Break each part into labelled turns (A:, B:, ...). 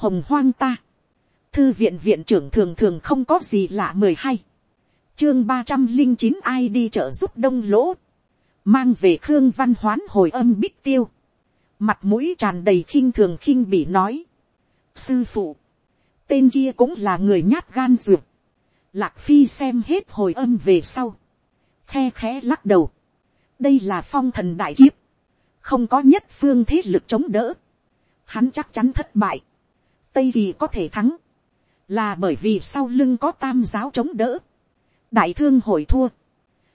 A: hồng hoang ta, thư viện viện trưởng thường thường không có gì lạ mười hay, chương ba trăm linh chín ai đi chợ giúp đông lỗ, mang về khương văn hoán hồi âm bích tiêu, mặt mũi tràn đầy khinh thường khinh bị nói, sư phụ, tên kia cũng là người nhát gan duyệt, lạc phi xem hết hồi âm về sau, khe khẽ lắc đầu, đây là phong thần đại kiếp, không có nhất phương thế lực chống đỡ, hắn chắc chắn thất bại, tây kỳ có thể thắng, là bởi vì sau lưng có tam giáo chống đỡ, đại thương hội thua,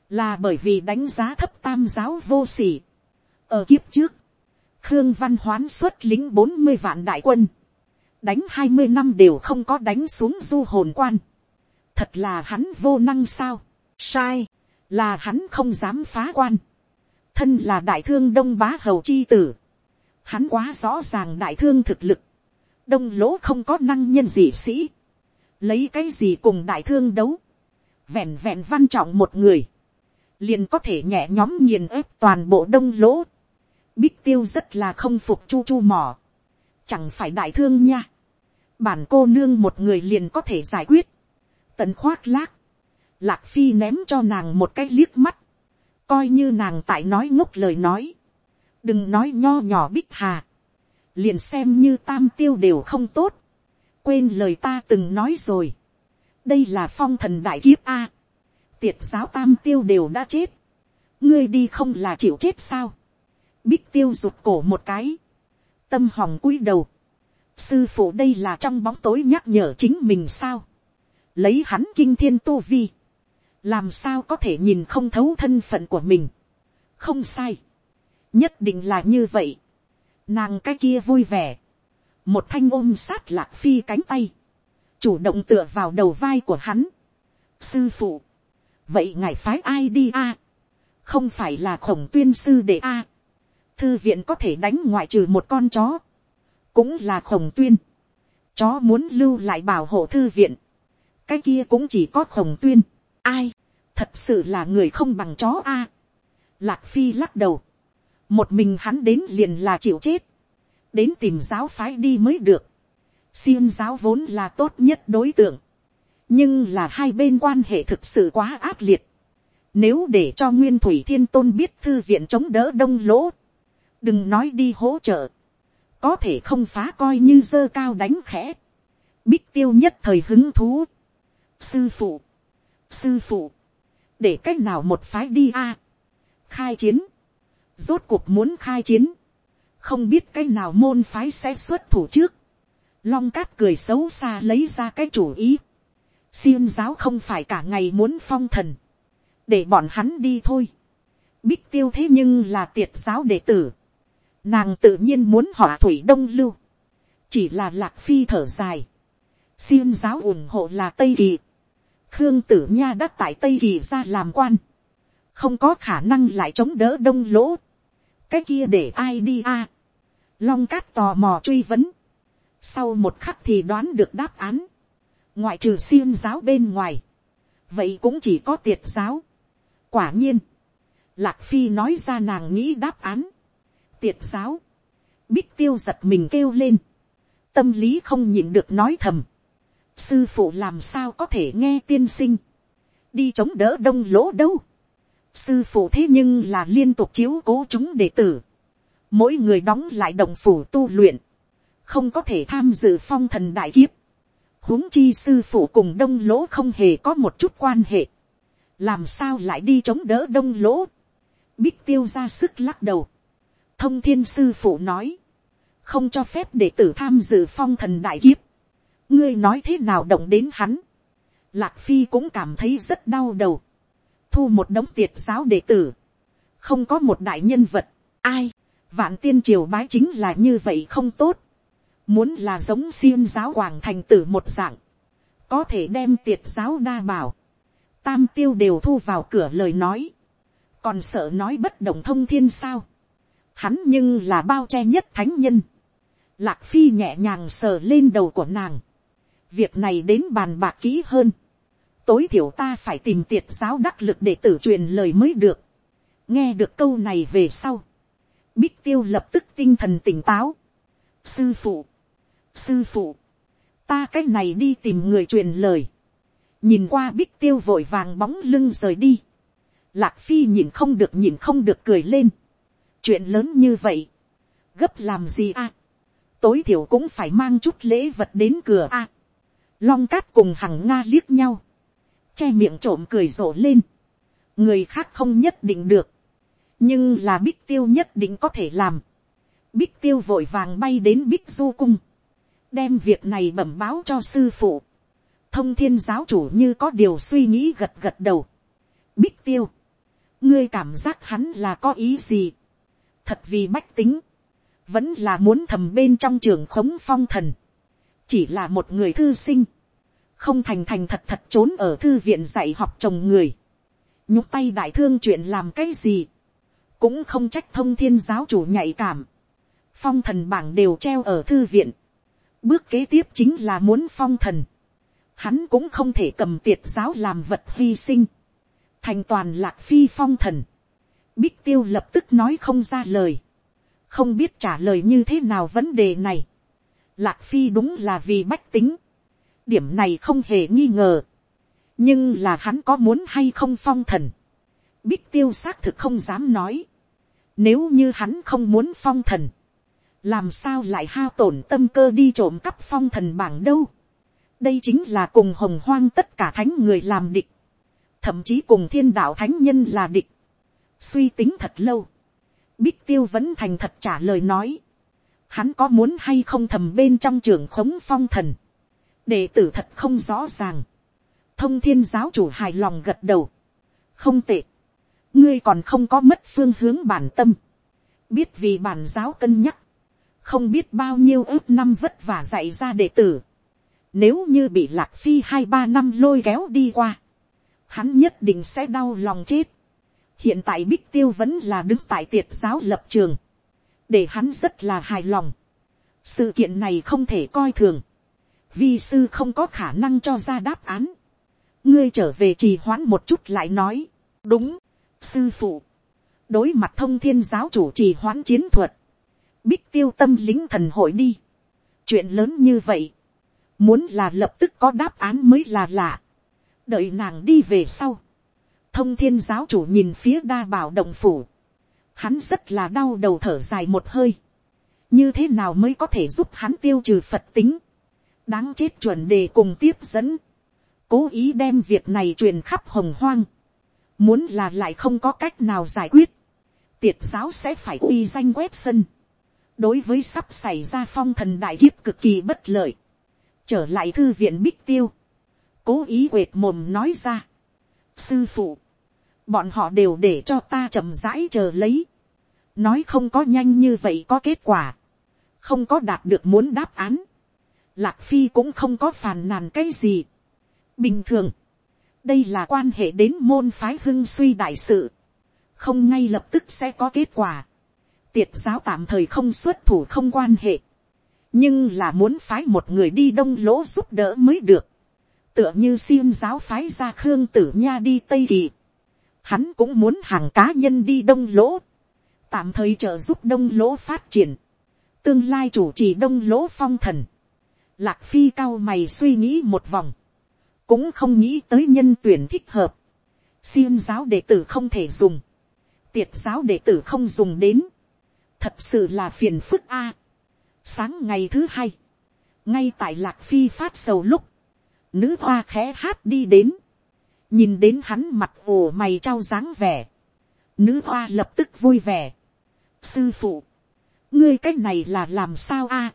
A: là bởi vì đánh giá thấp tam giáo vô sỉ. ở kiếp trước, khương văn hoán xuất lính bốn mươi vạn đại quân, đánh hai mươi năm đều không có đánh xuống du hồn quan. thật là hắn vô năng sao, sai, là hắn không dám phá quan. thân là đại thương đông bá hầu chi tử, hắn quá rõ ràng đại thương thực lực, đông lỗ không có năng nhân gì sĩ, lấy cái gì cùng đại thương đấu, vẹn vẹn văn trọng một người, liền có thể nhẹ nhóm nghiền ép toàn bộ đông lỗ. Bích tiêu rất là không phục chu chu mỏ. Chẳng phải đại thương nha. Bản cô nương một người liền có thể giải quyết. Tần khoác lác. Lạc phi ném cho nàng một cái liếc mắt. Coi như nàng tại nói ngốc lời nói. Đừng nói nho nhỏ bích hà. Liền xem như tam tiêu đều không tốt. Quên lời ta từng nói rồi. Đây là phong thần đại kiếp A. Tiệt giáo tam tiêu đều đã chết, ngươi đi không là chịu chết sao, bích tiêu rụt cổ một cái, tâm hòng cúi đầu, sư phụ đây là trong bóng tối nhắc nhở chính mình sao, lấy hắn kinh thiên tu vi, làm sao có thể nhìn không thấu thân phận của mình, không sai, nhất định là như vậy, nàng cái kia vui vẻ, một thanh ôm sát lạc phi cánh tay, chủ động tựa vào đầu vai của hắn, sư phụ, vậy ngài phái ai đi a, không phải là khổng tuyên sư để a, thư viện có thể đánh ngoại trừ một con chó, cũng là khổng tuyên, chó muốn lưu lại bảo hộ thư viện, cái kia cũng chỉ có khổng tuyên, ai, thật sự là người không bằng chó a, lạc phi lắc đầu, một mình hắn đến liền là chịu chết, đến tìm giáo phái đi mới được, xin giáo vốn là tốt nhất đối tượng, nhưng là hai bên quan hệ thực sự quá ác liệt. Nếu để cho nguyên thủy thiên tôn biết thư viện chống đỡ đông lỗ, đừng nói đi hỗ trợ, có thể không phá coi như dơ cao đánh khẽ. Bích tiêu nhất thời hứng thú. Sư phụ, sư phụ, để cách nào một phái đi a? Khai chiến, rốt cuộc muốn khai chiến, không biết cái nào môn phái sẽ xuất thủ trước. Long cát cười xấu xa lấy ra cái chủ ý. Xiêm giáo không phải cả ngày muốn phong thần, để bọn hắn đi thôi. Bích tiêu thế nhưng là tiệt giáo đệ tử, nàng tự nhiên muốn hỏa thủy đông lưu, chỉ là lạc phi thở dài, xiêm giáo ủng hộ là tây kỳ, khương tử nha đã tại tây kỳ ra làm quan, không có khả năng lại chống đỡ đông lỗ, cái kia để ai đi a, long cát tò mò truy vấn, sau một khắc thì đoán được đáp án, ngoại trừ xiêm giáo bên ngoài, vậy cũng chỉ có tiệt giáo. quả nhiên, lạc phi nói ra nàng nghĩ đáp án, tiệt giáo, bích tiêu giật mình kêu lên, tâm lý không nhịn được nói thầm, sư phụ làm sao có thể nghe tiên sinh, đi chống đỡ đông lỗ đâu, sư phụ thế nhưng là liên tục chiếu cố chúng đệ tử, mỗi người đóng lại đồng phủ tu luyện, không có thể tham dự phong thần đại kiếp, huống chi sư phụ cùng đông lỗ không hề có một chút quan hệ, làm sao lại đi chống đỡ đông lỗ, bích tiêu ra sức lắc đầu, thông thiên sư phụ nói, không cho phép đệ tử tham dự phong thần đại kiếp, ngươi nói thế nào động đến hắn, lạc phi cũng cảm thấy rất đau đầu, thu một đống tiệt giáo đệ tử, không có một đại nhân vật, ai, vạn tiên triều bái chính là như vậy không tốt, muốn là giống xiêm giáo hoàng thành tử một dạng, có thể đem tiệt giáo đa bảo, tam tiêu đều thu vào cửa lời nói, còn sợ nói bất động thông thiên sao, hắn nhưng là bao che nhất thánh nhân, lạc phi nhẹ nhàng sờ lên đầu của nàng, việc này đến bàn bạc kỹ hơn, tối thiểu ta phải tìm tiệt giáo đắc lực để tử truyền lời mới được, nghe được câu này về sau, bích tiêu lập tức tinh thần tỉnh táo, sư phụ, sư phụ, ta cái này đi tìm người truyền lời, nhìn qua bích tiêu vội vàng bóng lưng rời đi, lạc phi nhìn không được nhìn không được cười lên, chuyện lớn như vậy, gấp làm gì a, tối thiểu cũng phải mang chút lễ vật đến cửa a, long cát cùng hằng nga liếc nhau, che miệng trộm cười rộ lên, người khác không nhất định được, nhưng là bích tiêu nhất định có thể làm, bích tiêu vội vàng bay đến bích du cung, đem việc này bẩm báo cho sư phụ, thông thiên giáo chủ như có điều suy nghĩ gật gật đầu, bích tiêu, ngươi cảm giác hắn là có ý gì, thật vì bách tính, vẫn là muốn thầm bên trong trường khống phong thần, chỉ là một người thư sinh, không thành thành thật thật trốn ở thư viện dạy học chồng người, nhúc tay đại thương chuyện làm cái gì, cũng không trách thông thiên giáo chủ nhạy cảm, phong thần bảng đều treo ở thư viện, bước kế tiếp chính là muốn phong thần, hắn cũng không thể cầm tiệt giáo làm vật hy sinh, thành toàn lạc phi phong thần, bích tiêu lập tức nói không ra lời, không biết trả lời như thế nào vấn đề này, lạc phi đúng là vì bách tính, điểm này không hề nghi ngờ, nhưng là hắn có muốn hay không phong thần, bích tiêu xác thực không dám nói, nếu như hắn không muốn phong thần, làm sao lại hao tổn tâm cơ đi trộm cắp phong thần bảng đâu. đây chính là cùng hồng hoang tất cả thánh người làm địch, thậm chí cùng thiên đạo thánh nhân là địch. suy tính thật lâu, bích tiêu vẫn thành thật trả lời nói, hắn có muốn hay không thầm bên trong trường khống phong thần, đệ tử thật không rõ ràng, thông thiên giáo chủ hài lòng gật đầu, không tệ, ngươi còn không có mất phương hướng bản tâm, biết vì bản giáo cân nhắc, không biết bao nhiêu ước năm vất vả dạy ra đệ tử, nếu như bị lạc phi hai ba năm lôi kéo đi qua, hắn nhất định sẽ đau lòng chết. hiện tại bích tiêu vẫn là đứng tại tiệt giáo lập trường, để hắn rất là hài lòng. sự kiện này không thể coi thường, vi sư không có khả năng cho ra đáp án. ngươi trở về trì hoãn một chút lại nói, đúng, sư phụ, đối mặt thông thiên giáo chủ trì hoãn chiến thuật, bích tiêu tâm lính thần hội đi. chuyện lớn như vậy, muốn là lập tức có đáp án mới là lạ. đợi nàng đi về sau. thông thiên giáo chủ nhìn phía đa bảo động phủ. hắn rất là đau đầu thở dài một hơi. như thế nào mới có thể giúp hắn tiêu trừ phật tính đáng chết chuẩn đề cùng tiếp dẫn. cố ý đem việc này truyền khắp hồng hoang. muốn là lại không có cách nào giải quyết. tiệt giáo sẽ phải uy danh quét sân. Đối với sắp xảy ra phong thần đại kiếp cực kỳ bất lợi, trở lại thư viện bích tiêu, cố ý quệt mồm nói ra, sư phụ, bọn họ đều để cho ta chậm rãi chờ lấy, nói không có nhanh như vậy có kết quả, không có đạt được muốn đáp án, lạc phi cũng không có phàn nàn cái gì. bình thường, đây là quan hệ đến môn phái hưng suy đại sự, không ngay lập tức sẽ có kết quả. Tiệt giáo tạm thời không xuất thủ không quan hệ, nhưng là muốn phái một người đi đông lỗ giúp đỡ mới được, tựa như xiêm giáo phái ra khương tử nha đi tây kỳ, hắn cũng muốn hàng cá nhân đi đông lỗ, tạm thời trợ giúp đông lỗ phát triển, tương lai chủ trì đông lỗ phong thần, lạc phi cao mày suy nghĩ một vòng, cũng không nghĩ tới nhân tuyển thích hợp, xiêm giáo đệ tử không thể dùng, tiệt giáo đệ tử không dùng đến, thật sự là phiền phức a. sáng ngày thứ hai, ngay tại lạc phi phát sầu lúc, nữ hoa khẽ hát đi đến, nhìn đến hắn mặt ồ mày trao dáng vẻ, nữ hoa lập tức vui vẻ. sư phụ, ngươi cái này là làm sao a,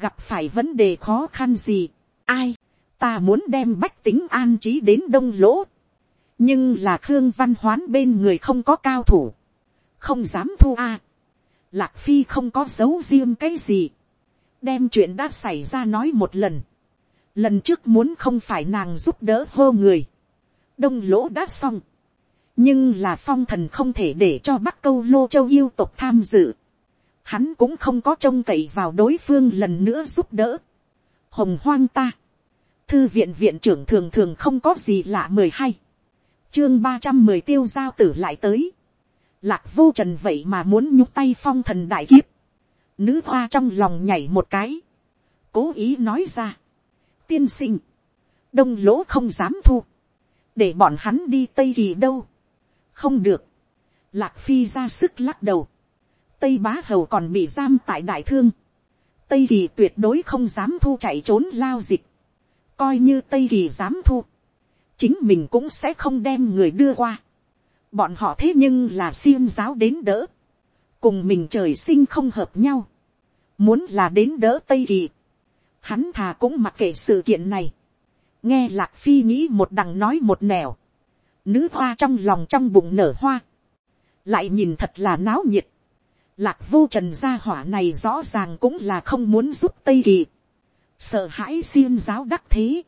A: gặp phải vấn đề khó khăn gì, ai, ta muốn đem bách tính an trí đến đông lỗ, nhưng là khương văn hoán bên người không có cao thủ, không dám thu a. Lạc Phi không có dấu riêng cái gì. Đem chuyện đã xảy ra nói một lần. Lần trước muốn không phải nàng giúp đỡ hô người. Đông lỗ đã xong. Nhưng là phong thần không thể để cho bắc câu lô châu yêu tục tham dự. Hắn cũng không có trông cậy vào đối phương lần nữa giúp đỡ. Hồng hoang ta. Thư viện viện trưởng thường thường không có gì lạ mười hai chương ba trăm mười tiêu giao tử lại tới Lạc vô trần vậy mà muốn nhúc tay phong thần đại kiếp. Nữ hoa trong lòng nhảy một cái. cố ý nói ra, tiên sinh, đông lỗ không dám thu, để bọn hắn đi tây kỳ đâu, không được, lạc phi ra sức lắc đầu, tây bá hầu còn bị giam tại đại thương, tây kỳ tuyệt đối không dám thu chạy trốn lao dịch, coi như tây kỳ dám thu, chính mình cũng sẽ không đem người đưa qua, bọn họ thế nhưng là xiêm giáo đến đỡ, cùng mình trời sinh không hợp nhau, muốn là đến đỡ tây kỳ, hắn thà cũng mặc kệ sự kiện này, nghe lạc phi nghĩ một đằng nói một nẻo, nữ hoa trong lòng trong bụng nở hoa, lại nhìn thật là náo nhiệt, lạc vô trần gia hỏa này rõ ràng cũng là không muốn giúp tây kỳ, sợ hãi xiêm giáo đắc thế,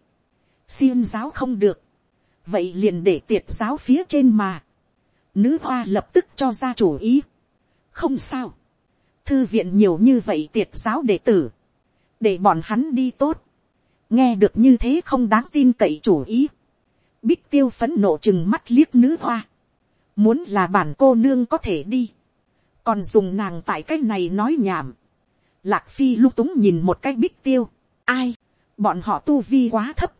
A: xiêm giáo không được, vậy liền để tiệt giáo phía trên mà, nữ hoa lập tức cho ra chủ ý, không sao, thư viện nhiều như vậy tiệt giáo đệ tử, để bọn hắn đi tốt, nghe được như thế không đáng tin cậy chủ ý, bích tiêu phấn nộ chừng mắt liếc nữ hoa, muốn là bản cô nương có thể đi, còn dùng nàng tại cái này nói nhảm, lạc phi lung túng nhìn một cái bích tiêu, ai, bọn họ tu vi quá thấp,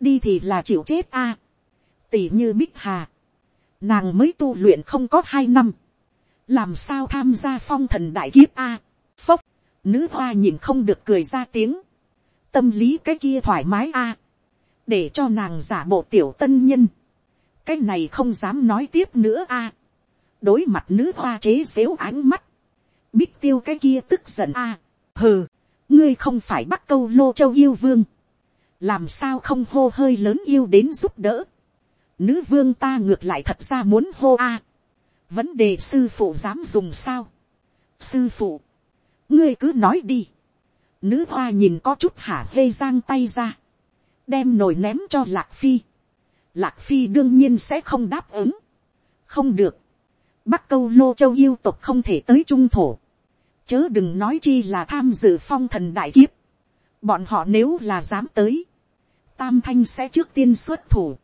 A: đi thì là chịu chết a, tỷ như bích hà, nàng mới tu luyện không có hai năm, làm sao tham gia phong thần đại kiếp a, phốc, nữ hoa nhìn không được cười ra tiếng, tâm lý cái kia thoải mái a, để cho nàng giả bộ tiểu tân nhân, cái này không dám nói tiếp nữa a, đối mặt nữ hoa chế xếu ánh mắt, bích tiêu cái kia tức giận a, hừ, ngươi không phải bắt câu lô châu yêu vương, làm sao không hô hơi lớn yêu đến giúp đỡ, nữ vương ta ngược lại thật ra muốn hô a, vấn đề sư phụ dám dùng sao, sư phụ, ngươi cứ nói đi, nữ hoa nhìn có chút hả hê giang tay ra, đem nồi ném cho lạc phi, lạc phi đương nhiên sẽ không đáp ứng, không được, bắc câu lô châu yêu tục không thể tới trung thổ, chớ đừng nói chi là tham dự phong thần đại kiếp, bọn họ nếu là dám tới, tam thanh sẽ trước tiên xuất thủ,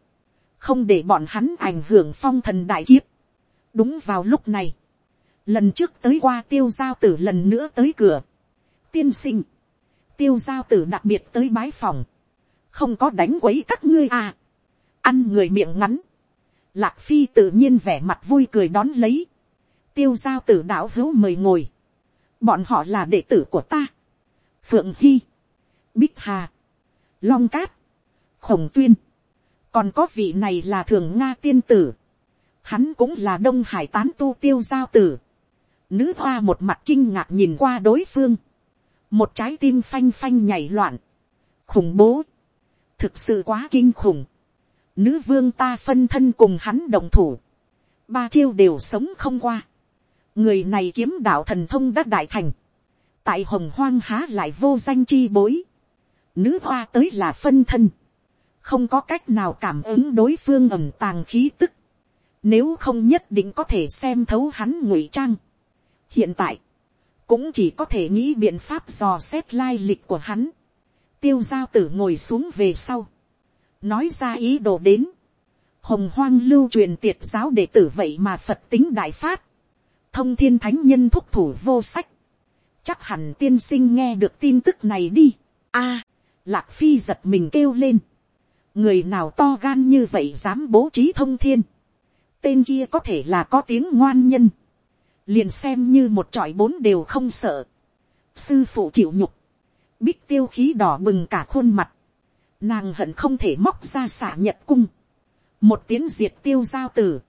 A: không để bọn hắn ảnh hưởng phong thần đại kiếp. đúng vào lúc này, lần trước tới qua tiêu giao tử lần nữa tới cửa, tiên sinh, tiêu giao tử đặc biệt tới bái phòng, không có đánh quấy các ngươi à, ăn người miệng ngắn, lạc phi tự nhiên vẻ mặt vui cười đón lấy, tiêu giao tử đạo hữu mời ngồi, bọn họ là đệ tử của ta, phượng hy, bích hà, long cát, khổng tuyên, còn có vị này là thường nga tiên tử, hắn cũng là đông hải tán tu tiêu giao tử, nữ hoa một mặt kinh ngạc nhìn qua đối phương, một trái tim phanh phanh nhảy loạn, khủng bố, thực sự quá kinh khủng, nữ vương ta phân thân cùng hắn đồng thủ, ba chiêu đều sống không qua, người này kiếm đạo thần thông đắc đại thành, tại hồng hoang há lại vô danh chi bối, nữ hoa tới là phân thân, không có cách nào cảm ứng đối phương ẩm tàng khí tức, nếu không nhất định có thể xem thấu hắn ngụy trang. hiện tại, cũng chỉ có thể nghĩ biện pháp dò xét lai lịch của hắn. tiêu giao tử ngồi xuống về sau, nói ra ý đồ đến, hồng hoang lưu truyền tiệt giáo đệ tử vậy mà phật tính đại phát, thông thiên thánh nhân thúc thủ vô sách, chắc hẳn tiên sinh nghe được tin tức này đi. a, lạc phi giật mình kêu lên, người nào to gan như vậy dám bố trí thông thiên, tên kia có thể là có tiếng ngoan nhân, liền xem như một trọi bốn đều không sợ, sư phụ chịu nhục, bích tiêu khí đỏ bừng cả khuôn mặt, nàng hận không thể móc ra xả nhật cung, một tiếng diệt tiêu giao tử,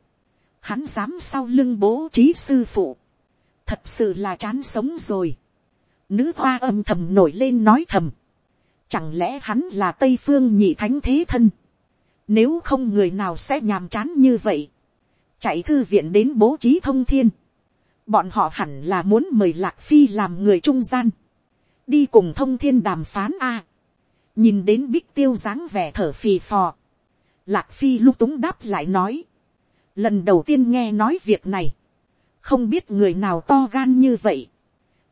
A: hắn dám sau lưng bố trí sư phụ, thật sự là chán sống rồi, nữ hoa âm thầm nổi lên nói thầm, Chẳng lẽ hắn là Tây Phương nhị thánh thế thân? Nếu không người nào sẽ nhàm chán như vậy. Chạy thư viện đến bố trí thông thiên. Bọn họ hẳn là muốn mời Lạc Phi làm người trung gian. Đi cùng thông thiên đàm phán A. Nhìn đến bích tiêu dáng vẻ thở phì phò. Lạc Phi lung túng đáp lại nói. Lần đầu tiên nghe nói việc này. Không biết người nào to gan như vậy.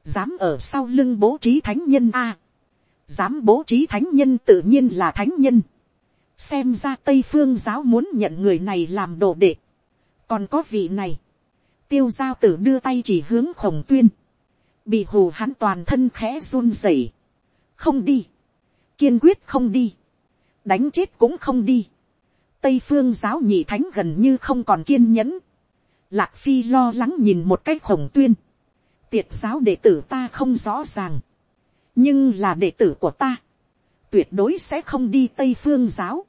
A: Dám ở sau lưng bố trí thánh nhân A dám bố trí thánh nhân tự nhiên là thánh nhân. xem ra tây phương giáo muốn nhận người này làm đồ đệ. còn có vị này, tiêu giao tử đưa tay chỉ hướng khổng tuyên, bị hù hắn toàn thân khẽ run rẩy, không đi, kiên quyết không đi, đánh chết cũng không đi, tây phương giáo nhị thánh gần như không còn kiên nhẫn, lạc phi lo lắng nhìn một cái khổng tuyên, tiệt giáo đệ tử ta không rõ ràng, nhưng là đệ tử của ta, tuyệt đối sẽ không đi tây phương giáo,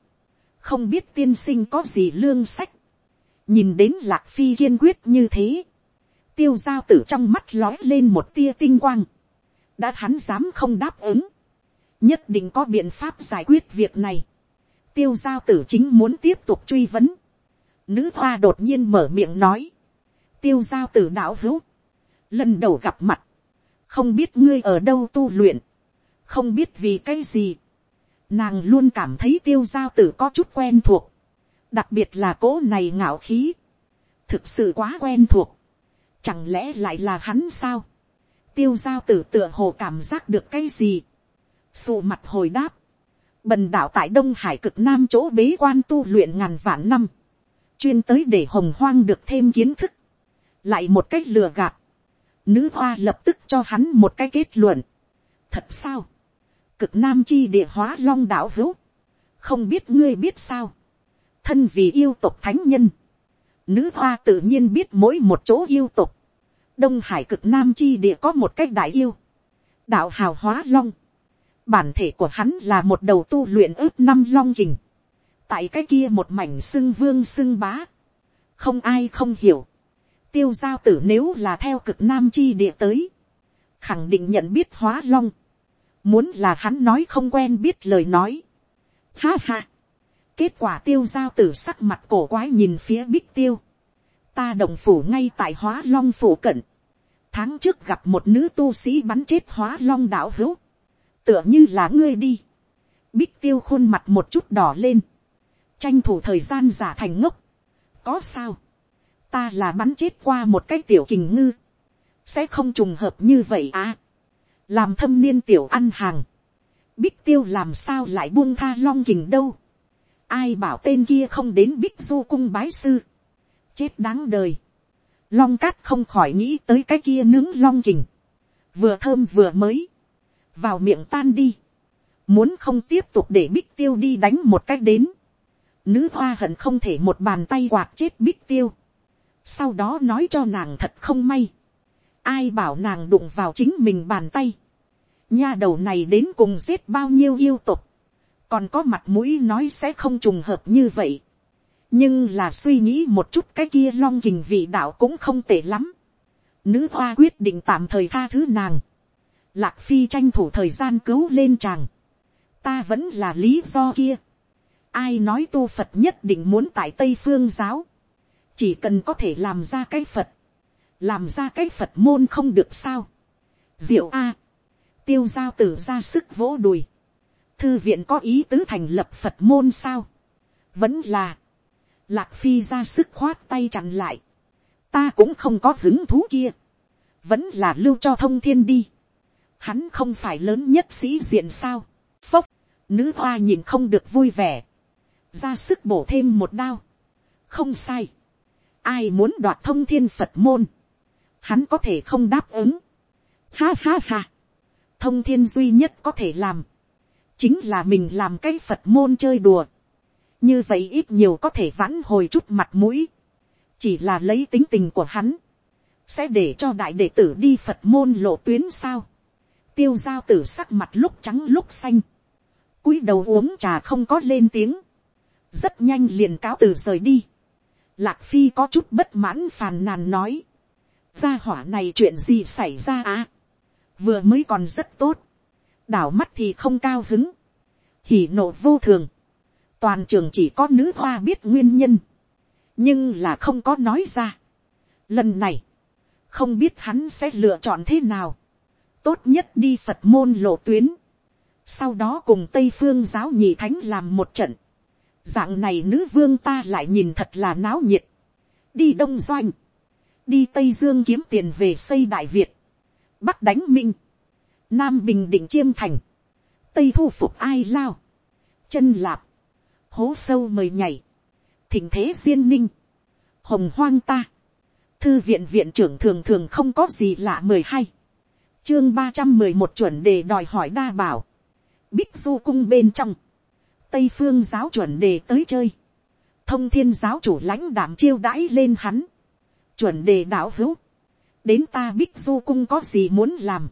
A: không biết tiên sinh có gì lương sách, nhìn đến lạc phi kiên quyết như thế, tiêu giao tử trong mắt lói lên một tia tinh quang, đã hắn dám không đáp ứng, nhất định có biện pháp giải quyết việc này, tiêu giao tử chính muốn tiếp tục truy vấn, nữ hoa đột nhiên mở miệng nói, tiêu giao tử đạo hữu, lần đầu gặp mặt, không biết ngươi ở đâu tu luyện, không biết vì cái gì, nàng luôn cảm thấy tiêu giao tử có chút quen thuộc, đặc biệt là cỗ này ngạo khí, thực sự quá quen thuộc, chẳng lẽ lại là hắn sao, tiêu giao tử tựa hồ cảm giác được cái gì, sụ mặt hồi đáp, bần đạo tại đông hải cực nam chỗ bế quan tu luyện ngàn vạn năm, chuyên tới để hồng hoang được thêm kiến thức, lại một cách lừa gạt, nữ hoa lập tức cho hắn một cái kết luận, thật sao, cực nam chi địa hóa long đảo hữu, không biết ngươi biết sao, thân vì yêu tộc thánh nhân, nữ hoa tự nhiên biết mỗi một chỗ yêu tộc, đông hải cực nam chi địa có một cách đại yêu, đạo hào hóa long, bản thể của hắn là một đầu tu luyện ước năm long kình, tại cái kia một mảnh xưng vương xưng bá, không ai không hiểu, tiêu giao tử nếu là theo cực nam chi địa tới, khẳng định nhận biết hóa long, muốn là hắn nói không quen biết lời nói, ha ha, kết quả tiêu giao tử sắc mặt cổ quái nhìn phía bích tiêu, ta đồng phủ ngay tại hóa long phủ cận, tháng trước gặp một nữ tu sĩ bắn chết hóa long đạo hữu, tựa như là ngươi đi, bích tiêu khuôn mặt một chút đỏ lên, tranh thủ thời gian giả thành ngốc, có sao, ta là bắn chết qua một cái tiểu kình ngư, sẽ không trùng hợp như vậy à, làm thâm niên tiểu ăn hàng, bích tiêu làm sao lại buông tha long kình đâu, ai bảo tên kia không đến bích du cung bái sư, chết đáng đời, long cát không khỏi nghĩ tới cái kia nướng long kình, vừa thơm vừa mới, vào miệng tan đi, muốn không tiếp tục để bích tiêu đi đánh một cách đến, nữ hoa hận không thể một bàn tay quạt chết bích tiêu, sau đó nói cho nàng thật không may, ai bảo nàng đụng vào chính mình bàn tay, nha đầu này đến cùng giết bao nhiêu yêu tục, còn có mặt mũi nói sẽ không trùng hợp như vậy, nhưng là suy nghĩ một chút cái kia long kình vị đạo cũng không tệ lắm, nữ hoa quyết định tạm thời tha thứ nàng, lạc phi tranh thủ thời gian cứu lên chàng, ta vẫn là lý do kia, ai nói tu phật nhất định muốn tại tây phương giáo, chỉ cần có thể làm ra cái phật, làm ra cái phật môn không được sao. diệu a, tiêu giao tử ra sức vỗ đùi, thư viện có ý tứ thành lập phật môn sao, vẫn là, lạc phi ra sức khoát tay chặn lại, ta cũng không có hứng thú kia, vẫn là lưu cho thông thiên đi, hắn không phải lớn nhất sĩ diện sao, phốc, nữ hoa nhìn không được vui vẻ, ra sức bổ thêm một đao, không sai, ai muốn đoạt thông thiên phật môn, hắn có thể không đáp ứng. Ha ha ha, thông thiên duy nhất có thể làm, chính là mình làm cái phật môn chơi đùa, như vậy ít nhiều có thể vãn hồi chút mặt mũi, chỉ là lấy tính tình của hắn, sẽ để cho đại đệ tử đi phật môn lộ tuyến sao, tiêu giao tử sắc mặt lúc trắng lúc xanh, cúi đầu uống trà không có lên tiếng, rất nhanh liền cáo từ rời đi, Lạc Phi có chút bất mãn phàn nàn nói. Gia hỏa này chuyện gì xảy ra à? Vừa mới còn rất tốt. Đảo mắt thì không cao hứng. Hỉ nộ vô thường. Toàn trường chỉ có nữ hoa biết nguyên nhân. Nhưng là không có nói ra. Lần này. Không biết hắn sẽ lựa chọn thế nào. Tốt nhất đi Phật môn lộ tuyến. Sau đó cùng Tây Phương giáo nhị thánh làm một trận. Dạng này nữ vương ta lại nhìn thật là náo nhiệt, đi đông doanh, đi tây dương kiếm tiền về xây đại việt, bắc đánh minh, nam bình định chiêm thành, tây thu phục ai lao, chân lạp, hố sâu mời nhảy, thỉnh thế duyên ninh, hồng hoang ta, thư viện viện trưởng thường thường không có gì lạ mười hay chương ba trăm mười một chuẩn đề đòi hỏi đa bảo, bích du cung bên trong, tây phương giáo chuẩn đề tới chơi, thông thiên giáo chủ lãnh đảm chiêu đãi lên hắn, chuẩn đề đạo hữu, đến ta bích du cung có gì muốn làm,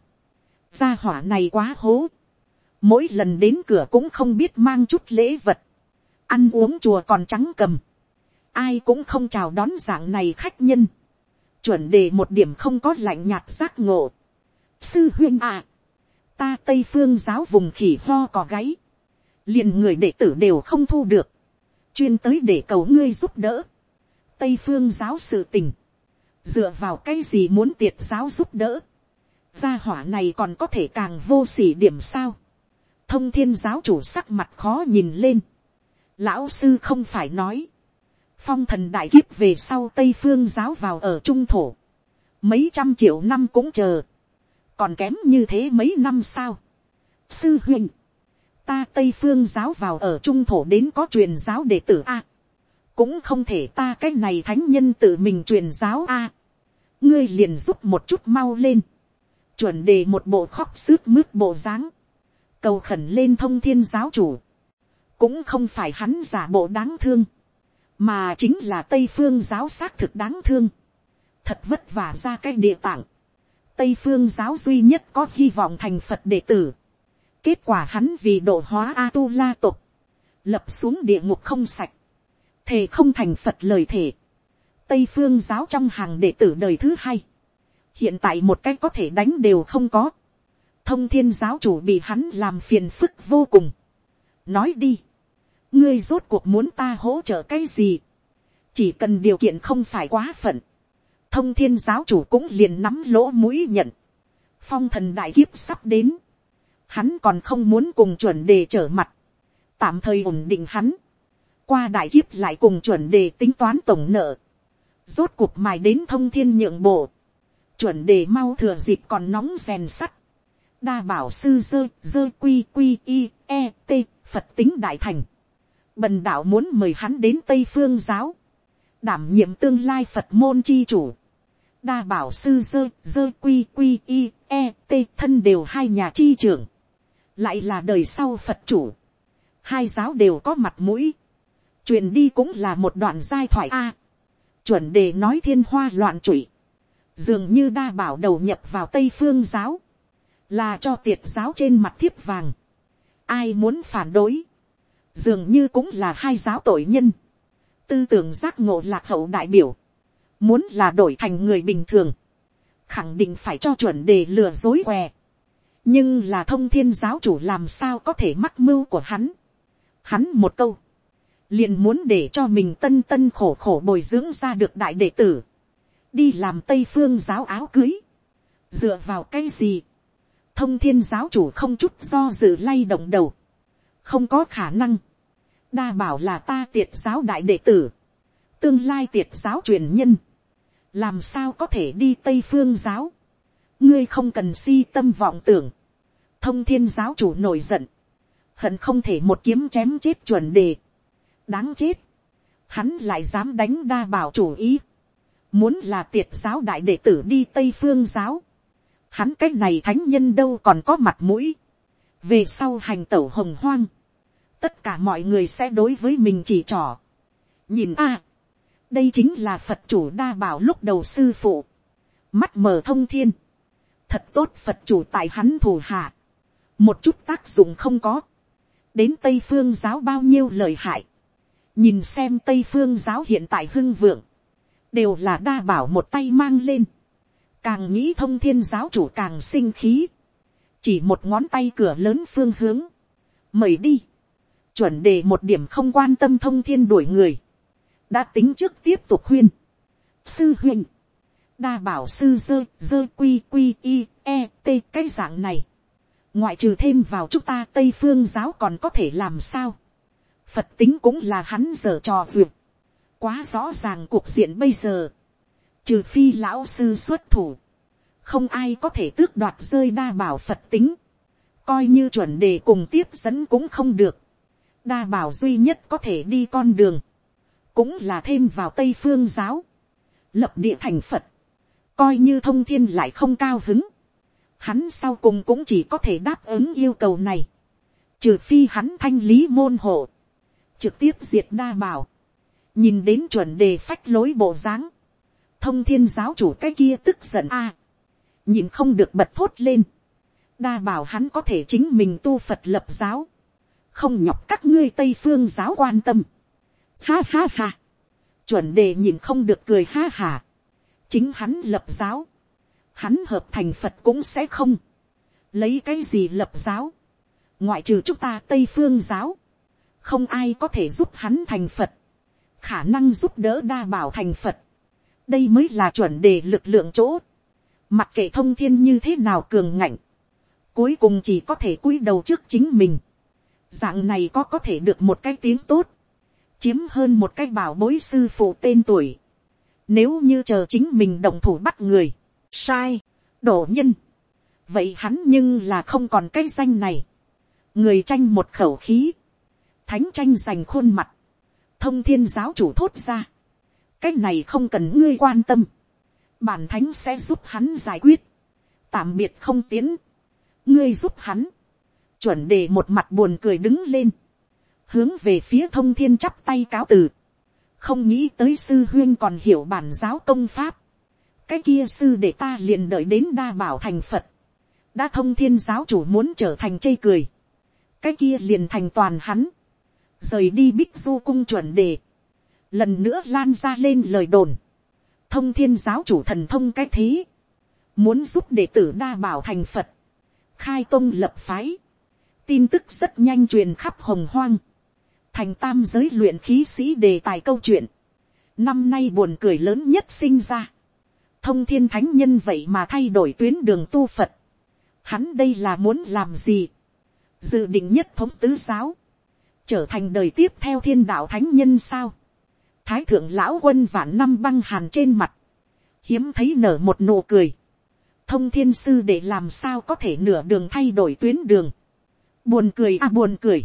A: gia hỏa này quá hố, mỗi lần đến cửa cũng không biết mang chút lễ vật, ăn uống chùa còn trắng cầm, ai cũng không chào đón dạng này khách nhân, chuẩn đề một điểm không có lạnh nhạt giác ngộ, sư huyên à, ta tây phương giáo vùng khỉ ho cò gáy, liền người đệ tử đều không thu được, chuyên tới để cầu ngươi giúp đỡ, tây phương giáo sự tình, dựa vào cái gì muốn tiệt giáo giúp đỡ, gia hỏa này còn có thể càng vô s ỉ điểm sao, thông thiên giáo chủ sắc mặt khó nhìn lên, lão sư không phải nói, phong thần đại kiếp về sau tây phương giáo vào ở trung thổ, mấy trăm triệu năm cũng chờ, còn kém như thế mấy năm sao. sư huynh, ta tây phương giáo vào ở trung thổ đến có truyền giáo đệ tử a, cũng không thể ta cái này thánh nhân tự mình truyền giáo a, ngươi liền giúp một chút mau lên, chuẩn đề một bộ khóc sướt mướt bộ dáng, cầu khẩn lên thông thiên giáo chủ, cũng không phải hắn giả bộ đáng thương, mà chính là tây phương giáo xác thực đáng thương, thật vất vả ra cái địa tạng, tây phương giáo duy nhất có hy vọng thành phật đệ tử, kết quả hắn vì độ hóa a tu la tục, lập xuống địa ngục không sạch, thề không thành phật lời thề, tây phương giáo trong hàng đệ tử đời thứ hai, hiện tại một cái có thể đánh đều không có, thông thiên giáo chủ bị hắn làm phiền phức vô cùng, nói đi, ngươi rốt cuộc muốn ta hỗ trợ cái gì, chỉ cần điều kiện không phải quá phận, thông thiên giáo chủ cũng liền nắm lỗ mũi nhận, phong thần đại kiếp sắp đến, hắn còn không muốn cùng chuẩn đề trở mặt, tạm thời ổn định hắn, qua đại kiếp lại cùng chuẩn đề tính toán tổng nợ, rốt cuộc mài đến thông thiên nhượng bộ, chuẩn đề mau thừa dịp còn nóng rèn sắt, đa bảo sư dơ dơ quy quy i e t phật tính đại thành, Bần đạo muốn mời hắn đến Tây Phương giáo. Đảm nhiệm tương lai Phật môn chi chủ. Đa bảo sư dơ, dơ quy quy y, e, t thân đều hai nhà chi trưởng. Lại là đời sau Phật chủ. Hai giáo đều có mặt mũi. Truyền đi cũng là một đoạn giai thoại A. chuẩn đề nói thiên hoa loạn trụy. Dường như đa bảo đầu nhập vào Tây Phương giáo. Là cho tiệt giáo trên mặt thiếp vàng. Ai muốn phản đối dường như cũng là hai giáo tội nhân, tư tưởng giác ngộ lạc hậu đại biểu, muốn là đổi thành người bình thường, khẳng định phải cho chuẩn đề lừa dối què, nhưng là thông thiên giáo chủ làm sao có thể mắc mưu của hắn, hắn một câu, liền muốn để cho mình tân tân khổ khổ bồi dưỡng ra được đại đệ tử, đi làm tây phương giáo áo cưới, dựa vào cái gì, thông thiên giáo chủ không chút do dự lay động đầu, không có khả năng, đa bảo là ta tiệt giáo đại đệ tử, tương lai tiệt giáo truyền nhân, làm sao có thể đi tây phương giáo, ngươi không cần si tâm vọng tưởng, thông thiên giáo chủ nổi giận, hận không thể một kiếm chém chết chuẩn đề, đáng chết, hắn lại dám đánh đa bảo chủ ý, muốn là tiệt giáo đại đệ tử đi tây phương giáo, hắn cái này thánh nhân đâu còn có mặt mũi, về sau hành tẩu hồng hoang, tất cả mọi người sẽ đối với mình chỉ trỏ. nhìn a, đây chính là phật chủ đa bảo lúc đầu sư phụ, mắt mở thông thiên, thật tốt phật chủ tại hắn thủ hạ, một chút tác dụng không có, đến tây phương giáo bao nhiêu lời hại, nhìn xem tây phương giáo hiện tại hưng vượng, đều là đa bảo một tay mang lên, càng nghĩ thông thiên giáo chủ càng sinh khí, chỉ một ngón tay cửa lớn phương hướng, mời đi, chuẩn đề một điểm không quan tâm thông thiên đuổi người, đã tính trước tiếp tục khuyên. sư huynh, đa bảo sư dơ dơ quy quy i e t cái dạng này, ngoại trừ thêm vào chúng ta tây phương giáo còn có thể làm sao, phật tính cũng là hắn giờ trò duyệt, quá rõ ràng cuộc diện bây giờ, trừ phi lão sư xuất thủ, không ai có thể tước đoạt rơi đa bảo phật tính, coi như chuẩn đề cùng tiếp dẫn cũng không được, đa bảo duy nhất có thể đi con đường, cũng là thêm vào tây phương giáo, lập địa thành phật, coi như thông thiên lại không cao hứng, hắn sau cùng cũng chỉ có thể đáp ứng yêu cầu này, trừ phi hắn thanh lý môn hộ, trực tiếp diệt đa bảo, nhìn đến chuẩn đề phách lối bộ dáng, thông thiên giáo chủ cái kia tức giận a, nhìn không được bật thốt lên, đa bảo hắn có thể chính mình tu phật lập giáo, không nhọc các ngươi tây phương giáo quan tâm, ha ha ha, chuẩn đề nhìn không được cười ha hà, chính hắn lập giáo, hắn hợp thành phật cũng sẽ không, lấy cái gì lập giáo, ngoại trừ chúng ta tây phương giáo, không ai có thể giúp hắn thành phật, khả năng giúp đỡ đa bảo thành phật, đây mới là chuẩn đề lực lượng chỗ, mặc kệ thông thiên như thế nào cường ngạnh, cuối cùng chỉ có thể cúi đầu trước chính mình, dạng này có có thể được một cái tiếng tốt, chiếm hơn một cái bảo bối sư phụ tên tuổi, nếu như chờ chính mình đồng thủ bắt người, sai, đổ nhân, vậy hắn nhưng là không còn cái danh này, người tranh một khẩu khí, thánh tranh giành khuôn mặt, thông thiên giáo chủ thốt ra, cái này không cần ngươi quan tâm, bản thánh sẽ giúp hắn giải quyết, tạm biệt không tiến, ngươi giúp hắn, chuẩn đề một mặt buồn cười đứng lên, hướng về phía thông thiên chắp tay cáo từ, không nghĩ tới sư huyên còn hiểu bản giáo công pháp, cái kia sư để ta liền đợi đến đa bảo thành phật, đã thông thiên giáo chủ muốn trở thành chây cười, cái kia liền thành toàn hắn, rời đi bích du cung chuẩn đề, lần nữa lan ra lên lời đồn, thông thiên giáo chủ thần thông cái thế, muốn giúp đệ tử đa bảo thành phật, khai tông lập phái, tin tức rất nhanh truyền khắp hồng hoang, thành tam giới luyện khí sĩ đề tài câu chuyện, năm nay buồn cười lớn nhất sinh ra, thông thiên thánh nhân vậy mà thay đổi tuyến đường tu phật, hắn đây là muốn làm gì, dự định nhất thống tứ giáo, trở thành đời tiếp theo thiên đạo thánh nhân sao, thái thượng lão quân vạn năm băng hàn trên mặt, hiếm thấy nở một nụ cười, thông thiên sư để làm sao có thể nửa đường thay đổi tuyến đường, buồn cười à buồn cười,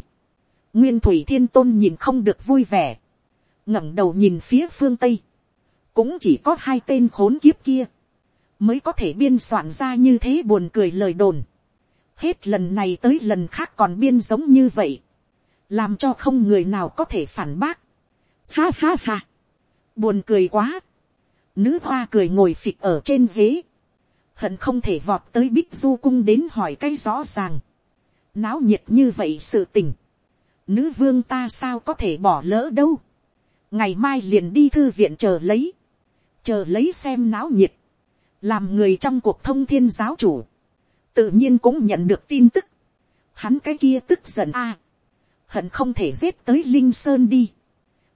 A: nguyên thủy thiên tôn nhìn không được vui vẻ, ngẩng đầu nhìn phía phương tây, cũng chỉ có hai tên khốn kiếp kia, mới có thể biên soạn ra như thế buồn cười lời đồn. Hết lần này tới lần khác còn biên giống như vậy, làm cho không người nào có thể phản bác. Ha ha ha, buồn cười quá. Nữ hoa cười ngồi phịch ở trên ghế, hận không thể vọt tới bích du cung đến hỏi cái rõ ràng. Náo nhiệt như vậy sự tình, nữ vương ta sao có thể bỏ lỡ đâu. ngày mai liền đi thư viện chờ lấy, chờ lấy xem náo nhiệt. Làm người trong cuộc thông thiên giáo chủ, tự nhiên cũng nhận được tin tức, hắn cái kia tức giận a, hận không thể giết tới linh sơn đi,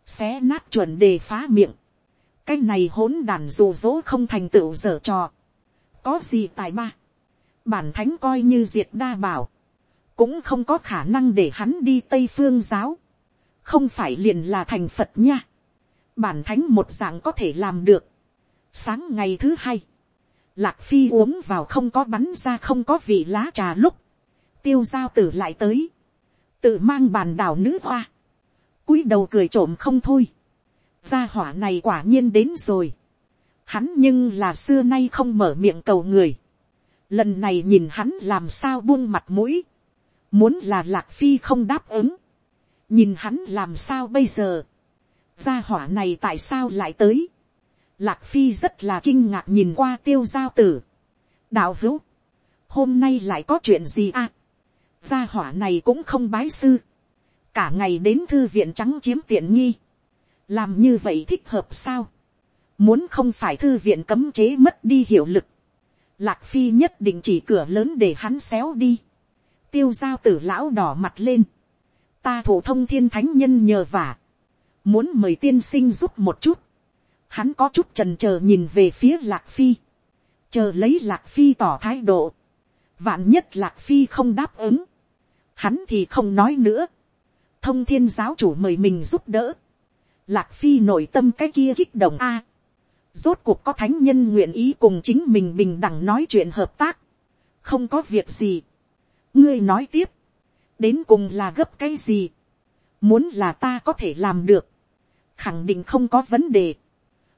A: xé nát chuẩn đề phá miệng, cái này hỗn đàn dù dỗ không thành tựu dở trò, có gì tài ba, bản thánh coi như diệt đa bảo, cũng không có khả năng để hắn đi tây phương giáo, không phải liền là thành phật nha, bản thánh một dạng có thể làm được, sáng ngày thứ hai, Lạc phi uống vào không có bắn ra không có vị lá trà lúc. Tiêu giao tử lại tới. Tự mang bàn đảo nữ hoa. cúi đầu cười trộm không thôi. Gia hỏa này quả nhiên đến rồi. Hắn nhưng là xưa nay không mở miệng cầu người. Lần này nhìn hắn làm sao buông mặt mũi. Muốn là lạc phi không đáp ứng. Nhìn hắn làm sao bây giờ. Gia hỏa này tại sao lại tới Lạc Phi rất là kinh ngạc nhìn qua tiêu giao tử. Đạo hữu. Hôm nay lại có chuyện gì à? Gia hỏa này cũng không bái sư. Cả ngày đến thư viện trắng chiếm tiện nghi. Làm như vậy thích hợp sao? Muốn không phải thư viện cấm chế mất đi hiệu lực. Lạc Phi nhất định chỉ cửa lớn để hắn xéo đi. Tiêu giao tử lão đỏ mặt lên. Ta thủ thông thiên thánh nhân nhờ vả. Muốn mời tiên sinh giúp một chút. Hắn có chút trần chờ nhìn về phía lạc phi, chờ lấy lạc phi tỏ thái độ, vạn nhất lạc phi không đáp ứng, hắn thì không nói nữa, thông thiên giáo chủ mời mình giúp đỡ, lạc phi nội tâm cái kia kích động a, rốt cuộc có thánh nhân nguyện ý cùng chính mình bình đẳng nói chuyện hợp tác, không có việc gì, ngươi nói tiếp, đến cùng là gấp cái gì, muốn là ta có thể làm được, khẳng định không có vấn đề,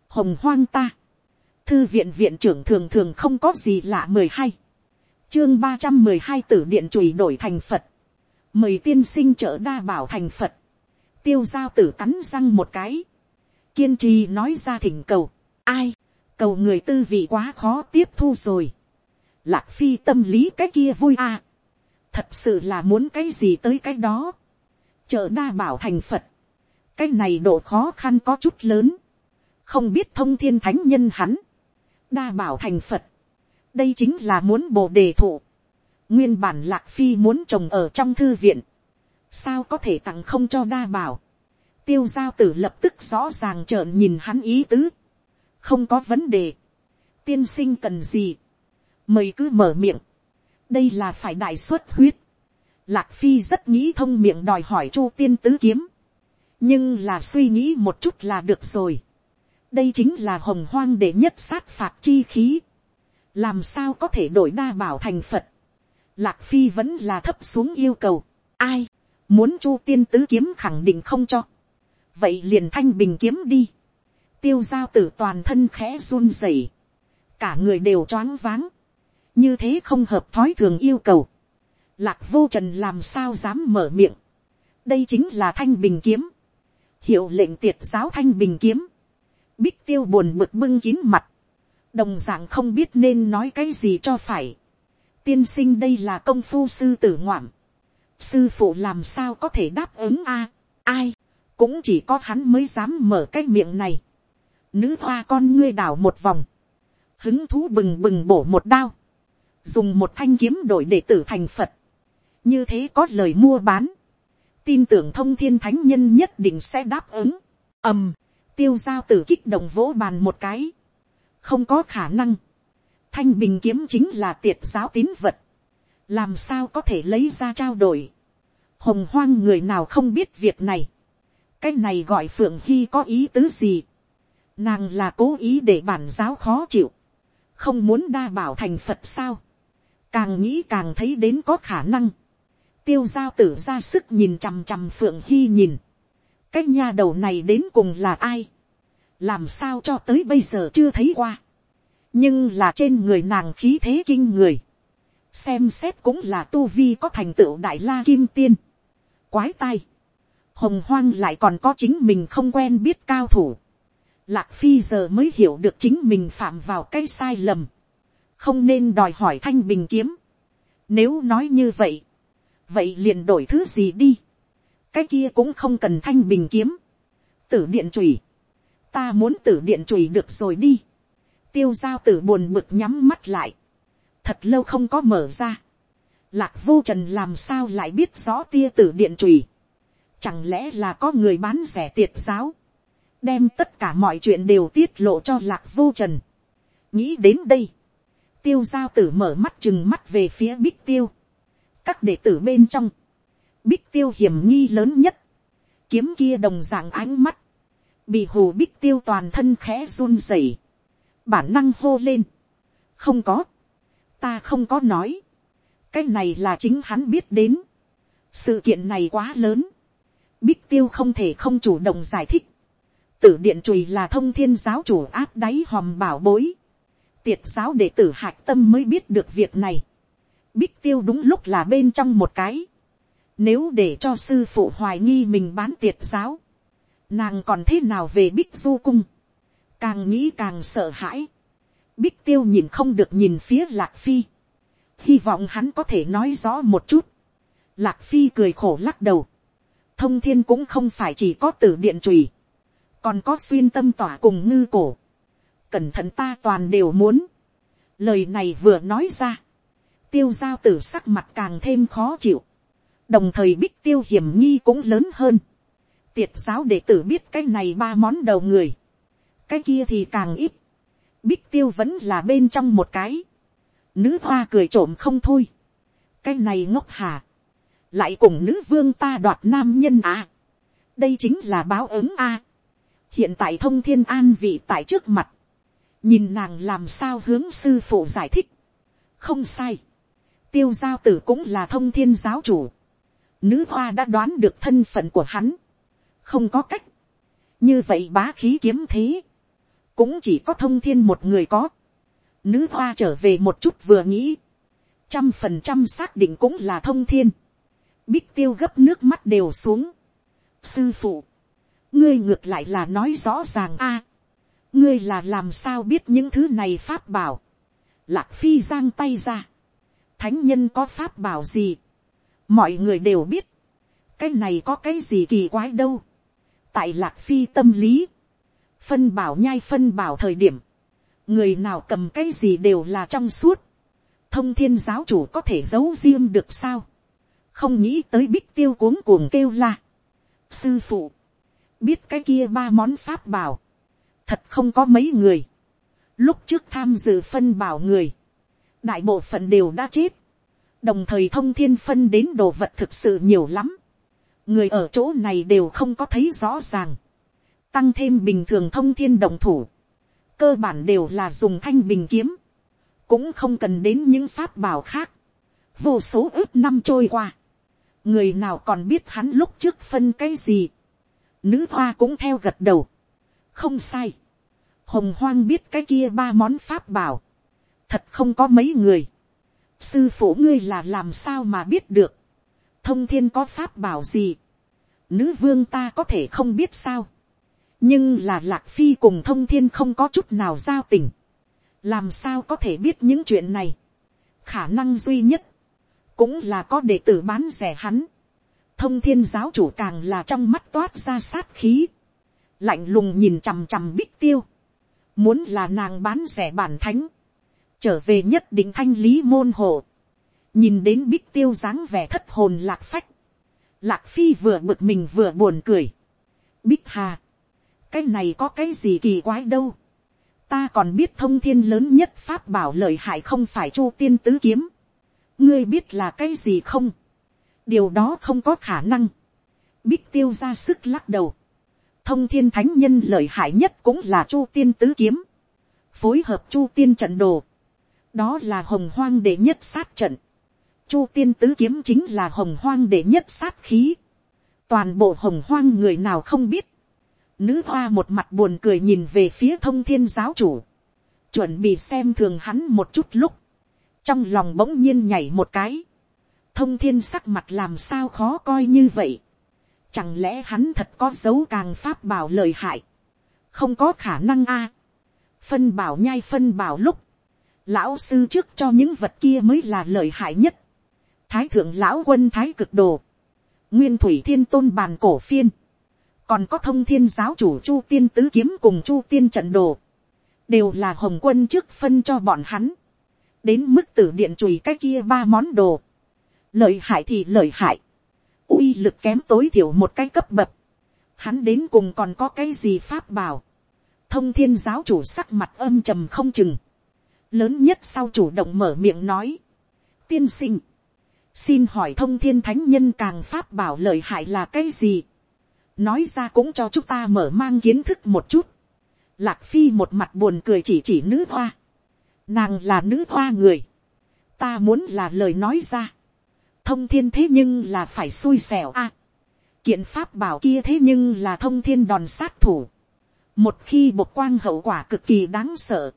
A: hồng hoang ta. Thư viện viện trưởng thường thường không có gì lạ mười hai. Chương ba trăm mười hai tử điện chùy đổi thành Phật. mời tiên sinh trợ đa bảo thành phật, tiêu giao tử cắn răng một cái, kiên trì nói ra thỉnh cầu, ai, cầu người tư vị quá khó tiếp thu rồi, lạc phi tâm lý cái kia vui à, thật sự là muốn cái gì tới cái đó, chợ đa bảo thành phật, cái này độ khó khăn có chút lớn, không biết thông thiên thánh nhân hắn, đa bảo thành phật, đây chính là muốn bồ đề thụ, nguyên bản lạc phi muốn trồng ở trong thư viện, sao có thể tặng không cho đa bảo, tiêu giao tử lập tức rõ ràng trợn nhìn hắn ý tứ, không có vấn đề, tiên sinh cần gì, mời cứ mở miệng, đây là phải đại xuất huyết, lạc phi rất nghĩ thông miệng đòi hỏi chu tiên tứ kiếm, nhưng là suy nghĩ một chút là được rồi, đây chính là hồng hoang để nhất sát phạt chi khí, làm sao có thể đổi đa bảo thành phật, lạc phi vẫn là thấp xuống yêu cầu, ai, muốn chu tiên tứ kiếm khẳng định không cho, vậy liền thanh bình kiếm đi, tiêu giao tử toàn thân khẽ run rẩy, cả người đều choáng váng, như thế không hợp thói thường yêu cầu, lạc vô trần làm sao dám mở miệng, đây chính là thanh bình kiếm, hiệu lệnh tiệt giáo thanh bình kiếm, bích tiêu buồn bực bưng kín mặt, đồng d ạ n g không biết nên nói cái gì cho phải, tiên sinh đây là công phu sư tử ngoạm, sư phụ làm sao có thể đáp ứng a, ai, cũng chỉ có hắn mới dám mở cái miệng này, nữ hoa con ngươi đảo một vòng, hứng thú bừng bừng bổ một đao, dùng một thanh kiếm đổi để tử thành phật, như thế có lời mua bán, tin tưởng thông thiên thánh nhân nhất định sẽ đáp ứng, ầm, tiêu giao tử kích động vỗ bàn một cái, không có khả năng, thanh bình kiếm chính là tiệt giáo tín vật, làm sao có thể lấy ra trao đổi, hồng hoang người nào không biết việc này, cái này gọi phượng hy có ý tứ gì, nàng là cố ý để bản giáo khó chịu, không muốn đa bảo thành phật sao, càng nghĩ càng thấy đến có khả năng, tiêu giao tử ra sức nhìn chằm chằm phượng hy nhìn, cái nha đầu này đến cùng là ai, làm sao cho tới bây giờ chưa thấy qua, nhưng là trên người nàng khí thế kinh người, xem xét cũng là tu vi có thành tựu đại la kim tiên, quái tai, hồng hoang lại còn có chính mình không quen biết cao thủ, lạc phi giờ mới hiểu được chính mình phạm vào cái sai lầm, không nên đòi hỏi thanh bình kiếm, nếu nói như vậy, vậy liền đổi thứ gì đi, cái kia cũng không cần thanh bình kiếm, tử điện chùy, ta muốn tử điện chùy được rồi đi, tiêu giao tử buồn bực nhắm mắt lại, thật lâu không có mở ra, lạc vô trần làm sao lại biết rõ tia tử điện chùy, chẳng lẽ là có người bán rẻ tiệt giáo, đem tất cả mọi chuyện đều tiết lộ cho lạc vô trần, nghĩ đến đây, tiêu giao tử mở mắt chừng mắt về phía bích tiêu, các đệ tử bên trong, bích tiêu hiểm nghi lớn nhất, kiếm kia đồng dạng ánh mắt, bị hồ bích tiêu toàn thân khẽ run rẩy, bản năng hô lên, không có, ta không có nói, cái này là chính hắn biết đến, sự kiện này quá lớn, bích tiêu không thể không chủ động giải thích, tử điện chùy là thông thiên giáo chủ áp đáy hòm bảo bối, tiệt giáo đệ tử hạc tâm mới biết được việc này, bích tiêu đúng lúc là bên trong một cái, nếu để cho sư phụ hoài nghi mình bán tiệt giáo, nàng còn thế nào về bích du cung, càng nghĩ càng sợ hãi, bích tiêu nhìn không được nhìn phía lạc phi, hy vọng hắn có thể nói rõ một chút, lạc phi cười khổ lắc đầu, thông thiên cũng không phải chỉ có tử điện trùy, còn có xuyên tâm tỏa cùng ngư cổ, cẩn thận ta toàn đều muốn, lời này vừa nói ra, tiêu giao tử sắc mặt càng thêm khó chịu, đồng thời bích tiêu hiểm nghi cũng lớn hơn, tiệt giáo đệ tử biết cái này ba món đầu người, cái kia thì càng ít, bích tiêu vẫn là bên trong một cái, nữ hoa cười trộm không thôi, cái này ngốc hà, lại cùng nữ vương ta đoạt nam nhân à, đây chính là báo ứng a, hiện tại thông thiên an vị tại trước mặt, nhìn nàng làm sao hướng sư phụ giải thích, không sai, tiêu giao tử cũng là thông thiên giáo chủ, nữ hoa đã đoán được thân phận của hắn, không có cách, như vậy bá khí kiếm thế, cũng chỉ có thông thiên một người có, nữ hoa trở về một chút vừa nghĩ, trăm phần trăm xác định cũng là thông thiên, bích tiêu gấp nước mắt đều xuống. sư phụ, ngươi ngược lại là nói rõ ràng a ngươi là làm sao biết những thứ này pháp bảo. lạc phi giang tay ra. thánh nhân có pháp bảo gì. mọi người đều biết. cái này có cái gì kỳ quái đâu. tại lạc phi tâm lý. phân bảo nhai phân bảo thời điểm. người nào cầm cái gì đều là trong suốt. thông thiên giáo chủ có thể giấu riêng được sao. không nghĩ tới bích tiêu cuống cuồng kêu la. sư phụ biết cái kia ba món pháp bảo, thật không có mấy người, lúc trước tham dự phân bảo người, đại bộ phận đều đã chết, đồng thời thông thiên phân đến đồ vật thực sự nhiều lắm, người ở chỗ này đều không có thấy rõ ràng, tăng thêm bình thường thông thiên đồng thủ, cơ bản đều là dùng thanh bình kiếm, cũng không cần đến những pháp bảo khác, vô số ước năm trôi qua, người nào còn biết hắn lúc trước phân cái gì, Nữ hoa cũng theo gật đầu. Không sai. Hồng hoang biết cái kia ba món pháp bảo. Thật không có mấy người. Sư phụ ngươi là làm sao mà biết được. Thông thiên có pháp bảo gì. Nữ vương ta có thể không biết sao. Nhưng là lạc phi cùng thông thiên không có chút nào giao tình. Làm sao có thể biết những chuyện này. Khả năng duy nhất. Cũng là có đệ tử bán rẻ hắn thông thiên giáo chủ càng là trong mắt toát ra sát khí, lạnh lùng nhìn chằm chằm bích tiêu, muốn là nàng bán rẻ bản thánh, trở về nhất định thanh lý môn hộ, nhìn đến bích tiêu dáng vẻ thất hồn lạc phách, lạc phi vừa bực mình vừa buồn cười, bích hà, cái này có cái gì kỳ quái đâu, ta còn biết thông thiên lớn nhất pháp bảo lợi hại không phải chu tiên tứ kiếm, ngươi biết là cái gì không, điều đó không có khả năng. bích tiêu ra sức lắc đầu thông thiên thánh nhân lợi hại nhất cũng là chu tiên tứ kiếm. phối hợp chu tiên trận đồ. đó là hồng hoang đệ nhất sát trận. chu tiên tứ kiếm chính là hồng hoang đệ nhất sát khí. toàn bộ hồng hoang người nào không biết. nữ hoa một mặt buồn cười nhìn về phía thông thiên giáo chủ. chuẩn bị xem thường hắn một chút lúc. trong lòng bỗng nhiên nhảy một cái thông thiên sắc mặt làm sao khó coi như vậy. Chẳng lẽ hắn thật có dấu càng pháp bảo lời hại. Không có khả năng a. Phân bảo nhai phân bảo lúc. Lão sư trước cho những vật kia mới là lời hại nhất. Thái thượng lão quân thái cực đồ. Nguyên thủy thiên tôn bàn cổ phiên. Còn có thông thiên giáo chủ chu tiên tứ kiếm cùng chu tiên trận đồ. Đều là hồng quân trước phân cho bọn hắn. Đến mức tử điện chùi cái kia ba món đồ lợi hại thì lợi hại, uy lực kém tối thiểu một cái cấp bậc, hắn đến cùng còn có cái gì pháp bảo, thông thiên giáo chủ sắc mặt âm trầm không chừng, lớn nhất sau chủ động mở miệng nói, tiên sinh, xin hỏi thông thiên thánh nhân càng pháp bảo lợi hại là cái gì, nói ra cũng cho chúng ta mở mang kiến thức một chút, lạc phi một mặt buồn cười chỉ chỉ nữ hoa, nàng là nữ hoa người, ta muốn là lời nói ra, thông thiên thế nhưng là phải xui xẻo a. kiện pháp bảo kia thế nhưng là thông thiên đòn sát thủ. một khi bộc quang hậu quả cực kỳ đáng sợ.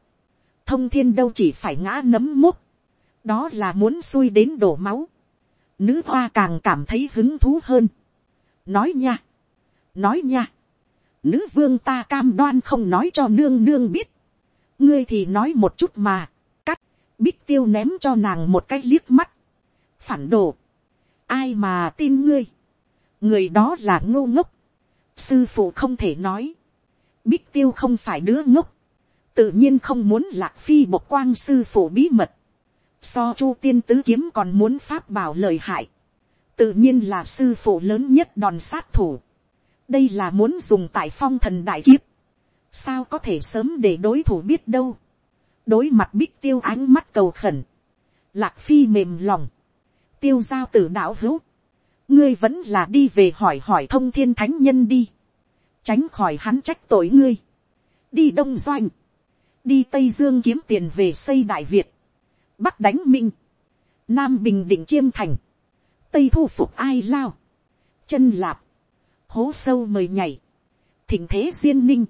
A: thông thiên đâu chỉ phải ngã nấm múc. đó là muốn xui đến đổ máu. nữ hoa càng cảm thấy hứng thú hơn. nói nha. nói nha. nữ vương ta cam đoan không nói cho nương nương biết. ngươi thì nói một chút mà. cắt. bích tiêu ném cho nàng một cái liếc mắt phản đồ, ai mà tin ngươi, người đó là ngô ngốc, sư phụ không thể nói, bích tiêu không phải đứa ngốc, tự nhiên không muốn lạc phi bộc quang sư phụ bí mật, so chu tiên tứ kiếm còn muốn pháp bảo lời hại, tự nhiên là sư phụ lớn nhất đòn sát thủ, đây là muốn dùng tại phong thần đại kiếp, sao có thể sớm để đối thủ biết đâu, đối mặt bích tiêu ánh mắt cầu khẩn, lạc phi mềm lòng, tiêu giao tử đạo hữu, ngươi vẫn là đi về hỏi hỏi thông thiên thánh nhân đi, tránh khỏi hắn trách tội ngươi, đi đông doanh, đi tây dương kiếm tiền về xây đại việt, bắc đánh minh, nam bình định chiêm thành, tây thu phục ai lao, chân lạp, hố sâu mời nhảy, thỉnh thế duyên ninh,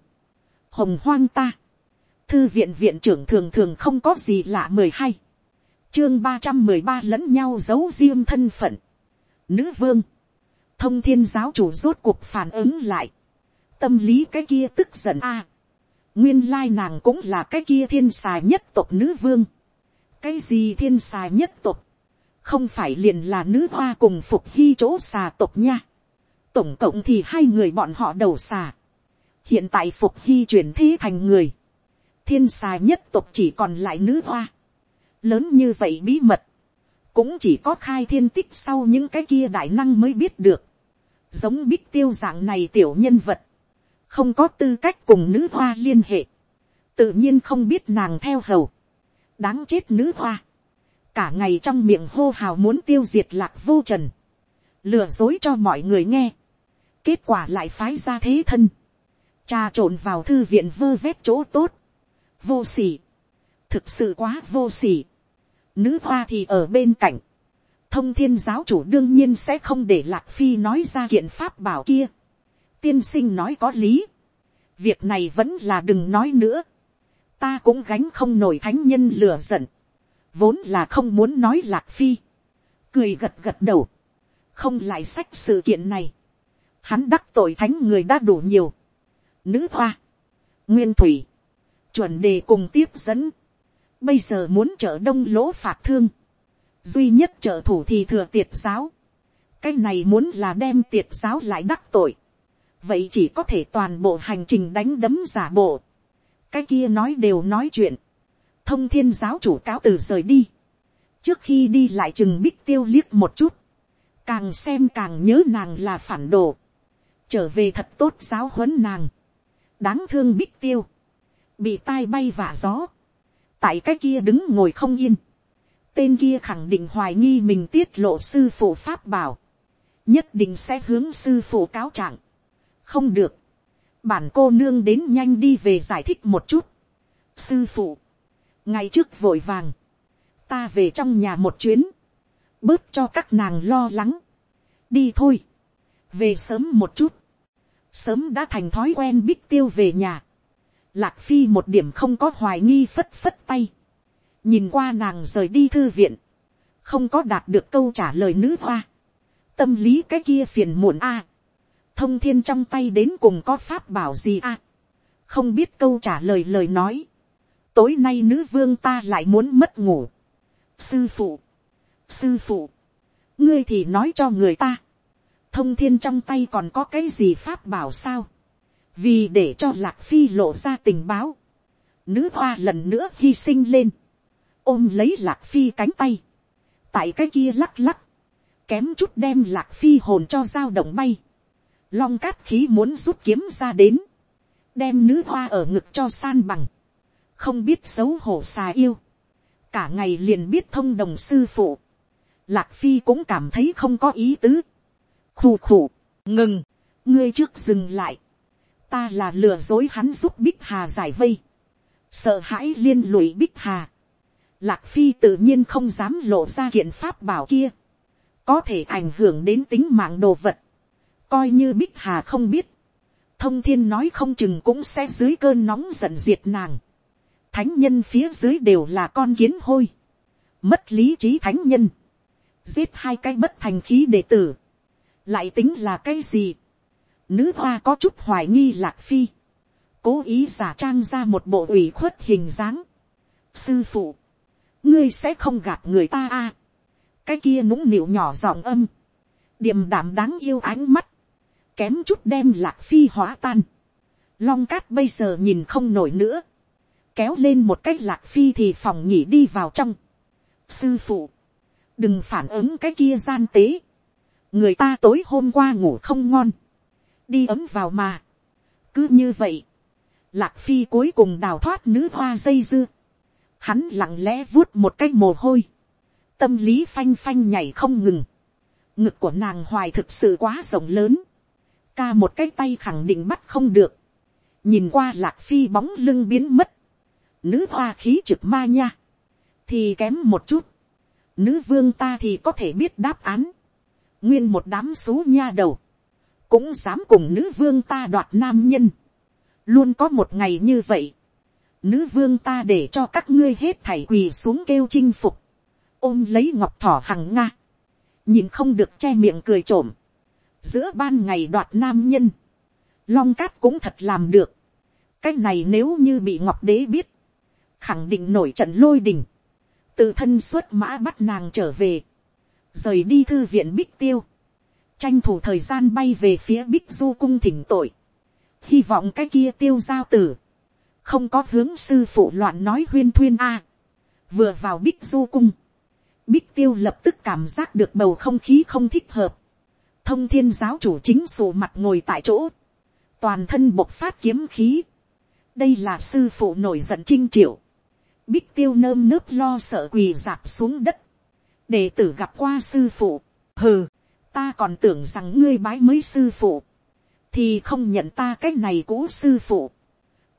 A: hồng hoang ta, thư viện viện trưởng thường thường không có gì lạ mời hay, chương ba trăm mười ba lẫn nhau giấu riêng thân phận, Nữ vương, thông thiên giáo chủ rốt cuộc phản ứng lại, tâm lý cái kia tức giận a, nguyên lai nàng cũng là cái kia thiên xài nhất tộc nữ vương, cái gì thiên xài nhất tộc, không phải liền là nữ hoa cùng phục hy chỗ xà tộc nha, tổng cộng thì hai người bọn họ đầu xà, hiện tại phục hy chuyển thế thành người, thiên xài nhất tộc chỉ còn lại nữ hoa, lớn như vậy bí mật, cũng chỉ có khai thiên tích sau những cái kia đại năng mới biết được, giống bích tiêu dạng này tiểu nhân vật, không có tư cách cùng nữ hoa liên hệ, tự nhiên không biết nàng theo hầu, đáng chết nữ hoa, cả ngày trong miệng hô hào muốn tiêu diệt lạc vô trần, lừa dối cho mọi người nghe, kết quả lại phái ra thế thân, trà trộn vào thư viện vơ vét chỗ tốt, vô s ỉ thực sự quá vô s ỉ nữ hoa thì ở bên cạnh, thông thiên giáo chủ đương nhiên sẽ không để lạc phi nói ra kiện pháp bảo kia, tiên sinh nói có lý, việc này vẫn là đừng nói nữa, ta cũng gánh không nổi thánh nhân lừa giận, vốn là không muốn nói lạc phi, cười gật gật đầu, không lại sách sự kiện này, hắn đắc tội thánh người đã đủ nhiều, nữ hoa, nguyên thủy, chuẩn đề cùng tiếp dẫn, bây giờ muốn trở đông lỗ phạt thương, duy nhất trợ thủ thì thừa tiệt giáo, cái này muốn là đem tiệt giáo lại đắc tội, vậy chỉ có thể toàn bộ hành trình đánh đấm giả bộ, cái kia nói đều nói chuyện, thông thiên giáo chủ cáo từ rời đi, trước khi đi lại chừng bích tiêu liếc một chút, càng xem càng nhớ nàng là phản đồ, trở về thật tốt giáo huấn nàng, đáng thương bích tiêu, bị tai bay vả gió, tại cái kia đứng ngồi không yên, tên kia khẳng định hoài nghi mình tiết lộ sư phụ pháp bảo, nhất định sẽ hướng sư phụ cáo trạng, không được, bản cô nương đến nhanh đi về giải thích một chút, sư phụ, ngày trước vội vàng, ta về trong nhà một chuyến, bớt cho các nàng lo lắng, đi thôi, về sớm một chút, sớm đã thành thói quen bích tiêu về nhà, lạc phi một điểm không có hoài nghi phất phất tay, nhìn qua nàng rời đi thư viện, không có đạt được câu trả lời nữ hoa, tâm lý cái kia phiền muộn a, thông thiên trong tay đến cùng có pháp bảo gì a, không biết câu trả lời lời nói, tối nay nữ vương ta lại muốn mất ngủ, sư phụ, sư phụ, ngươi thì nói cho người ta, thông thiên trong tay còn có cái gì pháp bảo sao, vì để cho lạc phi lộ ra tình báo, nữ hoa lần nữa hy sinh lên, ôm lấy lạc phi cánh tay, tại cái kia lắc lắc, kém chút đem lạc phi hồn cho dao động bay, long cát khí muốn rút kiếm ra đến, đem nữ hoa ở ngực cho san bằng, không biết xấu hổ xà yêu, cả ngày liền biết thông đồng sư phụ, lạc phi cũng cảm thấy không có ý tứ, khù khù, ngừng, ngươi trước dừng lại, ta là lừa dối hắn giúp bích hà giải vây, sợ hãi liên lụy bích hà, lạc phi tự nhiên không dám lộ ra kiện pháp bảo kia, có thể ảnh hưởng đến tính mạng đồ vật, coi như bích hà không biết, thông thiên nói không chừng cũng sẽ dưới cơn nóng giận diệt nàng, thánh nhân phía dưới đều là con kiến hôi, mất lý trí thánh nhân, giết hai cái bất thành khí đệ tử, lại tính là cái gì, nữ hoa có chút hoài nghi lạc phi, cố ý giả trang ra một bộ ủy khuất hình dáng. sư phụ, ngươi sẽ không gạt người ta a. À. cái kia nũng nịu nhỏ giọng âm, điềm đảm đáng yêu ánh mắt, kém chút đem lạc phi hóa tan. long cát bây giờ nhìn không nổi nữa, kéo lên một cái lạc phi thì phòng nhỉ đi vào trong. sư phụ, đừng phản ứng cái kia gian tế, người ta tối hôm qua ngủ không ngon, đi ấm vào mà. cứ như vậy, lạc phi cuối cùng đào thoát nữ hoa dây dưa, hắn lặng lẽ vuốt một cái mồ hôi, tâm lý phanh phanh nhảy không ngừng, ngực của nàng hoài thực sự quá rộng lớn, ca một cái tay khẳng định bắt không được, nhìn qua lạc phi bóng lưng biến mất, nữ hoa khí trực ma nha, thì kém một chút, nữ vương ta thì có thể biết đáp án, nguyên một đám xú nha đầu, cũng dám cùng nữ vương ta đoạt nam nhân, luôn có một ngày như vậy, nữ vương ta để cho các ngươi hết thảy quỳ xuống kêu chinh phục, ôm lấy ngọc thỏ hằng nga, nhìn không được che miệng cười trộm, giữa ban ngày đoạt nam nhân, long cát cũng thật làm được, cái này nếu như bị ngọc đế biết, khẳng định nổi trận lôi đình, tự thân xuất mã bắt nàng trở về, rời đi thư viện bích tiêu, tranh thủ thời gian bay về phía bích du cung thỉnh tội, hy vọng cái kia tiêu giao tử, không có hướng sư phụ loạn nói huyên thuyên a, vừa vào bích du cung, bích tiêu lập tức cảm giác được bầu không khí không thích hợp, thông thiên giáo chủ chính sổ mặt ngồi tại chỗ, toàn thân bộc phát kiếm khí, đây là sư phụ nổi giận chinh triệu, bích tiêu nơm nớp lo sợ quỳ dạp xuống đất, đệ tử gặp qua sư phụ, hừ, ta còn tưởng rằng ngươi bái mới sư phụ, thì không nhận ta cái này cũ sư phụ,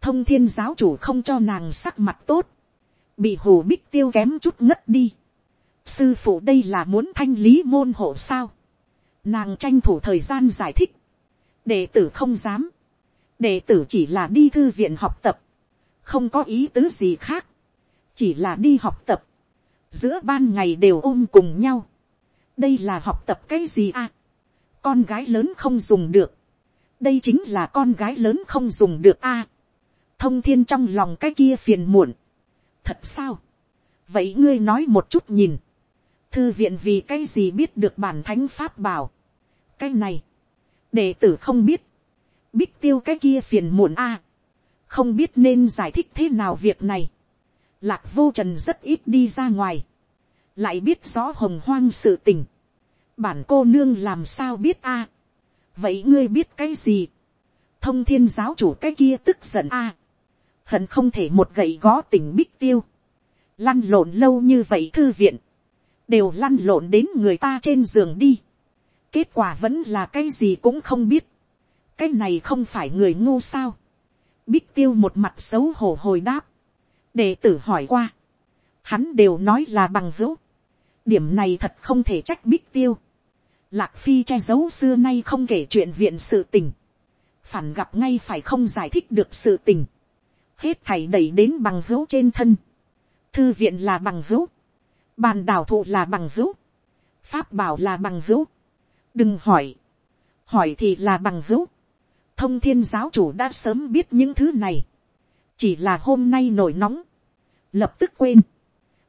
A: thông thiên giáo chủ không cho nàng sắc mặt tốt, bị hồ bích tiêu kém chút ngất đi, sư phụ đây là muốn thanh lý môn hộ sao, nàng tranh thủ thời gian giải thích, đệ tử không dám, đệ tử chỉ là đi thư viện học tập, không có ý tứ gì khác, chỉ là đi học tập, giữa ban ngày đều ôm cùng nhau, đây là học tập cái gì à, con gái lớn không dùng được, đây chính là con gái lớn không dùng được a, thông thiên trong lòng cái kia phiền muộn, thật sao, vậy ngươi nói một chút nhìn, thư viện vì cái gì biết được bản thánh pháp bảo, cái này, đệ tử không biết, bích tiêu cái kia phiền muộn a, không biết nên giải thích thế nào việc này, lạc vô trần rất ít đi ra ngoài, lại biết rõ hồng hoang sự tình, bản cô nương làm sao biết a, vậy ngươi biết cái gì, thông thiên giáo chủ cái kia tức giận a, hận không thể một gậy gó tỉnh bích tiêu, lăn lộn lâu như vậy thư viện, đều lăn lộn đến người ta trên giường đi, kết quả vẫn là cái gì cũng không biết, cái này không phải người ngu sao, bích tiêu một mặt xấu hổ hồi đáp, đệ tử hỏi qua, hắn đều nói là bằng hữu, điểm này thật không thể trách bích tiêu, lạc phi che giấu xưa nay không kể chuyện viện sự tình, phản gặp ngay phải không giải thích được sự tình, hết thảy đẩy đến bằng hữu trên thân, thư viện là bằng hữu, bàn đảo thụ là bằng hữu, pháp bảo là bằng hữu, đừng hỏi, hỏi thì là bằng hữu, thông thiên giáo chủ đã sớm biết những thứ này, chỉ là hôm nay nổi nóng, lập tức quên,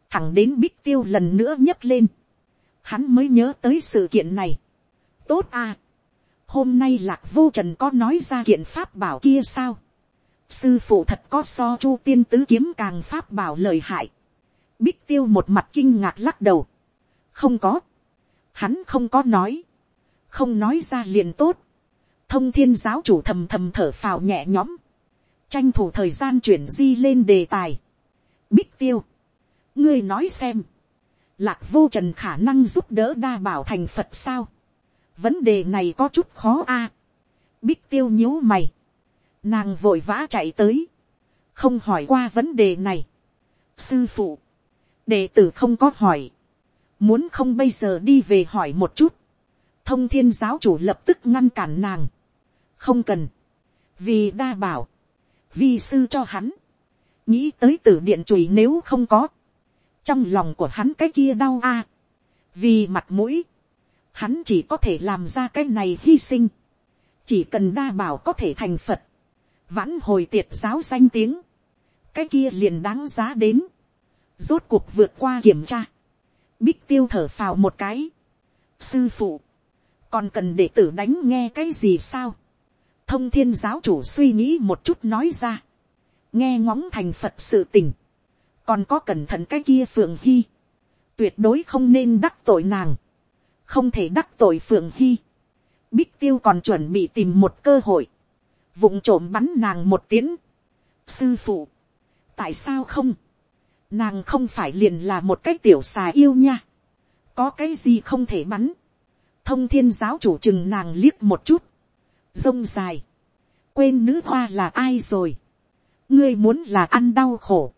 A: thẳng đến bích tiêu lần nữa nhấc lên, hắn mới nhớ tới sự kiện này. tốt à, hôm nay lạc vô trần có nói ra kiện pháp bảo kia sao, sư phụ thật có so chu tiên tứ kiếm càng pháp bảo lời hại, bích tiêu một mặt kinh ngạc lắc đầu, không có, hắn không có nói, không nói ra liền tốt, thông thiên giáo chủ thầm thầm thở phào nhẹ nhõm, tranh thủ thời gian chuyển di lên đề tài. Bích tiêu, ngươi nói xem, lạc vô trần khả năng giúp đỡ đa bảo thành phật sao, vấn đề này có chút khó a. À. Bích tiêu nhíu mày, nàng vội vã chạy tới, không hỏi qua vấn đề này. sư phụ, đệ tử không có hỏi, muốn không bây giờ đi về hỏi một chút, thông thiên giáo chủ lập tức ngăn cản nàng, không cần, vì đa bảo, vi sư cho hắn, nghĩ tới t ử điện chùi nếu không có, trong lòng của hắn cái kia đau a, vì mặt mũi, hắn chỉ có thể làm ra cái này hy sinh, chỉ cần đa bảo có thể thành phật, vãn hồi tiệt giáo danh tiếng, cái kia liền đáng giá đến, rốt cuộc vượt qua kiểm tra, bích tiêu thở phào một cái, sư phụ, còn cần để tử đánh nghe cái gì sao, thông thiên giáo chủ suy nghĩ một chút nói ra, nghe ngóng thành phật sự tình, còn có cẩn thận cái kia phượng hy, tuyệt đối không nên đắc tội nàng, không thể đắc tội phượng hy, bích tiêu còn chuẩn bị tìm một cơ hội, vụng trộm bắn nàng một tiếng, sư phụ, tại sao không, nàng không phải liền là một cái tiểu xà yêu nha, có cái gì không thể bắn, thông thiên giáo chủ chừng nàng liếc một chút, rông dài, quên nữ hoa là ai rồi, ngươi muốn là ăn đau khổ,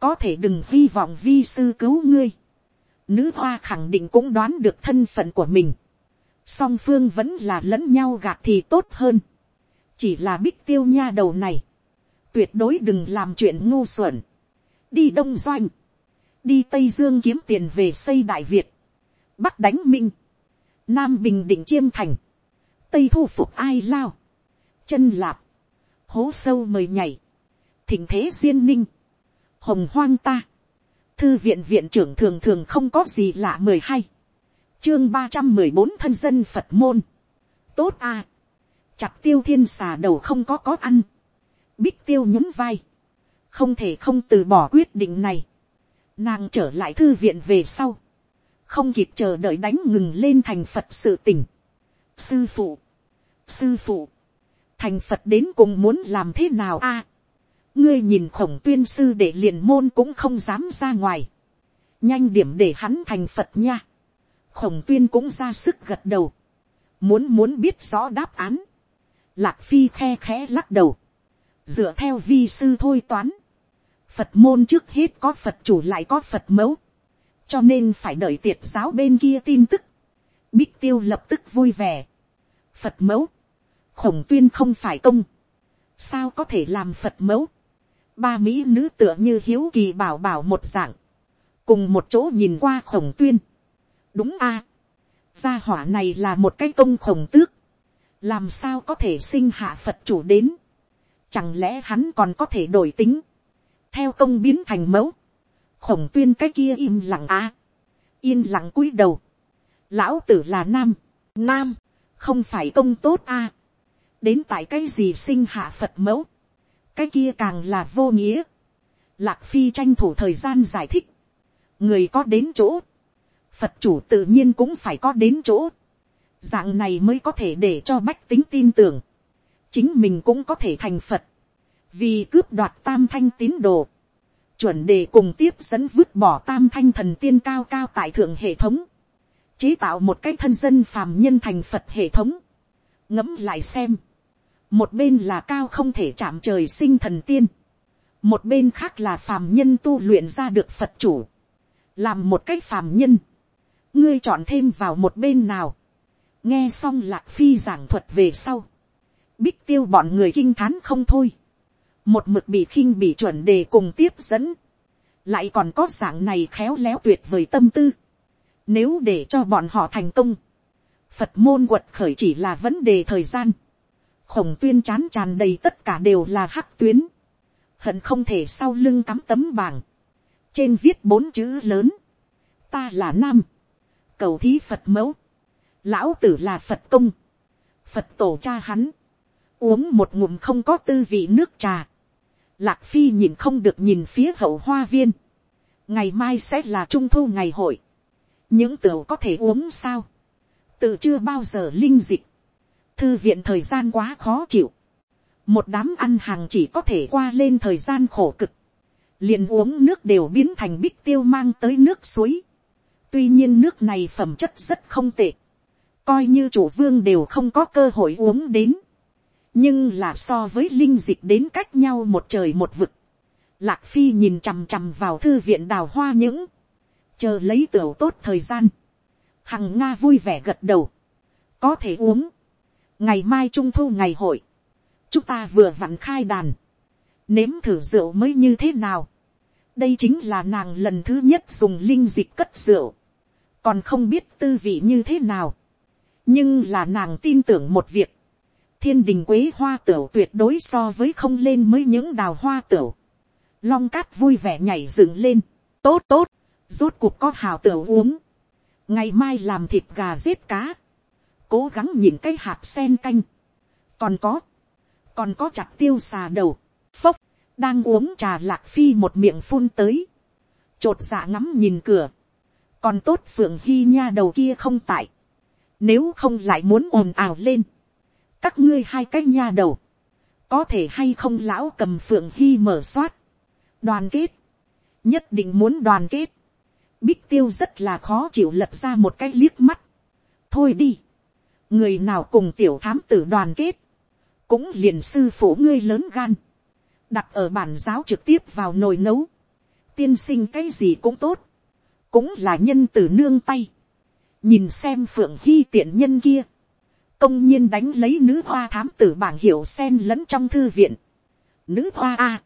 A: có thể đừng hy vọng vi sư cứu ngươi, nữ hoa khẳng định cũng đoán được thân phận của mình, song phương vẫn là lẫn nhau gạt thì tốt hơn, chỉ là bích tiêu nha đầu này, tuyệt đối đừng làm chuyện ngu xuẩn, đi đông doanh, đi tây dương kiếm tiền về xây đại việt, bắc đánh minh, nam bình định chiêm thành, tây thu phục ai lao, chân lạp, hố sâu mời nhảy, thỉnh thế duyên ninh, hồng hoang ta, thư viện viện trưởng thường thường không có gì lạ mười hai, chương ba trăm mười bốn thân dân phật môn, tốt à, chặt tiêu thiên xà đầu không có có ăn, bích tiêu nhún vai, không thể không từ bỏ quyết định này, nàng trở lại thư viện về sau, không kịp chờ đợi đánh ngừng lên thành phật sự tình. sư phụ, sư phụ, thành phật đến cùng muốn làm thế nào a, ngươi nhìn khổng tuyên sư để liền môn cũng không dám ra ngoài, nhanh điểm để hắn thành phật nha, khổng tuyên cũng ra sức gật đầu, muốn muốn biết rõ đáp án, lạc phi khe khẽ lắc đầu, dựa theo vi sư thôi toán, phật môn trước hết có phật chủ lại có phật mẫu, cho nên phải đợi tiệt giáo bên kia tin tức, bích tiêu lập tức vui vẻ, phật mẫu, khổng tuyên không phải công, sao có thể làm phật mẫu, ba mỹ nữ tựa như hiếu kỳ bảo bảo một dạng, cùng một chỗ nhìn qua khổng tuyên, đúng a, gia hỏa này là một cái công khổng tước, làm sao có thể sinh hạ phật chủ đến, chẳng lẽ hắn còn có thể đổi tính, theo công biến thành mẫu, khổng tuyên cái kia im lặng a. Yên lặng cúi đầu, lão tử là nam, nam, không phải công tốt a, đến tại cái gì sinh hạ phật mẫu, cái kia càng là vô nghĩa, lạc phi tranh thủ thời gian giải thích, người có đến chỗ, phật chủ tự nhiên cũng phải có đến chỗ, dạng này mới có thể để cho bách tính tin tưởng, chính mình cũng có thể thành phật, vì cướp đoạt tam thanh tín đồ, chuẩn đề cùng tiếp dẫn vứt bỏ tam thanh thần tiên cao cao tại thượng hệ thống, chế tạo một cái thân dân phàm nhân thành phật hệ thống, ngẫm lại xem, một bên là cao không thể chạm trời sinh thần tiên, một bên khác là phàm nhân tu luyện ra được phật chủ, làm một cái phàm nhân, ngươi chọn thêm vào một bên nào, nghe xong lạc phi giảng thuật về sau, bích tiêu bọn người kinh thán không thôi, một mực bị khinh bị chuẩn đề cùng tiếp dẫn, lại còn có dạng này khéo léo tuyệt vời tâm tư, nếu để cho bọn họ thành công, phật môn quật khởi chỉ là vấn đề thời gian, khổng tuyên chán tràn đầy tất cả đều là hắc tuyến, hận không thể sau lưng cắm tấm bảng, trên viết bốn chữ lớn, ta là nam, cầu thí phật mẫu, lão tử là phật công, phật tổ cha hắn, uống một ngụm không có tư vị nước trà, Lạc Phi nhìn không được nhìn phía hậu hoa viên. Ngày mai sẽ là trung thu ngày hội. Những tửu có thể uống sao? Tự chưa bao giờ linh dịch. Thư viện thời gian quá khó chịu. Một đám ăn hàng chỉ có thể qua lên thời gian khổ cực. liền uống nước đều biến thành bích tiêu mang tới nước suối. Tuy nhiên nước này phẩm chất rất không tệ. Coi như chủ vương đều không có cơ hội uống đến nhưng là so với linh dịch đến cách nhau một trời một vực, lạc phi nhìn chằm chằm vào thư viện đào hoa những, chờ lấy tửu tốt thời gian, hằng nga vui vẻ gật đầu, có thể uống, ngày mai trung thu ngày hội, chúng ta vừa vặn khai đàn, nếm thử rượu mới như thế nào, đây chính là nàng lần thứ nhất dùng linh dịch cất rượu, còn không biết tư vị như thế nào, nhưng là nàng tin tưởng một việc, thiên đình quế hoa tửu tuyệt đối so với không lên mới những đào hoa tửu. Long cát vui vẻ nhảy dựng lên. Tốt tốt, rốt cuộc có hào tửu uống. Ngày mai làm thịt gà giết cá. Cố gắng nhìn cái hạt sen canh. Còn có, còn có chặt tiêu xà đầu. Phốc, đang uống trà lạc phi một miệng phun tới. Chột dạ ngắm nhìn cửa. Còn tốt phượng hy nha đầu kia không tại. Nếu không lại muốn ồn ào lên các ngươi hai cái nha đầu, có thể hay không lão cầm phượng hy mở soát, đoàn kết, nhất định muốn đoàn kết, bích tiêu rất là khó chịu lật ra một cái liếc mắt, thôi đi, người nào cùng tiểu thám tử đoàn kết, cũng liền sư phụ ngươi lớn gan, đặt ở bản giáo trực tiếp vào nồi nấu, tiên sinh cái gì cũng tốt, cũng là nhân từ nương tay, nhìn xem phượng hy tiện nhân kia, công nhiên đánh lấy nữ hoa thám tử bảng hiệu sen lẫn trong thư viện. Nữ hoa a,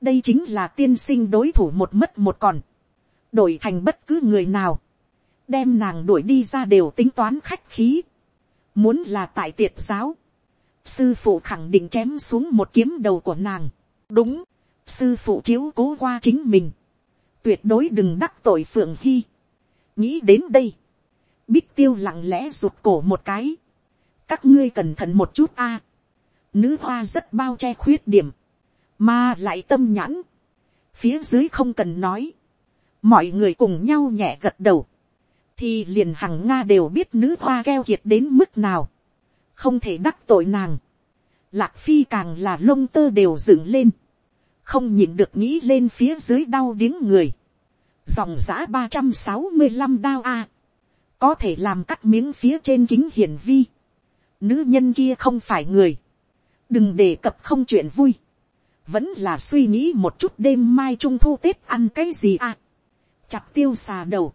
A: đây chính là tiên sinh đối thủ một mất một còn, đổi thành bất cứ người nào, đem nàng đuổi đi ra đều tính toán khách khí, muốn là tại tiệt giáo, sư phụ khẳng định chém xuống một kiếm đầu của nàng, đúng, sư phụ chiếu cố qua chính mình, tuyệt đối đừng đắc tội phượng hy, nghĩ đến đây, bích tiêu lặng lẽ rụt cổ một cái, các ngươi cẩn thận một chút a, nữ hoa rất bao che khuyết điểm, mà lại tâm nhãn, phía dưới không cần nói, mọi người cùng nhau nhẹ gật đầu, thì liền hằng nga đều biết nữ hoa keo kiệt đến mức nào, không thể đắc tội nàng, lạc phi càng là lông tơ đều dựng lên, không nhìn được nghĩ lên phía dưới đau điếng người, dòng giã ba trăm sáu mươi năm đao a, có thể làm cắt miếng phía trên kính hiển vi, nữ nhân kia không phải người, đừng đề cập không chuyện vui, vẫn là suy nghĩ một chút đêm mai trung thu tết ăn cái gì à. chặt tiêu xà đầu,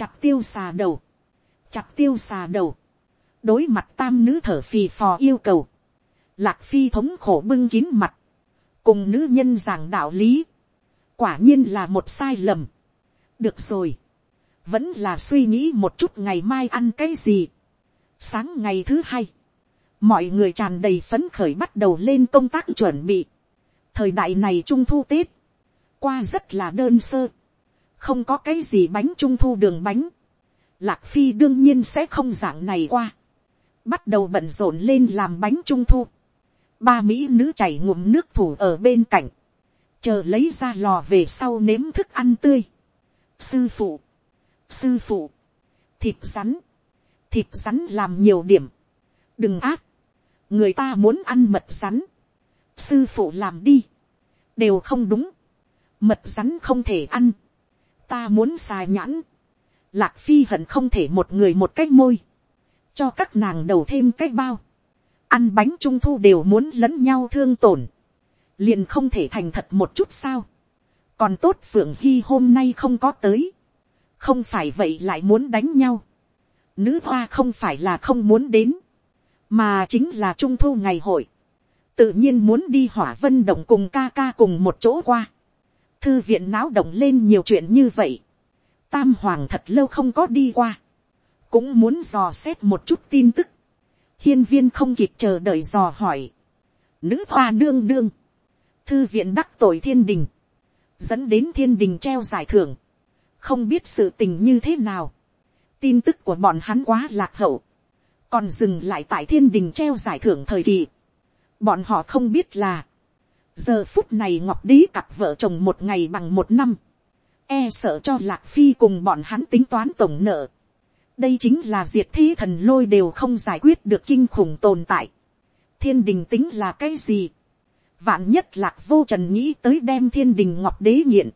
A: chặt tiêu xà đầu, chặt tiêu xà đầu, đối mặt tam nữ thở phì phò yêu cầu, lạc phi thống khổ bưng kín mặt, cùng nữ nhân giảng đạo lý, quả nhiên là một sai lầm. được rồi, vẫn là suy nghĩ một chút ngày mai ăn cái gì. sáng ngày thứ hai, mọi người tràn đầy phấn khởi bắt đầu lên công tác chuẩn bị. thời đại này trung thu tết, qua rất là đơn sơ, không có cái gì bánh trung thu đường bánh, lạc phi đương nhiên sẽ không dạng này qua, bắt đầu bận rộn lên làm bánh trung thu, ba mỹ nữ chảy ngụm nước thủ ở bên cạnh, chờ lấy ra lò về sau nếm thức ăn tươi. sư phụ, sư phụ, thịt rắn, thịt rắn làm nhiều điểm, đừng ác, người ta muốn ăn mật rắn, sư phụ làm đi, đều không đúng, mật rắn không thể ăn, ta muốn xài nhãn, lạc phi hận không thể một người một cái môi, cho các nàng đầu thêm cái bao, ăn bánh trung thu đều muốn lẫn nhau thương tổn, liền không thể thành thật một chút sao, còn tốt phượng hy hôm nay không có tới, không phải vậy lại muốn đánh nhau, nữ hoa không phải là không muốn đến, mà chính là trung thu ngày hội, tự nhiên muốn đi hỏa vân động cùng ca ca cùng một chỗ qua, thư viện náo động lên nhiều chuyện như vậy, tam hoàng thật lâu không có đi qua, cũng muốn dò xét một chút tin tức, hiên viên không kịp chờ đợi dò hỏi, nữ hoa đương đương, thư viện đắc tội thiên đình, dẫn đến thiên đình treo giải thưởng, không biết sự tình như thế nào, tin tức của bọn hắn quá lạc hậu, còn dừng lại tại thiên đình treo giải thưởng thời kỳ, bọn họ không biết là, giờ phút này ngọc đế cặp vợ chồng một ngày bằng một năm, e sợ cho lạc phi cùng bọn hắn tính toán tổng nợ, đây chính là diệt thế thần lôi đều không giải quyết được kinh khủng tồn tại. thiên đình tính là cái gì. vạn nhất lạc vô trần nghĩ tới đem thiên đình ngọc đế nghiện.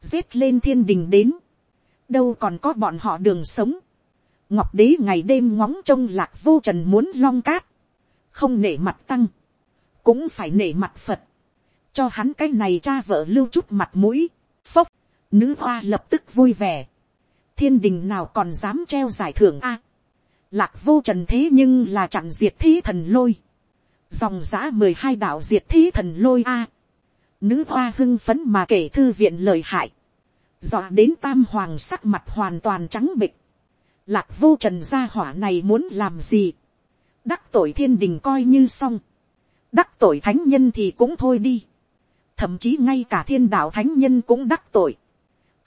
A: giết lên thiên đình đến. đâu còn có bọn họ đường sống. ngọc đế ngày đêm ngóng trông lạc vô trần muốn long cát. không nể mặt tăng. cũng phải nể mặt phật cho hắn cái này cha vợ lưu chút mặt mũi. phốc. nữ hoa lập tức vui vẻ thiên đình nào còn dám treo giải thưởng a. lạc vô trần thế nhưng là chặn diệt thế thần lôi. dòng giã mười hai đạo diệt thế thần lôi a. nữ hoa hưng phấn mà kể thư viện lời hại. dọa đến tam hoàng sắc mặt hoàn toàn trắng bịch. lạc vô trần gia hỏa này muốn làm gì. đắc tội thiên đình coi như xong. đắc tội thánh nhân thì cũng thôi đi thậm chí ngay cả thiên đạo thánh nhân cũng đắc tội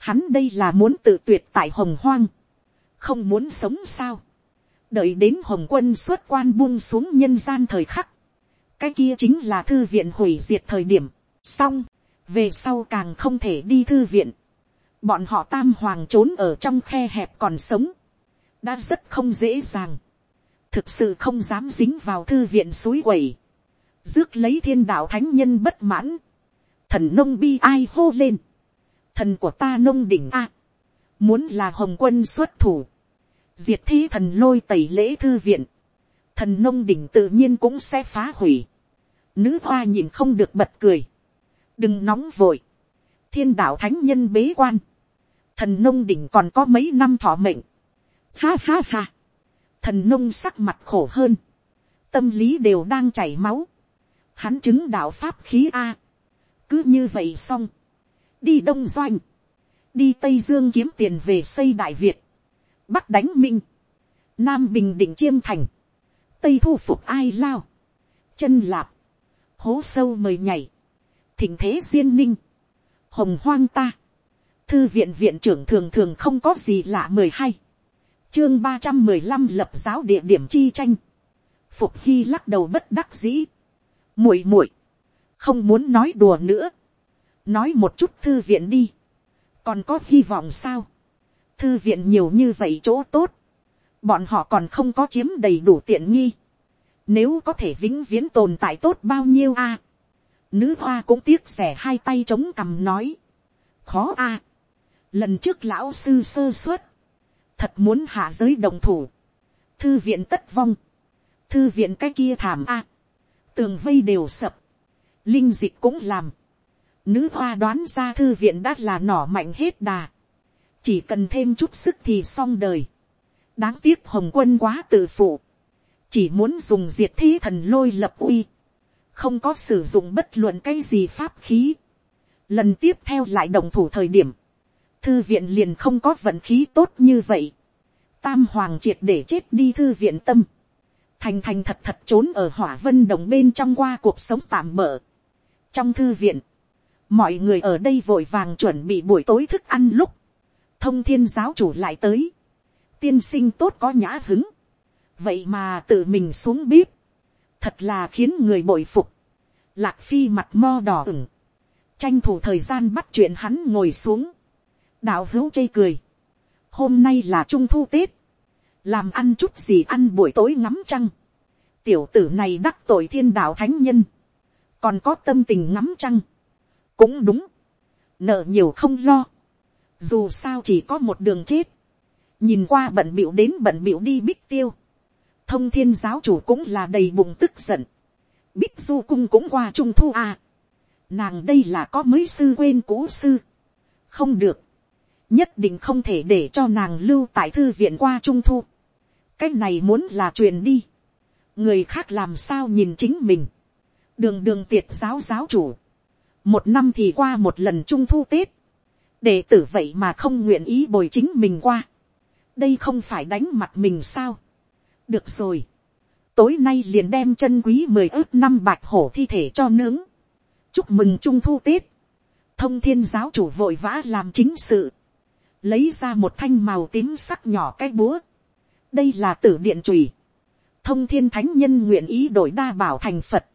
A: Hắn đây là muốn tự tuyệt tại hồng hoang. Không muốn sống sao. Đợi đến hồng quân xuất quan buông xuống nhân gian thời khắc. Cái kia chính là thư viện hủy diệt thời điểm. Xong. Về sau càng không thể đi thư viện. Bọn họ tam hoàng trốn ở trong khe hẹp còn sống. Đã rất không dễ dàng. Thực sự không dám dính vào thư viện suối quẩy. Rước lấy thiên đạo thánh nhân bất mãn. Thần nông bi ai hô lên. Thần của ta nông đỉnh a, muốn là hồng quân xuất thủ, diệt thi thần lôi tẩy lễ thư viện, thần nông đỉnh tự nhiên cũng sẽ phá hủy, nữ hoa nhìn không được bật cười, đừng nóng vội, thiên đạo thánh nhân bế quan, thần nông đỉnh còn có mấy năm thọ mệnh, ha ha ha, thần nông sắc mặt khổ hơn, tâm lý đều đang chảy máu, hắn chứng đạo pháp khí a, cứ như vậy xong, đi đông doanh, đi tây dương kiếm tiền về xây đại việt, bắc đánh minh, nam bình định chiêm thành, tây thu phục ai lao, chân lạp, hố sâu mời nhảy, thỉnh thế duyên ninh, hồng hoang ta, thư viện viện trưởng thường thường không có gì lạ mười hai, chương ba trăm mười lăm lập giáo địa điểm chi tranh, phục hy lắc đầu bất đắc dĩ, muội muội, không muốn nói đùa nữa, nói một chút thư viện đi, còn có hy vọng sao, thư viện nhiều như vậy chỗ tốt, bọn họ còn không có chiếm đầy đủ tiện nghi, nếu có thể vĩnh viễn tồn tại tốt bao nhiêu a, nữ hoa cũng tiếc rẻ hai tay chống cằm nói, khó a, lần trước lão sư sơ suất, thật muốn hạ giới đồng thủ, thư viện tất vong, thư viện cái kia thảm a, tường vây đều sập, linh dịch cũng làm, nữ hoa đoán ra thư viện đã là nỏ mạnh hết đà, chỉ cần thêm chút sức thì xong đời, đáng tiếc hồng quân quá tự phụ, chỉ muốn dùng diệt thế thần lôi lập uy, không có sử dụng bất luận cái gì pháp khí. Lần tiếp theo lại đồng thủ thời điểm, thư viện liền không có vận khí tốt như vậy. Tam hoàng triệt để chết đi thư viện tâm. Thành thành thật thật trốn ở hỏa vân đồng bên trong qua cuộc sống tạm bỡ. Trong thư viện, mọi người ở đây vội vàng chuẩn bị buổi tối thức ăn lúc. Thông thiên giáo chủ lại tới. Tiên sinh tốt có nhã hứng. Vậy mà tự mình xuống bếp. Thật là khiến người bội phục. Lạc phi mặt mo đỏ ửng. Tranh thủ thời gian bắt chuyện hắn ngồi xuống. Đạo hữu chê cười. Hôm nay là trung thu Tết. Làm ăn chút gì ăn buổi tối ngắm trăng. Tiểu tử này đắc tội thiên đạo thánh nhân. Còn có tâm tình ngắm trăng. Cũng đúng. Nợ nhiều không lo. Dù sao chỉ có một đường chết. Nhìn qua bận bịu đến bận bịu đi bích tiêu. Thông thiên giáo chủ cũng là đầy bụng tức giận Bích du cung cũng qua trung thu à. Nàng đây là có mới sư quên cũ sư. Không được. Nhất định không thể để cho nàng lưu tại thư viện qua trung thu. Cái này muốn là truyền đi. Người khác làm sao nhìn chính mình. Đường đường tiệt giáo giáo chủ. Một năm thì qua một lần trung thu Tết. Đệ tử vậy mà không nguyện ý bồi chính mình qua. Đây không phải đánh mặt mình sao. Được rồi tối nay liền đem chân quý mười ước năm bạch hổ thi thể cho nướng. chúc mừng trung thu tết. thông thiên giáo chủ vội vã làm chính sự. lấy ra một thanh màu tím sắc nhỏ cái búa. đây là tử điện trùy. thông thiên thánh nhân nguyện ý đổi đa bảo thành phật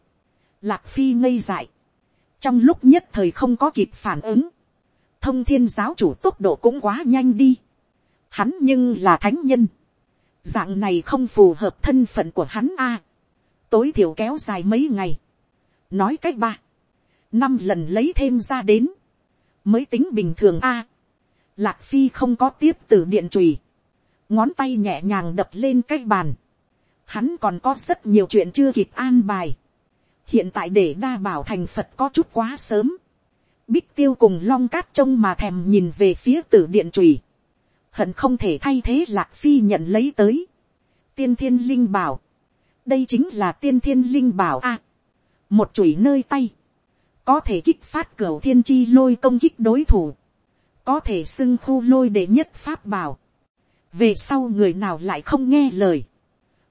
A: lạc phi ngây dại. trong lúc nhất thời không có kịp phản ứng. thông thiên giáo chủ tốc độ cũng quá nhanh đi. hắn nhưng là thánh nhân dạng này không phù hợp thân phận của hắn a. tối thiểu kéo dài mấy ngày. nói cách ba, năm lần lấy thêm ra đến, mới tính bình thường a. lạc phi không có tiếp từ điện trùy, ngón tay nhẹ nhàng đập lên cái bàn. hắn còn có rất nhiều chuyện chưa kịp an bài hiện tại để đa bảo thành phật có chút quá sớm. bích tiêu cùng long cát trông mà thèm nhìn về phía tử điện trùy hận không thể thay thế lạc phi nhận lấy tới. tiên thiên linh bảo, đây chính là tiên thiên linh bảo a. một chuỗi nơi tay, có thể kích phát cửa thiên chi lôi công kích đối thủ, có thể xưng khu lôi để nhất pháp bảo. về sau người nào lại không nghe lời,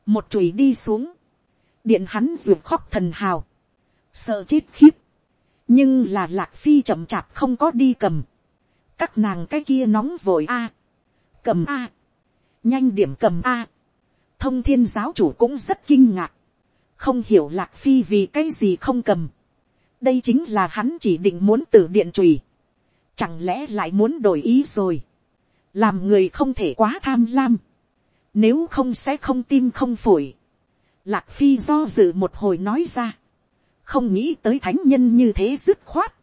A: một chuỗi đi xuống, điện hắn ruột khóc thần hào, sợ chết khiếp, nhưng là lạc phi chậm chạp không có đi cầm, các nàng cái kia nóng vội a, cầm a, nhanh điểm cầm a, thông thiên giáo chủ cũng rất kinh ngạc, không hiểu lạc phi vì cái gì không cầm, đây chính là hắn chỉ định muốn từ điện trùy, chẳng lẽ lại muốn đổi ý rồi, làm người không thể quá tham lam, nếu không sẽ không tim không phổi, lạc phi do dự một hồi nói ra, không nghĩ tới thánh nhân như thế dứt khoát,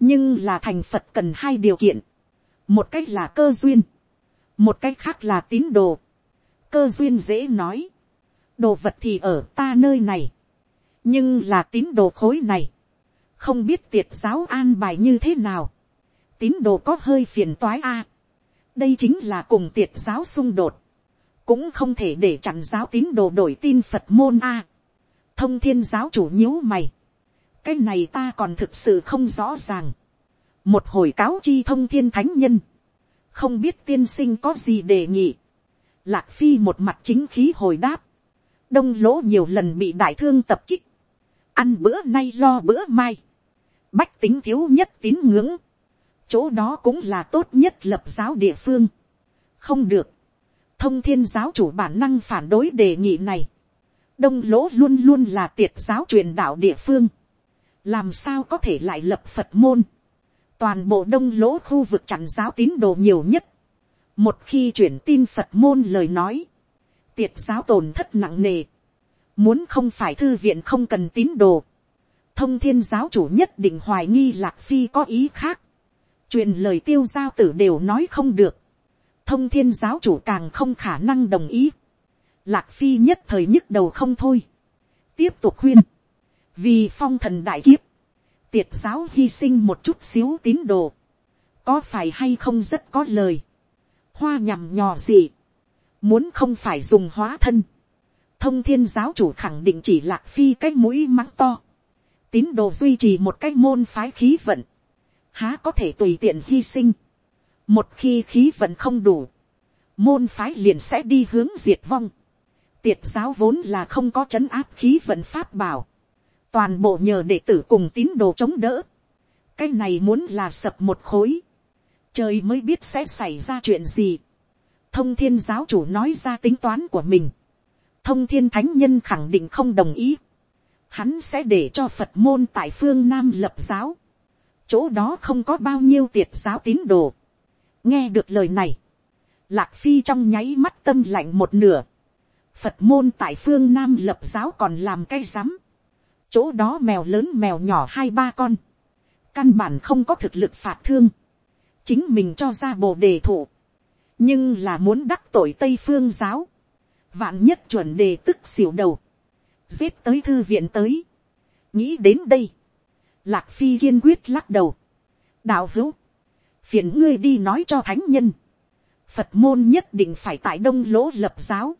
A: nhưng là thành phật cần hai điều kiện, một cách là cơ duyên, một cách khác là tín đồ, cơ duyên dễ nói, đồ vật thì ở ta nơi này, nhưng là tín đồ khối này, không biết tiệt giáo an bài như thế nào, tín đồ có hơi phiền toái a, đây chính là cùng tiệt giáo xung đột, cũng không thể để chặn giáo tín đồ đổi tin phật môn a, thông thiên giáo chủ nhíu mày, cái này ta còn thực sự không rõ ràng, một hồi cáo chi thông thiên thánh nhân, không biết tiên sinh có gì đề nghị, Lạc phi một mặt chính khí hồi đáp, đông lỗ nhiều lần bị đại thương tập kích, ăn bữa nay lo bữa mai, bách tính thiếu nhất tín ngưỡng, chỗ đó cũng là tốt nhất lập giáo địa phương, không được, thông thiên giáo chủ bản năng phản đối đề nghị này, đông lỗ luôn luôn là tiệt giáo truyền đạo địa phương, làm sao có thể lại lập phật môn, toàn bộ đông lỗ khu vực chặn giáo tín đồ nhiều nhất, một khi chuyển tin phật môn lời nói, tiệt giáo tổn thất nặng nề, muốn không phải thư viện không cần tín đồ, thông thiên giáo chủ nhất định hoài nghi lạc phi có ý khác, truyền lời tiêu giao tử đều nói không được, thông thiên giáo chủ càng không khả năng đồng ý, lạc phi nhất thời nhức đầu không thôi, tiếp tục khuyên, vì phong thần đại kiếp, tiệt giáo hy sinh một chút xíu tín đồ, có phải hay không rất có lời, hoa nhằm nhò gì, muốn không phải dùng hóa thân, thông thiên giáo chủ khẳng định chỉ lạc phi cái mũi mắng to, tín đồ duy trì một cái môn phái khí vận, há có thể tùy tiện hy sinh, một khi khí vận không đủ, môn phái liền sẽ đi hướng diệt vong, tiệt giáo vốn là không có c h ấ n áp khí vận pháp bảo, toàn bộ nhờ đệ tử cùng tín đồ chống đỡ, cái này muốn là sập một khối, trời mới biết sẽ xảy ra chuyện gì, thông thiên giáo chủ nói ra tính toán của mình, thông thiên thánh nhân khẳng định không đồng ý, hắn sẽ để cho phật môn tại phương nam lập giáo, chỗ đó không có bao nhiêu tiệt giáo tín đồ, nghe được lời này, lạc phi trong nháy mắt tâm lạnh một nửa, Phật môn tại phương Nam lập giáo còn làm cái rắm. Chỗ đó mèo lớn mèo nhỏ hai ba con. Căn bản không có thực lực phạt thương. Chính mình cho ra bộ đề thụ. Nhưng là muốn đắc tội Tây phương giáo. Vạn nhất chuẩn đề tức xỉu đầu. Giết tới thư viện tới. Nghĩ đến đây. Lạc Phi kiên quyết lắc đầu. Đạo hữu. Phiền ngươi đi nói cho thánh nhân. Phật môn nhất định phải tại đông lỗ lập giáo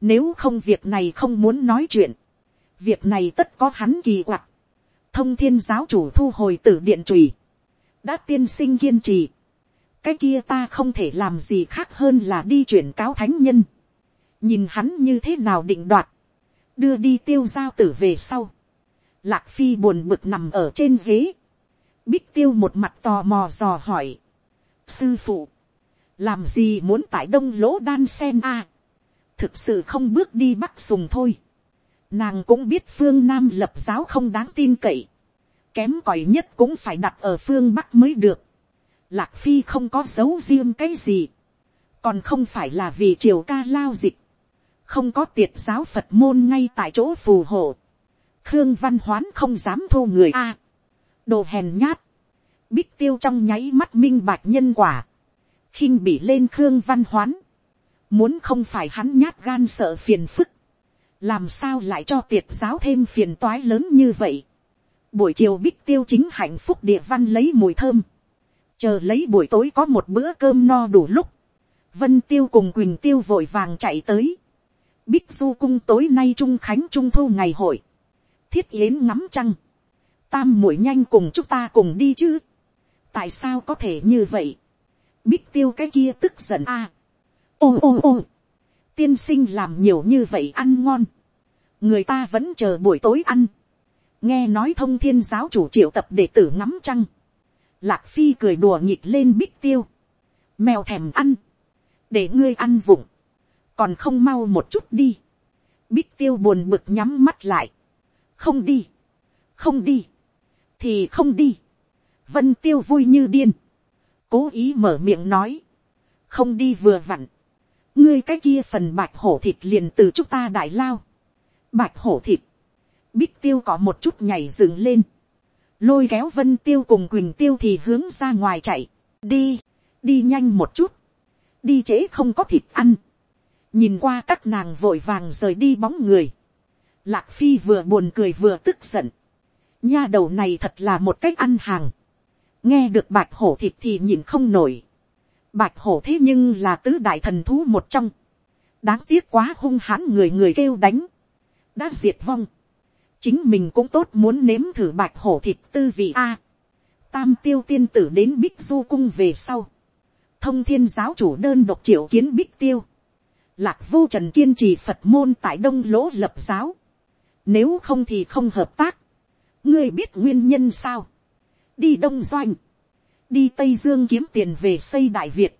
A: nếu không việc này không muốn nói chuyện. Việc này tất có hắn kỳ quặc. Thông thiên giáo chủ thu hồi tử điện trùy. Đã tiên sinh kiên trì. Cái kia ta không thể làm gì khác hơn là đi chuyển cáo thánh nhân. Nhìn hắn như thế nào định đoạt. Đưa đi tiêu giao tử về sau. Lạc phi buồn bực nằm ở trên ghế. Bích tiêu một mặt tò mò dò hỏi. Sư phụ. Làm gì muốn tại đông lỗ đan sen a thực sự không bước đi bắc sùng thôi. Nàng cũng biết phương Nam lập giáo không đáng tin cậy. Kém cỏi nhất cũng phải đặt ở phương Bắc mới được. Lạc Phi không có dấu riêng cái gì. Còn không phải là vì triều ca lao dịch. Không có tiệt giáo Phật môn ngay tại chỗ phù hộ. Khương Văn Hoán không dám thu người a Đồ hèn nhát. Bích tiêu trong nháy mắt minh bạch nhân quả. khinh bị lên Khương Văn Hoán Muốn không phải hắn nhát gan sợ phiền phức. Làm sao lại cho tiệt giáo thêm phiền toái lớn như vậy. Buổi chiều bích tiêu chính hạnh phúc địa văn lấy mùi thơm. Chờ lấy buổi tối có một bữa cơm no đủ lúc. Vân tiêu cùng Quỳnh tiêu vội vàng chạy tới. Bích du cung tối nay trung khánh trung thu ngày hội. Thiết yến ngắm trăng. Tam mũi nhanh cùng chúng ta cùng đi chứ. Tại sao có thể như vậy? Bích tiêu cái kia tức giận a ôm ôm ôm. Tiên sinh làm nhiều như vậy ăn ngon, người ta vẫn chờ buổi tối ăn, nghe nói thông thiên giáo chủ triệu tập đệ tử ngắm trăng, lạc phi cười đùa nhịp lên bích tiêu, mèo thèm ăn, để ngươi ăn vụng, còn không mau một chút đi, bích tiêu buồn bực nhắm mắt lại, không đi, không đi, thì không đi, vân tiêu vui như điên, cố ý mở miệng nói, không đi vừa vặn, ngươi cái kia phần bạch hổ thịt liền từ chúng ta đại lao. bạch hổ thịt, bích tiêu có một chút nhảy dựng lên, lôi kéo vân tiêu cùng quỳnh tiêu thì hướng ra ngoài chạy, đi, đi nhanh một chút, đi trễ không có thịt ăn, nhìn qua các nàng vội vàng rời đi bóng người, lạc phi vừa buồn cười vừa tức giận, nha đầu này thật là một cách ăn hàng, nghe được bạch hổ thịt thì nhìn không nổi, Bạch hổ thế nhưng là tứ đại thần thú một trong. Đáng tiếc quá hung hãn người người kêu đánh. Đã diệt vong. Chính mình cũng tốt muốn nếm thử bạch hổ thịt tư vị A. tam tiêu tiên tử đến Bích Du Cung về sau. Thông thiên giáo chủ đơn độc triệu kiến Bích Tiêu. lạc vô trần kiên trì phật môn tại đông lỗ lập giáo, nếu không thì không hợp tác, ngươi biết nguyên nhân sao, đi đông doanh, đi tây dương kiếm tiền về xây đại việt,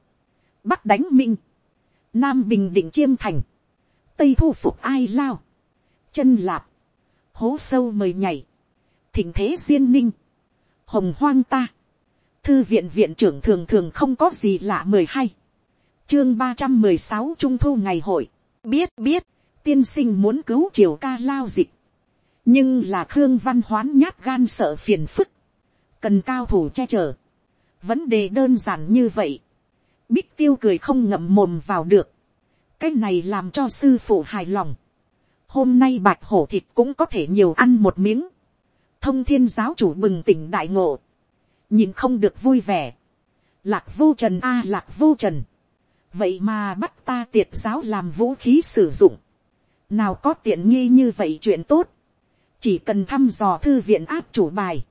A: bắc đánh minh, nam bình định chiêm thành, tây thu phục ai lao, chân lạp, hố sâu mời nhảy, thỉnh thế duyên ninh, hồng hoang ta, thư viện viện trưởng thường thường không có gì lạ mười hay chương ba trăm mười sáu trung thu ngày hội, biết biết, tiên sinh muốn cứu triều ca lao dịch, nhưng là khương văn hoán nhát gan sợ phiền phức, cần cao thủ che chở, vấn đề đơn giản như vậy, bích tiêu cười không ngậm mồm vào được, cái này làm cho sư phụ hài lòng, hôm nay bạch hổ thịt cũng có thể nhiều ăn một miếng, thông thiên giáo chủ bừng tỉnh đại ngộ, nhìn không được vui vẻ, lạc vô trần a lạc vô trần, vậy mà bắt ta tiệt giáo làm vũ khí sử dụng, nào có tiện nghi như vậy chuyện tốt, chỉ cần thăm dò thư viện áp chủ bài,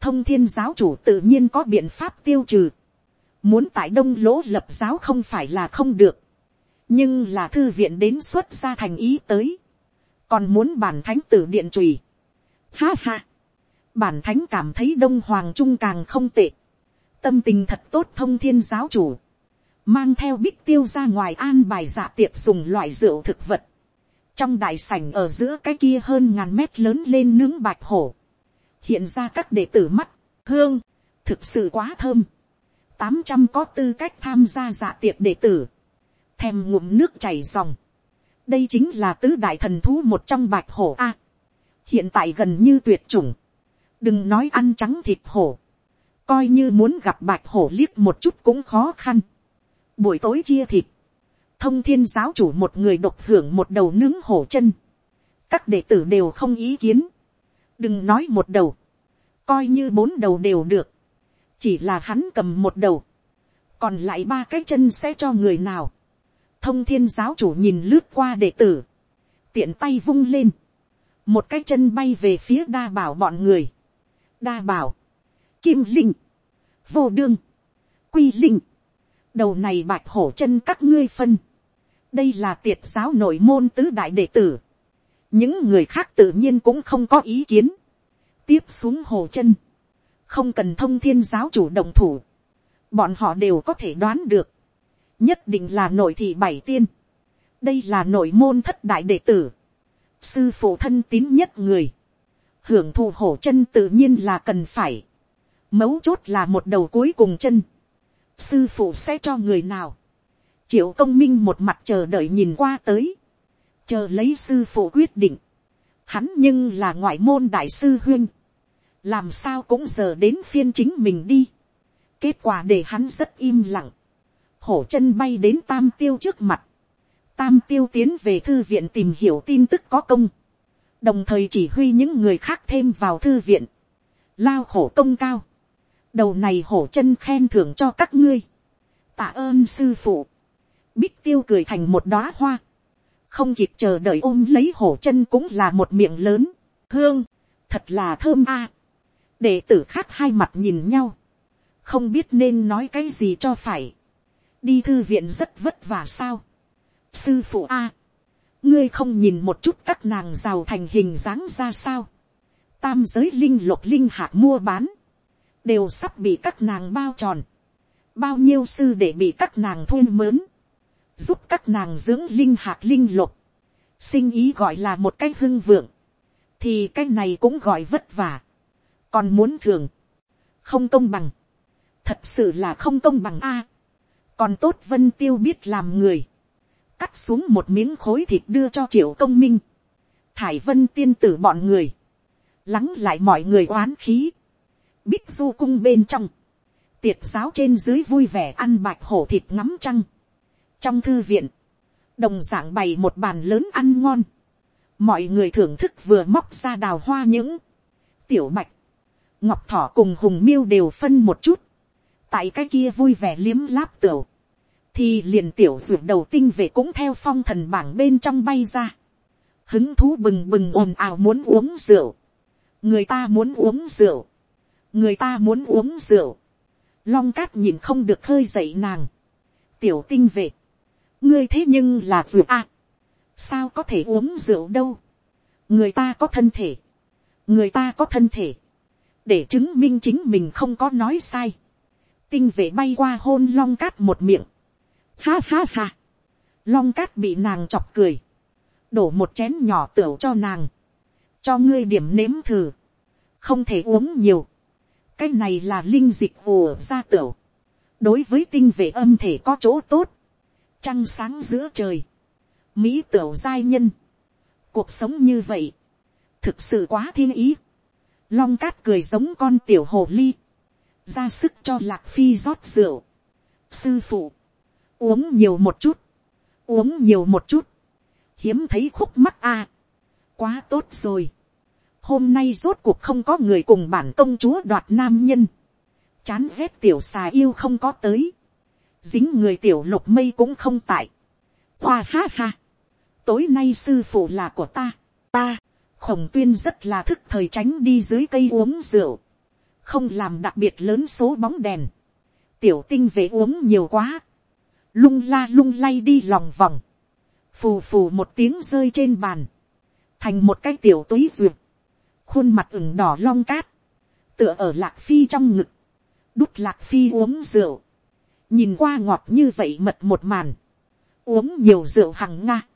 A: thông thiên giáo chủ tự nhiên có biện pháp tiêu trừ, muốn tại đông lỗ lập giáo không phải là không được, nhưng là thư viện đến xuất ra thành ý tới, còn muốn bản thánh tử điện trùy. Ha ha, bản thánh cảm thấy đông hoàng trung càng không tệ, tâm tình thật tốt thông thiên giáo chủ, mang theo bích tiêu ra ngoài an bài dạ tiệc dùng loại rượu thực vật, trong đại sảnh ở giữa cái kia hơn ngàn mét lớn lên nướng bạch hổ, hiện ra các đệ tử mắt, hương, thực sự quá thơm, tám trăm có tư cách tham gia dạ tiệc đệ tử, thèm ngụm nước chảy dòng, đây chính là tứ đại thần thú một trong bạch hổ a, hiện tại gần như tuyệt chủng, đừng nói ăn trắng thịt hổ, coi như muốn gặp bạch hổ liếc một chút cũng khó khăn, buổi tối chia thịt, thông thiên giáo chủ một người độc hưởng một đầu nướng hổ chân, các đệ tử đều không ý kiến, đừng nói một đầu, coi như bốn đầu đều được, chỉ là hắn cầm một đầu, còn lại ba cái chân sẽ cho người nào. thông thiên giáo chủ nhìn lướt qua đệ tử, tiện tay vung lên, một cái chân bay về phía đa bảo bọn người, đa bảo, kim linh, vô đương, quy linh, đầu này bạch hổ chân các ngươi phân, đây là tiệt giáo nội môn tứ đại đệ tử, những người khác tự nhiên cũng không có ý kiến, tiếp xuống hồ chân, không cần thông thiên giáo chủ động thủ, bọn họ đều có thể đoán được, nhất định là nội thị bảy tiên, đây là nội môn thất đại đệ tử, sư phụ thân tín nhất người, hưởng thụ hổ chân tự nhiên là cần phải, mấu chốt là một đầu cuối cùng chân, sư phụ sẽ cho người nào, triệu công minh một mặt chờ đợi nhìn qua tới, chờ lấy sư phụ quyết định, hắn nhưng là ngoại môn đại sư huyên, làm sao cũng giờ đến phiên chính mình đi, kết quả để hắn rất im lặng, hổ chân bay đến tam tiêu trước mặt, tam tiêu tiến về thư viện tìm hiểu tin tức có công, đồng thời chỉ huy những người khác thêm vào thư viện, lao khổ công cao, đầu này hổ chân khen thưởng cho các ngươi, tạ ơn sư phụ, bích tiêu cười thành một đóa hoa, không kịp chờ đợi ôm lấy hổ chân cũng là một miệng lớn, hương, thật là thơm a, đệ tử khác hai mặt nhìn nhau, không biết nên nói cái gì cho phải, đi thư viện rất vất vả sao, sư phụ a, ngươi không nhìn một chút các nàng giàu thành hình dáng ra sao, tam giới linh lục linh hạt mua bán, đều sắp bị các nàng bao tròn, bao nhiêu sư để bị các nàng thuê mớn, giúp các nàng dưỡng linh hạt linh lục, sinh ý gọi là một cái hưng vượng, thì cái này cũng gọi vất vả, còn muốn thường, không công bằng, thật sự là không công bằng a, còn tốt vân tiêu biết làm người, cắt xuống một miếng khối thịt đưa cho triệu công minh, thải vân tiên tử bọn người, lắng lại mọi người oán khí, bích du cung bên trong, tiệt giáo trên dưới vui vẻ ăn bạch hổ thịt ngắm trăng, trong thư viện, đồng d ạ n g bày một bàn lớn ăn ngon, mọi người thưởng thức vừa móc ra đào hoa những, tiểu mạch. Ngọc thỏ cùng hùng miêu đều phân một chút, tại cái kia vui vẻ liếm láp tửu, thì liền tiểu ruột đầu tinh về cũng theo phong thần bảng bên trong bay ra, hứng thú bừng bừng ồn ào muốn uống rượu, người ta muốn uống rượu, người ta muốn uống rượu, long cát nhìn không được khơi dậy nàng, tiểu tinh về ngươi thế nhưng là rượu a, sao có thể uống rượu đâu, người ta có thân thể, người ta có thân thể, để chứng minh chính mình không có nói sai, tinh vệ bay qua hôn long cát một miệng, ha ha ha, long cát bị nàng chọc cười, đổ một chén nhỏ tửu cho nàng, cho ngươi điểm nếm thử, không thể uống nhiều, cái này là linh dịch ùa ra tửu, đối với tinh vệ âm thể có chỗ tốt, trăng sáng giữa trời, mỹ tửu giai nhân, cuộc sống như vậy, thực sự quá thiên ý, long cát cười giống con tiểu hồ ly, ra sức cho lạc phi rót rượu, sư phụ, uống nhiều một chút, uống nhiều một chút, hiếm thấy khúc mắt a, quá tốt rồi, hôm nay rốt cuộc không có người cùng bản công chúa đoạt nam nhân, chán ghét tiểu xà yêu không có tới, dính người tiểu lục mây cũng không tại, hoa ha ha, tối nay sư phụ là của ta, ta, khổng tuyên rất là thức thời tránh đi dưới cây uống rượu, không làm đặc biệt lớn số bóng đèn, tiểu tinh về uống nhiều quá, lung la lung lay đi lòng vòng, phù phù một tiếng rơi trên bàn, thành một cái tiểu túy duyệt, khuôn mặt ửng đỏ long cát, tựa ở lạc phi trong ngực, đút lạc phi uống rượu, nhìn qua ngọt như vậy mật một màn, uống nhiều rượu hằng nga,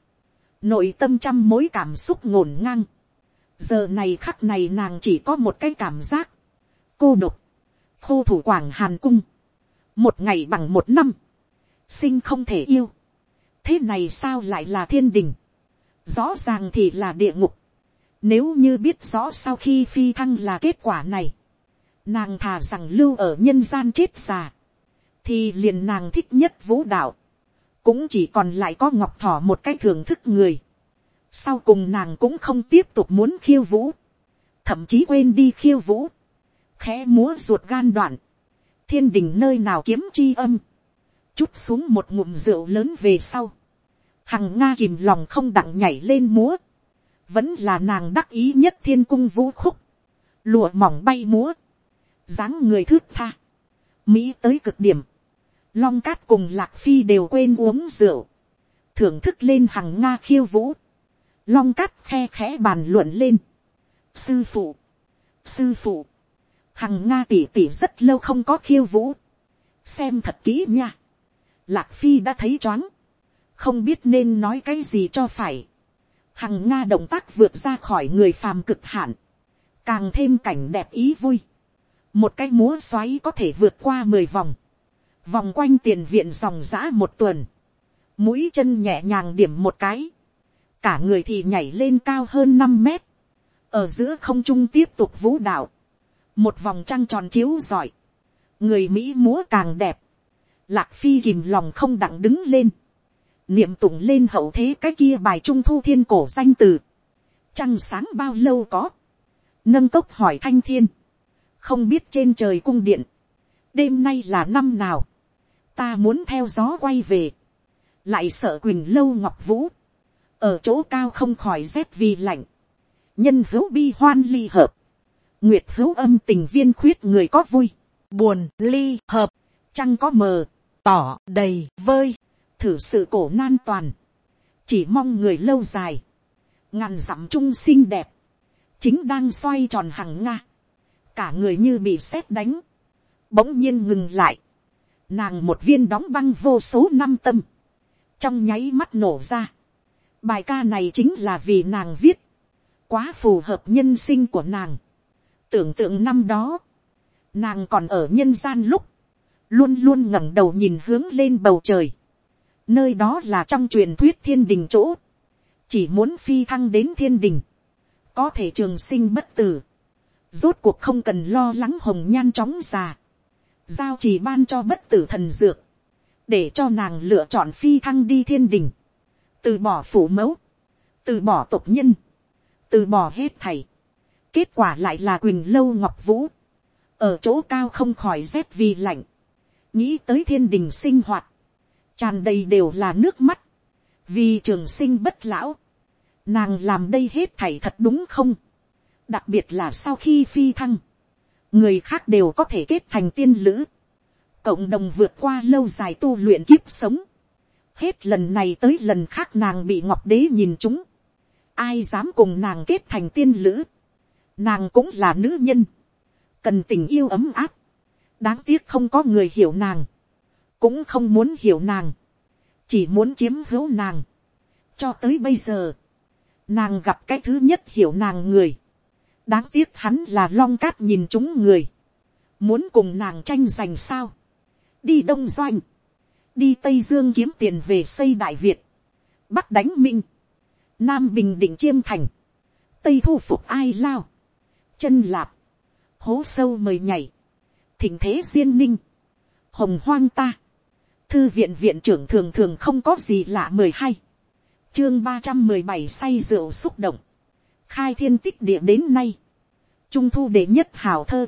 A: nội tâm trăm mối cảm xúc ngổn ngang, giờ này khắc này nàng chỉ có một cái cảm giác, cô độc, khô thủ quảng hàn cung, một ngày bằng một năm, sinh không thể yêu, thế này sao lại là thiên đình, rõ ràng thì là địa ngục, nếu như biết rõ sau khi phi thăng là kết quả này, nàng thà rằng lưu ở nhân gian chết già, thì liền nàng thích nhất vũ đạo, cũng chỉ còn lại có ngọc thỏ một cái thưởng thức người. sau cùng nàng cũng không tiếp tục muốn khiêu vũ, thậm chí quên đi khiêu vũ, khẽ múa ruột gan đoạn, thiên đình nơi nào kiếm chi âm, chút xuống một ngụm rượu lớn về sau, hằng nga kìm lòng không đặng nhảy lên múa, vẫn là nàng đắc ý nhất thiên cung vũ khúc, lụa mỏng bay múa, dáng người thước tha, mỹ tới cực điểm, long cát cùng lạc phi đều quên uống rượu, thưởng thức lên hằng nga khiêu vũ, long cát khe khẽ bàn luận lên, sư phụ, sư phụ, hằng nga tỉ tỉ rất lâu không có khiêu vũ, xem thật kỹ nha, lạc phi đã thấy choáng, không biết nên nói cái gì cho phải, hằng nga động tác vượt ra khỏi người phàm cực hạn, càng thêm cảnh đẹp ý vui, một cái múa xoáy có thể vượt qua mười vòng, vòng quanh tiền viện dòng giã một tuần, mũi chân nhẹ nhàng điểm một cái, cả người thì nhảy lên cao hơn năm mét, ở giữa không trung tiếp tục vũ đạo, một vòng trăng tròn chiếu giỏi, người mỹ múa càng đẹp, lạc phi kìm lòng không đặng đứng lên, niệm tụng lên hậu thế cái kia bài trung thu thiên cổ danh từ, trăng sáng bao lâu có, nâng cốc hỏi thanh thiên, không biết trên trời cung điện, đêm nay là năm nào, ta muốn theo gió quay về, lại sợ quỳnh lâu ngọc vũ, ở chỗ cao không khỏi rét vì lạnh, nhân hữu bi hoan ly hợp, nguyệt hữu âm tình viên khuyết người có vui, buồn ly hợp, trăng có mờ, tỏ đầy vơi, thử sự cổ nan toàn, chỉ mong người lâu dài, ngàn dặm trung xinh đẹp, chính đang xoay tròn hàng nga, cả người như bị sét đánh, bỗng nhiên ngừng lại, nàng một viên đóng băng vô số năm tâm, trong nháy mắt nổ ra, bài ca này chính là vì nàng viết, quá phù hợp nhân sinh của nàng, tưởng tượng năm đó, nàng còn ở nhân gian lúc, luôn luôn ngẩng đầu nhìn hướng lên bầu trời, nơi đó là trong truyền thuyết thiên đình chỗ, chỉ muốn phi thăng đến thiên đình, có thể trường sinh bất tử, rốt cuộc không cần lo lắng hồng nhan chóng già, giao chỉ ban cho bất tử thần dược, để cho nàng lựa chọn phi thăng đi thiên đình, từ bỏ phủ mẫu, từ bỏ tộc nhân, từ bỏ hết thầy, kết quả lại là quỳnh lâu ngọc vũ, ở chỗ cao không khỏi rét vì lạnh, nghĩ tới thiên đình sinh hoạt, tràn đầy đều là nước mắt, vì trường sinh bất lão, nàng làm đây hết thảy thật đúng không, đặc biệt là sau khi phi thăng, người khác đều có thể kết thành tiên lữ, cộng đồng vượt qua lâu dài tu luyện kiếp sống, Hết lần này tới lần khác nàng bị ngọc đế nhìn chúng. Ai dám cùng nàng kết thành tiên lữ. Nàng cũng là nữ nhân. Cần tình yêu ấm áp. Đáng tiếc không có người hiểu nàng. Cũng không muốn hiểu nàng. Chỉ muốn chiếm hữu nàng. Cho tới bây giờ. Nàng gặp cái thứ nhất hiểu nàng người. Đáng tiếc hắn là long cát nhìn chúng người. Muốn cùng nàng tranh giành sao. Đi Đông Doanh. Đi Tây Dương kiếm tiền về xây Đại Việt. Bắc đánh Minh. Nam Bình Định Chiêm Thành. Tây thu phục ai lao. Chân lạp. Hố sâu mời nhảy. Thỉnh thế duyên ninh. Hồng hoang ta. Thư viện viện trưởng thường thường không có gì lạ mười hai. Chương ba trăm mười bảy say rượu xúc động. Khai thiên tích địa đến nay. Trung thu đệ nhất hào thơ.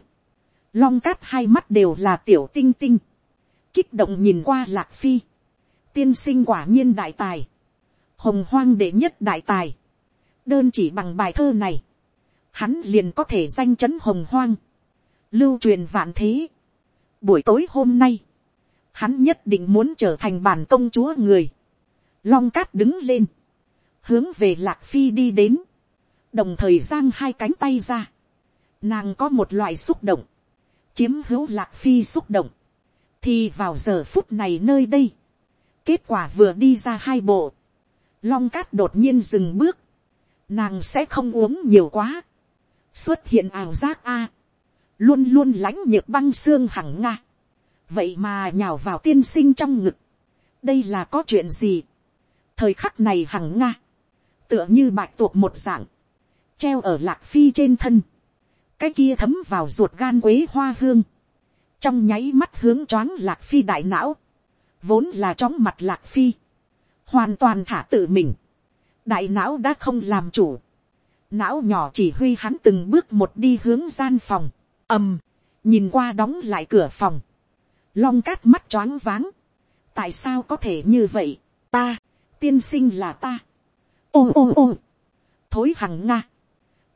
A: Long cát hai mắt đều là tiểu tinh tinh. Kích động nhìn qua lạc phi. Tiên sinh quả nhiên đại tài. Hồng hoang đệ nhất đại tài. Đơn chỉ bằng bài thơ này. Hắn liền có thể danh chấn hồng hoang. Lưu truyền vạn thế. Buổi tối hôm nay. Hắn nhất định muốn trở thành bản công chúa người. Long cát đứng lên. Hướng về lạc phi đi đến. Đồng thời giang hai cánh tay ra. Nàng có một loại xúc động. Chiếm hữu lạc phi xúc động. Thì vào giờ phút này nơi đây. Kết quả vừa đi ra hai bộ. Long cát đột nhiên dừng bước. Nàng sẽ không uống nhiều quá. Xuất hiện ảo giác a Luôn luôn lãnh nhược băng xương hằng nga. Vậy mà nhào vào tiên sinh trong ngực. Đây là có chuyện gì? Thời khắc này hằng nga. Tựa như bạch tuộc một dạng. Treo ở lạc phi trên thân. Cái kia thấm vào ruột gan quế hoa hương, trong nháy mắt hướng choáng lạc phi đại não, vốn là chóng mặt lạc phi, hoàn toàn thả tự mình, đại não đã không làm chủ, não nhỏ chỉ huy hắn từng bước một đi hướng gian phòng, ầm, nhìn qua đóng lại cửa phòng, long cát mắt choáng váng, tại sao có thể như vậy, ta, tiên sinh là ta, ô ô ô, thối hằng nga,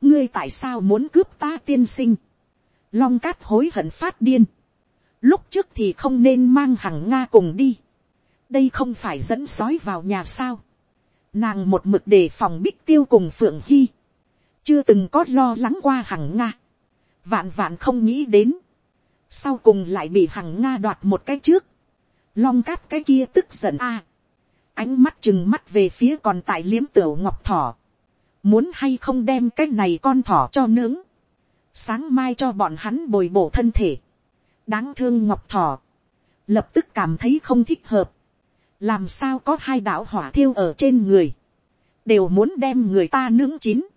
A: ngươi tại sao muốn cướp ta tiên sinh, long cát hối hận phát điên, lúc trước thì không nên mang hằng nga cùng đi, đây không phải dẫn sói vào nhà sao, nàng một mực đề phòng bích tiêu cùng phượng hy, chưa từng có lo lắng qua hằng nga, vạn vạn không nghĩ đến, sau cùng lại bị hằng nga đoạt một cái trước, long cát cái kia tức giận a, ánh mắt chừng mắt về phía còn tại liếm tửu ngọc thỏ, muốn hay không đem cái này con thỏ cho nướng, sáng mai cho bọn hắn bồi bổ thân thể, đáng thương ngọc thỏ, lập tức cảm thấy không thích hợp, làm sao có hai đạo hỏa thiêu ở trên người, đều muốn đem người ta nướng chín,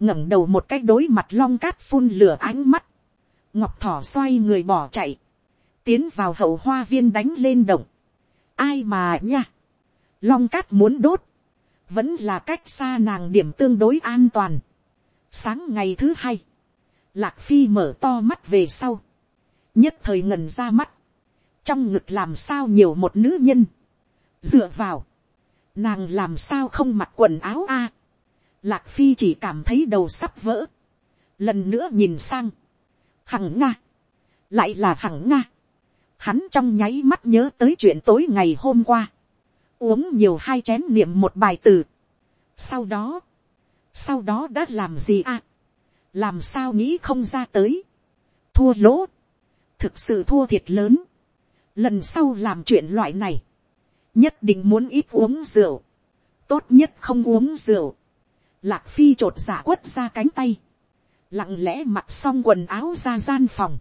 A: ngẩng đầu một cái đối mặt long cát phun lửa ánh mắt, ngọc thỏ xoay người bỏ chạy, tiến vào hậu hoa viên đánh lên động, ai mà nha, long cát muốn đốt, vẫn là cách xa nàng điểm tương đối an toàn. Sáng ngày thứ hai, lạc phi mở to mắt về sau, nhất thời ngần ra mắt, trong ngực làm sao nhiều một nữ nhân, dựa vào, nàng làm sao không mặc quần áo a, lạc phi chỉ cảm thấy đầu sắp vỡ, lần nữa nhìn sang, hằng nga, lại là hằng nga, hắn trong nháy mắt nhớ tới chuyện tối ngày hôm qua, uống nhiều hai chén niệm một bài từ. sau đó, sau đó đã làm gì à, làm sao nghĩ không ra tới, thua lỗ, thực sự thua thiệt lớn, lần sau làm chuyện loại này, nhất định muốn ít uống rượu, tốt nhất không uống rượu, lạc phi t r ộ t giả quất ra cánh tay, lặng lẽ mặc xong quần áo ra gian phòng,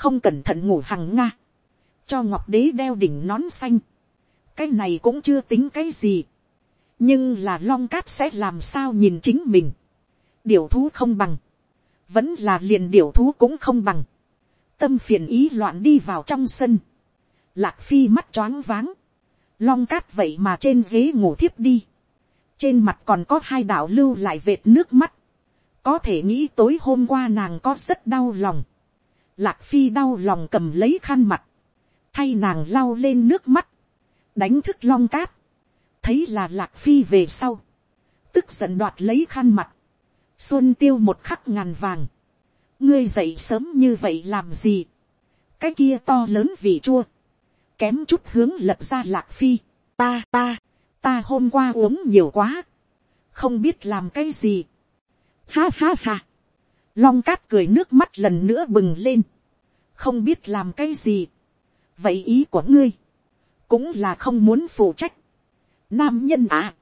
A: không cẩn thận ngủ hằng nga, cho ngọc đế đeo đỉnh nón xanh, cái này cũng chưa tính cái gì. nhưng là long cát sẽ làm sao nhìn chính mình. điều thú không bằng. vẫn là liền điều thú cũng không bằng. tâm phiền ý loạn đi vào trong sân. lạc phi mắt choáng váng. long cát vậy mà trên ghế ngủ thiếp đi. trên mặt còn có hai đạo lưu lại vệt nước mắt. có thể nghĩ tối hôm qua nàng có rất đau lòng. lạc phi đau lòng cầm lấy khăn mặt. thay nàng lau lên nước mắt đánh thức long cát, thấy là lạc phi về sau, tức giận đoạt lấy khăn mặt, xuân tiêu một khắc ngàn vàng, ngươi dậy sớm như vậy làm gì, cái kia to lớn vì chua, kém chút hướng lật ra lạc phi, ta ta, ta hôm qua uống nhiều quá, không biết làm cái gì. Ha ha ha, long cát cười nước mắt lần nữa bừng lên, không biết làm cái gì. vậy ý của ngươi, cũng là không muốn phụ trách. nam nhân à,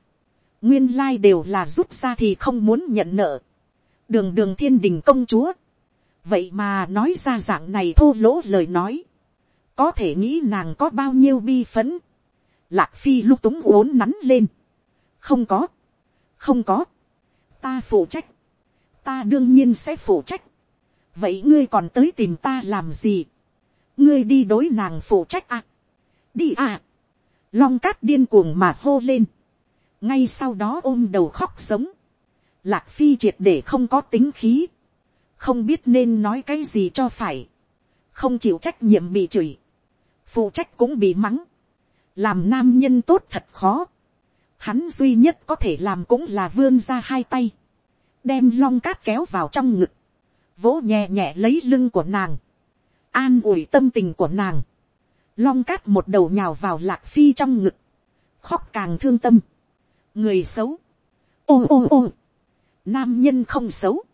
A: nguyên lai đều là rút ra thì không muốn nhận nợ. đường đường thiên đình công chúa, vậy mà nói ra dạng này thô lỗ lời nói, có thể nghĩ nàng có bao nhiêu bi phấn. lạc phi lúc túng uốn nắn lên, không có, không có, ta phụ trách, ta đương nhiên sẽ phụ trách, vậy ngươi còn tới tìm ta làm gì, ngươi đi đối nàng phụ trách à, đi à, long cát điên cuồng mà hô lên, ngay sau đó ôm đầu khóc sống, lạc phi triệt để không có tính khí, không biết nên nói cái gì cho phải, không chịu trách nhiệm bị chửi, phụ trách cũng bị mắng, làm nam nhân tốt thật khó, hắn duy nhất có thể làm cũng là vươn ra hai tay, đem long cát kéo vào trong ngực, vỗ nhẹ nhẹ lấy lưng của nàng, an ủi tâm tình của nàng, long cát một đầu nhào vào lạc phi trong ngực, khóc càng thương tâm, người xấu, ôm ôm ôm. nam nhân không xấu,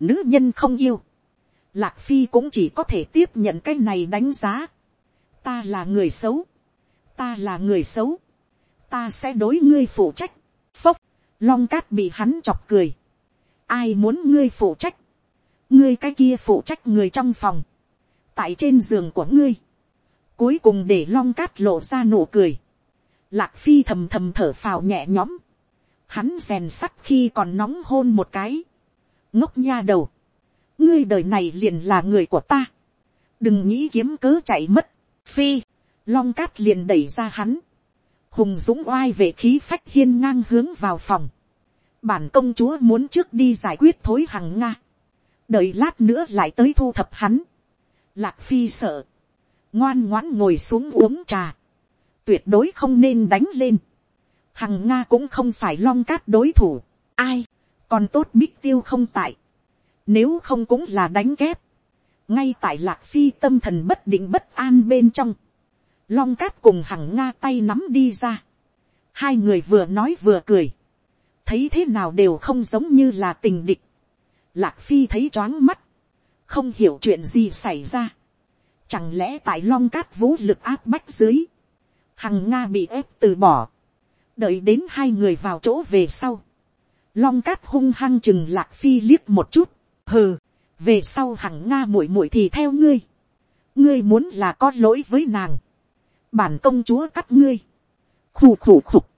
A: nữ nhân không yêu, lạc phi cũng chỉ có thể tiếp nhận cái này đánh giá, ta là người xấu, ta là người xấu, ta sẽ đối ngươi phụ trách, phốc, long cát bị hắn chọc cười, ai muốn ngươi phụ trách, ngươi cái kia phụ trách người trong phòng, tại trên giường của ngươi, cuối cùng để long cát lộ ra nụ cười, lạc phi thầm thầm thở phào nhẹ nhõm, hắn rèn sắt khi còn nóng hôn một cái, ngốc nha đầu, ngươi đời này liền là người của ta, đừng nghĩ kiếm cớ chạy mất, phi, long cát liền đẩy ra hắn, hùng dũng oai về khí phách hiên ngang hướng vào phòng, bản công chúa muốn trước đi giải quyết thối hằng nga, đợi lát nữa lại tới thu thập hắn, lạc phi sợ, ngoan ngoãn ngồi xuống uống trà, tuyệt đối không nên đánh lên, hằng nga cũng không phải long cát đối thủ, ai, còn tốt bích tiêu không tại, nếu không cũng là đánh kép, ngay tại lạc phi tâm thần bất định bất an bên trong, long cát cùng hằng nga tay nắm đi ra, hai người vừa nói vừa cười, thấy thế nào đều không giống như là tình địch, lạc phi thấy choáng mắt, không hiểu chuyện gì xảy ra, chẳng lẽ tại long cát vũ lực áp bách dưới, hằng nga bị ép từ bỏ, đợi đến hai người vào chỗ về sau, long cát hung hăng chừng lạc phi liếc một chút, hừ, về sau hằng nga muội muội thì theo ngươi, ngươi muốn là có lỗi với nàng, bản công chúa cắt ngươi, khù khù khục,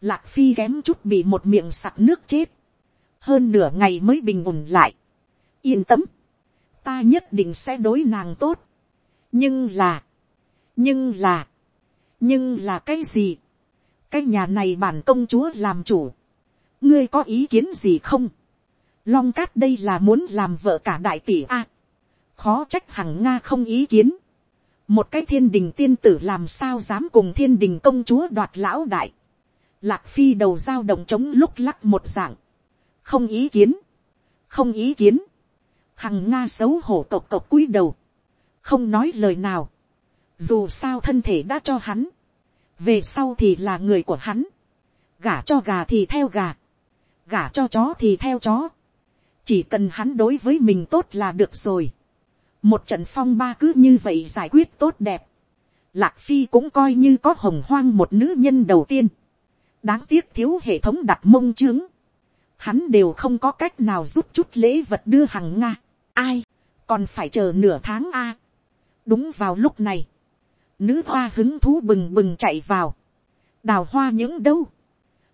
A: lạc phi kém chút bị một miệng sặc nước chết, hơn nửa ngày mới bình ổn lại, yên tâm, ta nhất định sẽ đối nàng tốt, nhưng là, nhưng là, nhưng là cái gì, cái nhà này bản công chúa làm chủ, ngươi có ý kiến gì không, long cát đây là muốn làm vợ cả đại tỷ a, khó trách hằng nga không ý kiến, một cái thiên đình tiên tử làm sao dám cùng thiên đình công chúa đoạt lão đại, lạc phi đầu dao động chống lúc lắc một dạng, không ý kiến, không ý kiến, hằng nga xấu hổ cộc cộc cúi đầu, không nói lời nào, dù sao thân thể đã cho hắn, về sau thì là người của hắn, gả cho gà thì theo gà, gả cho chó thì theo chó, chỉ cần hắn đối với mình tốt là được rồi, một trận phong ba cứ như vậy giải quyết tốt đẹp, lạc phi cũng coi như có hồng hoang một nữ nhân đầu tiên, đáng tiếc thiếu hệ thống đặt mông trướng, hắn đều không có cách nào giúp chút lễ vật đưa hằng nga, ai, còn phải chờ nửa tháng a, đúng vào lúc này, nữ hoa hứng thú bừng bừng chạy vào, đào hoa những đâu,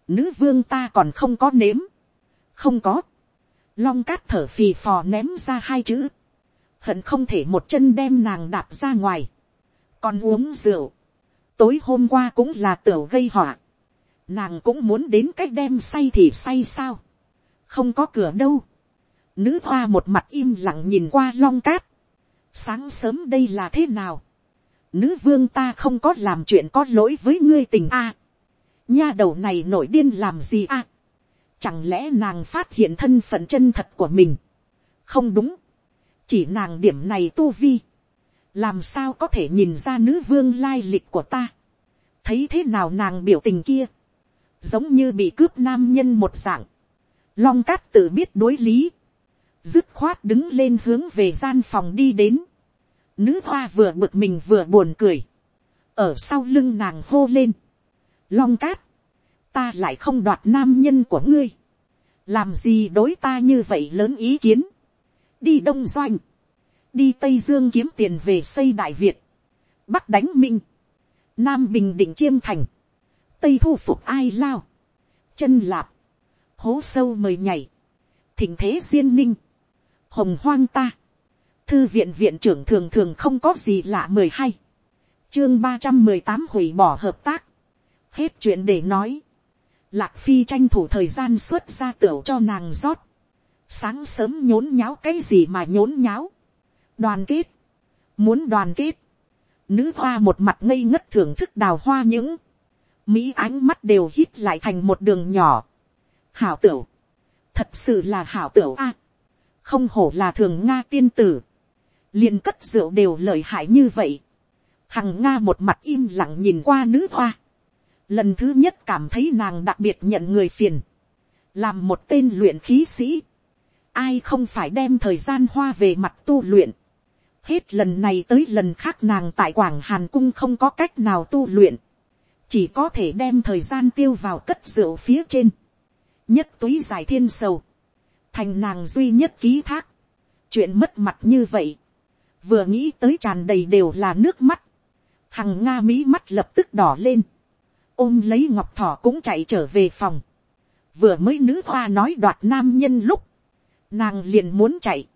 A: nữ vương ta còn không có nếm, không có, long cát thở phì phò ném ra hai chữ, hận không thể một chân đem nàng đạp ra ngoài, còn uống rượu, tối hôm qua cũng là tửu gây họa, nàng cũng muốn đến cách đem say thì say sao, không có cửa đâu, nữ hoa một mặt im lặng nhìn qua long cát, sáng sớm đây là thế nào, nữ vương ta không có làm chuyện có lỗi với ngươi tình a, nha đầu này nổi điên làm gì a, chẳng lẽ nàng phát hiện thân phận chân thật của mình, không đúng, chỉ nàng điểm này tu vi, làm sao có thể nhìn ra nữ vương lai lịch của ta, thấy thế nào nàng biểu tình kia, giống như bị cướp nam nhân một dạng, long cát tự biết đối lý, dứt khoát đứng lên hướng về gian phòng đi đến, nữ hoa vừa bực mình vừa buồn cười, ở sau lưng nàng hô lên, long cát, ta lại không đoạt nam nhân của ngươi, làm gì đối ta như vậy lớn ý kiến, đi đông doanh, đi tây dương kiếm tiền về xây đại việt, bắc đánh minh, nam bình định chiêm thành, tây thu phục ai lao, chân lạp, hố sâu mời nhảy, thỉnh thế duyên ninh, hồng hoang ta, thư viện viện trưởng thường thường không có gì lạ mười hai, chương ba trăm mười tám hủy bỏ hợp tác, hết chuyện để nói, lạc phi tranh thủ thời gian xuất ra tửu cho nàng rót, sáng sớm nhốn nháo cái gì mà nhốn nháo, đoàn kết, muốn đoàn kết, nữ hoa một mặt ngây ngất thưởng thức đào hoa những, mỹ ánh mắt đều hít lại thành một đường nhỏ, hảo tửu, thật sự là hảo tửu a, không hổ là thường nga tiên tử, liền cất rượu đều lợi hại như vậy, hằng nga một mặt im lặng nhìn qua nữ hoa, lần thứ nhất cảm thấy nàng đặc biệt nhận người phiền, làm một tên luyện khí sĩ, ai không phải đem thời gian hoa về mặt tu luyện, hết lần này tới lần khác nàng tại quảng hàn cung không có cách nào tu luyện, chỉ có thể đem thời gian tiêu vào cất rượu phía trên, nhất túy dài thiên sầu, thành nàng duy nhất ký thác, chuyện mất mặt như vậy, vừa nghĩ tới tràn đầy đều là nước mắt, hằng nga mỹ mắt lập tức đỏ lên, ôm lấy ngọc thỏ cũng chạy trở về phòng, vừa mới nữ hoa nói đoạt nam nhân lúc, nàng liền muốn chạy,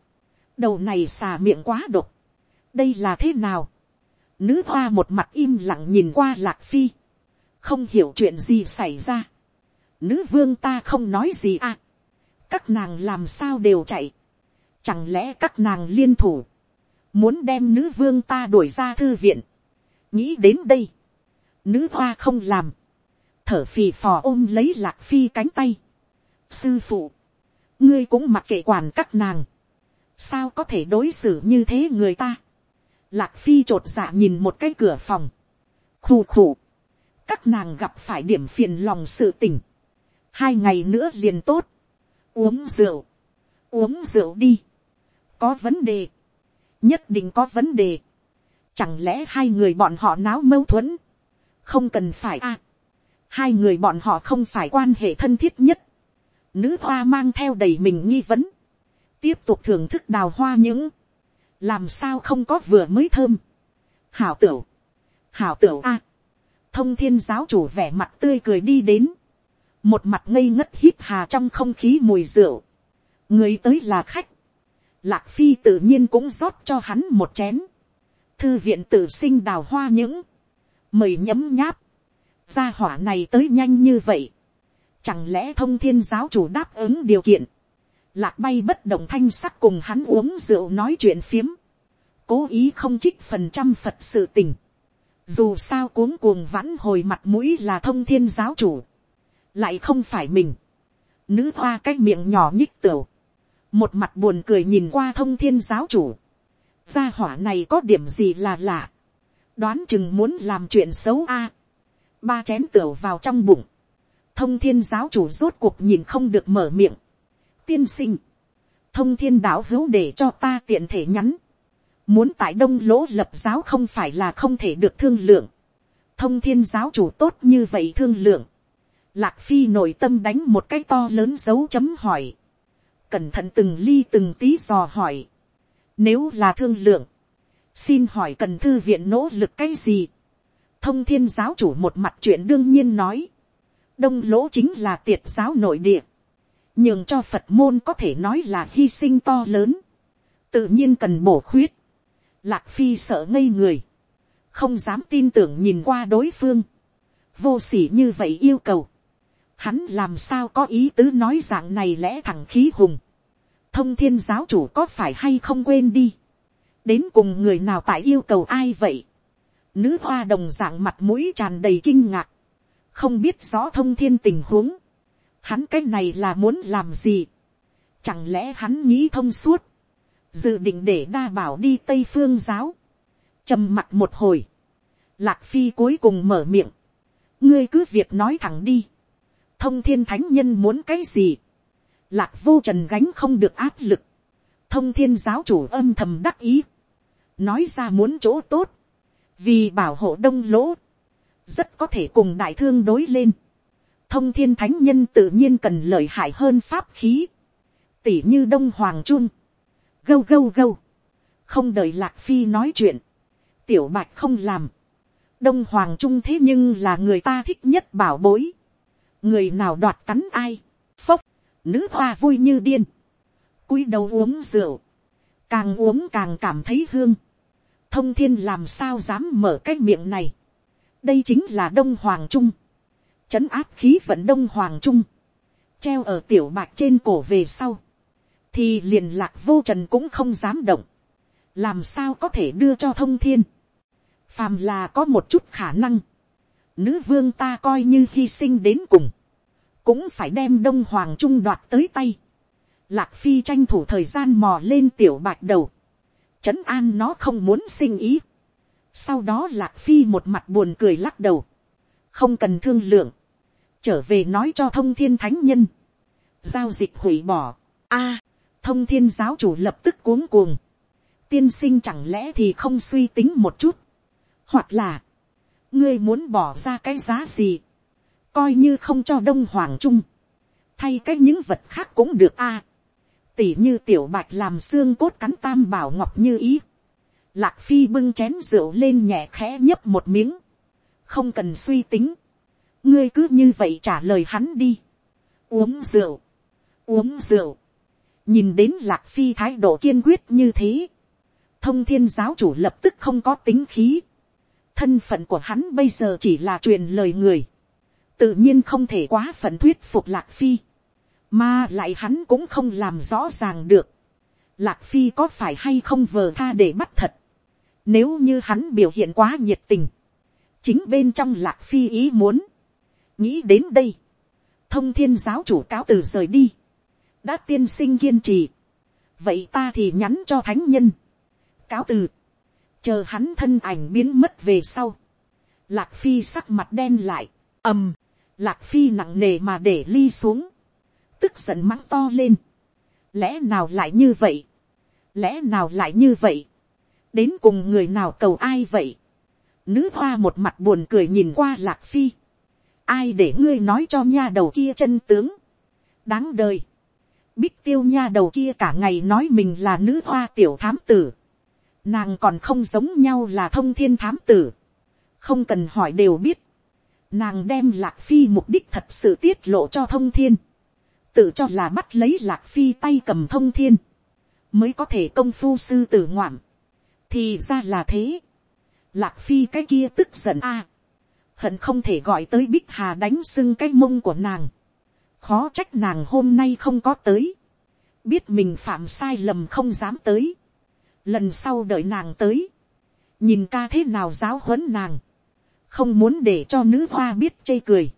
A: đầu này xà miệng quá độc, đây là thế nào, nữ hoa một mặt im lặng nhìn qua lạc phi, không hiểu chuyện gì xảy ra, nữ vương ta không nói gì à, các nàng làm sao đều chạy, chẳng lẽ các nàng liên thủ, muốn đem nữ vương ta đuổi ra thư viện, nghĩ đến đây, nữ hoa không làm, thở phì phò ôm lấy lạc phi cánh tay, sư phụ, ngươi cũng mặc kệ quản các nàng, sao có thể đối xử như thế người ta, lạc phi t r ộ t dạ nhìn một cái cửa phòng, khù khù, các nàng gặp phải điểm phiền lòng sự tình, hai ngày nữa liền tốt, uống rượu, uống rượu đi, có vấn đề, nhất định có vấn đề, chẳng lẽ hai người bọn họ náo mâu thuẫn, không cần phải a, hai người bọn họ không phải quan hệ thân thiết nhất, nữ hoa mang theo đầy mình nghi vấn, tiếp tục thưởng thức đào hoa những, làm sao không có vừa mới thơm. hảo tửu, hảo tửu a, thông thiên giáo chủ vẻ mặt tươi cười đi đến, một mặt ngây ngất hít hà trong không khí mùi rượu, người tới là khách, lạc phi tự nhiên cũng rót cho hắn một chén, thư viện tự sinh đào hoa những, mời nhấm nháp, gia hỏa này tới nhanh như vậy, Chẳng lẽ thông thiên giáo chủ đáp ứng điều kiện. Lạc bay bất động thanh sắc cùng hắn uống rượu nói chuyện phiếm. Cố ý không trích phần trăm Phật sự tình. Dù sao cuống cuồng vãn hồi mặt mũi là thông thiên giáo chủ. Lại không phải mình. Nữ hoa cái miệng nhỏ nhích tửu. Một mặt buồn cười nhìn qua thông thiên giáo chủ. Gia hỏa này có điểm gì là lạ. Đoán chừng muốn làm chuyện xấu a Ba chén tửu vào trong bụng thông thiên giáo chủ rốt cuộc nhìn không được mở miệng. tiên sinh, thông thiên đạo hữu để cho ta tiện thể nhắn. muốn tại đông lỗ lập giáo không phải là không thể được thương lượng. thông thiên giáo chủ tốt như vậy thương lượng lạc phi nội tâm đánh một cái to lớn dấu chấm hỏi. cẩn thận từng ly từng tí dò hỏi. nếu là thương lượng, xin hỏi cần thư viện nỗ lực cái gì. thông thiên giáo chủ một mặt chuyện đương nhiên nói. Đông lỗ chính là tiệt giáo nội địa, nhưng cho phật môn có thể nói là hy sinh to lớn, tự nhiên cần bổ khuyết, lạc phi sợ ngây người, không dám tin tưởng nhìn qua đối phương, vô sỉ như vậy yêu cầu, hắn làm sao có ý tứ nói dạng này lẽ thẳng khí hùng, thông thiên giáo chủ có phải hay không quên đi, đến cùng người nào tại yêu cầu ai vậy, nữ hoa đồng dạng mặt mũi tràn đầy kinh ngạc, không biết rõ thông thiên tình huống, hắn cái này là muốn làm gì, chẳng lẽ hắn nghĩ thông suốt, dự định để đa bảo đi tây phương giáo, trầm mặt một hồi, lạc phi cuối cùng mở miệng, ngươi cứ việc nói thẳng đi, thông thiên thánh nhân muốn cái gì, lạc vô trần gánh không được áp lực, thông thiên giáo chủ âm thầm đắc ý, nói ra muốn chỗ tốt, vì bảo hộ đông lỗ, rất có thể cùng đại thương đối lên, thông thiên thánh nhân tự nhiên cần lợi hại hơn pháp khí, tỉ như đông hoàng trung, gâu gâu gâu, không đợi lạc phi nói chuyện, tiểu bạch không làm, đông hoàng trung thế nhưng là người ta thích nhất bảo bối, người nào đoạt cắn ai, phốc, nữ hoa vui như điên, cúi đầu uống rượu, càng uống càng cảm thấy hương, thông thiên làm sao dám mở cái miệng này, đây chính là đông hoàng trung, trấn áp khí vận đông hoàng trung, treo ở tiểu bạc trên cổ về sau, thì liền lạc vô trần cũng không dám động, làm sao có thể đưa cho thông thiên, phàm là có một chút khả năng, nữ vương ta coi như hy sinh đến cùng, cũng phải đem đông hoàng trung đoạt tới tay, lạc phi tranh thủ thời gian mò lên tiểu bạch đầu, trấn an nó không muốn sinh ý, sau đó lạc phi một mặt buồn cười lắc đầu, không cần thương lượng, trở về nói cho thông thiên thánh nhân, giao dịch hủy bỏ, a, thông thiên giáo chủ lập tức cuống cuồng, tiên sinh chẳng lẽ thì không suy tính một chút, hoặc là, ngươi muốn bỏ ra cái giá gì, coi như không cho đông hoàng trung, thay cái những vật khác cũng được a, tỉ như tiểu bạch làm xương cốt cắn tam bảo ngọc như ý, lạc phi bưng chén rượu lên nhẹ khẽ nhấp một miếng, không cần suy tính, ngươi cứ như vậy trả lời hắn đi, uống rượu, uống rượu, nhìn đến lạc phi thái độ kiên quyết như thế, thông thiên giáo chủ lập tức không có tính khí, thân phận của hắn bây giờ chỉ là truyền lời người, tự nhiên không thể quá phận thuyết phục lạc phi, mà lại hắn cũng không làm rõ ràng được, lạc phi có phải hay không vờ tha để bắt thật, nếu như hắn biểu hiện quá nhiệt tình, chính bên trong lạc phi ý muốn, nghĩ đến đây, thông thiên giáo chủ cáo từ rời đi, đã tiên sinh kiên trì, vậy ta thì nhắn cho thánh nhân, cáo từ, chờ hắn thân ảnh biến mất về sau, lạc phi sắc mặt đen lại, ầm, lạc phi nặng nề mà để ly xuống, tức giận mắng to lên, lẽ nào lại như vậy, lẽ nào lại như vậy, đến cùng người nào cầu ai vậy, nữ hoa một mặt buồn cười nhìn qua lạc phi, ai để ngươi nói cho nha đầu kia chân tướng, đáng đời, bích tiêu nha đầu kia cả ngày nói mình là nữ hoa tiểu thám tử, nàng còn không giống nhau là thông thiên thám tử, không cần hỏi đều biết, nàng đem lạc phi mục đích thật sự tiết lộ cho thông thiên, tự cho là bắt lấy lạc phi tay cầm thông thiên, mới có thể công phu sư tử ngoạm, thì ra là thế, lạc phi cái kia tức giận a, hận không thể gọi tới bích hà đánh sưng cái mông của nàng, khó trách nàng hôm nay không có tới, biết mình phạm sai lầm không dám tới, lần sau đợi nàng tới, nhìn ca thế nào giáo huấn nàng, không muốn để cho nữ hoa biết chê cười,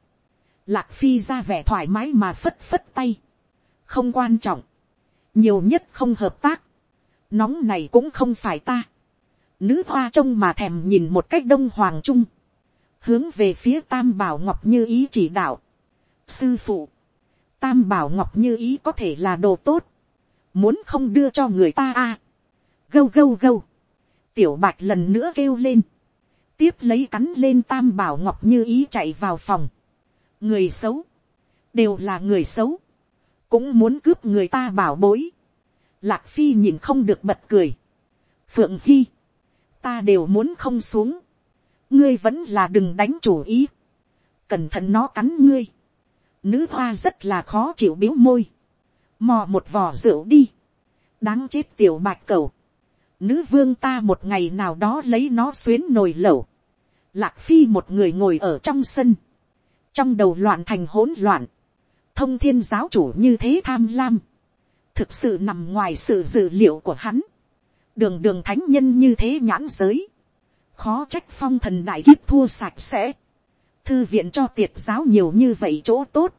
A: lạc phi ra vẻ thoải mái mà phất phất tay, không quan trọng, nhiều nhất không hợp tác, nóng này cũng không phải ta, nữ hoa trông mà thèm nhìn một cách đông hoàng trung, hướng về phía tam bảo ngọc như ý chỉ đạo, sư phụ, tam bảo ngọc như ý có thể là đồ tốt, muốn không đưa cho người ta a, à gâu gâu gâu, tiểu bạch lần nữa kêu lên, tiếp lấy cắn lên tam bảo ngọc như ý chạy vào phòng, người xấu, đều là người xấu, cũng muốn cướp người ta bảo bối, lạc phi nhìn không được bật cười, phượng hy, ta đều muốn không xuống, ngươi vẫn là đừng đánh chủ ý, cẩn thận nó cắn ngươi, nữ hoa rất là khó chịu biếu môi, mò một vò rượu đi, đáng chết tiểu bạch cầu, nữ vương ta một ngày nào đó lấy nó xuyến nồi lẩu, lạc phi một người ngồi ở trong sân, trong đầu loạn thành hỗn loạn, thông thiên giáo chủ như thế tham lam, thực sự nằm ngoài sự dự liệu của hắn, đường đường thánh nhân như thế nhãn giới, khó trách phong thần đại kiếp thua sạch sẽ, thư viện cho tiệt giáo nhiều như vậy chỗ tốt,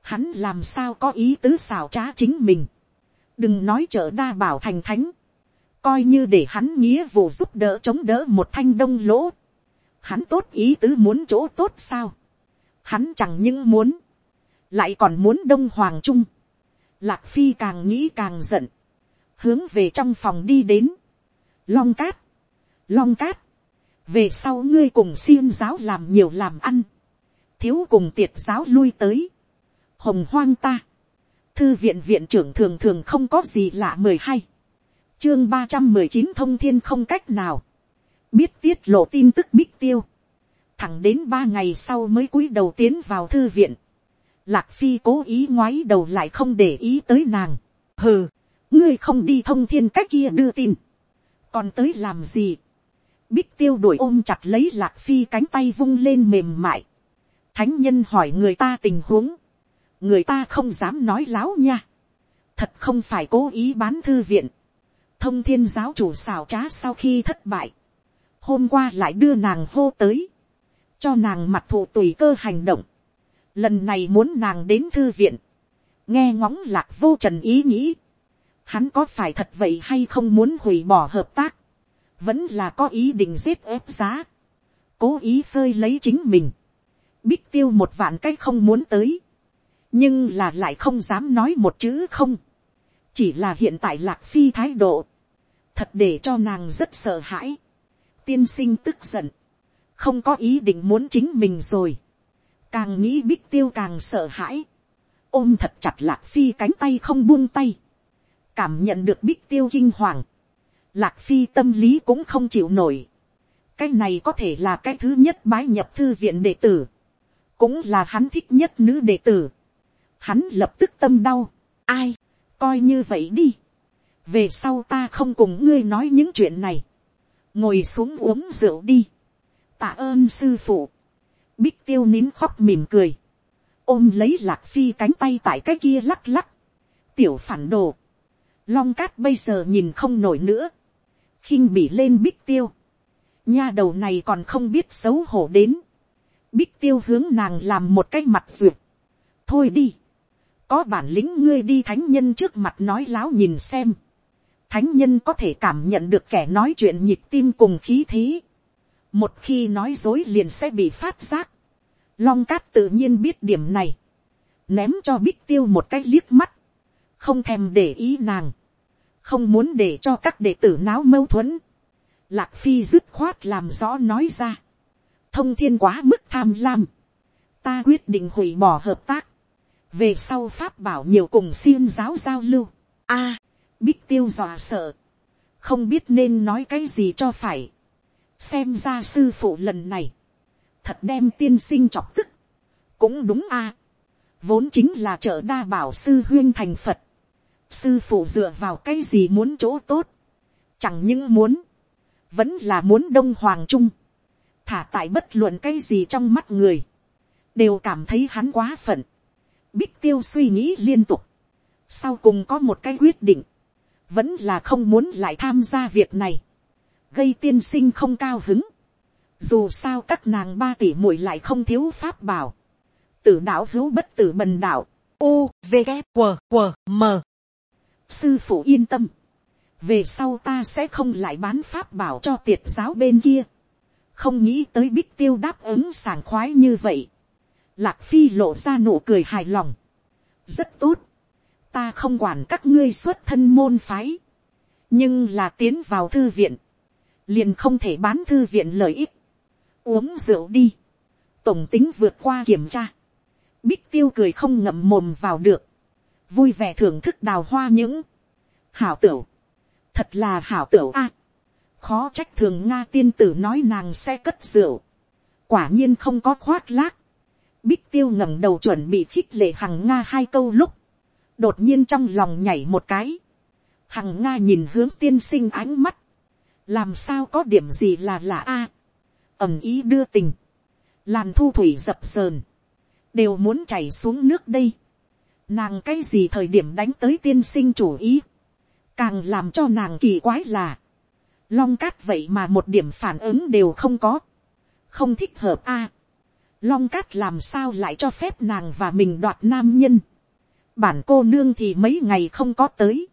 A: hắn làm sao có ý tứ xào trá chính mình, đừng nói trợ đa bảo thành thánh, coi như để hắn nghĩa vụ giúp đỡ chống đỡ một thanh đông lỗ, hắn tốt ý tứ muốn chỗ tốt sao, Hắn chẳng những muốn, lại còn muốn đông hoàng trung. Lạc phi càng nghĩ càng giận, hướng về trong phòng đi đến. Long cát, long cát, về sau ngươi cùng xiêm giáo làm nhiều làm ăn, thiếu cùng tiệt giáo lui tới, hồng hoang ta, thư viện viện trưởng thường thường không có gì lạ mười hay chương ba trăm mười chín thông thiên không cách nào, biết tiết lộ tin tức bích tiêu, thẳng đến ba ngày sau mới cúi đầu tiến vào thư viện, lạc phi cố ý ngoái đầu lại không để ý tới nàng, hừ, ngươi không đi thông thiên cách kia đưa tin, còn tới làm gì, bích tiêu đuổi ôm chặt lấy lạc phi cánh tay vung lên mềm mại, thánh nhân hỏi người ta tình huống, người ta không dám nói láo nha, thật không phải cố ý bán thư viện, thông thiên giáo chủ xào trá sau khi thất bại, hôm qua lại đưa nàng hô tới, cho nàng mặt thụ tùy cơ hành động, lần này muốn nàng đến thư viện, nghe ngóng lạc vô trần ý nghĩ, hắn có phải thật vậy hay không muốn hủy bỏ hợp tác, vẫn là có ý định giết ép giá, cố ý phơi lấy chính mình, bích tiêu một vạn cách không muốn tới, nhưng là lại không dám nói một chữ không, chỉ là hiện tại lạc phi thái độ, thật để cho nàng rất sợ hãi, tiên sinh tức giận, không có ý định muốn chính mình rồi, càng nghĩ bích tiêu càng sợ hãi, ôm thật chặt lạc phi cánh tay không buông tay, cảm nhận được bích tiêu kinh hoàng, lạc phi tâm lý cũng không chịu nổi, cái này có thể là cái thứ nhất bái nhập thư viện đệ tử, cũng là hắn thích nhất nữ đệ tử, hắn lập tức tâm đau, ai, coi như vậy đi, về sau ta không cùng ngươi nói những chuyện này, ngồi xuống uống rượu đi, tạ ơn sư phụ, bích tiêu nín khóc mỉm cười, ôm lấy lạc phi cánh tay tại cái kia lắc lắc, tiểu phản đồ, long cát bây giờ nhìn không nổi nữa, khinh bỉ lên bích tiêu, nha đầu này còn không biết xấu hổ đến, bích tiêu hướng nàng làm một cái mặt duyệt, thôi đi, có bản lĩnh ngươi đi thánh nhân trước mặt nói láo nhìn xem, thánh nhân có thể cảm nhận được kẻ nói chuyện nhịp tim cùng khí thế, một khi nói dối liền sẽ bị phát giác, long cát tự nhiên biết điểm này, ném cho bích tiêu một cái liếc mắt, không thèm để ý nàng, không muốn để cho các đệ tử náo mâu thuẫn, lạc phi dứt khoát làm rõ nói ra, thông thiên quá mức tham lam, ta quyết định hủy bỏ hợp tác, về sau pháp bảo nhiều cùng xiên giáo giao lưu, a, bích tiêu dọa sợ, không biết nên nói cái gì cho phải, xem ra sư phụ lần này, thật đem tiên sinh chọc tức, cũng đúng a, vốn chính là trợ đa bảo sư huyên thành phật, sư phụ dựa vào cái gì muốn chỗ tốt, chẳng những muốn, vẫn là muốn đông hoàng trung, thả tại bất luận cái gì trong mắt người, đều cảm thấy hắn quá phận, bích tiêu suy nghĩ liên tục, sau cùng có một cái quyết định, vẫn là không muốn lại tham gia việc này, gây tiên sinh không cao hứng, dù sao các nàng ba tỷ muội lại không thiếu pháp bảo, tử đạo hữu bất tử bần đạo, u v g q q m. Sư phụ yên tâm, về sau ta sẽ không lại bán pháp bảo cho tiệt giáo bên kia, không nghĩ tới bích tiêu đáp ứng sảng khoái như vậy, lạc phi lộ ra nụ cười hài lòng, rất tốt, ta không quản các ngươi xuất thân môn phái, nhưng là tiến vào thư viện, liền không thể bán thư viện lợi ích, uống rượu đi, tổng tính vượt qua kiểm tra, bích tiêu cười không ngậm mồm vào được, vui vẻ thưởng thức đào hoa những, hảo tửu, thật là hảo tửu a, khó trách thường nga tiên tử nói nàng sẽ cất rượu, quả nhiên không có khoác lác, bích tiêu ngẩng đầu chuẩn bị khích lệ hằng nga hai câu lúc, đột nhiên trong lòng nhảy một cái, hằng nga nhìn hướng tiên sinh ánh mắt, làm sao có điểm gì là lạ a, à, ẩm ý đưa tình, làn thu thủy dập sờn, đều muốn chảy xuống nước đây, nàng cái gì thời điểm đánh tới tiên sinh chủ ý, càng làm cho nàng kỳ quái là, long cát vậy mà một điểm phản ứng đều không có, không thích hợp a, long cát làm sao lại cho phép nàng và mình đoạt nam nhân, bản cô nương thì mấy ngày không có tới,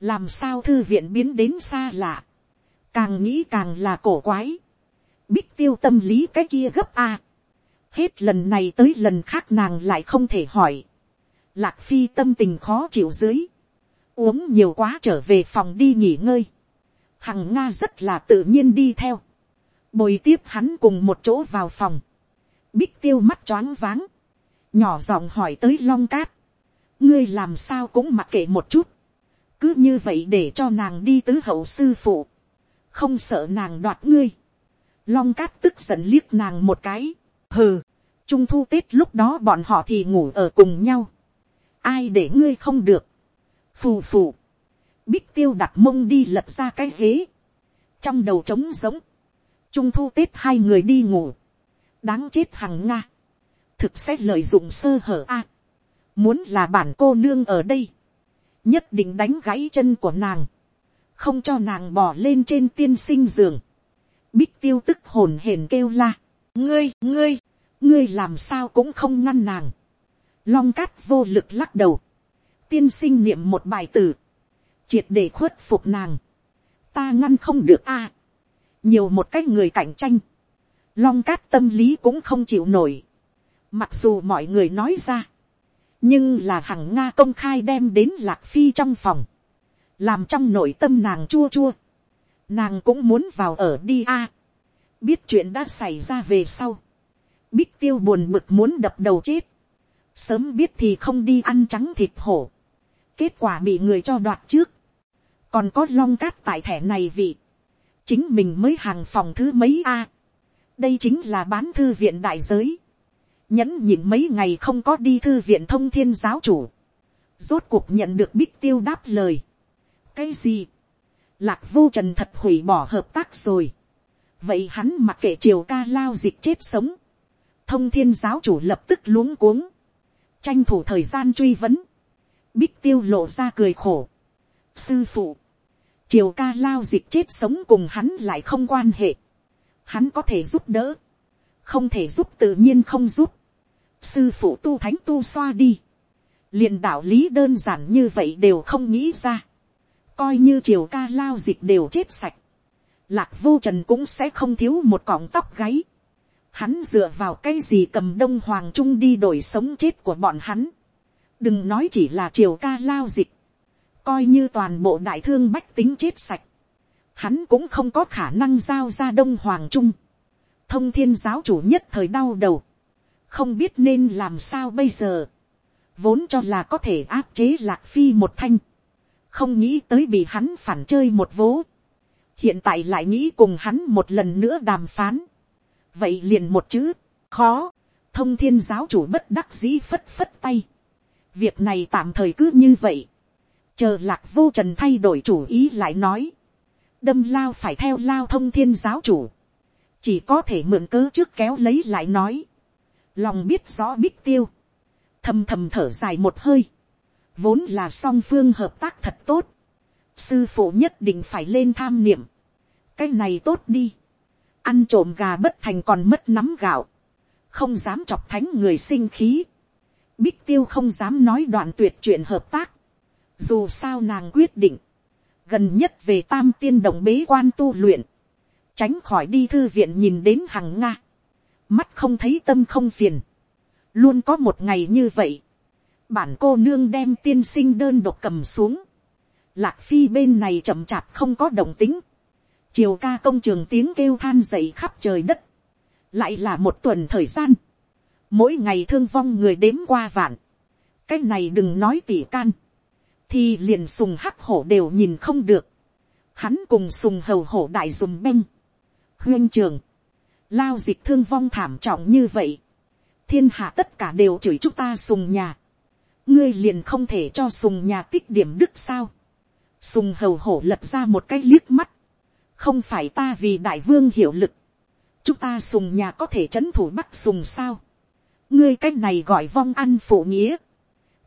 A: làm sao thư viện biến đến xa lạ, càng nghĩ càng là cổ quái, bích tiêu tâm lý cái kia gấp a, Hết lần này tới lần khác nàng lại không thể hỏi. Lạc phi tâm tình khó chịu dưới. Uống nhiều quá trở về phòng đi nghỉ ngơi. Hằng Nga rất là tự nhiên đi theo. Bồi tiếp hắn cùng một chỗ vào phòng. Bích tiêu mắt choáng váng. Nhỏ giọng hỏi tới long cát. Ngươi làm sao cũng mặc kệ một chút. Cứ như vậy để cho nàng đi tứ hậu sư phụ. Không sợ nàng đoạt ngươi. Long cát tức giận liếc nàng một cái. Hừ. Trung thu Tết lúc đó bọn họ thì ngủ ở cùng nhau. Ai để ngươi không được. Phù phù. Bích tiêu đặt mông đi lật ra cái ghế. Trong đầu trống giống. Trung thu Tết hai người đi ngủ. Đáng chết hằng Nga. Thực sẽ lợi dụng sơ hở a muốn là bản cô nương ở đây. Nhất định đánh gãy chân của nàng. Không cho nàng bỏ lên trên tiên sinh giường. Bích tiêu tức hồn hển kêu la. Ngươi, ngươi, ngươi làm sao cũng không ngăn nàng. Long cát vô lực lắc đầu. Tiên sinh niệm một bài tử triệt để khuất phục nàng, ta ngăn không được a, nhiều một cái người cạnh tranh, long cát tâm lý cũng không chịu nổi, mặc dù mọi người nói ra, nhưng là hằng nga công khai đem đến lạc phi trong phòng, làm trong nội tâm nàng chua chua, nàng cũng muốn vào ở đi a, biết chuyện đã xảy ra về sau, bích tiêu buồn bực muốn đập đầu chết, sớm biết thì không đi ăn trắng thịt hổ, kết quả bị người cho đoạt trước, còn có long cát tại thẻ này vị, chính mình mới hàng phòng thứ mấy a, đây chính là bán thư viện đại giới, nhẫn nhịn mấy ngày không có đi thư viện thông thiên giáo chủ, rốt cuộc nhận được bích tiêu đáp lời, cái gì, lạc vô trần thật hủy bỏ hợp tác rồi, vậy hắn mặc kệ triều ca lao dịch chết sống, thông thiên giáo chủ lập tức luống cuống, tranh thủ thời gian truy vấn, bích tiêu lộ ra cười khổ, sư phụ, triều ca lao dịch chết sống cùng hắn lại không quan hệ. Hắn có thể giúp đỡ. Không thể giúp tự nhiên không giúp. Sư phụ tu thánh tu xoa đi. liền đạo lý đơn giản như vậy đều không nghĩ ra. Coi như triều ca lao dịch đều chết sạch. Lạc vô trần cũng sẽ không thiếu một cọng tóc gáy. Hắn dựa vào cái gì cầm đông hoàng trung đi đổi sống chết của bọn hắn. Đừng nói chỉ là triều ca lao dịch coi như toàn bộ đại thương bách tính chết sạch, hắn cũng không có khả năng giao ra đông hoàng trung. thông thiên giáo chủ nhất thời đau đầu, không biết nên làm sao bây giờ, vốn cho là có thể áp chế lạc phi một thanh, không nghĩ tới bị hắn phản chơi một vố, hiện tại lại nghĩ cùng hắn một lần nữa đàm phán, vậy liền một chữ, khó, thông thiên giáo chủ bất đắc dĩ phất phất tay, việc này tạm thời cứ như vậy, chờ lạc vô trần thay đổi chủ ý lại nói, đâm lao phải theo lao thông thiên giáo chủ, chỉ có thể mượn cớ trước kéo lấy lại nói, lòng biết rõ bích tiêu, thầm thầm thở dài một hơi, vốn là song phương hợp tác thật tốt, sư phụ nhất định phải lên tham niệm, cái này tốt đi, ăn trộm gà bất thành còn mất nắm gạo, không dám chọc thánh người sinh khí, bích tiêu không dám nói đoạn tuyệt chuyện hợp tác, dù sao nàng quyết định, gần nhất về tam tiên đồng bế quan tu luyện, tránh khỏi đi thư viện nhìn đến hằng nga, mắt không thấy tâm không phiền, luôn có một ngày như vậy, bản cô nương đem tiên sinh đơn độc cầm xuống, lạc phi bên này chậm chạp không có động tính, chiều ca công trường tiếng kêu than dậy khắp trời đất, lại là một tuần thời gian, mỗi ngày thương vong người đếm qua vạn, cái này đừng nói tỉ can, thì liền sùng hắc hổ đều nhìn không được. Hắn cùng sùng hầu hổ đại dùng beng. Huyên trường. Lao dịch thương vong thảm trọng như vậy. Thiên hạ tất cả đều chửi chúng ta sùng nhà. Ngươi liền không thể cho sùng nhà tích điểm đức sao. Sùng hầu hổ lật ra một cái liếc mắt. Không phải ta vì đại vương hiệu lực. Chúng ta sùng nhà có thể chấn thủ bắt sùng sao. Ngươi cái này gọi vong ăn phụ nghĩa.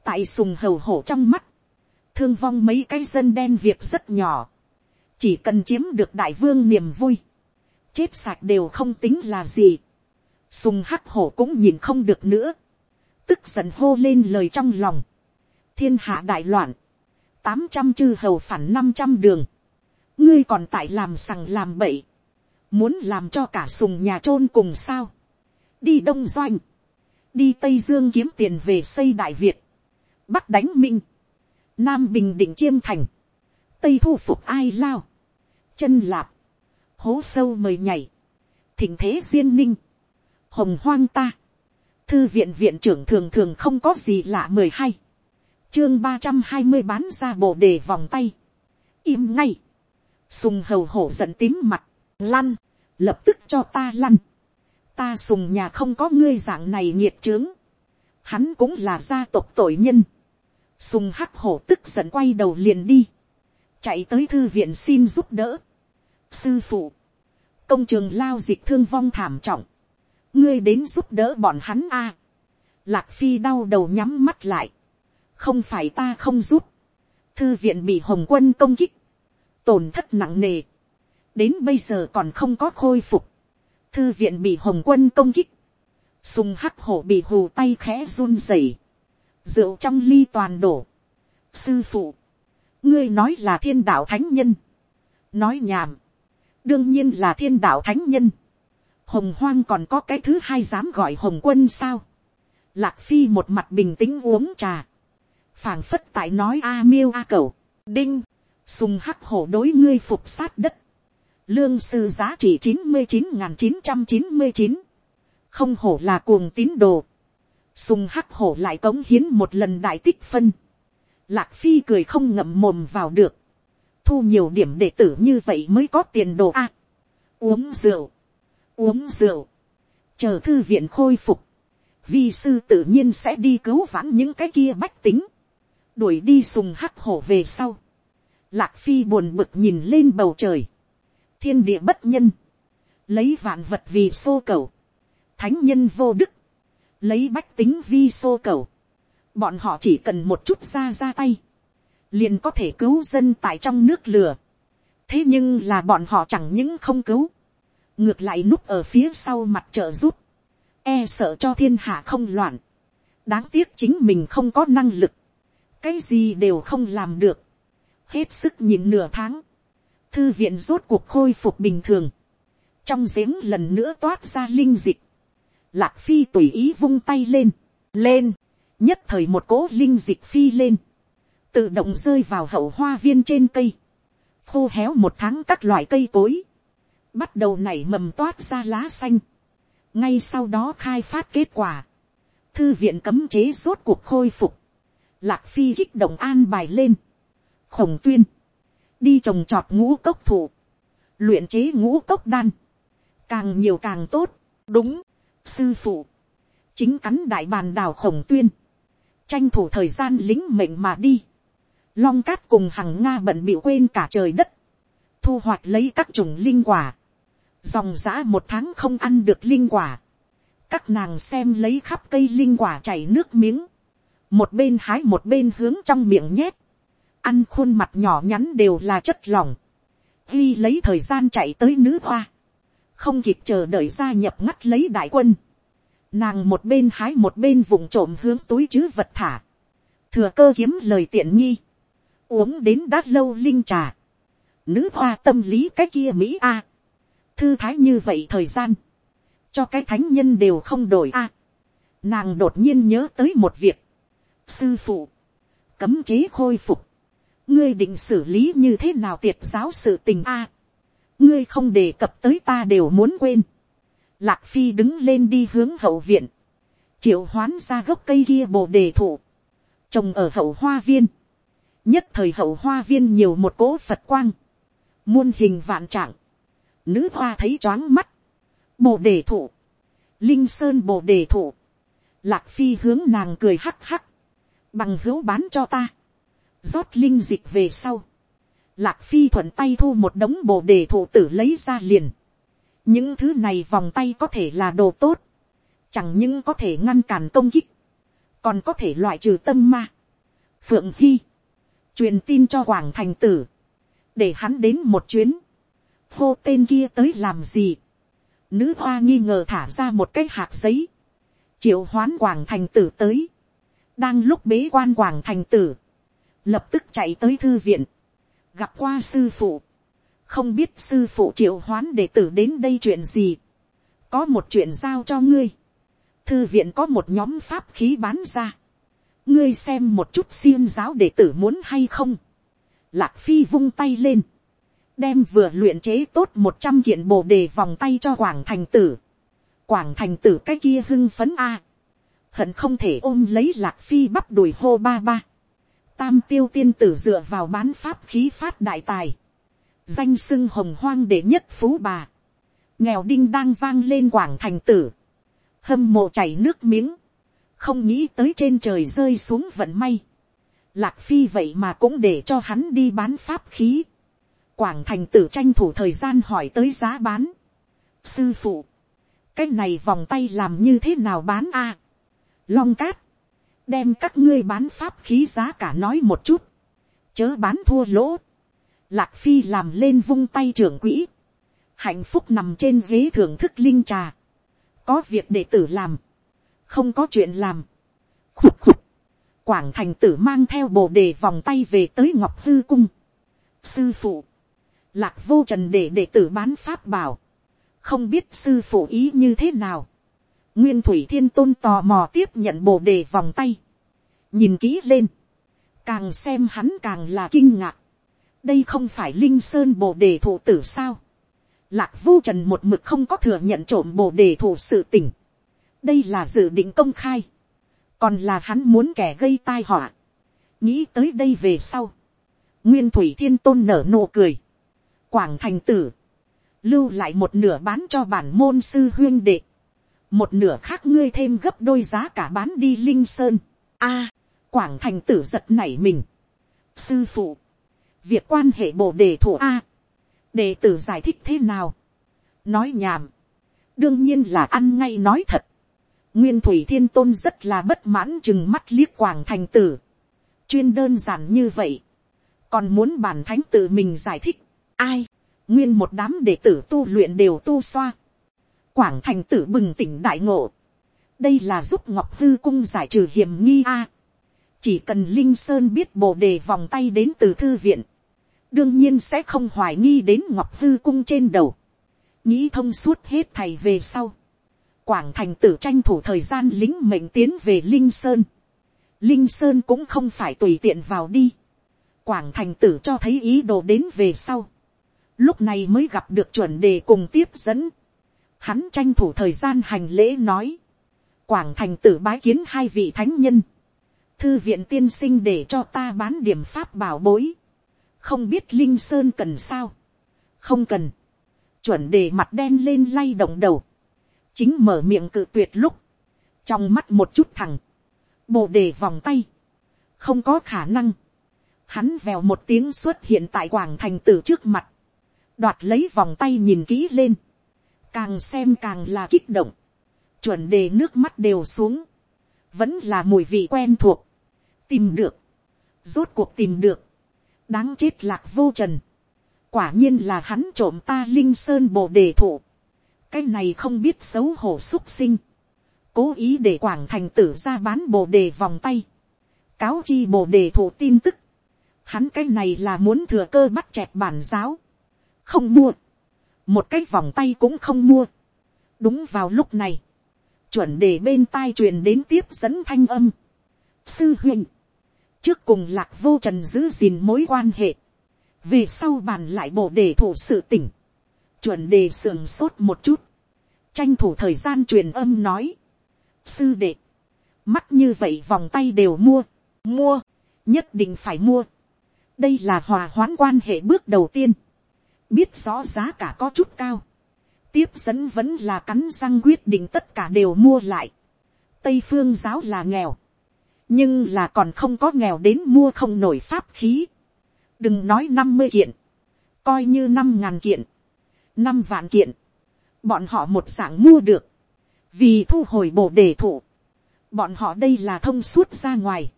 A: Tại sùng hầu hổ trong mắt thương vong mấy cái dân đen việc rất nhỏ, chỉ cần chiếm được đại vương niềm vui, chết sạch đều không tính là gì, sùng hắc hổ cũng nhìn không được nữa, tức giận hô lên lời trong lòng, thiên hạ đại loạn, tám trăm chư hầu phản năm trăm đường, ngươi còn tại làm sằng làm bậy, muốn làm cho cả sùng nhà chôn cùng sao, đi đông doanh, đi tây dương kiếm tiền về xây đại việt, bắc đánh minh, nam bình định chiêm thành, tây thu phục ai lao, chân lạp, hố sâu mời nhảy, thỉnh thế duyên ninh, hồng hoang ta, thư viện viện trưởng thường thường không có gì lạ mười hai, chương ba trăm hai mươi bán ra bộ đề vòng tay, im ngay, sùng hầu hổ giận tím mặt, lăn, lập tức cho ta lăn, ta sùng nhà không có ngươi dạng này nhiệt trướng, hắn cũng là gia tộc tội nhân, sùng hắc hổ tức giận quay đầu liền đi, chạy tới thư viện xin giúp đỡ, sư phụ, công trường lao dịch thương vong thảm trọng, ngươi đến giúp đỡ bọn hắn a, lạc phi đau đầu nhắm mắt lại, không phải ta không giúp, thư viện bị hồng quân công kích, tổn thất nặng nề, đến bây giờ còn không có khôi phục, thư viện bị hồng quân công kích, sùng hắc hổ bị hù tay khẽ run rẩy, rượu trong ly toàn đổ. sư phụ, ngươi nói là thiên đạo thánh nhân, nói nhảm, đương nhiên là thiên đạo thánh nhân, hồng hoang còn có cái thứ hai dám gọi hồng quân sao, lạc phi một mặt bình tĩnh uống trà, phảng phất tại nói a miêu a cầu, đinh, sùng hắc hổ đối ngươi phục sát đất, lương sư giá trị chín mươi chín n chín trăm chín mươi chín, không hổ là cuồng tín đồ, sùng hắc hổ lại cống hiến một lần đại tích phân, lạc phi cười không ngậm mồm vào được, thu nhiều điểm đệ tử như vậy mới có tiền đồ a, uống rượu, uống rượu, chờ thư viện khôi phục, vi sư tự nhiên sẽ đi cứu vãn những cái kia bách tính, đuổi đi sùng hắc hổ về sau, lạc phi buồn bực nhìn lên bầu trời, thiên địa bất nhân, lấy vạn vật vì xô cầu, thánh nhân vô đức, lấy bách tính vi xô cầu, bọn họ chỉ cần một chút ra ra tay, liền có thể cứu dân tại trong nước lửa. thế nhưng là bọn họ chẳng những không cứu, ngược lại núp ở phía sau mặt trợ rút, e sợ cho thiên hạ không loạn, đáng tiếc chính mình không có năng lực, cái gì đều không làm được, hết sức nhìn nửa tháng, thư viện rốt cuộc khôi phục bình thường, trong giếng lần nữa toát ra linh dịch, lạc phi tùy ý vung tay lên, lên, nhất thời một cỗ linh dịch phi lên, tự động rơi vào hậu hoa viên trên cây, khô héo một tháng các loại cây cối, bắt đầu nảy mầm toát ra lá xanh, ngay sau đó khai phát kết quả, thư viện cấm chế rốt cuộc khôi phục, lạc phi kích động an bài lên, khổng tuyên, đi trồng trọt ngũ cốc thủ, luyện chế ngũ cốc đan, càng nhiều càng tốt, đúng, sư phụ, chính cắn đại bàn đào khổng tuyên, tranh thủ thời gian lính mệnh mà đi, long cát cùng hằng nga bận bị quên cả trời đất, thu hoạch lấy các chủng linh quả, dòng giã một tháng không ăn được linh quả, các nàng xem lấy khắp cây linh quả chảy nước miếng, một bên hái một bên hướng trong miệng nhét, ăn khuôn mặt nhỏ nhắn đều là chất lỏng, ghi lấy thời gian chạy tới nữ hoa, không kịp chờ đợi gia nhập ngắt lấy đại quân, nàng một bên hái một bên vùng trộm hướng túi chứ vật thả, thừa cơ kiếm lời tiện nghi, uống đến đã lâu linh trà, nữ hoa tâm lý cái kia mỹ a, thư thái như vậy thời gian, cho cái thánh nhân đều không đổi a, nàng đột nhiên nhớ tới một việc, sư phụ, cấm chế khôi phục, ngươi định xử lý như thế nào tiệt giáo sự tình a, ngươi không đề cập tới ta đều muốn quên, lạc phi đứng lên đi hướng hậu viện, triệu hoán ra gốc cây kia bồ đề thụ, trồng ở hậu hoa viên, nhất thời hậu hoa viên nhiều một cỗ phật quang, muôn hình vạn trạng, nữ hoa thấy choáng mắt, bồ đề thụ, linh sơn bồ đề thụ, lạc phi hướng nàng cười hắc hắc, bằng hữu bán cho ta, rót linh dịch về sau, lạc phi thuận tay thu một đống bồ đề thụ tử lấy ra liền, những thứ này vòng tay có thể là đồ tốt, chẳng những có thể ngăn cản công kích, còn có thể loại trừ tâm ma. phượng hy, truyền tin cho quảng thành tử, để hắn đến một chuyến, hô tên kia tới làm gì, nữ hoa nghi ngờ thả ra một cái hạt giấy, triệu hoán quảng thành tử tới, đang lúc bế quan quảng thành tử, lập tức chạy tới thư viện, gặp qua sư phụ, không biết sư phụ triệu hoán đệ tử đến đây chuyện gì, có một chuyện giao cho ngươi, thư viện có một nhóm pháp khí bán ra, ngươi xem một chút xiêm giáo đệ tử muốn hay không, lạc phi vung tay lên, đem vừa luyện chế tốt một trăm kiện bồ đề vòng tay cho quảng thành tử, quảng thành tử cái kia hưng phấn a, hận không thể ôm lấy lạc phi bắp đùi hô ba ba, tam tiêu tiên tử dựa vào bán pháp khí phát đại tài, danh sưng hồng hoang đệ nhất phú bà, nghèo đinh đang vang lên quảng thành tử, hâm mộ chảy nước miếng, không nghĩ tới trên trời rơi xuống vận may, lạc phi vậy mà cũng để cho hắn đi bán pháp khí, quảng thành tử tranh thủ thời gian hỏi tới giá bán, sư phụ, cái này vòng tay làm như thế nào bán a, long cát, đem các ngươi bán pháp khí giá cả nói một chút, chớ bán thua lỗ, lạc phi làm lên vung tay trưởng quỹ, hạnh phúc nằm trên ghế thưởng thức linh trà, có việc để tử làm, không có chuyện làm, khục khục, quảng thành tử mang theo bồ đề vòng tay về tới ngọc hư cung, sư phụ, lạc vô trần để đệ tử bán pháp bảo, không biết sư phụ ý như thế nào, nguyên thủy thiên tôn tò mò tiếp nhận bồ đề vòng tay, nhìn kỹ lên, càng xem hắn càng là kinh ngạc, đây không phải linh sơn bồ đề thụ tử sao, lạc vô trần một mực không có thừa nhận trộm bồ đề thụ sự tình, đây là dự định công khai, còn là hắn muốn kẻ gây tai họa, nghĩ tới đây về sau, nguyên thủy thiên tôn nở nụ cười, quảng thành tử, lưu lại một nửa bán cho bản môn sư huyên đệ, một nửa khác ngươi thêm gấp đôi giá cả bán đi linh sơn. a, quảng thành tử giật nảy mình. sư phụ, việc quan hệ bồ đề thủ a, đệ tử giải thích thế nào, nói nhảm, đương nhiên là ăn ngay nói thật nguyên thủy thiên tôn rất là bất mãn chừng mắt liếc quảng thành tử, chuyên đơn giản như vậy, còn muốn bản thánh tự mình giải thích, ai, nguyên một đám đệ tử tu luyện đều tu xoa, quảng thành tử bừng tỉnh đại ngộ, đây là giúp ngọc hư cung giải trừ hiểm nghi a, chỉ cần linh sơn biết bồ đề vòng tay đến từ thư viện, đương nhiên sẽ không hoài nghi đến ngọc hư cung trên đầu, nghĩ thông suốt hết thầy về sau, quảng thành tử tranh thủ thời gian lính mệnh tiến về linh sơn, linh sơn cũng không phải tùy tiện vào đi, quảng thành tử cho thấy ý đồ đến về sau, lúc này mới gặp được chuẩn đề cùng tiếp dẫn, hắn tranh thủ thời gian hành lễ nói, quảng thành tử bái kiến hai vị thánh nhân, thư viện tiên sinh để cho ta bán điểm pháp bảo bối, không biết linh sơn cần sao, không cần, chuẩn đề mặt đen lên lay động đầu, chính mở miệng cự tuyệt lúc, trong mắt một chút thẳng bồ đề vòng tay, không có khả năng, hắn vèo một tiếng xuất hiện tại quảng thành tử trước mặt, đoạt lấy vòng tay nhìn kỹ lên, càng xem càng là kích động, chuẩn đề nước mắt đều xuống, vẫn là mùi vị quen thuộc, tìm được, rốt cuộc tìm được, đáng chết lạc vô trần, quả nhiên là hắn trộm ta linh sơn bồ đề thụ, cái này không biết xấu hổ xúc sinh, cố ý để quảng thành tử ra bán bồ đề vòng tay, cáo chi bồ đề thủ tin tức, hắn cái này là muốn thừa cơ bắt chẹt bản giáo, không mua, một cái vòng tay cũng không mua. đúng vào lúc này, chuẩn đề bên tai truyền đến tiếp dẫn thanh âm. sư huynh, trước cùng lạc vô trần giữ gìn mối quan hệ, về sau bàn lại bộ đề thủ sự tỉnh, chuẩn đề sườn sốt một chút, tranh thủ thời gian truyền âm nói, sư đệ, mắt như vậy vòng tay đều mua, mua, nhất định phải mua, đây là hòa hoãn quan hệ bước đầu tiên, biết rõ giá cả có chút cao, tiếp dẫn vẫn là cắn răng quyết định tất cả đều mua lại. Tây phương giáo là nghèo, nhưng là còn không có nghèo đến mua không nổi pháp khí. đừng nói năm mươi kiện, coi như năm ngàn kiện, năm vạn kiện, bọn họ một dạng mua được, vì thu hồi bồ đề thụ, bọn họ đây là thông suốt ra ngoài,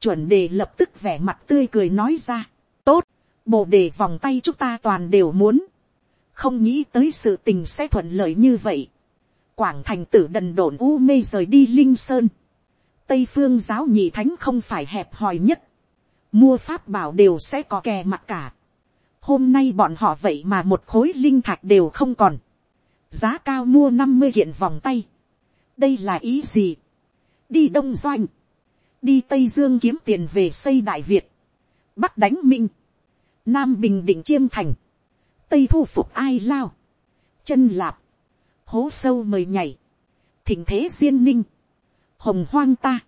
A: chuẩn đề lập tức vẻ mặt tươi cười nói ra, tốt, Bộ đề vòng tay chúng ta toàn đều muốn. Không nghĩ tới sự tình sẽ thuận lợi như vậy. Quảng thành tử đần độn u mê rời đi Linh Sơn. Tây phương giáo nhị thánh không phải hẹp hòi nhất. Mua pháp bảo đều sẽ có kè mặt cả. Hôm nay bọn họ vậy mà một khối linh thạch đều không còn. Giá cao mua năm mươi kiện vòng tay. đây là ý gì, đi đông doanh, đi tây dương kiếm tiền về xây đại việt, bắc đánh minh, nam bình định chiêm thành, tây thu phục ai lao, chân lạp, hố sâu mời nhảy, thỉnh thế duyên ninh, hồng hoang ta,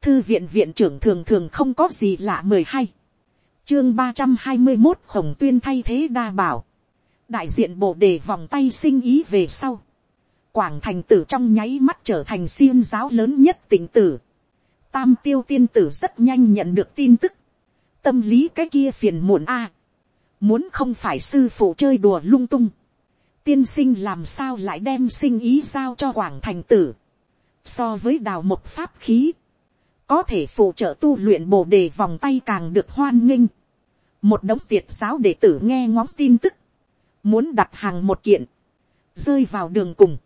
A: thư viện viện trưởng thường thường không có gì lạ mời hay, chương ba trăm hai mươi một khổng tuyên thay thế đa bảo, đại diện bộ đề vòng tay sinh ý về sau, quảng thành tử trong nháy mắt trở thành xiêm giáo lớn nhất tỉnh tử, tam tiêu tiên tử rất nhanh nhận được tin tức, tâm lý cái kia phiền muộn a, muốn không phải sư phụ chơi đùa lung tung, tiên sinh làm sao lại đem sinh ý giao cho quảng thành tử, so với đào một pháp khí, có thể phụ trợ tu luyện bồ đề vòng tay càng được hoan nghênh, một đống tiệt giáo đệ tử nghe ngóng tin tức, muốn đặt hàng một kiện, rơi vào đường cùng,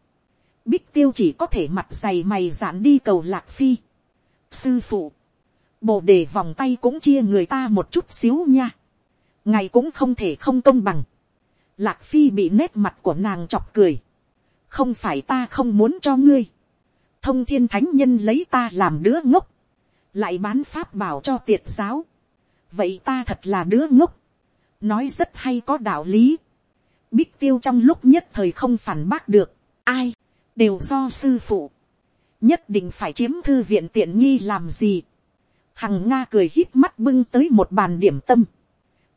A: bích tiêu chỉ có thể mặt dày mày dạn đi cầu lạc phi, sư phụ, bồ đề vòng tay cũng chia người ta một chút xíu nha, ngày cũng không thể không công bằng, lạc phi bị nét mặt của nàng chọc cười, không phải ta không muốn cho ngươi, thông thiên thánh nhân lấy ta làm đứa ngốc, lại bán pháp bảo cho tiệt giáo, vậy ta thật là đứa ngốc, nói rất hay có đạo lý, bích tiêu trong lúc nhất thời không phản bác được, ai, đều do sư phụ, nhất định phải chiếm thư viện tiện nghi làm gì, hằng nga cười hít mắt bưng tới một bàn điểm tâm,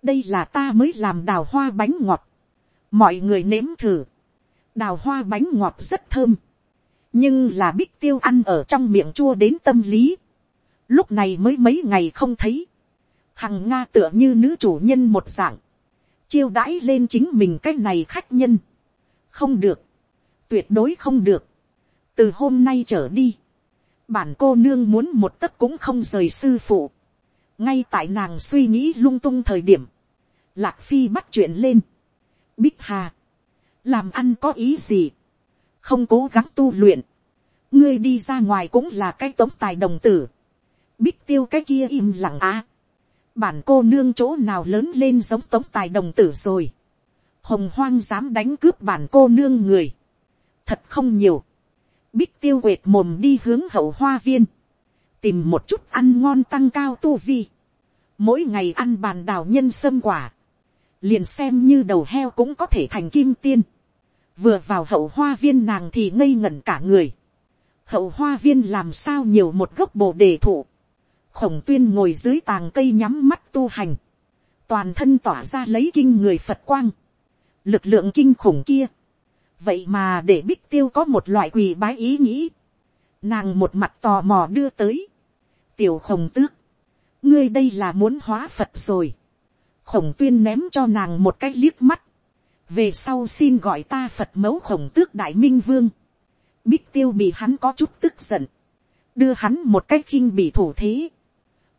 A: đây là ta mới làm đào hoa bánh ngọt, mọi người nếm thử, đào hoa bánh ngọt rất thơm, nhưng là bích tiêu ăn ở trong miệng chua đến tâm lý, lúc này mới mấy ngày không thấy, hằng nga tựa như nữ chủ nhân một dạng, chiêu đãi lên chính mình cái này khách nhân, không được, tuyệt đối không được, từ hôm nay trở đi, bản cô nương muốn một tấc cũng không rời sư phụ, ngay tại nàng suy nghĩ lung tung thời điểm, lạc phi bắt chuyện lên, bích hà, làm ăn có ý gì, không cố gắng tu luyện, ngươi đi ra ngoài cũng là cái tống tài đồng tử, bích tiêu cái kia im lặng á, bản cô nương chỗ nào lớn lên giống tống tài đồng tử rồi, hồng hoang dám đánh cướp bản cô nương người, thật không nhiều, bích tiêu quệt mồm đi hướng hậu hoa viên, tìm một chút ăn ngon tăng cao tu vi, mỗi ngày ăn bàn đào nhân sâm quả, liền xem như đầu heo cũng có thể thành kim tiên, vừa vào hậu hoa viên nàng thì ngây ngẩn cả người, hậu hoa viên làm sao nhiều một gốc bồ đề thụ, khổng tuyên ngồi dưới tàng cây nhắm mắt tu hành, toàn thân tỏa ra lấy kinh người phật quang, lực lượng kinh khủng kia, vậy mà để bích tiêu có một loại quỳ bái ý nghĩ, nàng một mặt tò mò đưa tới, tiểu khổng tước, ngươi đây là muốn hóa phật rồi, khổng tuyên ném cho nàng một cái liếc mắt, về sau xin gọi ta phật mẫu khổng tước đại minh vương, bích tiêu bị hắn có chút tức giận, đưa hắn một cái khinh bị thủ thế,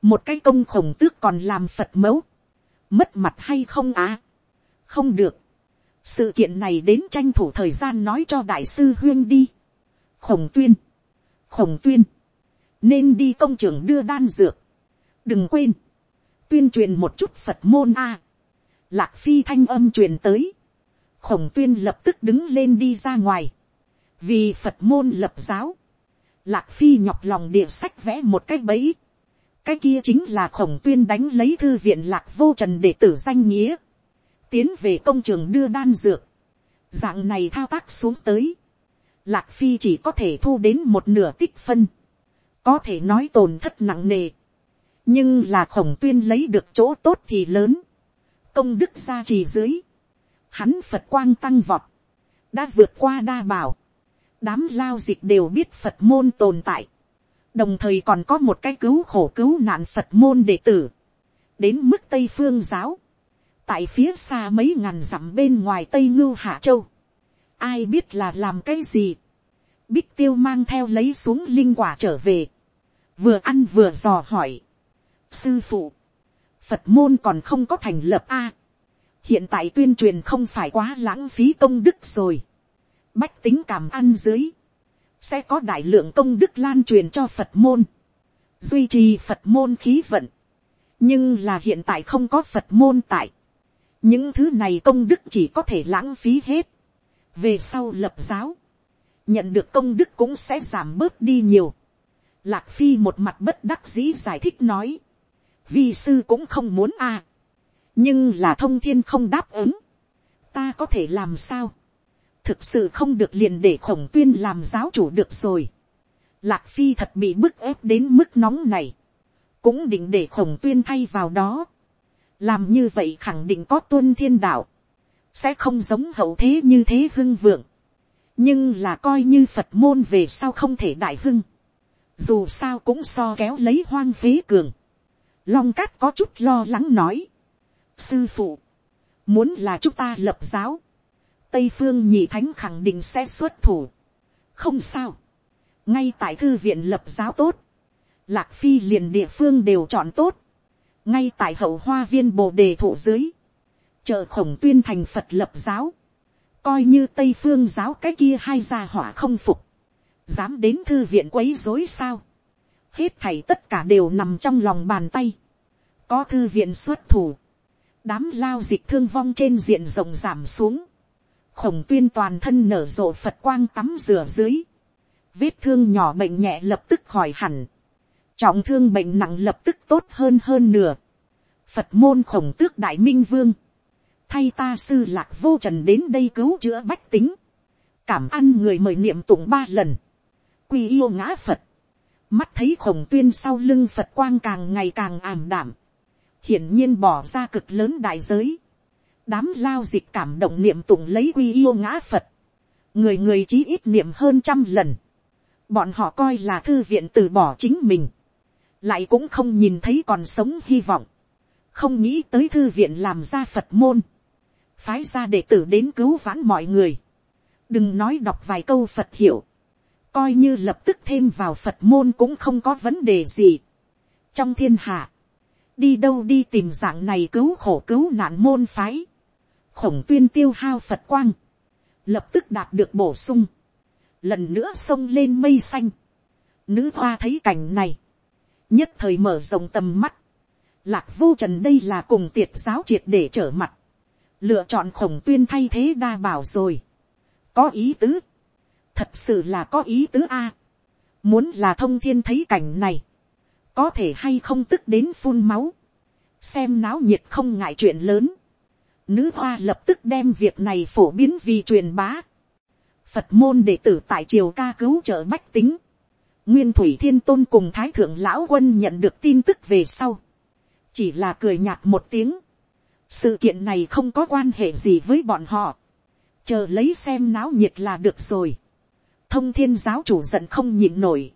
A: một cái công khổng tước còn làm phật mẫu, mất mặt hay không á, không được, sự kiện này đến tranh thủ thời gian nói cho đại sư huyên đi, khổng tuyên, khổng tuyên, nên đi công trường đưa đan dược, đừng quên, tuyên truyền một chút phật môn a, lạc phi thanh âm truyền tới, khổng tuyên lập tức đứng lên đi ra ngoài, vì phật môn lập giáo, lạc phi nhọc lòng địa sách vẽ một cái bẫy, cái kia chính là khổng tuyên đánh lấy thư viện lạc vô trần để tử danh nghĩa, tiến về công trường đưa đan dược, dạng này thao tác xuống tới, lạc phi chỉ có thể thu đến một nửa tích phân, có thể nói tổn thất nặng nề, nhưng là khổng tuyên lấy được chỗ tốt thì lớn, công đức gia trì dưới, hắn phật quang tăng vọt, đã vượt qua đa bảo, đám lao dịch đều biết phật môn tồn tại, đồng thời còn có một cái cứu khổ cứu nạn phật môn đệ tử, đến mức tây phương giáo, tại phía xa mấy ngàn dặm bên ngoài tây ngưu hạ châu, ai biết là làm cái gì, bích tiêu mang theo lấy xuống linh quả trở về, vừa ăn vừa dò hỏi, sư phụ, phật môn còn không có thành lập a, hiện tại tuyên truyền không phải quá lãng phí công đức rồi, bách tính cảm ăn dưới, sẽ có đại lượng công đức lan truyền cho phật môn, duy trì phật môn khí vận, nhưng là hiện tại không có phật môn tại, những thứ này công đức chỉ có thể lãng phí hết, về sau lập giáo, nhận được công đức cũng sẽ giảm bớt đi nhiều. Lạc phi một mặt bất đắc dĩ giải thích nói, vi sư cũng không muốn a, nhưng là thông thiên không đáp ứng, ta có thể làm sao, thực sự không được liền để khổng tuyên làm giáo chủ được rồi. Lạc phi thật bị bức ép đến mức nóng này, cũng định để khổng tuyên thay vào đó, làm như vậy khẳng định có tuân thiên đạo, sẽ không giống hậu thế như thế hưng vượng, nhưng là coi như phật môn về sau không thể đại hưng, dù sao cũng so kéo lấy hoang phế cường, long cát có chút lo lắng nói, sư phụ, muốn là chúng ta lập giáo, tây phương nhị thánh khẳng định sẽ xuất thủ, không sao, ngay tại thư viện lập giáo tốt, lạc phi liền địa phương đều chọn tốt, ngay tại hậu hoa viên bồ đề thụ dưới, chờ khổng tuyên thành phật lập giáo, coi như tây phương giáo cái kia hai gia hỏa không phục, dám đến thư viện quấy dối sao, hết thảy tất cả đều nằm trong lòng bàn tay, có thư viện xuất thủ, đám lao dịch thương vong trên diện rộng giảm xuống, khổng tuyên toàn thân nở rộ phật quang tắm rửa dưới, vết thương nhỏ bệnh nhẹ lập tức khỏi hẳn, trọng thương bệnh nặng lập tức tốt hơn hơn nửa, phật môn khổng tước đại minh vương, thay ta sư lạc vô trần đến đây cứu chữa bách tính, cảm ăn người mời niệm tụng ba lần, quy yêu ngã phật, mắt thấy khổng tuyên sau lưng phật quang càng ngày càng ảm đảm, hiển nhiên bỏ ra cực lớn đại giới, đám lao dịch cảm động niệm tụng lấy quy yêu ngã phật, người người chí ít niệm hơn trăm lần, bọn họ coi là thư viện từ bỏ chính mình, lại cũng không nhìn thấy còn sống hy vọng, không nghĩ tới thư viện làm ra phật môn, phái ra đệ tử đến cứu vãn mọi người, đừng nói đọc vài câu phật hiểu, coi như lập tức thêm vào phật môn cũng không có vấn đề gì. trong thiên hạ, đi đâu đi tìm dạng này cứu khổ cứu nạn môn phái, khổng tuyên tiêu hao phật quang, lập tức đạt được bổ sung, lần nữa xông lên mây xanh, nữ hoa thấy cảnh này, nhất thời mở rộng tầm mắt, lạc vô trần đây là cùng tiệt giáo triệt để trở mặt, lựa chọn khổng tuyên thay thế đa bảo rồi, có ý tứ, thật sự là có ý tứ a, muốn là thông thiên thấy cảnh này, có thể hay không tức đến phun máu, xem náo nhiệt không ngại chuyện lớn, nữ hoa lập tức đem việc này phổ biến vì truyền bá, phật môn đệ tử tại triều ca cứu trợ bách tính, nguyên thủy thiên tôn cùng thái thượng lão quân nhận được tin tức về sau, chỉ là cười nhạt một tiếng, sự kiện này không có quan hệ gì với bọn họ, chờ lấy xem náo nhiệt là được rồi, thông thiên giáo chủ giận không nhịn nổi,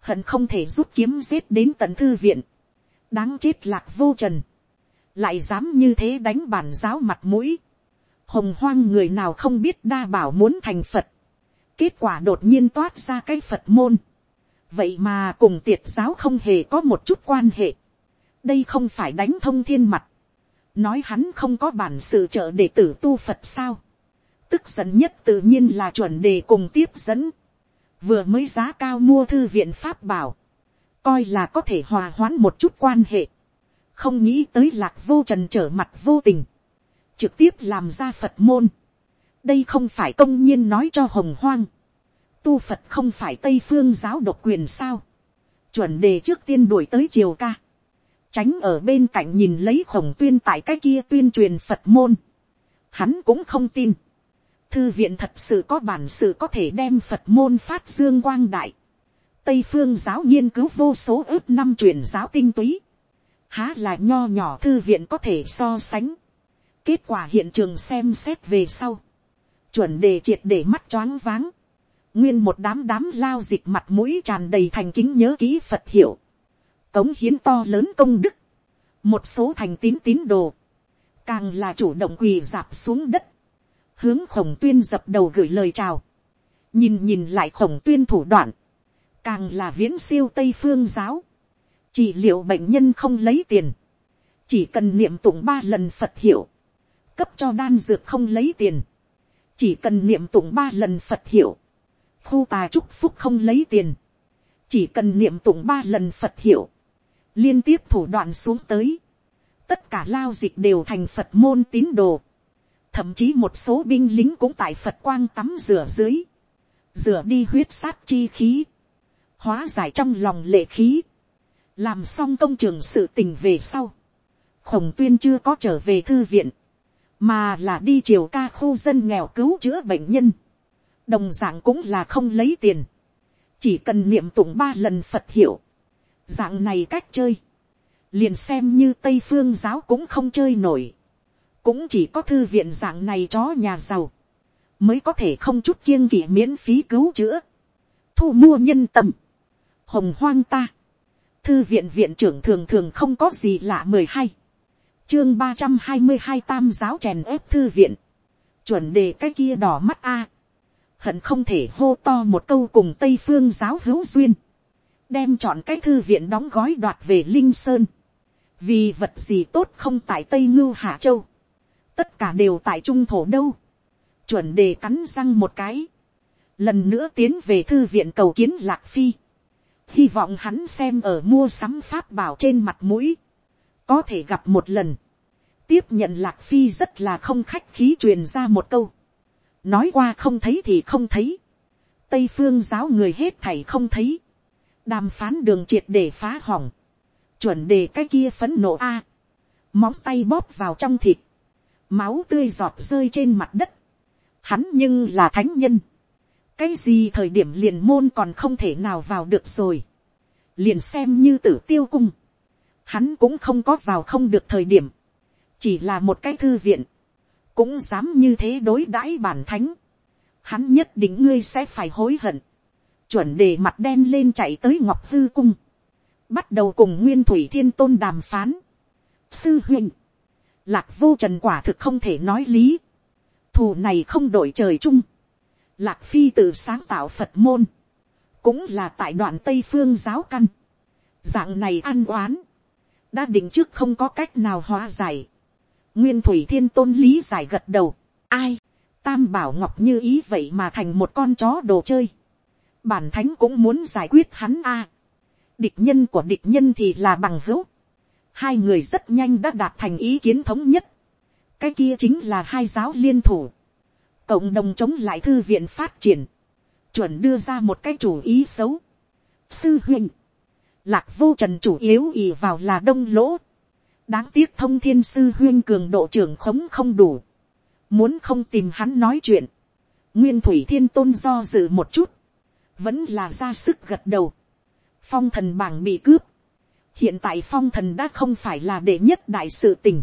A: hận không thể rút kiếm giết đến tận thư viện, đáng chết lạc vô trần, lại dám như thế đánh bản giáo mặt mũi, hồng hoang người nào không biết đa bảo muốn thành phật, kết quả đột nhiên toát ra cái phật môn, vậy mà cùng tiệt giáo không hề có một chút quan hệ, đây không phải đánh thông thiên mặt, nói hắn không có bản sự trợ để tử tu phật sao, tức giận nhất tự nhiên là chuẩn đề cùng tiếp dẫn, vừa mới giá cao mua thư viện pháp bảo, coi là có thể hòa hoãn một chút quan hệ, không nghĩ tới lạc vô trần trở mặt vô tình, trực tiếp làm ra phật môn, đây không phải công nhiên nói cho hồng hoang, tu phật không phải tây phương giáo độc quyền sao, chuẩn đề trước tiên đuổi tới triều ca, tránh ở bên cạnh nhìn lấy khổng tuyên tại cái kia tuyên truyền phật môn, hắn cũng không tin, thư viện thật sự có bản sự có thể đem phật môn phát dương quang đại, tây phương giáo nghiên cứu vô số ước năm truyền giáo tinh túy, há là nho nhỏ thư viện có thể so sánh, kết quả hiện trường xem xét về sau, chuẩn đề triệt để mắt choáng váng, nguyên một đám đám lao dịch mặt mũi tràn đầy thành kính nhớ ký phật hiệu, cống hiến to lớn công đức, một số thành tín tín đồ, càng là chủ động quỳ dạp xuống đất, hướng khổng tuyên dập đầu gửi lời chào, nhìn nhìn lại khổng tuyên thủ đoạn, càng là viễn siêu tây phương giáo, chỉ liệu bệnh nhân không lấy tiền, chỉ cần niệm tụng ba lần phật hiệu, cấp cho đan dược không lấy tiền, chỉ cần niệm tụng ba lần phật hiệu, khu tà chúc phúc không lấy tiền, chỉ cần niệm tụng ba lần phật hiệu, liên tiếp thủ đoạn xuống tới, tất cả lao dịch đều thành phật môn tín đồ, thậm chí một số binh lính cũng tại phật quang tắm rửa dưới, rửa đi huyết sát chi khí, hóa giải trong lòng lệ khí, làm xong công trường sự tình về sau, khổng tuyên chưa có trở về thư viện, mà là đi chiều ca khu dân nghèo cứu chữa bệnh nhân, đồng d ạ n g cũng là không lấy tiền, chỉ cần niệm tụng ba lần phật hiệu, dạng này cách chơi, liền xem như tây phương giáo cũng không chơi nổi, cũng chỉ có thư viện dạng này chó nhà giàu, mới có thể không chút kiêng kỵ miễn phí cứu chữa, thu mua nhân tâm, hồng hoang ta, thư viện viện trưởng thường thường không có gì lạ mười hai, chương ba trăm hai mươi hai tam giáo chèn ép thư viện, chuẩn đề cái kia đỏ mắt a, hận không thể hô to một câu cùng tây phương giáo hữu duyên, đem chọn cái thư viện đóng gói đoạt về linh sơn, vì vật gì tốt không tại tây ngưu hạ châu, tất cả đều tại trung thổ đâu, chuẩn đề cắn răng một cái, lần nữa tiến về thư viện cầu kiến lạc phi, hy vọng hắn xem ở mua sắm pháp bảo trên mặt mũi, có thể gặp một lần, tiếp nhận lạc phi rất là không khách khí truyền ra một câu, nói qua không thấy thì không thấy, tây phương giáo người hết thảy không thấy, đàm phán đường triệt để phá hỏng, chuẩn đề cái kia phấn nộ a, móng tay bóp vào trong thịt, máu tươi giọt rơi trên mặt đất, hắn nhưng là thánh nhân, cái gì thời điểm liền môn còn không thể nào vào được rồi, liền xem như tử tiêu cung, hắn cũng không có vào không được thời điểm, chỉ là một cái thư viện, cũng dám như thế đối đãi bản thánh, hắn nhất định ngươi sẽ phải hối hận, chuẩn đề mặt đen lên chạy tới ngọc hư cung, bắt đầu cùng nguyên thủy thiên tôn đàm phán, sư huynh, lạc vô trần quả thực không thể nói lý, thù này không đổi trời chung, lạc phi tự sáng tạo phật môn, cũng là tại đoạn tây phương giáo căn, dạng này ăn oán, đã định trước không có cách nào hóa giải. nguyên thủy thiên tôn lý giải gật đầu. ai, tam bảo ngọc như ý vậy mà thành một con chó đồ chơi. bản thánh cũng muốn giải quyết hắn a. địch nhân của địch nhân thì là bằng hữu. hai người rất nhanh đã đạt thành ý kiến thống nhất. cái kia chính là hai giáo liên thủ cộng đồng chống lại thư viện phát triển. chuẩn đưa ra một cái chủ ý xấu. sư huynh, Lạc vô trần chủ yếu ì vào là đông lỗ. Đáng tiếc thông thiên sư huyên cường độ trưởng khống không đủ. Muốn không tìm hắn nói chuyện. Nguyên thủy thiên tôn do dự một chút. Vẫn là ra sức gật đầu. Phong thần bảng bị cướp. Hiện tại phong thần đã không phải là đệ nhất đại sự tình.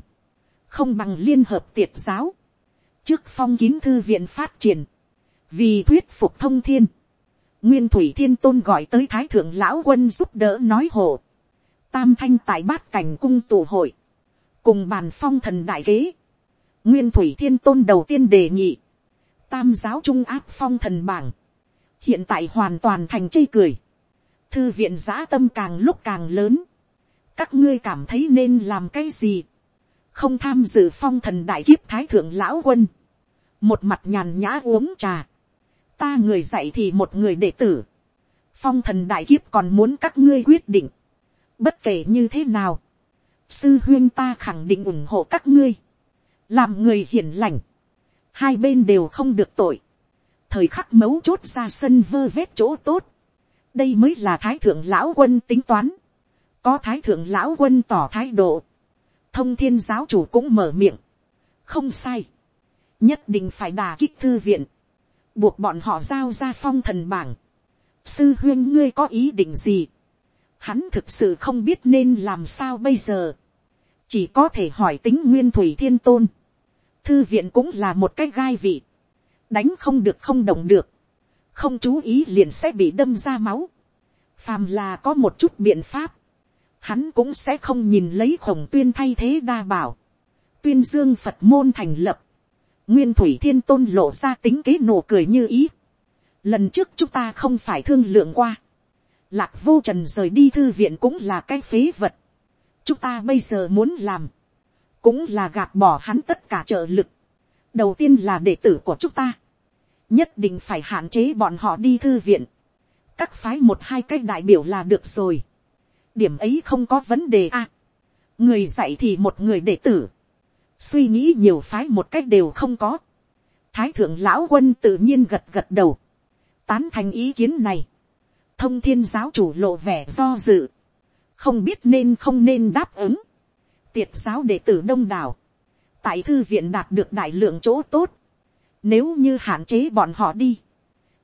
A: Không bằng liên hợp tiệt giáo. Trước phong kín thư viện phát triển. Vì thuyết phục thông thiên nguyên thủy thiên tôn gọi tới thái thượng lão quân giúp đỡ nói hộ. tam thanh tại bát cảnh cung tù hội, cùng bàn phong thần đại kế. nguyên thủy thiên tôn đầu tiên đề nghị, tam giáo trung áp phong thần bảng, hiện tại hoàn toàn thành chây cười. thư viện giã tâm càng lúc càng lớn. các ngươi cảm thấy nên làm cái gì. không tham dự phong thần đại kiếp thái thượng lão quân một mặt nhàn nhã uống trà. Ta người dạy thì một người đệ tử, phong thần đại kiếp còn muốn các ngươi quyết định, bất kể như thế nào, sư huyên ta khẳng định ủng hộ các ngươi, làm người hiền lành, hai bên đều không được tội, thời khắc mấu chốt ra sân vơ vét chỗ tốt, đây mới là thái thượng lão quân tính toán, có thái thượng lão quân tỏ thái độ, thông thiên giáo chủ cũng mở miệng, không sai, nhất định phải đà kích thư viện, buộc bọn họ giao ra phong thần bảng. sư huyên ngươi có ý định gì. hắn thực sự không biết nên làm sao bây giờ. chỉ có thể hỏi tính nguyên thủy thiên tôn. thư viện cũng là một cái gai vị. đánh không được không động được. không chú ý liền sẽ bị đâm ra máu. phàm là có một chút biện pháp. hắn cũng sẽ không nhìn lấy khổng tuyên thay thế đa bảo. tuyên dương phật môn thành lập nguyên thủy thiên tôn lộ ra tính kế nổ cười như ý. lần trước chúng ta không phải thương lượng qua. lạc vô trần rời đi thư viện cũng là cái phế vật. chúng ta bây giờ muốn làm, cũng là gạt bỏ hắn tất cả trợ lực. đầu tiên là đệ tử của chúng ta. nhất định phải hạn chế bọn họ đi thư viện. các phái một hai cái đại biểu là được rồi. điểm ấy không có vấn đề a. người dạy thì một người đệ tử suy nghĩ nhiều phái một cách đều không có. thái thượng lão quân tự nhiên gật gật đầu. tán thành ý kiến này, thông thiên giáo chủ lộ vẻ do dự, không biết nên không nên đáp ứng, tiệt giáo đệ tử đông đảo, tại thư viện đạt được đại lượng chỗ tốt, nếu như hạn chế bọn họ đi,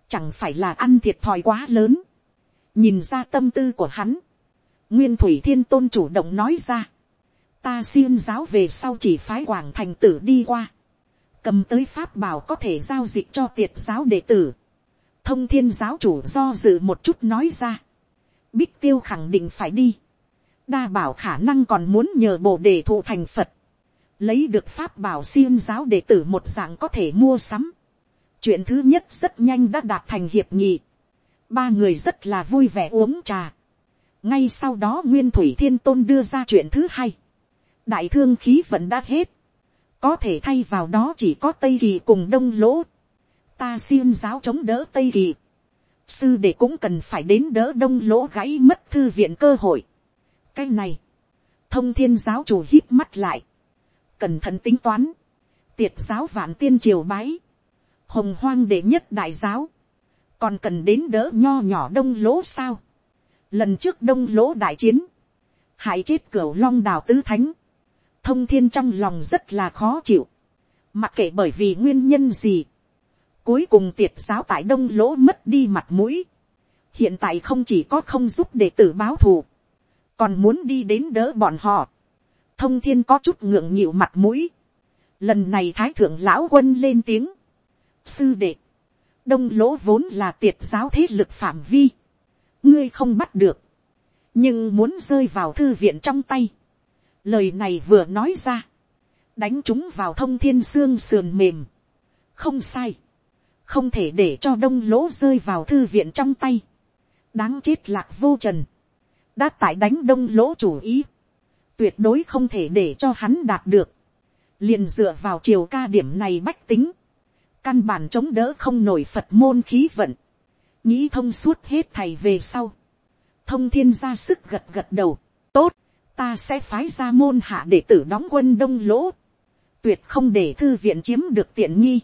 A: chẳng phải là ăn thiệt thòi quá lớn, nhìn ra tâm tư của hắn, nguyên thủy thiên tôn chủ động nói ra, ta xiêm giáo về sau chỉ phái quảng thành tử đi qua, cầm tới pháp bảo có thể giao dịch cho tiệt giáo đệ tử, thông thiên giáo chủ do dự một chút nói ra, bích tiêu khẳng định phải đi, đa bảo khả năng còn muốn nhờ bộ đề thụ thành phật, lấy được pháp bảo xiêm giáo đệ tử một dạng có thể mua sắm. chuyện thứ nhất rất nhanh đã đạt thành hiệp nghị. ba người rất là vui vẻ uống trà. ngay sau đó nguyên thủy thiên tôn đưa ra chuyện thứ hai đại thương khí vẫn đã hết. có thể thay vào đó chỉ có tây kỳ cùng đông lỗ. ta xiêm giáo chống đỡ tây kỳ. sư đệ cũng cần phải đến đỡ đông lỗ gãy mất thư viện cơ hội. cái này, thông thiên giáo chủ hít mắt lại cẩn thận tính toán, tiệt giáo vạn tiên triều bái, hồng hoang đệ nhất đại giáo, còn cần đến đỡ nho nhỏ đông lỗ sao. Lần trước đông lỗ đại chiến, hại chết cửa long đào tứ thánh, thông thiên trong lòng rất là khó chịu, mặc kệ bởi vì nguyên nhân gì, cuối cùng tiệt giáo tại đông lỗ mất đi mặt mũi, hiện tại không chỉ có không giúp đệ tử báo thù, còn muốn đi đến đỡ bọn họ, thông thiên có chút ngượng nghịu mặt mũi. lần này thái thượng lão quân lên tiếng. sư đệ, đông lỗ vốn là tiệt giáo thế lực phạm vi. ngươi không bắt được, nhưng muốn rơi vào thư viện trong tay lời này vừa nói ra, đánh chúng vào thông thiên xương sườn mềm. không sai, không thể để cho đông lỗ rơi vào thư viện trong tay. đáng chết lạc vô trần, đã tại đánh đông lỗ chủ ý. Tuyệt đối không thể để cho hắn đạt được, liền dựa vào chiều ca điểm này bách tính, căn bản chống đỡ không nổi phật môn khí vận, nghĩ thông suốt hết thầy về sau, thông thiên ra sức gật gật đầu, tốt, ta sẽ phái ra môn hạ để tử đóng quân đông lỗ, tuyệt không để thư viện chiếm được tiện nghi,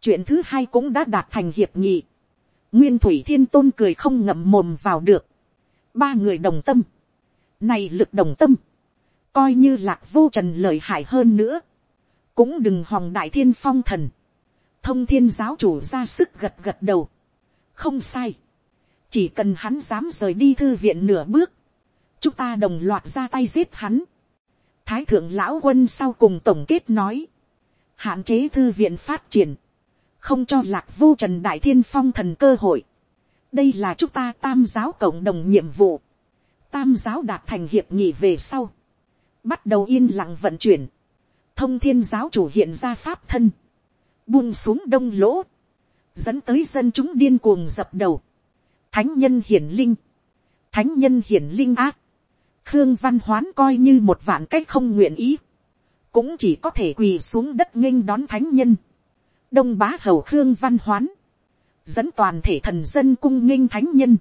A: chuyện thứ hai cũng đã đạt thành hiệp nghị, nguyên thủy thiên tôn cười không ngậm mồm vào được, ba người đồng tâm, này lực đồng tâm, coi như lạc vô trần lợi hại hơn nữa, cũng đừng hòng đại thiên phong thần, thông thiên giáo chủ ra sức gật gật đầu, không sai, chỉ cần hắn dám rời đi thư viện nửa bước, chúng ta đồng loạt ra tay giết hắn. Thái thượng lão quân sau cùng tổng kết nói, hạn chế thư viện phát triển, không cho lạc vô trần đại thiên phong thần cơ hội. đây là chúng ta tam giáo cộng đồng nhiệm vụ, tam giáo đạt thành hiệp nghị về sau, bắt đầu yên lặng vận chuyển, thông thiên giáo chủ hiện ra pháp thân, buông xuống đông lỗ, dẫn tới dân chúng điên cuồng dập đầu, thánh nhân hiển linh, thánh nhân hiển linh ác, khương văn hoán coi như một vạn cách không nguyện ý, cũng chỉ có thể quỳ xuống đất nghênh đón thánh nhân, đông bá hầu khương văn hoán, dẫn toàn thể thần dân cung nghênh thánh nhân,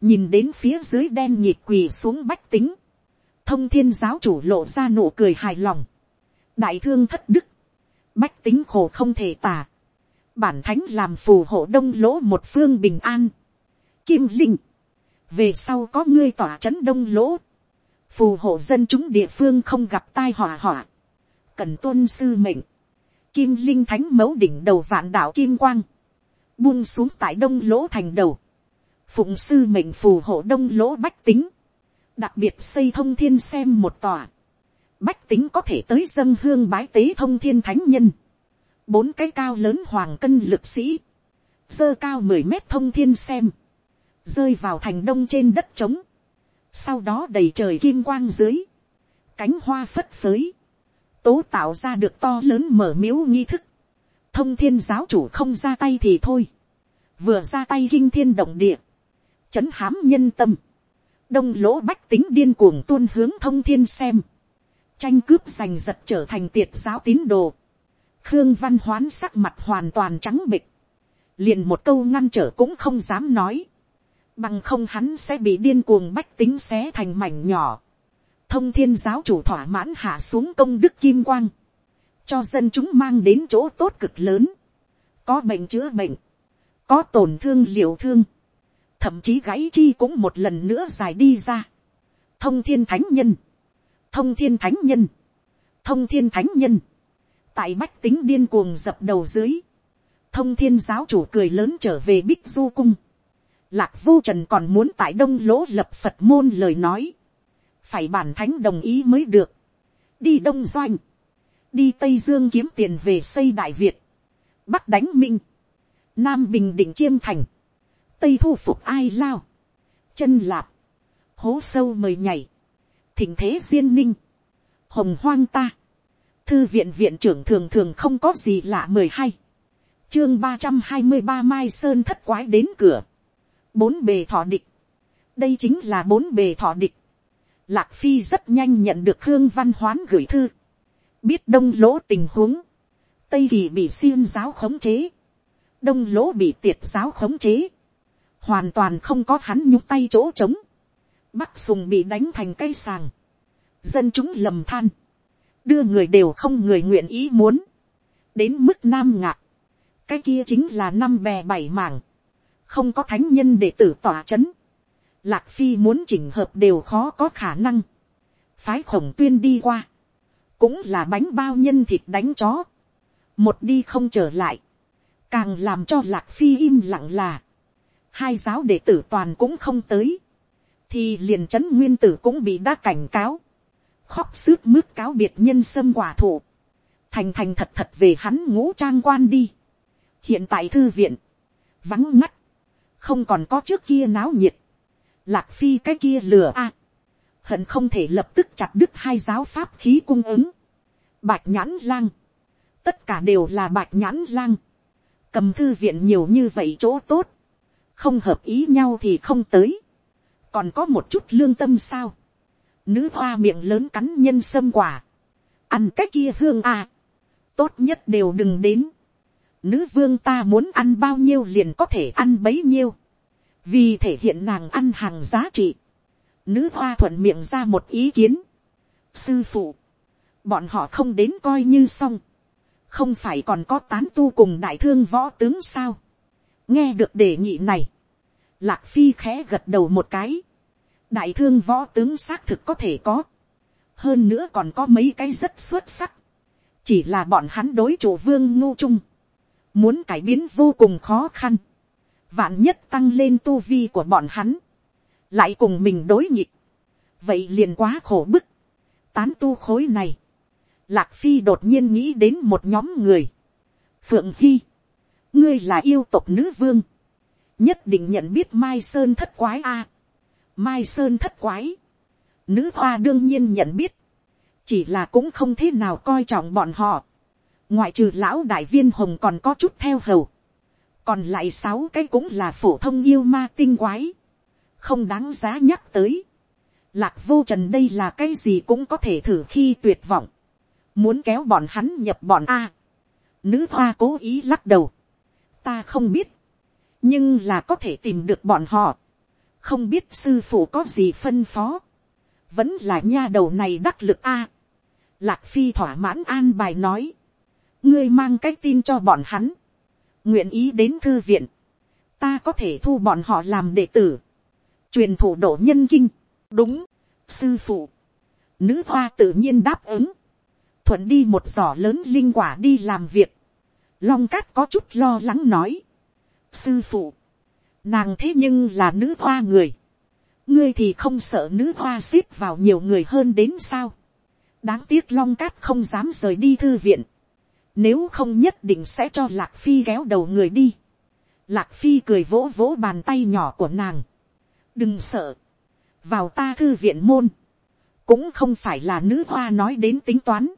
A: nhìn đến phía dưới đen nhịp quỳ xuống bách tính, thông thiên giáo chủ lộ ra nụ cười hài lòng, đại thương thất đức, bách tính khổ không thể tả, bản thánh làm phù hộ đông lỗ một phương bình an, kim linh, về sau có ngươi tỏa c h ấ n đông lỗ, phù hộ dân chúng địa phương không gặp tai họa họa, cần tuân sư mệnh, kim linh thánh mẫu đỉnh đầu vạn đạo kim quang, buông xuống tại đông lỗ thành đầu, phụng sư mệnh phù hộ đông lỗ bách tính, đặc biệt xây thông thiên xem một tòa, bách tính có thể tới dân hương bái tế thông thiên thánh nhân, bốn cái cao lớn hoàng cân lực sĩ, dơ cao mười mét thông thiên xem, rơi vào thành đông trên đất trống, sau đó đầy trời kim quang dưới, cánh hoa phất phới, tố tạo ra được to lớn mở miếu nghi thức, thông thiên giáo chủ không ra tay thì thôi, vừa ra tay kinh thiên động địa, chấn hám nhân tâm, đông lỗ bách tính điên cuồng tuôn hướng thông thiên xem, tranh cướp giành giật trở thành tiệt giáo tín đồ, khương văn hoán sắc mặt hoàn toàn trắng bịch, liền một câu ngăn trở cũng không dám nói, bằng không hắn sẽ bị điên cuồng bách tính xé thành mảnh nhỏ, thông thiên giáo chủ thỏa mãn hạ xuống công đức kim quang, cho dân chúng mang đến chỗ tốt cực lớn, có bệnh chữa bệnh, có tổn thương liệu thương, thậm chí gãy chi cũng một lần nữa dài đi ra. thông thiên thánh nhân, thông thiên thánh nhân, thông thiên thánh nhân, tại bách tính điên cuồng dập đầu dưới, thông thiên giáo chủ cười lớn trở về bích du cung, lạc vô trần còn muốn tại đông lỗ lập phật môn lời nói, phải bản thánh đồng ý mới được, đi đông doanh, đi tây dương kiếm tiền về xây đại việt, bắc đánh minh, nam bình định chiêm thành, tây thu phục ai lao, chân lạp, hố sâu mời nhảy, thỉnh thế duyên ninh, hồng hoang ta, thư viện viện trưởng thường thường không có gì lạ mời hay, chương ba trăm hai mươi ba mai sơn thất quái đến cửa, bốn bề thọ địch, đây chính là bốn bề thọ địch, lạc phi rất nhanh nhận được khương văn hoán gửi thư, biết đông lỗ tình huống, tây kỳ bị xiêm giáo khống chế, đông lỗ bị tiệt giáo khống chế, hoàn toàn không có hắn nhúc tay chỗ trống, bắc sùng bị đánh thành cây sàng, dân chúng lầm than, đưa người đều không người nguyện ý muốn, đến mức nam ngạc, cái kia chính là năm bè bảy mảng, không có thánh nhân để tử tỏa c h ấ n lạc phi muốn chỉnh hợp đều khó có khả năng, phái khổng tuyên đi qua, cũng là bánh bao nhân thịt đánh chó, một đi không trở lại, càng làm cho lạc phi im lặng là, hai giáo đệ tử toàn cũng không tới, thì liền c h ấ n nguyên tử cũng bị đã cảnh cáo, khóc sướt mướt cáo biệt nhân sâm quả thụ, thành thành thật thật về hắn ngũ trang quan đi, hiện tại thư viện, vắng ngắt, không còn có trước kia náo nhiệt, lạc phi cái kia lừa a, hận không thể lập tức chặt đứt hai giáo pháp khí cung ứng, bạch nhãn lang, tất cả đều là bạch nhãn lang, cầm thư viện nhiều như vậy chỗ tốt, không hợp ý nhau thì không tới, còn có một chút lương tâm sao, nữ hoa miệng lớn cắn nhân sâm quả, ăn cái kia hương a, tốt nhất đều đừng đến, nữ vương ta muốn ăn bao nhiêu liền có thể ăn bấy nhiêu, vì thể hiện nàng ăn hàng giá trị, nữ hoa thuận miệng ra một ý kiến, sư phụ, bọn họ không đến coi như xong, không phải còn có tán tu cùng đại thương võ tướng sao, nghe được đề nghị này, lạc phi khẽ gật đầu một cái, đại thương võ tướng xác thực có thể có, hơn nữa còn có mấy cái rất xuất sắc, chỉ là bọn hắn đối chủ vương ngô trung, muốn cải biến vô cùng khó khăn, vạn nhất tăng lên tu vi của bọn hắn, lại cùng mình đối nhịp, vậy liền quá khổ bức, tán tu khối này, lạc phi đột nhiên nghĩ đến một nhóm người, phượng hy, ngươi là yêu tộc nữ vương, nhất định nhận biết mai sơn thất quái a, mai sơn thất quái, nữ hoa đương nhiên nhận biết, chỉ là cũng không thế nào coi trọng bọn họ, ngoại trừ lão đại viên hồng còn có chút theo hầu, còn lại sáu cái cũng là phổ thông yêu ma tinh quái, không đáng giá nhắc tới. Lạc vô trần đây là cái gì cũng có thể thử khi tuyệt vọng, muốn kéo bọn hắn nhập bọn a. Nữ hoa cố ý lắc đầu, ta không biết, nhưng là có thể tìm được bọn họ, không biết sư phụ có gì phân phó, vẫn là nha đầu này đắc lực a. Lạc phi thỏa mãn an bài nói, ngươi mang cái tin cho bọn hắn, nguyện ý đến thư viện, ta có thể thu bọn họ làm đệ tử, truyền thủ độ nhân kinh, đúng, sư phụ, nữ hoa tự nhiên đáp ứng, thuận đi một giỏ lớn linh quả đi làm việc, long cát có chút lo lắng nói, sư phụ, nàng thế nhưng là nữ hoa người, ngươi thì không sợ nữ hoa xếp vào nhiều người hơn đến sao, đáng tiếc long cát không dám rời đi thư viện, nếu không nhất định sẽ cho Lạc Phi kéo đầu người đi. Lạc Phi cười vỗ vỗ bàn tay nhỏ của nàng. Đừng sợ. Vào ta thư viện môn. Cũng không phải là nữ hoa nói đến tính toán.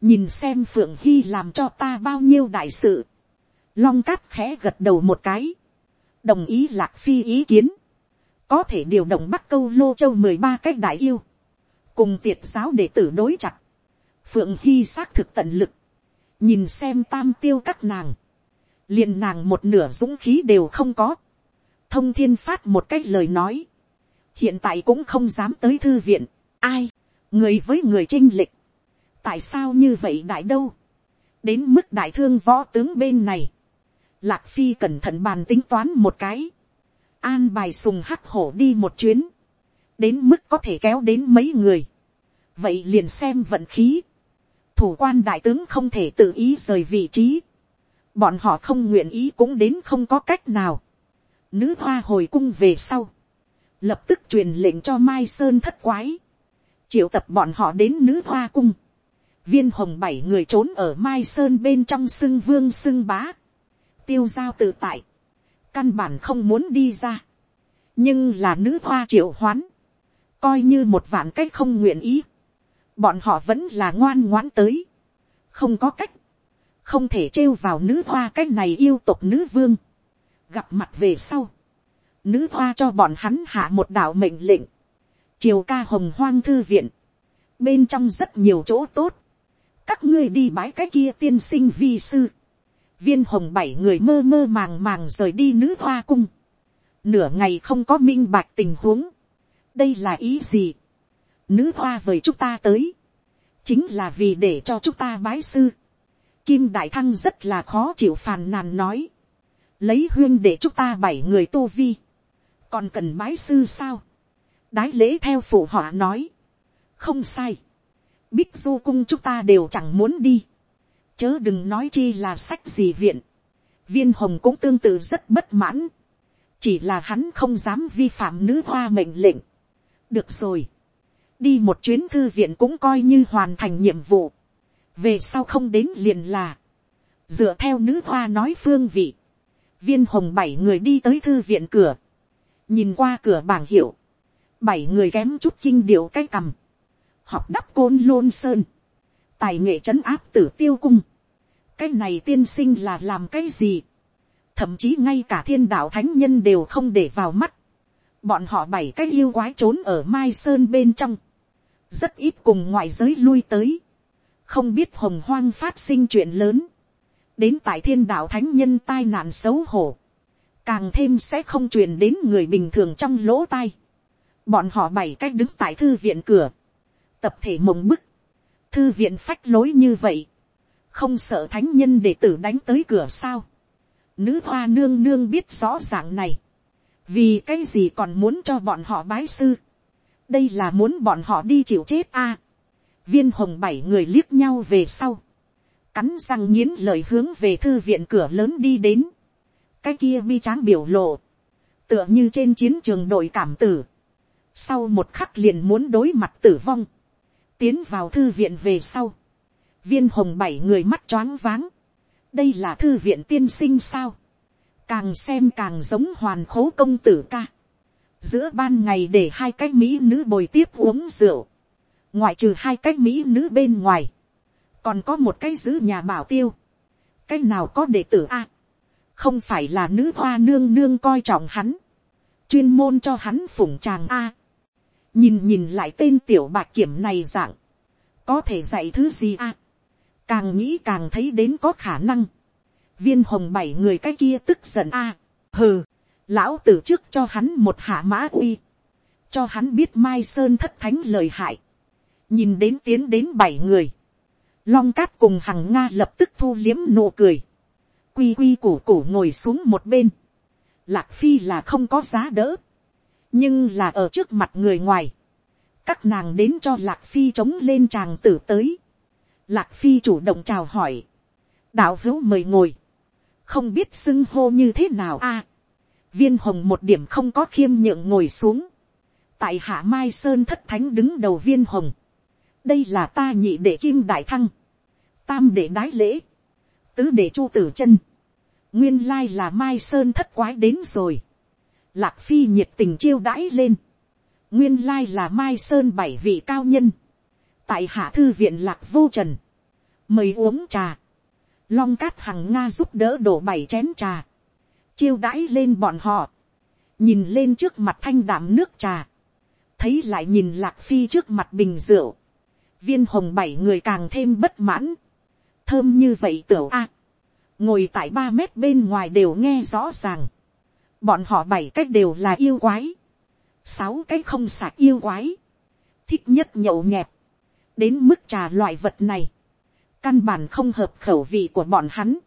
A: Nhìn xem Phượng Hy làm cho ta bao nhiêu đại sự. Long cát khẽ gật đầu một cái. Đồng ý Lạc Phi ý kiến. Có thể điều động bắt Câu Lô Châu mười ba cách đại yêu. Cùng tiệt giáo đệ tử đối chặt. Phượng Hy xác thực tận lực nhìn xem tam tiêu các nàng, liền nàng một nửa dũng khí đều không có, thông thiên phát một cái lời nói, hiện tại cũng không dám tới thư viện, ai, người với người chinh lịch, tại sao như vậy đại đâu, đến mức đại thương võ tướng bên này, Lạc phi cẩn thận bàn tính toán một cái, an bài sùng hắc hổ đi một chuyến, đến mức có thể kéo đến mấy người, vậy liền xem vận khí, thủ quan đại tướng không thể tự ý rời vị trí, bọn họ không nguyện ý cũng đến không có cách nào, nữ hoa hồi cung về sau, lập tức truyền lệnh cho mai sơn thất quái, triệu tập bọn họ đến nữ hoa cung, viên hồng bảy người trốn ở mai sơn bên trong xưng vương xưng bá, tiêu giao tự tại, căn bản không muốn đi ra, nhưng là nữ hoa triệu hoán, coi như một vạn cách không nguyện ý, bọn họ vẫn là ngoan ngoãn tới, không có cách, không thể trêu vào nữ hoa cách này yêu tục nữ vương, gặp mặt về sau, nữ hoa cho bọn hắn hạ một đạo mệnh lệnh, triều ca hồng hoang thư viện, bên trong rất nhiều chỗ tốt, các ngươi đi bái cái kia tiên sinh vi sư, viên hồng bảy người mơ mơ màng màng rời đi nữ hoa cung, nửa ngày không có minh bạch tình huống, đây là ý gì, nữ hoa vời chúng ta tới, chính là vì để cho chúng ta bái sư, kim đại thăng rất là khó chịu phàn nàn nói, lấy huyên để chúng ta bảy người tu vi, còn cần bái sư sao, đái lễ theo phụ họ nói, không sai, bích du cung chúng ta đều chẳng muốn đi, chớ đừng nói chi là sách gì viện, viên hồng cũng tương tự rất bất mãn, chỉ là hắn không dám vi phạm nữ hoa mệnh lệnh. được rồi, đi một chuyến thư viện cũng coi như hoàn thành nhiệm vụ, về sau không đến liền là, dựa theo nữ hoa nói phương vị, viên hồng bảy người đi tới thư viện cửa, nhìn qua cửa bảng hiệu, bảy người kém chút kinh điệu cái cằm, học đắp côn lôn sơn, tài nghệ trấn áp tử tiêu cung, cái này tiên sinh là làm cái gì, thậm chí ngay cả thiên đạo thánh nhân đều không để vào mắt, bọn họ bảy cái yêu quái trốn ở mai sơn bên trong, rất ít cùng ngoại giới lui tới, không biết hồng hoang phát sinh chuyện lớn, đến tại thiên đạo thánh nhân tai nạn xấu hổ, càng thêm sẽ không truyền đến người bình thường trong lỗ tai. Bọn họ bảy cách đứng tại thư viện cửa, tập thể mộng bức, thư viện phách lối như vậy, không sợ thánh nhân để tử đánh tới cửa sao. Nữ hoa nương nương biết rõ ràng này, vì cái gì còn muốn cho bọn họ bái sư đây là muốn bọn họ đi chịu chết a. viên hồng bảy người liếc nhau về sau, cắn răng nghiến lời hướng về thư viện cửa lớn đi đến. Cái kia bi tráng biểu lộ, tựa như trên chiến trường đội cảm tử, sau một khắc liền muốn đối mặt tử vong, tiến vào thư viện về sau, viên hồng bảy người mắt choáng váng, đây là thư viện tiên sinh sao, càng xem càng giống hoàn khố công tử ca, giữa ban ngày để hai cái mỹ nữ bồi tiếp uống rượu, ngoại trừ hai cái mỹ nữ bên ngoài, còn có một cái giữ nhà bảo tiêu, cái nào có đệ tử a, không phải là nữ hoa nương nương coi trọng hắn, chuyên môn cho hắn phủng tràng a. nhìn nhìn lại tên tiểu bạc kiểm này dạng, có thể dạy thứ gì a. càng nghĩ càng thấy đến có khả năng, viên hồng bảy người cái kia tức giận a. hừ, lão tử trước cho hắn một hạ mã uy, cho hắn biết mai sơn thất thánh lời hại, nhìn đến tiến đến bảy người, long cát cùng hằng nga lập tức thu liếm nụ cười, quy quy củ củ ngồi xuống một bên. Lạc phi là không có giá đỡ. nhưng là ở trước mặt người ngoài. các nàng đến cho lạc phi chống lên tràng tử tới. lạc phi chủ động chào hỏi. đạo hữu mời ngồi. không biết xưng hô như thế nào a viên hồng một điểm không có khiêm nhượng ngồi xuống. tại hạ mai sơn thất thánh đứng đầu viên hồng. đây là ta nhị đệ kim đại thăng. tam đệ đái lễ. Tứ để chu tử chân, nguyên lai là mai sơn thất quái đến rồi, lạc phi nhiệt tình chiêu đãi lên, nguyên lai là mai sơn bảy vị cao nhân, tại hạ thư viện lạc vô trần, mời uống trà, long cát hằng nga giúp đỡ đổ bảy chén trà, chiêu đãi lên bọn họ, nhìn lên trước mặt thanh đảm nước trà, thấy lại nhìn lạc phi trước mặt bình rượu, viên hồng bảy người càng thêm bất mãn, thơm như vậy tiểu a, ngồi tại ba mét bên ngoài đều nghe rõ ràng, bọn họ bảy cách đều là yêu quái, sáu cách không sạc yêu quái, thích nhất nhậu nhẹp, đến mức trà loại vật này, căn bản không hợp khẩu vị của bọn hắn,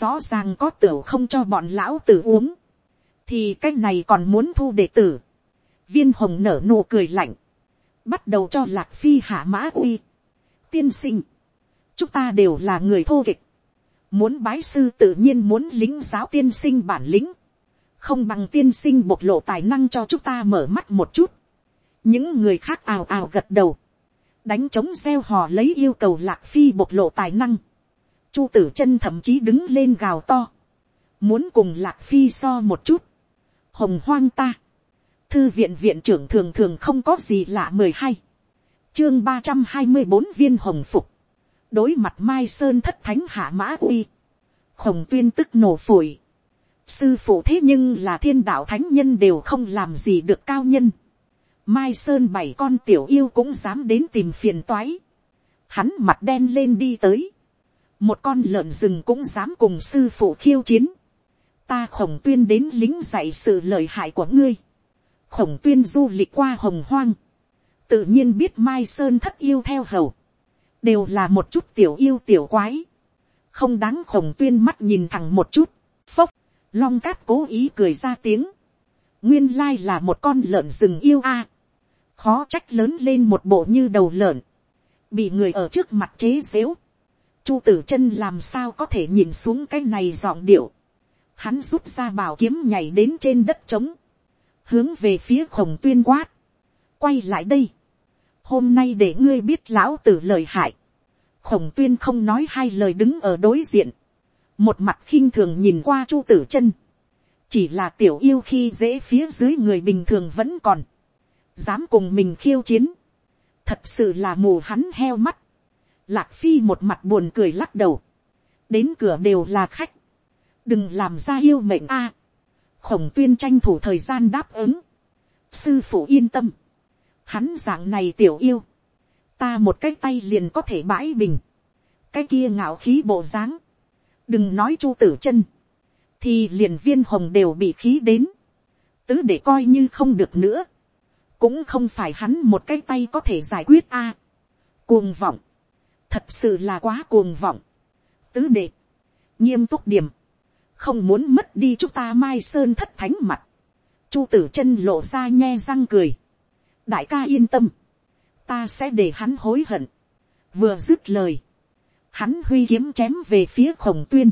A: rõ ràng có tửu không cho bọn lão tử uống, thì cái này còn muốn thu đệ tử, viên hồng nở nụ cười lạnh, bắt đầu cho lạc phi hạ mã uy, tiên sinh, chúng ta đều là người thô kịch, muốn bái sư tự nhiên muốn lính giáo tiên sinh bản lĩnh, không bằng tiên sinh bộc lộ tài năng cho chúng ta mở mắt một chút, những người khác ào ào gật đầu, đánh trống gieo hò lấy yêu cầu lạc phi bộc lộ tài năng, chu tử chân thậm chí đứng lên gào to, muốn cùng lạc phi so một chút, hồng hoang ta, thư viện viện trưởng thường thường không có gì lạ mười hai, chương ba trăm hai mươi bốn viên hồng phục, đối mặt mai sơn thất thánh hạ mã uy, khổng tuyên tức nổ phổi, sư phụ thế nhưng là thiên đạo thánh nhân đều không làm gì được cao nhân, mai sơn bảy con tiểu yêu cũng dám đến tìm phiền toái, hắn mặt đen lên đi tới, một con lợn rừng cũng dám cùng sư phụ khiêu chiến, ta khổng tuyên đến lính dạy sự lợi hại của ngươi, khổng tuyên du lịch qua hồng hoang, tự nhiên biết mai sơn thất yêu theo hầu, đều là một chút tiểu yêu tiểu quái, không đáng khổng tuyên mắt nhìn thẳng một chút, phốc, long cát cố ý cười ra tiếng, nguyên lai là một con lợn rừng yêu a, khó trách lớn lên một bộ như đầu lợn, bị người ở trước mặt chế xếu, chu tử chân làm sao có thể nhìn xuống cái này giọng điệu, hắn rút ra bảo kiếm nhảy đến trên đất trống, hướng về phía khổng tuyên quát, quay lại đây, hôm nay để ngươi biết lão tử lời hại, khổng tuyên không nói hai lời đứng ở đối diện, một mặt khinh thường nhìn qua chu tử chân, chỉ là tiểu yêu khi dễ phía dưới người bình thường vẫn còn, dám cùng mình khiêu chiến, thật sự là mù hắn heo mắt, lạc phi một mặt buồn cười lắc đầu, đến cửa đều là khách, đừng làm ra yêu mệnh a, khổng tuyên tranh thủ thời gian đáp ứng, sư phụ yên tâm, hắn dạng này tiểu yêu, ta một cái tay liền có thể bãi bình, cái kia ngạo khí bộ dáng, đừng nói chu tử chân, thì liền viên hồng đều bị khí đến, tứ để coi như không được nữa, cũng không phải hắn một cái tay có thể giải quyết a, cuồng vọng, thật sự là quá cuồng vọng, tứ đệ, nghiêm túc điểm, không muốn mất đi chúng ta mai sơn thất thánh mặt, chu tử chân lộ ra nhe răng cười, đại ca yên tâm, ta sẽ để hắn hối hận, vừa dứt lời, hắn huy kiếm chém về phía khổng tuyên,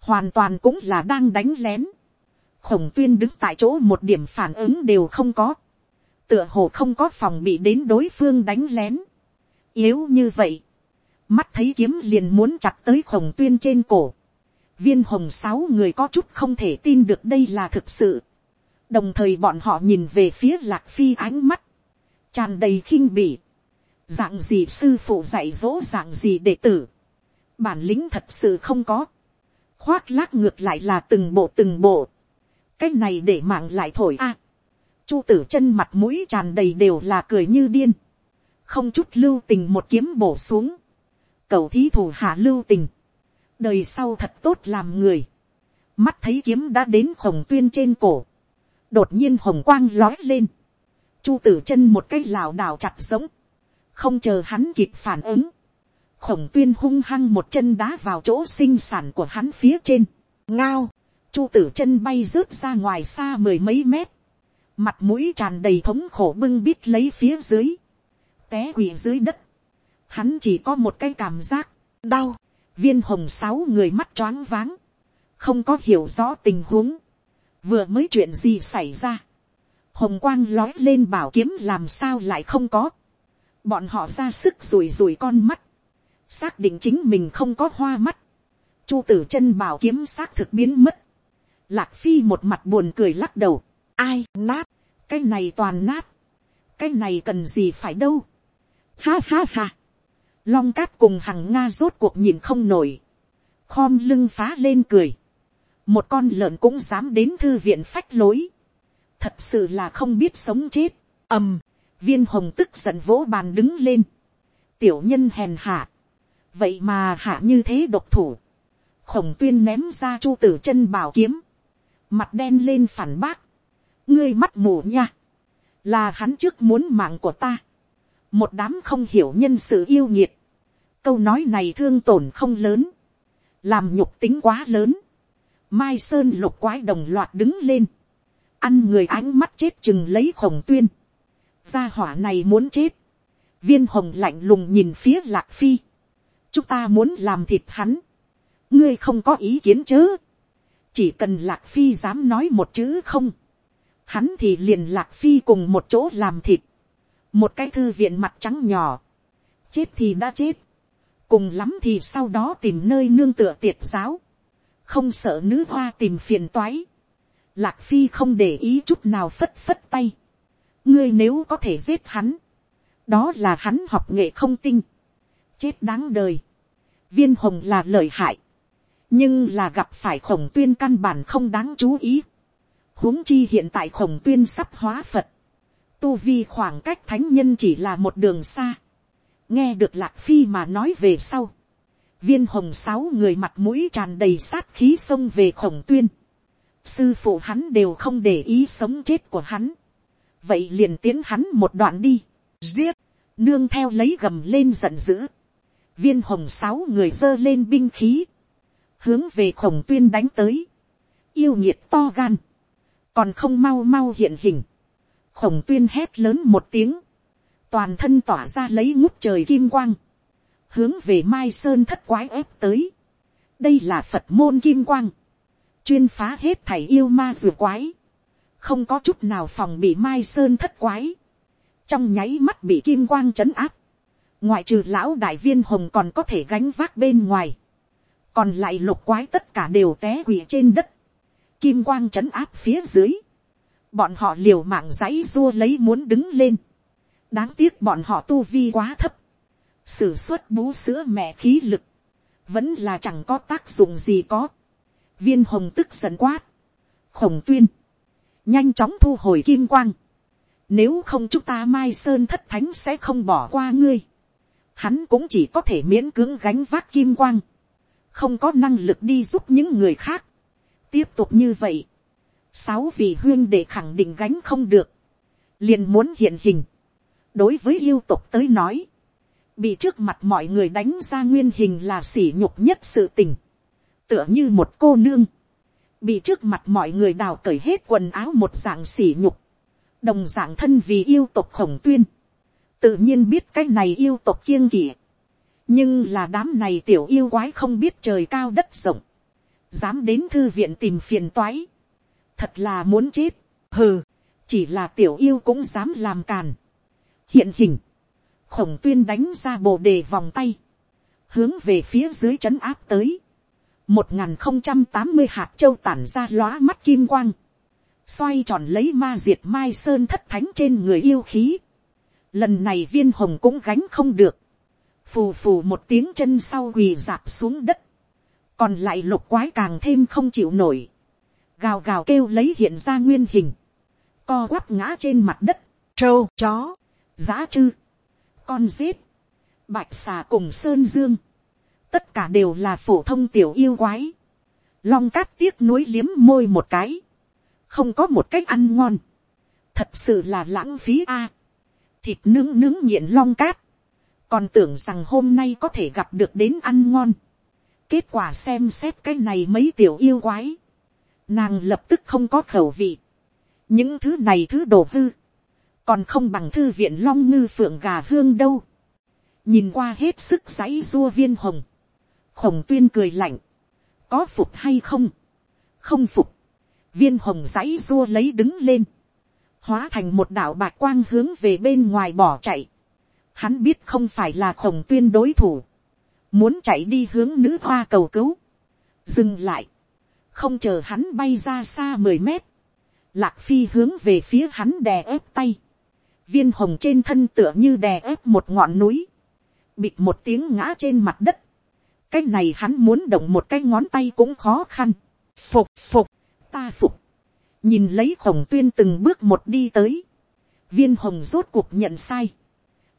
A: hoàn toàn cũng là đang đánh lén, khổng tuyên đứng tại chỗ một điểm phản ứng đều không có, tựa hồ không có phòng bị đến đối phương đánh lén, yếu như vậy, mắt thấy kiếm liền muốn chặt tới khổng tuyên trên cổ, viên hồng sáu người có chút không thể tin được đây là thực sự, đồng thời bọn họ nhìn về phía lạc phi ánh mắt, tràn đầy khinh bỉ, dạng gì sư phụ dạy dỗ dạng gì đệ tử, bản lĩnh thật sự không có, khoác lác ngược lại là từng bộ từng bộ, cái này để mạng lại thổi a, chu tử chân mặt mũi tràn đầy đều là cười như điên, không chút lưu tình một kiếm bổ xuống, cầu thí thủ hạ lưu tình, đời sau thật tốt làm người, mắt thấy kiếm đã đến khổng tuyên trên cổ, đột nhiên hồng quang lói lên, chu tử chân một cái lảo đảo chặt giống, không chờ hắn kịp phản ứng, khổng tuyên hung hăng một chân đá vào chỗ sinh sản của hắn phía trên, ngao, chu tử chân bay rớt ra ngoài xa mười mấy mét, mặt mũi tràn đầy thống khổ bưng bít lấy phía dưới, té quỳ dưới đất, hắn chỉ có một cái cảm giác, đau, viên hồng sáu người mắt choáng váng, không có hiểu rõ tình huống, vừa mới chuyện gì xảy ra, hồng quang lói lên bảo kiếm làm sao lại không có, bọn họ ra sức rùi rùi con mắt, xác định chính mình không có hoa mắt, chu tử chân bảo kiếm xác thực biến mất, lạc phi một mặt buồn cười lắc đầu, ai nát, cái này toàn nát, cái này cần gì phải đâu, ha ha ha, long cát cùng hằng nga rốt cuộc nhìn không nổi, khom lưng phá lên cười, một con lợn cũng dám đến thư viện phách lối, thật sự là không biết sống chết, ầm, viên hồng tức giận vỗ bàn đứng lên, tiểu nhân hèn hạ, vậy mà hạ như thế độc thủ, khổng tuyên ném ra chu tử chân bảo kiếm, mặt đen lên phản bác, ngươi mắt mù nha, là hắn trước muốn mạng của ta, một đám không hiểu nhân sự yêu nhiệt, câu nói này thương tổn không lớn, làm nhục tính quá lớn, mai sơn lục quái đồng loạt đứng lên, ăn người ánh mắt chết chừng lấy khổng tuyên, gia hỏa này muốn chết, viên hồng lạnh lùng nhìn phía lạc phi, chúng ta muốn làm thịt hắn, ngươi không có ý kiến chứ? chỉ cần lạc phi dám nói một chữ không, hắn thì liền lạc phi cùng một chỗ làm thịt, một cái thư viện mặt trắng nhỏ, chết thì đã chết, cùng lắm thì sau đó tìm nơi nương tựa tiệt giáo, không sợ nữ hoa tìm phiền toái, lạc phi không để ý chút nào phất phất tay, ngươi nếu có thể giết hắn, đó là hắn học nghệ không tinh, chết đáng đời, viên hồng là lợi hại, nhưng là gặp phải khổng tuyên căn bản không đáng chú ý, huống chi hiện tại khổng tuyên sắp hóa phật, tu vi khoảng cách thánh nhân chỉ là một đường xa, nghe được lạc phi mà nói về sau, viên hồng sáu người mặt mũi tràn đầy sát khí xông về khổng tuyên, sư phụ hắn đều không để ý sống chết của hắn, vậy liền tiến hắn một đoạn đi, giết, nương theo lấy gầm lên giận dữ, viên hồng sáu người giơ lên binh khí, hướng về khổng tuyên đánh tới, yêu nhiệt to gan, còn không mau mau hiện hình, khổng tuyên hét lớn một tiếng, toàn thân tỏa ra lấy ngút trời kim quang, hướng về mai sơn thất quái ép tới, đây là phật môn kim quang, chuyên phá hết thảy yêu ma rùa quái, không có chút nào phòng bị mai sơn thất quái, trong nháy mắt bị kim quang trấn áp, ngoại trừ lão đại viên hồng còn có thể gánh vác bên ngoài, còn lại lục quái tất cả đều té quỵ trên đất, kim quang trấn áp phía dưới, bọn họ liều mạng giấy dua lấy muốn đứng lên, đáng tiếc bọn họ tu vi quá thấp, sử xuất bú sữa mẹ khí lực, vẫn là chẳng có tác dụng gì có, viên hồng tức giận quát, khổng tuyên, nhanh chóng thu hồi kim quang, nếu không chúng ta mai sơn thất thánh sẽ không bỏ qua ngươi, hắn cũng chỉ có thể miễn cưỡng gánh vác kim quang, không có năng lực đi giúp những người khác. tiếp tục như vậy, sáu vị huyên để khẳng định gánh không được, liền muốn hiện hình đối với yêu tục tới nói, bị trước mặt mọi người đánh ra nguyên hình là sỉ nhục nhất sự tình, tựa như một cô nương, bị trước mặt mọi người đào cởi hết quần áo một dạng sỉ nhục, đồng dạng thân vì yêu tục khổng tuyên, tự nhiên biết cái này yêu tục kiêng kỵ, nhưng là đám này tiểu yêu quái không biết trời cao đất rộng, dám đến thư viện tìm phiền toái, thật là muốn chết, hừ, chỉ là tiểu yêu cũng dám làm càn hiện hình, khổng tuyên đánh ra bồ đề vòng tay, hướng về phía dưới c h ấ n áp tới, một n g h n không trăm tám mươi hạt châu tản ra lóa mắt kim quang, xoay tròn lấy ma diệt mai sơn thất thánh trên người yêu khí. Lần này viên hồng cũng gánh không được, phù phù một tiếng chân sau quỳ dạp xuống đất, còn lại lục quái càng thêm không chịu nổi, gào gào kêu lấy hiện ra nguyên hình, co quắp ngã trên mặt đất, trâu, chó, giá chư, con giết, bạch xà cùng sơn dương, tất cả đều là phổ thông tiểu yêu quái, long cát tiếc nuối liếm môi một cái, không có một cách ăn ngon, thật sự là lãng phí a, thịt nướng nướng nghiện long cát, còn tưởng rằng hôm nay có thể gặp được đến ăn ngon, kết quả xem xét cái này mấy tiểu yêu quái, nàng lập tức không có khẩu vị. những thứ này thứ đồ hư, còn không bằng thư viện long ngư phượng gà hương đâu. nhìn qua hết sức giấy dua viên hồng, khổng tuyên cười lạnh, có phục hay không, không phục, viên hồng giấy dua lấy đứng lên, hóa thành một đạo bạc quang hướng về bên ngoài bỏ chạy. Hắn biết không phải là khổng tuyên đối thủ, muốn chạy đi hướng nữ hoa cầu cứu, dừng lại, không chờ hắn bay ra xa mười mét, lạc phi hướng về phía hắn đè ép tay, viên hồng trên thân tựa như đè ép một ngọn núi, bịt một tiếng ngã trên mặt đất, cái này hắn muốn động một cái ngón tay cũng khó khăn, phục phục, ta phục, nhìn lấy khổng tuyên từng bước một đi tới, viên hồng rốt cuộc nhận sai,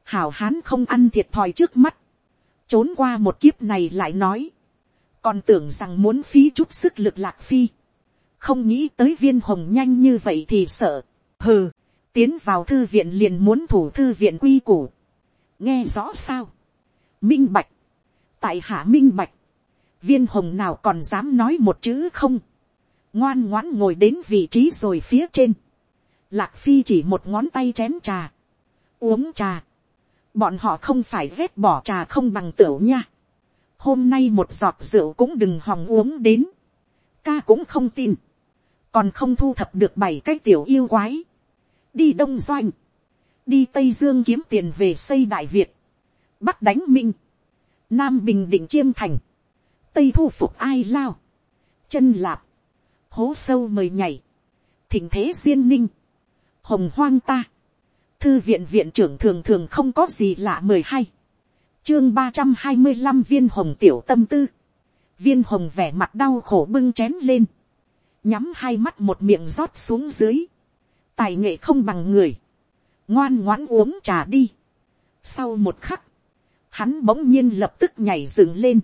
A: hảo hán không ăn thiệt thòi trước mắt, trốn qua một kiếp này lại nói, còn tưởng rằng muốn phí chút sức lực lạc phi, không nghĩ tới viên hồng nhanh như vậy thì sợ, hừ, tiến vào thư viện liền muốn thủ thư viện quy củ, nghe rõ sao, minh bạch, tại hạ minh bạch, viên hồng nào còn dám nói một chữ không, ngoan ngoãn ngồi đến vị trí rồi phía trên, lạc phi chỉ một ngón tay chén trà, uống trà, bọn họ không phải ghét bỏ trà không bằng tửu nha, hôm nay một giọt rượu cũng đừng hòng uống đến, ca cũng không tin, còn không thu thập được bảy cái tiểu yêu quái, đi đông doanh, đi tây dương kiếm tiền về xây đại việt, bắc đánh minh, nam bình định chiêm thành, tây thu phục ai lao, chân lạp, hố sâu mời nhảy, thỉnh thế duyên ninh, hồng hoang ta, thư viện viện trưởng thường thường không có gì lạ mời hay, chương ba trăm hai mươi năm viên hồng tiểu tâm tư, viên hồng vẻ mặt đau khổ bưng chén lên, nhắm hai mắt một miệng rót xuống dưới, tài nghệ không bằng người, ngoan ngoãn uống trà đi. Sau một khắc, hắn bỗng nhiên lập tức nhảy dựng lên,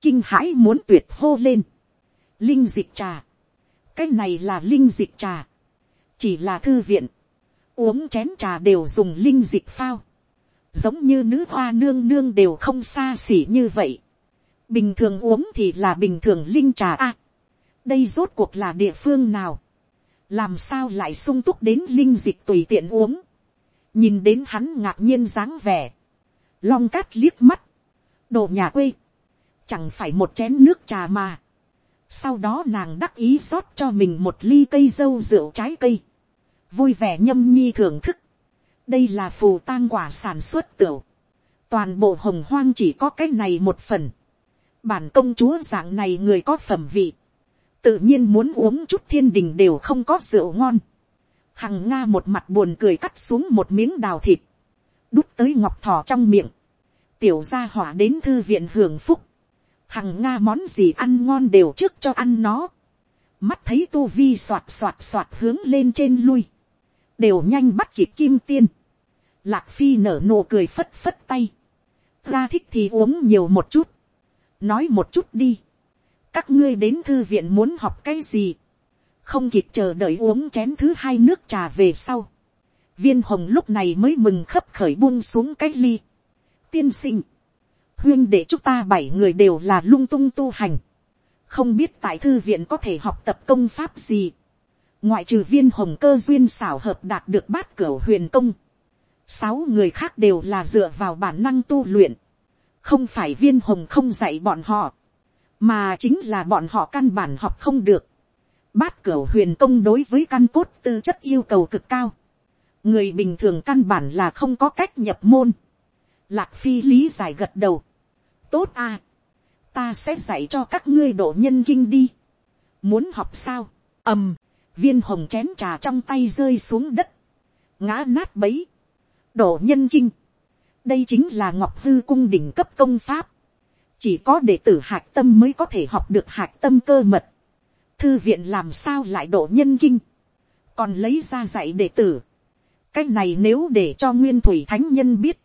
A: kinh hãi muốn tuyệt hô lên, linh dịch trà, cái này là linh dịch trà, chỉ là thư viện, uống chén trà đều dùng linh dịch phao, giống như nữ hoa nương nương đều không xa xỉ như vậy, bình thường uống thì là bình thường linh trà a, đây rốt cuộc là địa phương nào, làm sao lại sung túc đến linh dịch tùy tiện uống, nhìn đến hắn ngạc nhiên dáng vẻ, long cát liếc mắt, đồ nhà quê, chẳng phải một chén nước trà mà, sau đó nàng đắc ý rót cho mình một ly cây dâu rượu trái cây, vui vẻ nhâm nhi thưởng thức, đây là phù tang quả sản xuất tửu, toàn bộ hồng hoang chỉ có cái này một phần, bản công chúa dạng này người có phẩm vị, tự nhiên muốn uống chút thiên đình đều không có rượu ngon. Hằng Nga một mặt buồn cười cắt xuống một miếng đào thịt, đút tới ngọc thỏ trong miệng, tiểu gia hỏa đến thư viện hưởng phúc, Hằng Nga món gì ăn ngon đều trước cho ăn nó, mắt thấy tu vi soạt soạt soạt hướng lên trên lui, đều nhanh bắt kịp kim tiên, lạc phi nở nụ cười phất phất tay, ra thích thì uống nhiều một chút, nói một chút đi, các ngươi đến thư viện muốn học cái gì, không kịp chờ đợi uống chén thứ hai nước trà về sau, viên hồng lúc này mới mừng khấp khởi buông xuống cái ly. tiên sinh, huyên để chúng ta bảy người đều là lung tung tu hành, không biết tại thư viện có thể học tập công pháp gì, ngoại trừ viên hồng cơ duyên xảo hợp đạt được bát cửa huyền công, sáu người khác đều là dựa vào bản năng tu luyện, không phải viên hồng không dạy bọn họ, mà chính là bọn họ căn bản học không được. Bát cửu huyền công đối với căn cốt tư chất yêu cầu cực cao. Người bình thường căn bản là không có cách nhập môn. Lạc phi lý giải gật đầu. Tốt à. Ta sẽ dạy cho các ngươi độ nhân kinh đi. Muốn học sao? ầm. viên hồng chén trà trong tay rơi xuống đất. Ngã nát bấy. Độ nhân kinh. Đây chính là ngọc hư cung đỉnh cấp công pháp chỉ có đệ tử hạc tâm mới có thể học được hạc tâm cơ mật. thư viện làm sao lại độ nhân kinh, còn lấy ra dạy đệ tử. cách này nếu để cho nguyên thủy thánh nhân biết,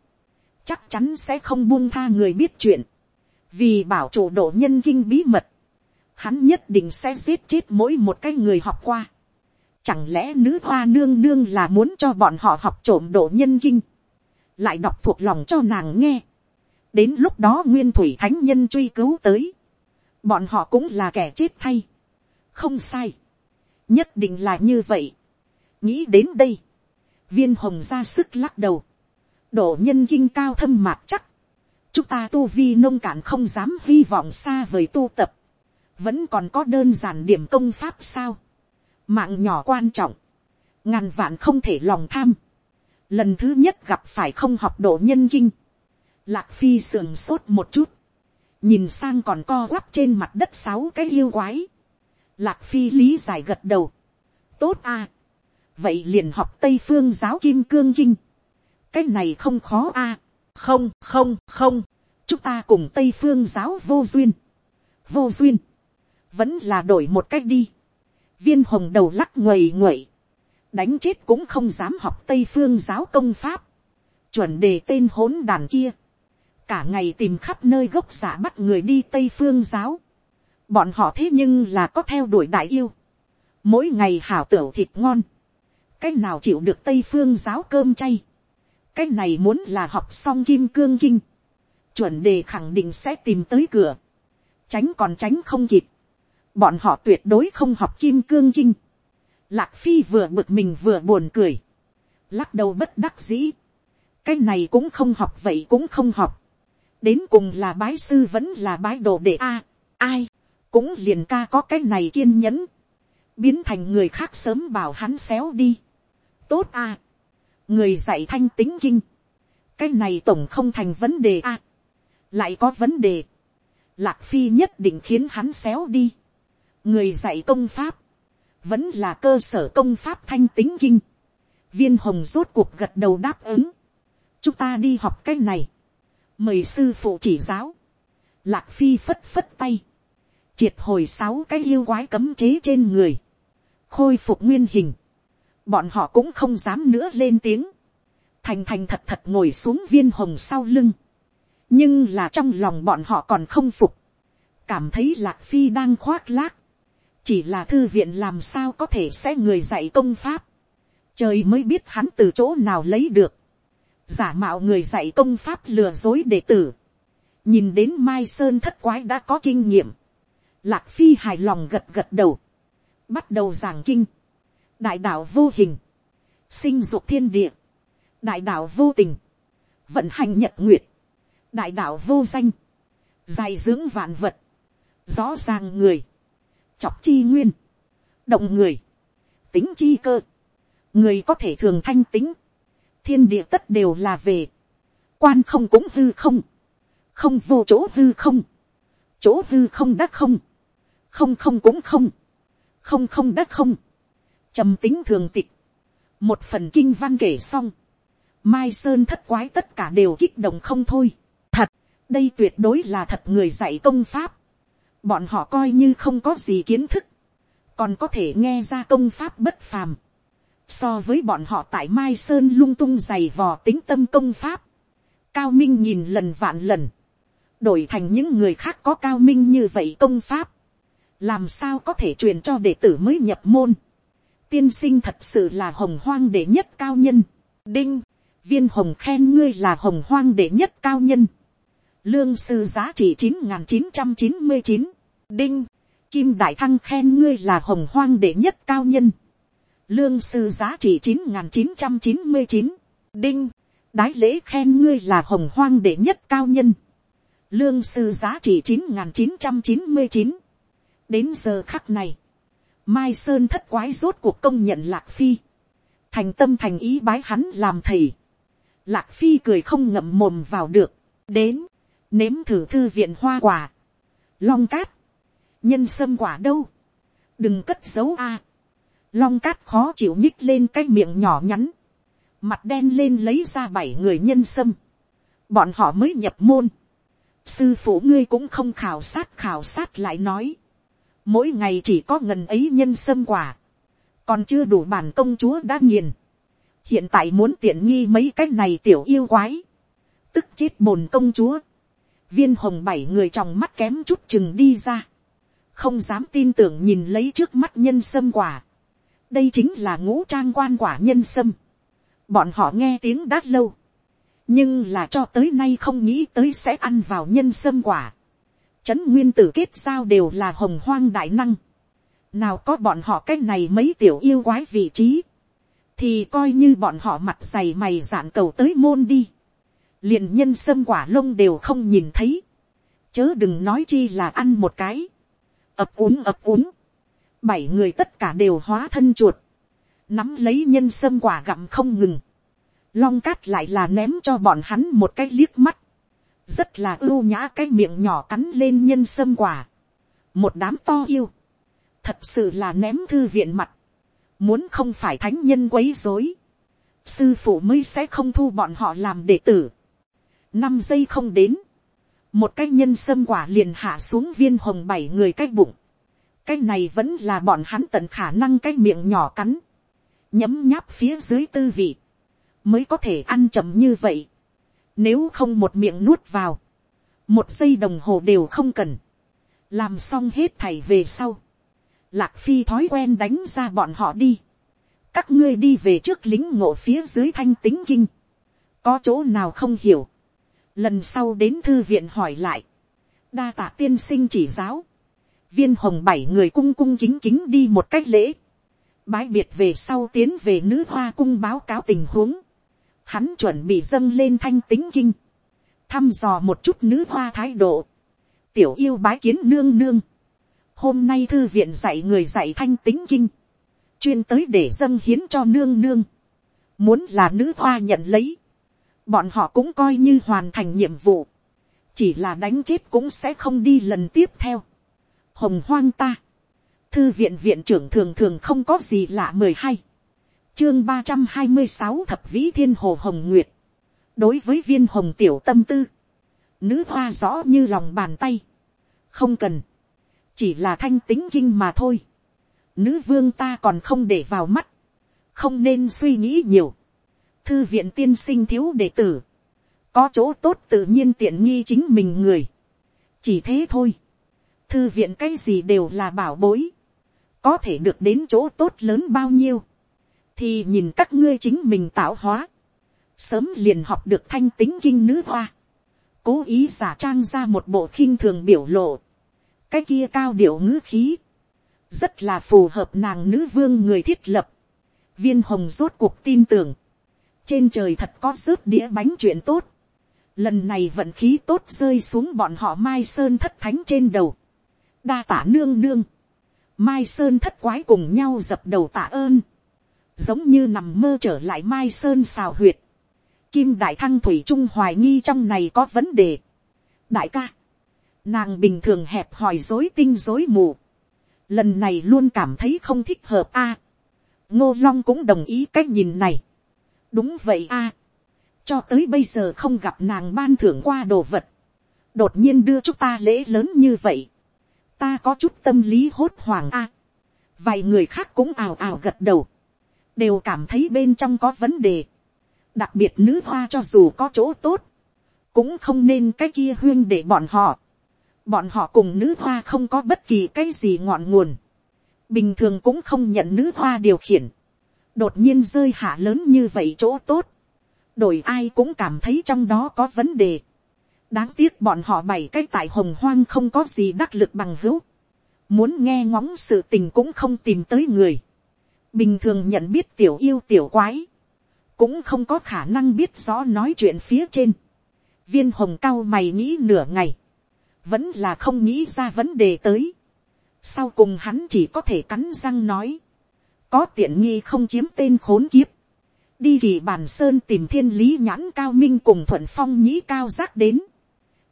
A: chắc chắn sẽ không buông tha người biết chuyện, vì bảo chủ độ nhân kinh bí mật, hắn nhất định sẽ giết chết mỗi một cái người học qua. Chẳng lẽ nữ hoa nương nương là muốn cho bọn họ học trộm độ nhân kinh, lại đọc thuộc lòng cho nàng nghe đến lúc đó nguyên thủy thánh nhân truy cứu tới, bọn họ cũng là kẻ chết thay. không sai, nhất định là như vậy. nghĩ đến đây, viên hồng ra sức lắc đầu, đổ nhân kinh cao thâm mạc chắc, chúng ta tu vi nông cạn không dám hy vọng xa vời tu tập, vẫn còn có đơn giản điểm công pháp sao, mạng nhỏ quan trọng, ngàn vạn không thể lòng tham, lần thứ nhất gặp phải không học độ nhân kinh, Lạc phi sườn sốt một chút. Nhìn sang còn co quắp trên mặt đất sáu cái yêu quái. Lạc phi lý giải gật đầu. Tốt a Vậy liền học Tây phương giáo kim cương kinh. Cái này không khó a Không, không, không. Chúng ta cùng Tây phương giáo vô duyên. Vô duyên. Vẫn là đổi một cách đi. Viên hồng đầu lắc nguầy nguậy. Đánh chết cũng không dám học Tây phương giáo công pháp. Chuẩn đề tên hỗn đàn kia cả ngày tìm khắp nơi gốc giả bắt người đi tây phương giáo. bọn họ thế nhưng là có theo đuổi đại yêu. mỗi ngày hảo tửu thịt ngon. cái nào chịu được tây phương giáo cơm chay. cái này muốn là học xong kim cương kinh. chuẩn đề khẳng định sẽ tìm tới cửa. tránh còn tránh không kịp, bọn họ tuyệt đối không học kim cương kinh, lạc phi vừa bực mình vừa buồn cười, lắc đầu bất đắc dĩ, cái này cũng không học vậy cũng không học, đến cùng là bái sư vẫn là bái đồ để a, ai, cũng liền ca có cái này kiên nhẫn, biến thành người khác sớm bảo hắn xéo đi, tốt a, người dạy thanh tính kinh, cái này tổng không thành vấn đề a, lại có vấn đề, lạc phi nhất định khiến hắn xéo đi, người dạy công pháp, vẫn là cơ sở công pháp thanh tính kinh, viên hồng rốt cuộc gật đầu đáp ứng, chúng ta đi học cái này, mời sư phụ chỉ giáo, lạc phi phất phất tay, triệt hồi sáu cái yêu quái cấm chế trên người, khôi phục nguyên hình, bọn họ cũng không dám nữa lên tiếng, thành thành thật thật ngồi xuống viên hồng sau lưng, nhưng là trong lòng bọn họ còn không phục, cảm thấy lạc phi đang khoác lác, chỉ là thư viện làm sao có thể sẽ người dạy công pháp, trời mới biết hắn từ chỗ nào lấy được, giả mạo người dạy công pháp lừa dối đệ tử, nhìn đến mai sơn thất quái đã có kinh nghiệm, lạc phi hài lòng gật gật đầu, bắt đầu giảng kinh, đại đạo vô hình, sinh dục thiên địa, đại đạo vô tình, vận hành nhật nguyệt, đại đạo vô danh, dài dưỡng vạn vật, rõ ràng người, chọc chi nguyên, động người, tính chi cơ, người có thể thường thanh tính, thiên địa tất đều là về, quan không cũng hư không, không vô chỗ hư không, chỗ hư không đắc không, không không cũng không, không không đắc không, trầm tính thường tịch, một phần kinh văn kể xong, mai sơn thất quái tất cả đều kích động không thôi, thật, đây tuyệt đối là thật người dạy công pháp, bọn họ coi như không có gì kiến thức, còn có thể nghe ra công pháp bất phàm, so với bọn họ tại mai sơn lung tung giày vò tính tâm công pháp, cao minh nhìn lần vạn lần, đổi thành những người khác có cao minh như vậy công pháp, làm sao có thể truyền cho đệ tử mới nhập môn. tiên sinh thật sự là hồng hoang đệ nhất cao nhân. đinh, viên hồng khen ngươi là hồng hoang đệ nhất cao nhân. lương sư giá trị chín nghìn chín trăm chín mươi chín. đinh, kim đại thăng khen ngươi là hồng hoang đệ nhất cao nhân lương sư giá trị chín nghìn chín trăm chín mươi chín. đinh, đái lễ khen ngươi là hồng hoang đệ nhất cao nhân. lương sư giá trị chín nghìn chín trăm chín mươi chín. Đến giờ khắc này, mai sơn thất quái rốt cuộc công nhận lạc phi, thành tâm thành ý bái hắn làm thầy, lạc phi cười không ngậm mồm vào được, đến, nếm thử thư viện hoa quả, long cát, nhân sâm quả đâu, đừng cất dấu a, long cát khó chịu nhích lên cái miệng nhỏ nhắn, mặt đen lên lấy ra bảy người nhân sâm, bọn họ mới nhập môn, sư phụ ngươi cũng không khảo sát khảo sát lại nói, mỗi ngày chỉ có ngần ấy nhân sâm quả, còn chưa đủ bản công chúa đã nghiền, hiện tại muốn tiện nghi mấy cái này tiểu yêu quái, tức chết bồn công chúa, viên hồng bảy người trong mắt kém chút chừng đi ra, không dám tin tưởng nhìn lấy trước mắt nhân sâm quả, đây chính là ngũ trang quan quả nhân sâm, bọn họ nghe tiếng đát lâu, nhưng là cho tới nay không nghĩ tới sẽ ăn vào nhân sâm quả, Trấn nguyên tử kết giao đều là hồng hoang đại năng. Nào có bọn họ cái này mấy tiểu yêu quái vị trí. Thì coi như bọn họ mặt dày mày dạn cầu tới môn đi. liền nhân sâm quả lông đều không nhìn thấy. Chớ đừng nói chi là ăn một cái. ập úng ập úng. Bảy người tất cả đều hóa thân chuột. Nắm lấy nhân sâm quả gặm không ngừng. Long cát lại là ném cho bọn hắn một cái liếc mắt. Rất là ưu nhã cái miệng nhỏ cắn lên nhân sâm quả, một đám to yêu, thật sự là ném thư viện mặt, muốn không phải thánh nhân quấy dối, sư phụ mới sẽ không thu bọn họ làm đệ tử. năm giây không đến, một cái nhân sâm quả liền hạ xuống viên hồng bảy người cái bụng, cái này vẫn là bọn hắn tận khả năng cái miệng nhỏ cắn, nhấm nháp phía dưới tư vị, mới có thể ăn chậm như vậy. Nếu không một miệng nuốt vào. Một giây đồng hồ đều không cần. Làm xong hết thảy về sau. Lạc Phi thói quen đánh ra bọn họ đi. Các ngươi đi về trước lính ngộ phía dưới thanh tính kinh. Có chỗ nào không hiểu. Lần sau đến thư viện hỏi lại. đa tạ tiên sinh chỉ giáo, viên hồng bảy người cung cung kính kính đi một cách lễ, bái biệt về sau tiến về nữ hoa cung báo cáo tình huống, hắn chuẩn bị dâng lên thanh tính kinh, thăm dò một chút nữ hoa thái độ, tiểu yêu bái kiến nương nương, hôm nay thư viện dạy người dạy thanh tính kinh, chuyên tới để dâng hiến cho nương nương, muốn là nữ hoa nhận lấy, bọn họ cũng coi như hoàn thành nhiệm vụ, chỉ là đánh chết cũng sẽ không đi lần tiếp theo hồng hoang ta, thư viện viện trưởng thường thường không có gì lạ mười hai, chương ba trăm hai mươi sáu thập vĩ thiên hồ hồng nguyệt, đối với viên hồng tiểu tâm tư, nữ hoa rõ như lòng bàn tay, không cần, chỉ là thanh tính kinh mà thôi, nữ vương ta còn không để vào mắt, không nên suy nghĩ nhiều, thư viện tiên sinh thiếu đệ tử, có chỗ tốt tự nhiên tiện nghi chính mình người, chỉ thế thôi, thư viện cái gì đều là bảo bối, có thể được đến chỗ tốt lớn bao nhiêu, thì nhìn các ngươi chính mình tạo hóa, sớm liền học được thanh tính kinh nữ hoa, cố ý giả trang ra một bộ khinh thường biểu lộ, cái kia cao điệu ngữ khí, rất là phù hợp nàng nữ vương người thiết lập, viên hồng rốt cuộc tin tưởng, trên trời thật có rớt đĩa bánh chuyện tốt, lần này vận khí tốt rơi xuống bọn họ mai sơn thất thánh trên đầu, đa tả nương nương, mai sơn thất quái cùng nhau dập đầu tạ ơn, giống như nằm mơ trở lại mai sơn xào huyệt, kim đại thăng thủy trung hoài nghi trong này có vấn đề, đại ca, nàng bình thường hẹp hòi dối tinh dối mù, lần này luôn cảm thấy không thích hợp a, ngô long cũng đồng ý cái nhìn này, đúng vậy a, cho tới bây giờ không gặp nàng ban thưởng qua đồ vật, đột nhiên đưa chúng ta lễ lớn như vậy, ta có chút tâm lý hốt hoảng a, vài người khác cũng ào ào gật đầu, đều cảm thấy bên trong có vấn đề, đặc biệt nữ hoa cho dù có chỗ tốt, cũng không nên cái kia huyên để bọn họ, bọn họ cùng nữ hoa không có bất kỳ cái gì ngọn nguồn, bình thường cũng không nhận nữ hoa điều khiển, đột nhiên rơi hạ lớn như vậy chỗ tốt, đổi ai cũng cảm thấy trong đó có vấn đề đáng tiếc bọn họ bảy cái tại hồng hoang không có gì đắc lực bằng hữu, muốn nghe ngóng sự tình cũng không tìm tới người, bình thường nhận biết tiểu yêu tiểu quái, cũng không có khả năng biết rõ nói chuyện phía trên. viên hồng cao mày nghĩ nửa ngày, vẫn là không nghĩ ra vấn đề tới. sau cùng hắn chỉ có thể cắn răng nói, có tiện nghi không chiếm tên khốn kiếp, đi kỳ bàn sơn tìm thiên lý nhãn cao minh cùng thuận phong nhĩ cao giác đến,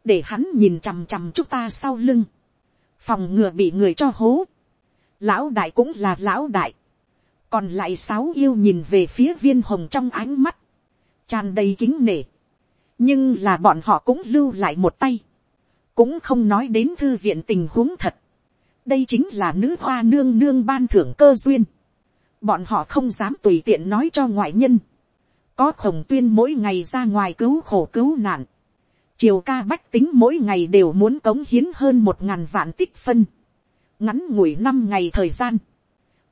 A: để hắn nhìn chằm chằm chúng ta sau lưng, phòng ngừa bị người cho hố, lão đại cũng là lão đại, còn lại sáu yêu nhìn về phía viên hồng trong ánh mắt, tràn đầy kính nể, nhưng là bọn họ cũng lưu lại một tay, cũng không nói đến thư viện tình huống thật, đây chính là nữ hoa nương nương ban thưởng cơ duyên, bọn họ không dám tùy tiện nói cho ngoại nhân, có khổng tuyên mỗi ngày ra ngoài cứu khổ cứu nạn, triều ca bách tính mỗi ngày đều muốn cống hiến hơn một ngàn vạn tích phân, ngắn ngủi năm ngày thời gian,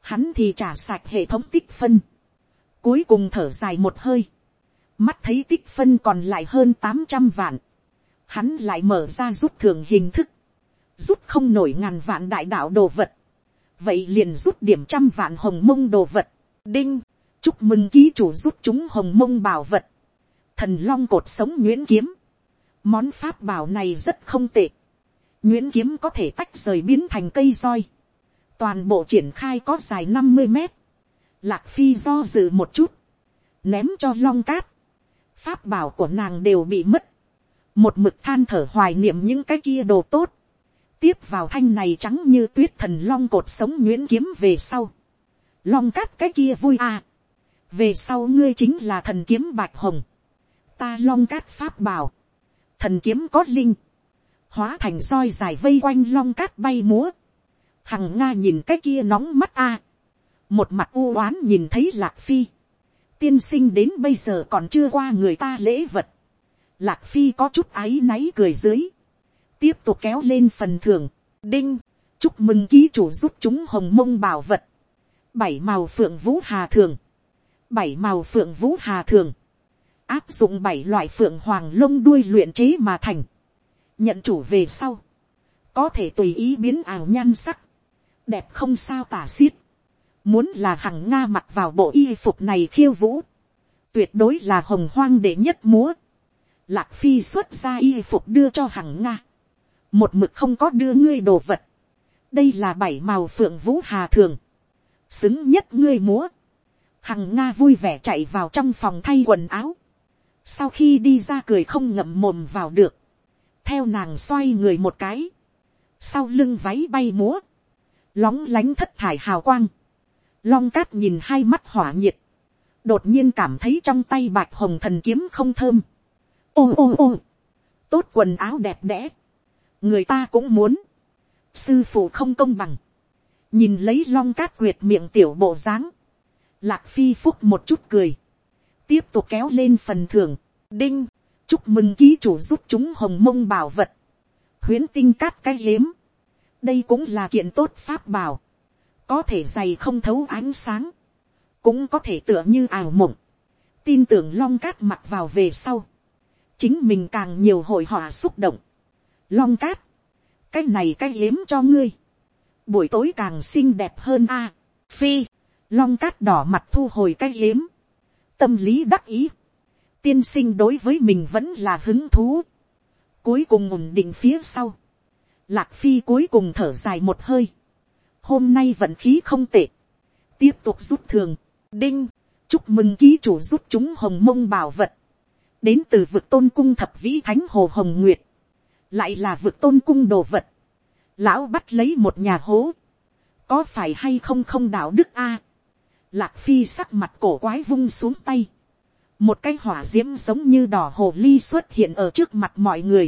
A: hắn thì trả sạch hệ thống tích phân, cuối cùng thở dài một hơi, mắt thấy tích phân còn lại hơn tám trăm vạn, hắn lại mở ra rút thường hình thức, rút không nổi ngàn vạn đại đạo đồ vật, vậy liền rút điểm trăm vạn hồng mông đồ vật, đinh, chúc mừng ký chủ rút chúng hồng mông bảo vật, thần long cột sống nguyễn kiếm, món pháp bảo này rất không tệ, nguyễn kiếm có thể tách rời biến thành cây roi, toàn bộ triển khai có dài năm mươi mét, lạc phi do dự một chút, ném cho long cát, pháp bảo của nàng đều bị mất, một mực than thở hoài niệm những cái kia đồ tốt, tiếp vào thanh này trắng như tuyết thần long cột sống nguyễn kiếm về sau. Long cát cái kia vui à. Về sau ngươi chính là thần kiếm bạch hồng. Ta long cát pháp bảo. Thần kiếm có linh. Hóa thành roi dài vây quanh long cát bay múa. Hằng Nga nhìn cái kia nóng mắt a Một mặt u oán nhìn thấy Lạc Phi. Tiên sinh đến bây giờ còn chưa qua người ta lễ vật. Lạc Phi có chút áy náy cười dưới tiếp tục kéo lên phần thưởng. Đinh, chúc mừng ký chủ giúp chúng hồng mông bảo vật. Bảy màu phượng vũ hà thường. Bảy màu phượng vũ hà thường. Áp dụng bảy loại phượng hoàng lông đuôi luyện chế mà thành. Nhận chủ về sau. có thể tùy ý biến ảo nhan sắc, đẹp không sao tả xiết, muốn là hằng nga mặc vào bộ y phục này khiêu vũ, tuyệt đối là hồng hoang đệ nhất múa, lạc phi xuất ra y phục đưa cho hằng nga, một mực không có đưa ngươi đồ vật, đây là bảy màu phượng vũ hà thường, xứng nhất ngươi múa, hằng nga vui vẻ chạy vào trong phòng thay quần áo, sau khi đi ra cười không ngậm mồm vào được, theo nàng xoay người một cái, sau lưng váy bay múa, lóng lánh thất thải hào quang, long cát nhìn hai mắt hỏa nhiệt, đột nhiên cảm thấy trong tay bạch hồng thần kiếm không thơm, ôm ôm ôm, tốt quần áo đẹp đẽ, người ta cũng muốn, sư phụ không công bằng, nhìn lấy long cát quyệt miệng tiểu bộ dáng, lạc phi phúc một chút cười, tiếp tục kéo lên phần thưởng, đinh, chúc mừng ký chủ giúp chúng hồng mông bảo vật, huyến tinh cát cái hiếm, đây cũng là kiện tốt pháp bảo, có thể dày không thấu ánh sáng, cũng có thể tựa như ảo mộng, tin tưởng long cát mặc vào về sau, chính mình càng nhiều hội họa xúc động, long cát, cái này cái hiếm cho ngươi, buổi tối càng xinh đẹp hơn a, phi, long cát đỏ mặt thu hồi cái hiếm, tâm lý đắc ý, tiên sinh đối với mình vẫn là hứng thú, cuối cùng ổn định phía sau, lạc phi cuối cùng thở dài một hơi, hôm nay vận khí không tệ, tiếp tục rút thường, đinh, chúc mừng ký chủ giúp chúng hồng mông bảo vật, đến từ vực tôn cung thập vĩ thánh hồ hồng nguyệt, lại là vực tôn cung đồ vật, lão bắt lấy một nhà hố, có phải hay không không đạo đức a, lạc phi sắc mặt cổ quái vung xuống tay, một cái hỏa d i ễ m giống như đỏ hồ ly xuất hiện ở trước mặt mọi người,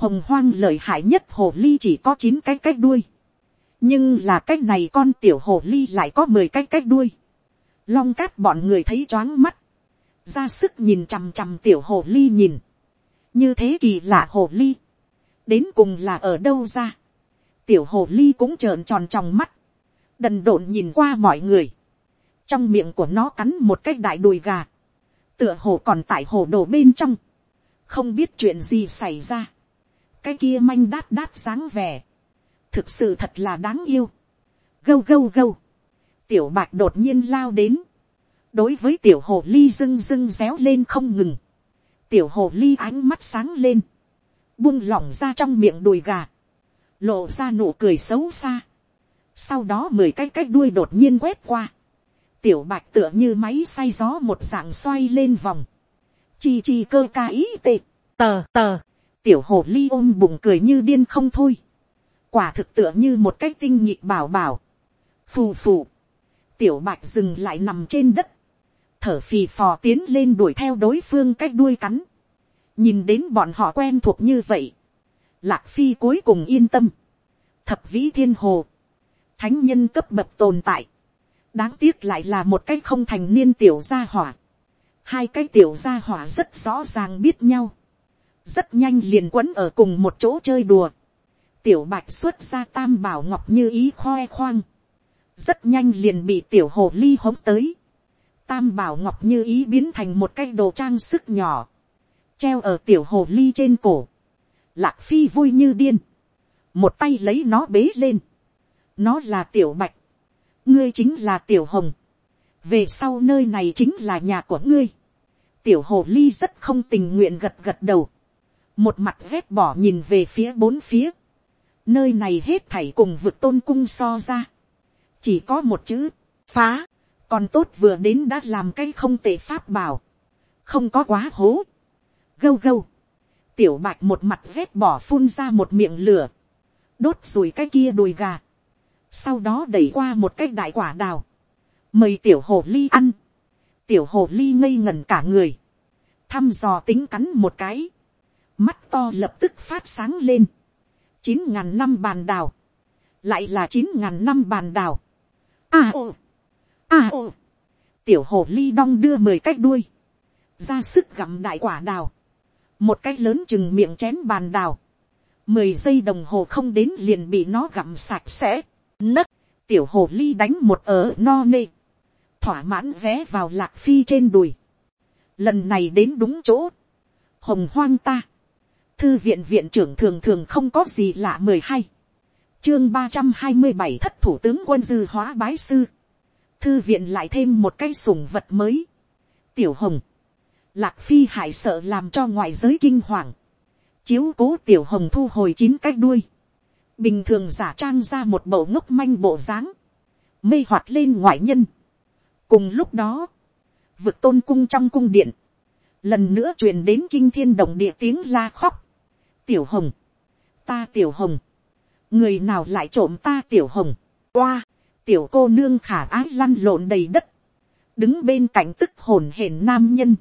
A: hồng hoang lợi hại nhất hồ ly chỉ có chín cái cách đuôi, nhưng là cái này con tiểu hồ ly lại có mười cái cách đuôi, long cát bọn người thấy choáng mắt, ra sức nhìn chằm chằm tiểu hồ ly nhìn, như thế kỳ lạ hồ ly, đến cùng là ở đâu ra, tiểu hồ ly cũng trợn tròn tròng mắt, đần độn nhìn qua mọi người, trong miệng của nó cắn một cái đại đùi gà, tựa hồ còn tại hồ đồ bên trong, không biết chuyện gì xảy ra, cái kia manh đát đát sáng vẻ, thực sự thật là đáng yêu, gâu gâu gâu, tiểu bạc đột nhiên lao đến, đối với tiểu hồ ly dưng dưng réo lên không ngừng, tiểu hồ ly ánh mắt sáng lên, buông lỏng ra trong miệng đùi gà, lộ ra nụ cười xấu xa, sau đó mười cái cách đuôi đột nhiên quét qua, tiểu bạch tựa như máy xay gió một dạng xoay lên vòng, chi chi cơ ca ý tệ, tờ tờ, tiểu hồ ly ôm bụng cười như điên không thôi, quả thực tựa như một cái tinh nhị bảo bảo, phù phù, tiểu bạch dừng lại nằm trên đất, thở phì phò tiến lên đuổi theo đối phương cách đuôi cắn, nhìn đến bọn họ quen thuộc như vậy, lạc phi cuối cùng yên tâm, thập vĩ thiên hồ, thánh nhân cấp bậc tồn tại, đáng tiếc lại là một cái không thành niên tiểu gia hỏa. hai cái tiểu gia hỏa rất rõ ràng biết nhau. rất nhanh liền quấn ở cùng một chỗ chơi đùa. tiểu bạch xuất ra tam bảo ngọc như ý khoe khoang. rất nhanh liền bị tiểu hồ ly hống tới. tam bảo ngọc như ý biến thành một cái đồ trang sức nhỏ. treo ở tiểu hồ ly trên cổ. lạc phi vui như điên. một tay lấy nó bế lên. nó là tiểu bạch ngươi chính là tiểu hồng, về sau nơi này chính là nhà của ngươi. tiểu hồ ly rất không tình nguyện gật gật đầu, một mặt vét bỏ nhìn về phía bốn phía, nơi này hết thảy cùng vực tôn cung so ra, chỉ có một chữ, phá, còn tốt vừa đến đã làm cái không tệ pháp bảo, không có quá hố, gâu gâu, tiểu bạch một mặt vét bỏ phun ra một miệng lửa, đốt rùi cái kia đùi gà, sau đó đẩy qua một cái đại quả đào, mời tiểu hồ ly ăn, tiểu hồ ly ngây ngần cả người, thăm dò tính cắn một cái, mắt to lập tức phát sáng lên, chín ngàn năm bàn đào, lại là chín ngàn năm bàn đào, a ô, a ô, tiểu hồ ly đong đưa mười cái đuôi, ra sức gặm đại quả đào, một cái lớn chừng miệng chén bàn đào, mười giây đồng hồ không đến liền bị nó gặm sạch sẽ, nấc, tiểu hồ ly đánh một ở no nê, thỏa mãn vé vào lạc phi trên đùi, lần này đến đúng chỗ, hồng hoang ta, thư viện viện trưởng thường thường không có gì lạ mười hai, chương ba trăm hai mươi bảy thất thủ tướng quân dư hóa bái sư, thư viện lại thêm một cái sủng vật mới, tiểu hồng, lạc phi hại sợ làm cho ngoại giới kinh hoàng, chiếu cố tiểu hồng thu hồi chín cái đuôi, bình thường giả trang ra một bộ ngốc manh bộ dáng, mê hoạt lên ngoại nhân. cùng lúc đó, vực tôn cung trong cung điện, lần nữa truyền đến kinh thiên động địa tiếng la khóc. tiểu hồng, ta tiểu hồng, người nào lại trộm ta tiểu hồng, oa, tiểu cô nương khả ái lăn lộn đầy đất, đứng bên cạnh tức hồn hển nam nhân,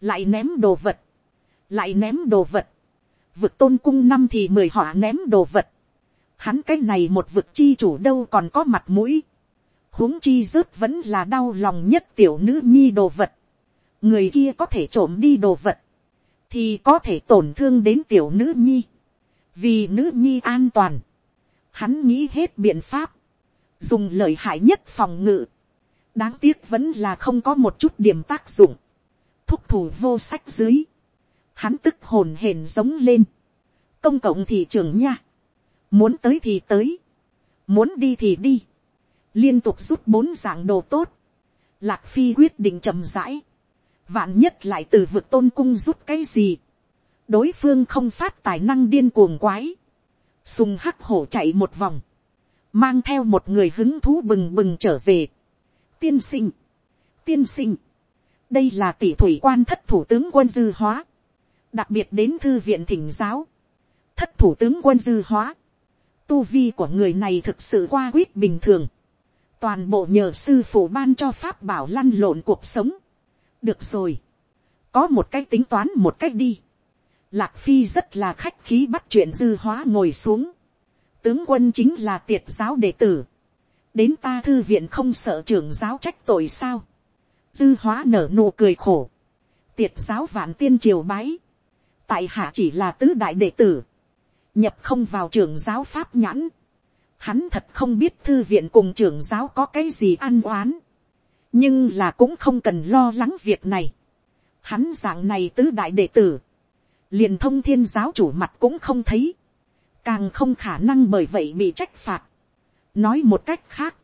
A: lại ném đồ vật, lại ném đồ vật, vực tôn cung năm thì mười họ ném đồ vật, hắn cái này một vực chi chủ đâu còn có mặt mũi, huống chi rớt vẫn là đau lòng nhất tiểu nữ nhi đồ vật, người kia có thể trộm đi đồ vật, thì có thể tổn thương đến tiểu nữ nhi, vì nữ nhi an toàn, hắn nghĩ hết biện pháp, dùng lời hại nhất phòng ngự, đáng tiếc vẫn là không có một chút điểm tác dụng, thúc thủ vô sách dưới, hắn tức hồn hển giống lên, công cộng thị trường nha, muốn tới thì tới, muốn đi thì đi, liên tục rút bốn dạng đồ tốt, lạc phi quyết định chậm rãi, vạn nhất lại từ vực tôn cung rút cái gì, đối phương không phát tài năng điên cuồng quái, sùng hắc hổ chạy một vòng, mang theo một người hứng thú bừng bừng trở về. tiên sinh, tiên sinh, đây là tỷ thủy quan thất thủ tướng quân dư hóa, đặc biệt đến thư viện thỉnh giáo, thất thủ tướng quân dư hóa, tu vi của người này thực sự qua quyết bình thường, toàn bộ nhờ sư phụ ban cho pháp bảo lăn lộn cuộc sống. được rồi, có một cách tính toán một cách đi. Lạc phi rất là khách khí bắt chuyện dư hóa ngồi xuống. tướng quân chính là tiệt giáo đệ tử. đến ta thư viện không sợ trưởng giáo trách tội sao. dư hóa nở nụ cười khổ. tiệt giáo vạn tiên triều bái. tại hạ chỉ là tứ đại đệ tử nhập không vào trưởng giáo pháp nhãn Hắn thật không biết thư viện cùng trưởng giáo có cái gì ăn oán. Nhưng là cũng không cần lo lắng việc này. Hắn dạng này tứ đại đệ tử. liền thông thiên giáo chủ mặt cũng không thấy. Càng không khả năng bởi vậy bị trách phạt. Nói một cách khác.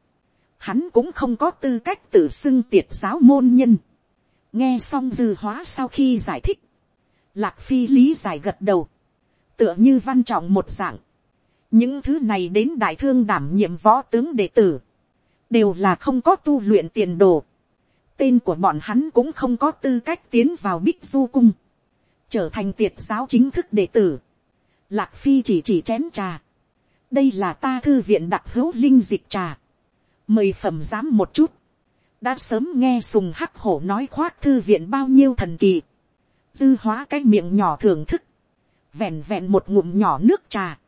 A: Hắn cũng không có tư cách tự xưng tiệt giáo môn nhân. Nghe xong dư hóa sau khi giải thích. Lạc phi lý giải gật đầu. Tựa như văn trọng một dạng những thứ này đến đại thương đảm nhiệm võ tướng đệ tử, đều là không có tu luyện tiền đồ. tên của bọn hắn cũng không có tư cách tiến vào bích du cung, trở thành tiệt giáo chính thức đệ tử. lạc phi chỉ chỉ chén trà. đây là ta thư viện đặc hữu linh dịch trà. mời phẩm giám một chút. đã sớm nghe sùng hắc hổ nói khoác thư viện bao nhiêu thần kỳ. dư hóa cái miệng nhỏ thưởng thức vẹn vẹn một ngụm nhỏ nước trà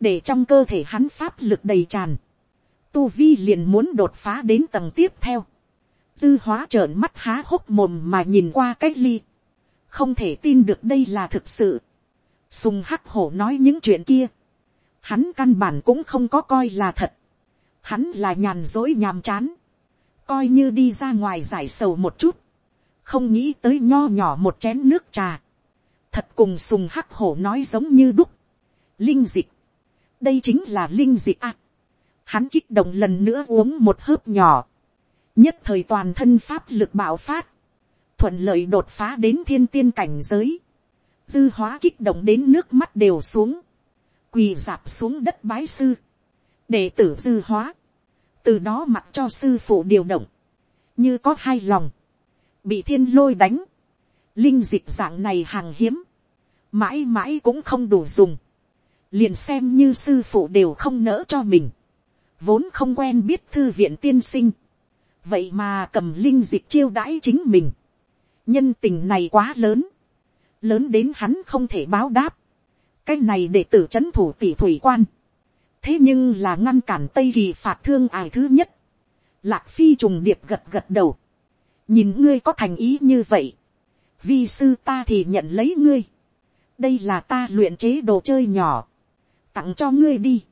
A: để trong cơ thể hắn pháp lực đầy tràn, tu vi liền muốn đột phá đến tầng tiếp theo, dư hóa trợn mắt há hốc mồm mà nhìn qua cái ly, không thể tin được đây là thực sự, sùng hắc hổ nói những chuyện kia, hắn căn bản cũng không có coi là thật, hắn là nhàn dối nhàm chán, coi như đi ra ngoài giải sầu một chút, không nghĩ tới nho nhỏ một chén nước trà, thật cùng sùng hắc hổ nói giống như đúc, linh dịch, đây chính là linh dịch ạ. hắn kích động lần nữa uống một hớp nhỏ. nhất thời toàn thân pháp lực bạo phát. thuận lợi đột phá đến thiên tiên cảnh giới. dư hóa kích động đến nước mắt đều xuống. quỳ dạp xuống đất bái sư. đệ tử dư hóa. từ đó mặc cho sư phụ điều động. như có hai lòng. bị thiên lôi đánh. linh dịch dạng này hàng hiếm mãi mãi cũng không đủ dùng. Liền xem như sư phụ đều không nỡ cho mình, vốn không quen biết thư viện tiên sinh, vậy mà cầm linh dịch chiêu đãi chính mình, nhân tình này quá lớn, lớn đến hắn không thể báo đáp, cái này để tử c h ấ n thủ tỷ thủy quan, thế nhưng là ngăn cản tây kỳ phạt thương ải thứ nhất, lạc phi trùng điệp gật gật đầu, nhìn ngươi có thành ý như vậy, vi sư ta thì nhận lấy ngươi, đây là ta luyện chế đồ chơi nhỏ, tặng cho ngươi đi.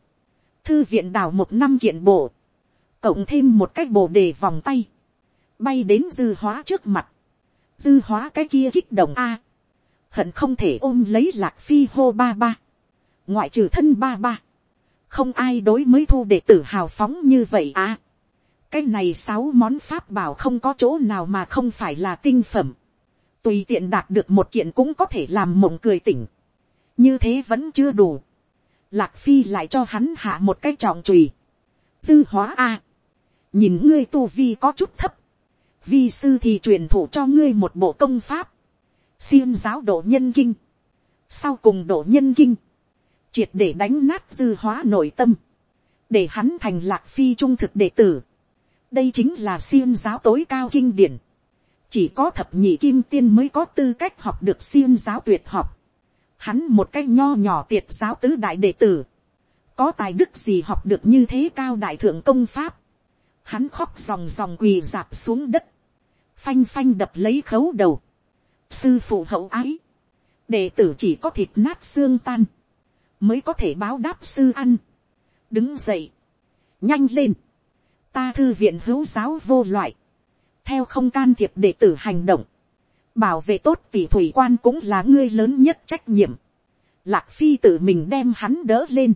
A: Thư viện đào một năm kiện bộ. Cộng thêm một cái bộ để vòng tay. Bay đến dư hóa trước mặt. Dư hóa cái kia kích động A. hận không thể ôm lấy lạc phi hô ba ba, ngoại trừ thân ba ba, không ai đối mới thu đệ tử hào phóng như vậy à. cái này sáu món pháp bảo không có chỗ nào mà không phải là tinh phẩm, tùy tiện đạt được một kiện cũng có thể làm mộng cười tỉnh, như thế vẫn chưa đủ, lạc phi lại cho hắn hạ một cái trọng trùy, dư hóa a, à. nhìn ngươi tu vi có chút thấp, vi sư thì truyền thụ cho ngươi một bộ công pháp, xiêm giáo độ nhân kinh, sau cùng độ nhân kinh, triệt để đánh nát dư hóa nội tâm, để hắn thành lạc phi trung thực đệ tử. đây chính là xiêm giáo tối cao kinh điển, chỉ có thập nhị kim tiên mới có tư cách học được xiêm giáo tuyệt học, hắn một cái nho nhỏ tiệt giáo tứ đại đệ tử, có tài đức gì học được như thế cao đại thượng công pháp, hắn khóc ròng ròng quỳ dạp xuống đất, phanh phanh đập lấy khấu đầu, sư phụ hậu ái, đệ tử chỉ có thịt nát xương tan, mới có thể báo đáp sư ăn, đứng dậy, nhanh lên, ta thư viện hữu giáo vô loại, theo không can thiệp đệ tử hành động, bảo vệ tốt tỷ thủy quan cũng là ngươi lớn nhất trách nhiệm, lạc phi tự mình đem hắn đỡ lên,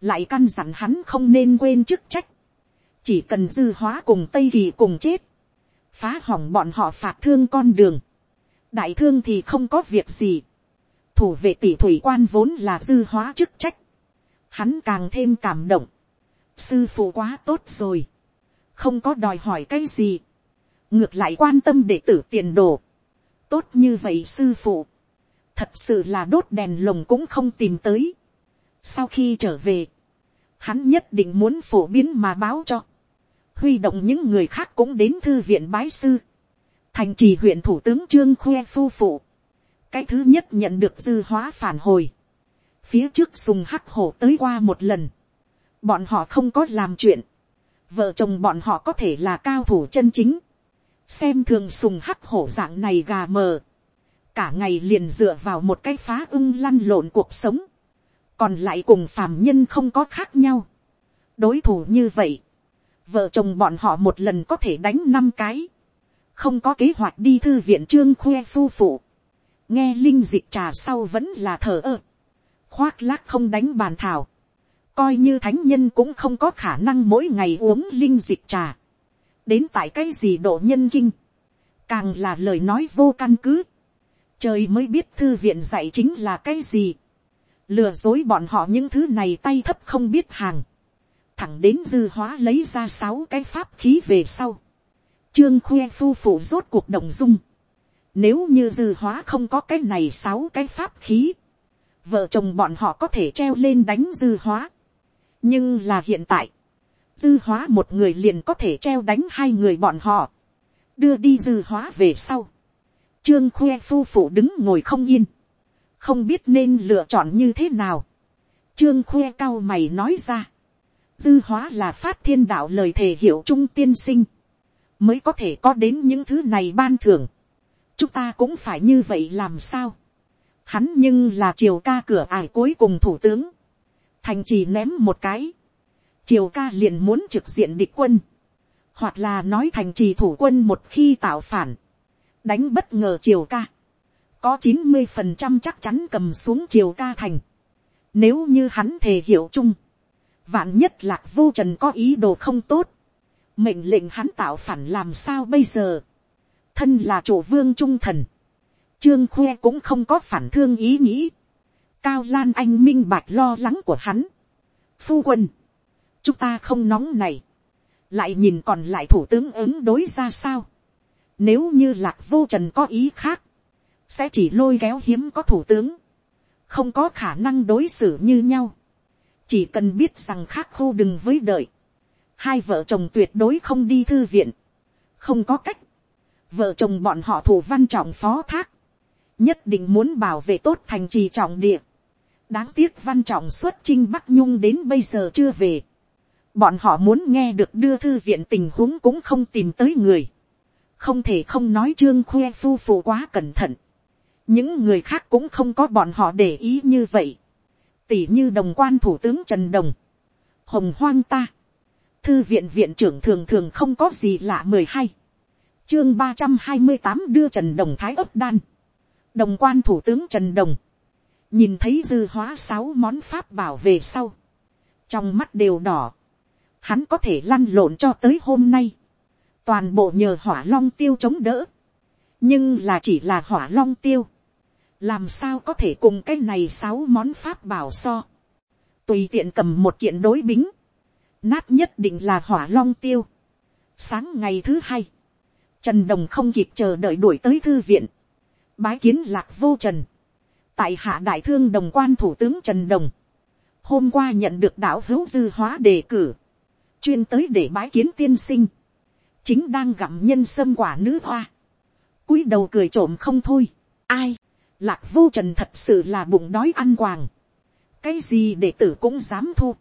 A: lại căn dặn hắn không nên quên chức trách, chỉ cần dư hóa cùng tây kỳ cùng chết, phá hỏng bọn họ phạt thương con đường, đại thương thì không có việc gì, thủ vệ tỷ thủy quan vốn là dư hóa chức trách, hắn càng thêm cảm động, sư phụ quá tốt rồi, không có đòi hỏi cái gì, ngược lại quan tâm đệ tử tiền đồ, tốt như vậy sư phụ, thật sự là đốt đèn lồng cũng không tìm tới. sau khi trở về, hắn nhất định muốn phổ biến mà báo cho, huy động những người khác cũng đến thư viện bái sư, thành trì huyện thủ tướng trương khoe phu phụ, cái thứ nhất nhận được dư hóa phản hồi, phía trước sùng hắc hổ tới qua một lần, bọn họ không có làm chuyện, vợ chồng bọn họ có thể là cao thủ chân chính, xem thường sùng hắc hổ dạng này gà mờ, cả ngày liền dựa vào một cái phá ưng lăn lộn cuộc sống, còn lại cùng phàm nhân không có khác nhau. đối thủ như vậy, vợ chồng bọn họ một lần có thể đánh năm cái, không có kế hoạch đi thư viện trương khoe phu phụ, nghe linh dịch trà sau vẫn là thờ ơ, khoác lác không đánh bàn thảo, coi như thánh nhân cũng không có khả năng mỗi ngày uống linh dịch trà, đến tại cái gì độ nhân kinh, càng là lời nói vô căn cứ, trời mới biết thư viện dạy chính là cái gì, lừa dối bọn họ những thứ này tay thấp không biết hàng, thẳng đến dư hóa lấy ra sáu cái pháp khí về sau, trương khuya phu phụ rốt cuộc động dung, nếu như dư hóa không có cái này sáu cái pháp khí, vợ chồng bọn họ có thể treo lên đánh dư hóa, nhưng là hiện tại, dư hóa một người liền có thể treo đánh hai người bọn họ, đưa đi dư hóa về sau, trương khoe phu phụ đứng ngồi không yên, không biết nên lựa chọn như thế nào. trương khoe cao mày nói ra, dư hóa là phát thiên đạo lời thể hiệu trung tiên sinh, mới có thể có đến những thứ này ban thưởng. chúng ta cũng phải như vậy làm sao. hắn nhưng là triều ca cửa ải cuối cùng thủ tướng, thành trì ném một cái, triều ca liền muốn trực diện địch quân, hoặc là nói thành trì thủ quân một khi tạo phản, đánh bất ngờ triều ca, có chín mươi phần trăm chắc chắn cầm xuống triều ca thành. Nếu như hắn thề hiểu chung, vạn nhất lạc vô trần có ý đồ không tốt, mệnh lệnh hắn tạo phản làm sao bây giờ, thân là chủ vương trung thần, trương khoe cũng không có phản thương ý nghĩ, cao lan anh minh bạch lo lắng của hắn, phu quân, chúng ta không nóng này, lại nhìn còn lại thủ tướng ứng đối ra sao, nếu như lạc vô trần có ý khác, sẽ chỉ lôi kéo hiếm có thủ tướng, không có khả năng đối xử như nhau. chỉ cần biết rằng khác khu đừng với đợi, hai vợ chồng tuyệt đối không đi thư viện, không có cách, vợ chồng bọn họ thủ văn trọng phó thác, nhất định muốn bảo vệ tốt thành trì trọng địa. đáng tiếc văn trọng xuất chinh bắc nhung đến bây giờ chưa về bọn họ muốn nghe được đưa thư viện tình huống cũng không tìm tới người. không thể không nói trương khoe phu phụ quá cẩn thận. Những người khác cũng không có bọn họ để ý như vậy, tỷ như đồng quan thủ tướng trần đồng, hồng hoang ta, thư viện viện trưởng thường thường không có gì lạ mười hai, chương ba trăm hai mươi tám đưa trần đồng thái ấp đan, đồng quan thủ tướng trần đồng, nhìn thấy dư hóa sáu món pháp bảo về sau, trong mắt đều đỏ, hắn có thể lăn lộn cho tới hôm nay, toàn bộ nhờ hỏa long tiêu chống đỡ, nhưng là chỉ là hỏa long tiêu, làm sao có thể cùng cái này sáu món pháp bảo so, tùy tiện cầm một kiện đối bính, nát nhất định là hỏa long tiêu. Sáng ngày thứ hai, trần đồng không kịp chờ đợi đuổi tới thư viện, bái kiến lạc vô trần, tại hạ đại thương đồng quan thủ tướng trần đồng, hôm qua nhận được đạo hữu dư hóa đề cử, chuyên tới để bái kiến tiên sinh, chính đang gặm nhân sâm quả nữ hoa, cúi đầu cười trộm không thôi, ai, lạc vô trần thật sự là bụng đói ăn quàng, cái gì đệ tử cũng dám thu,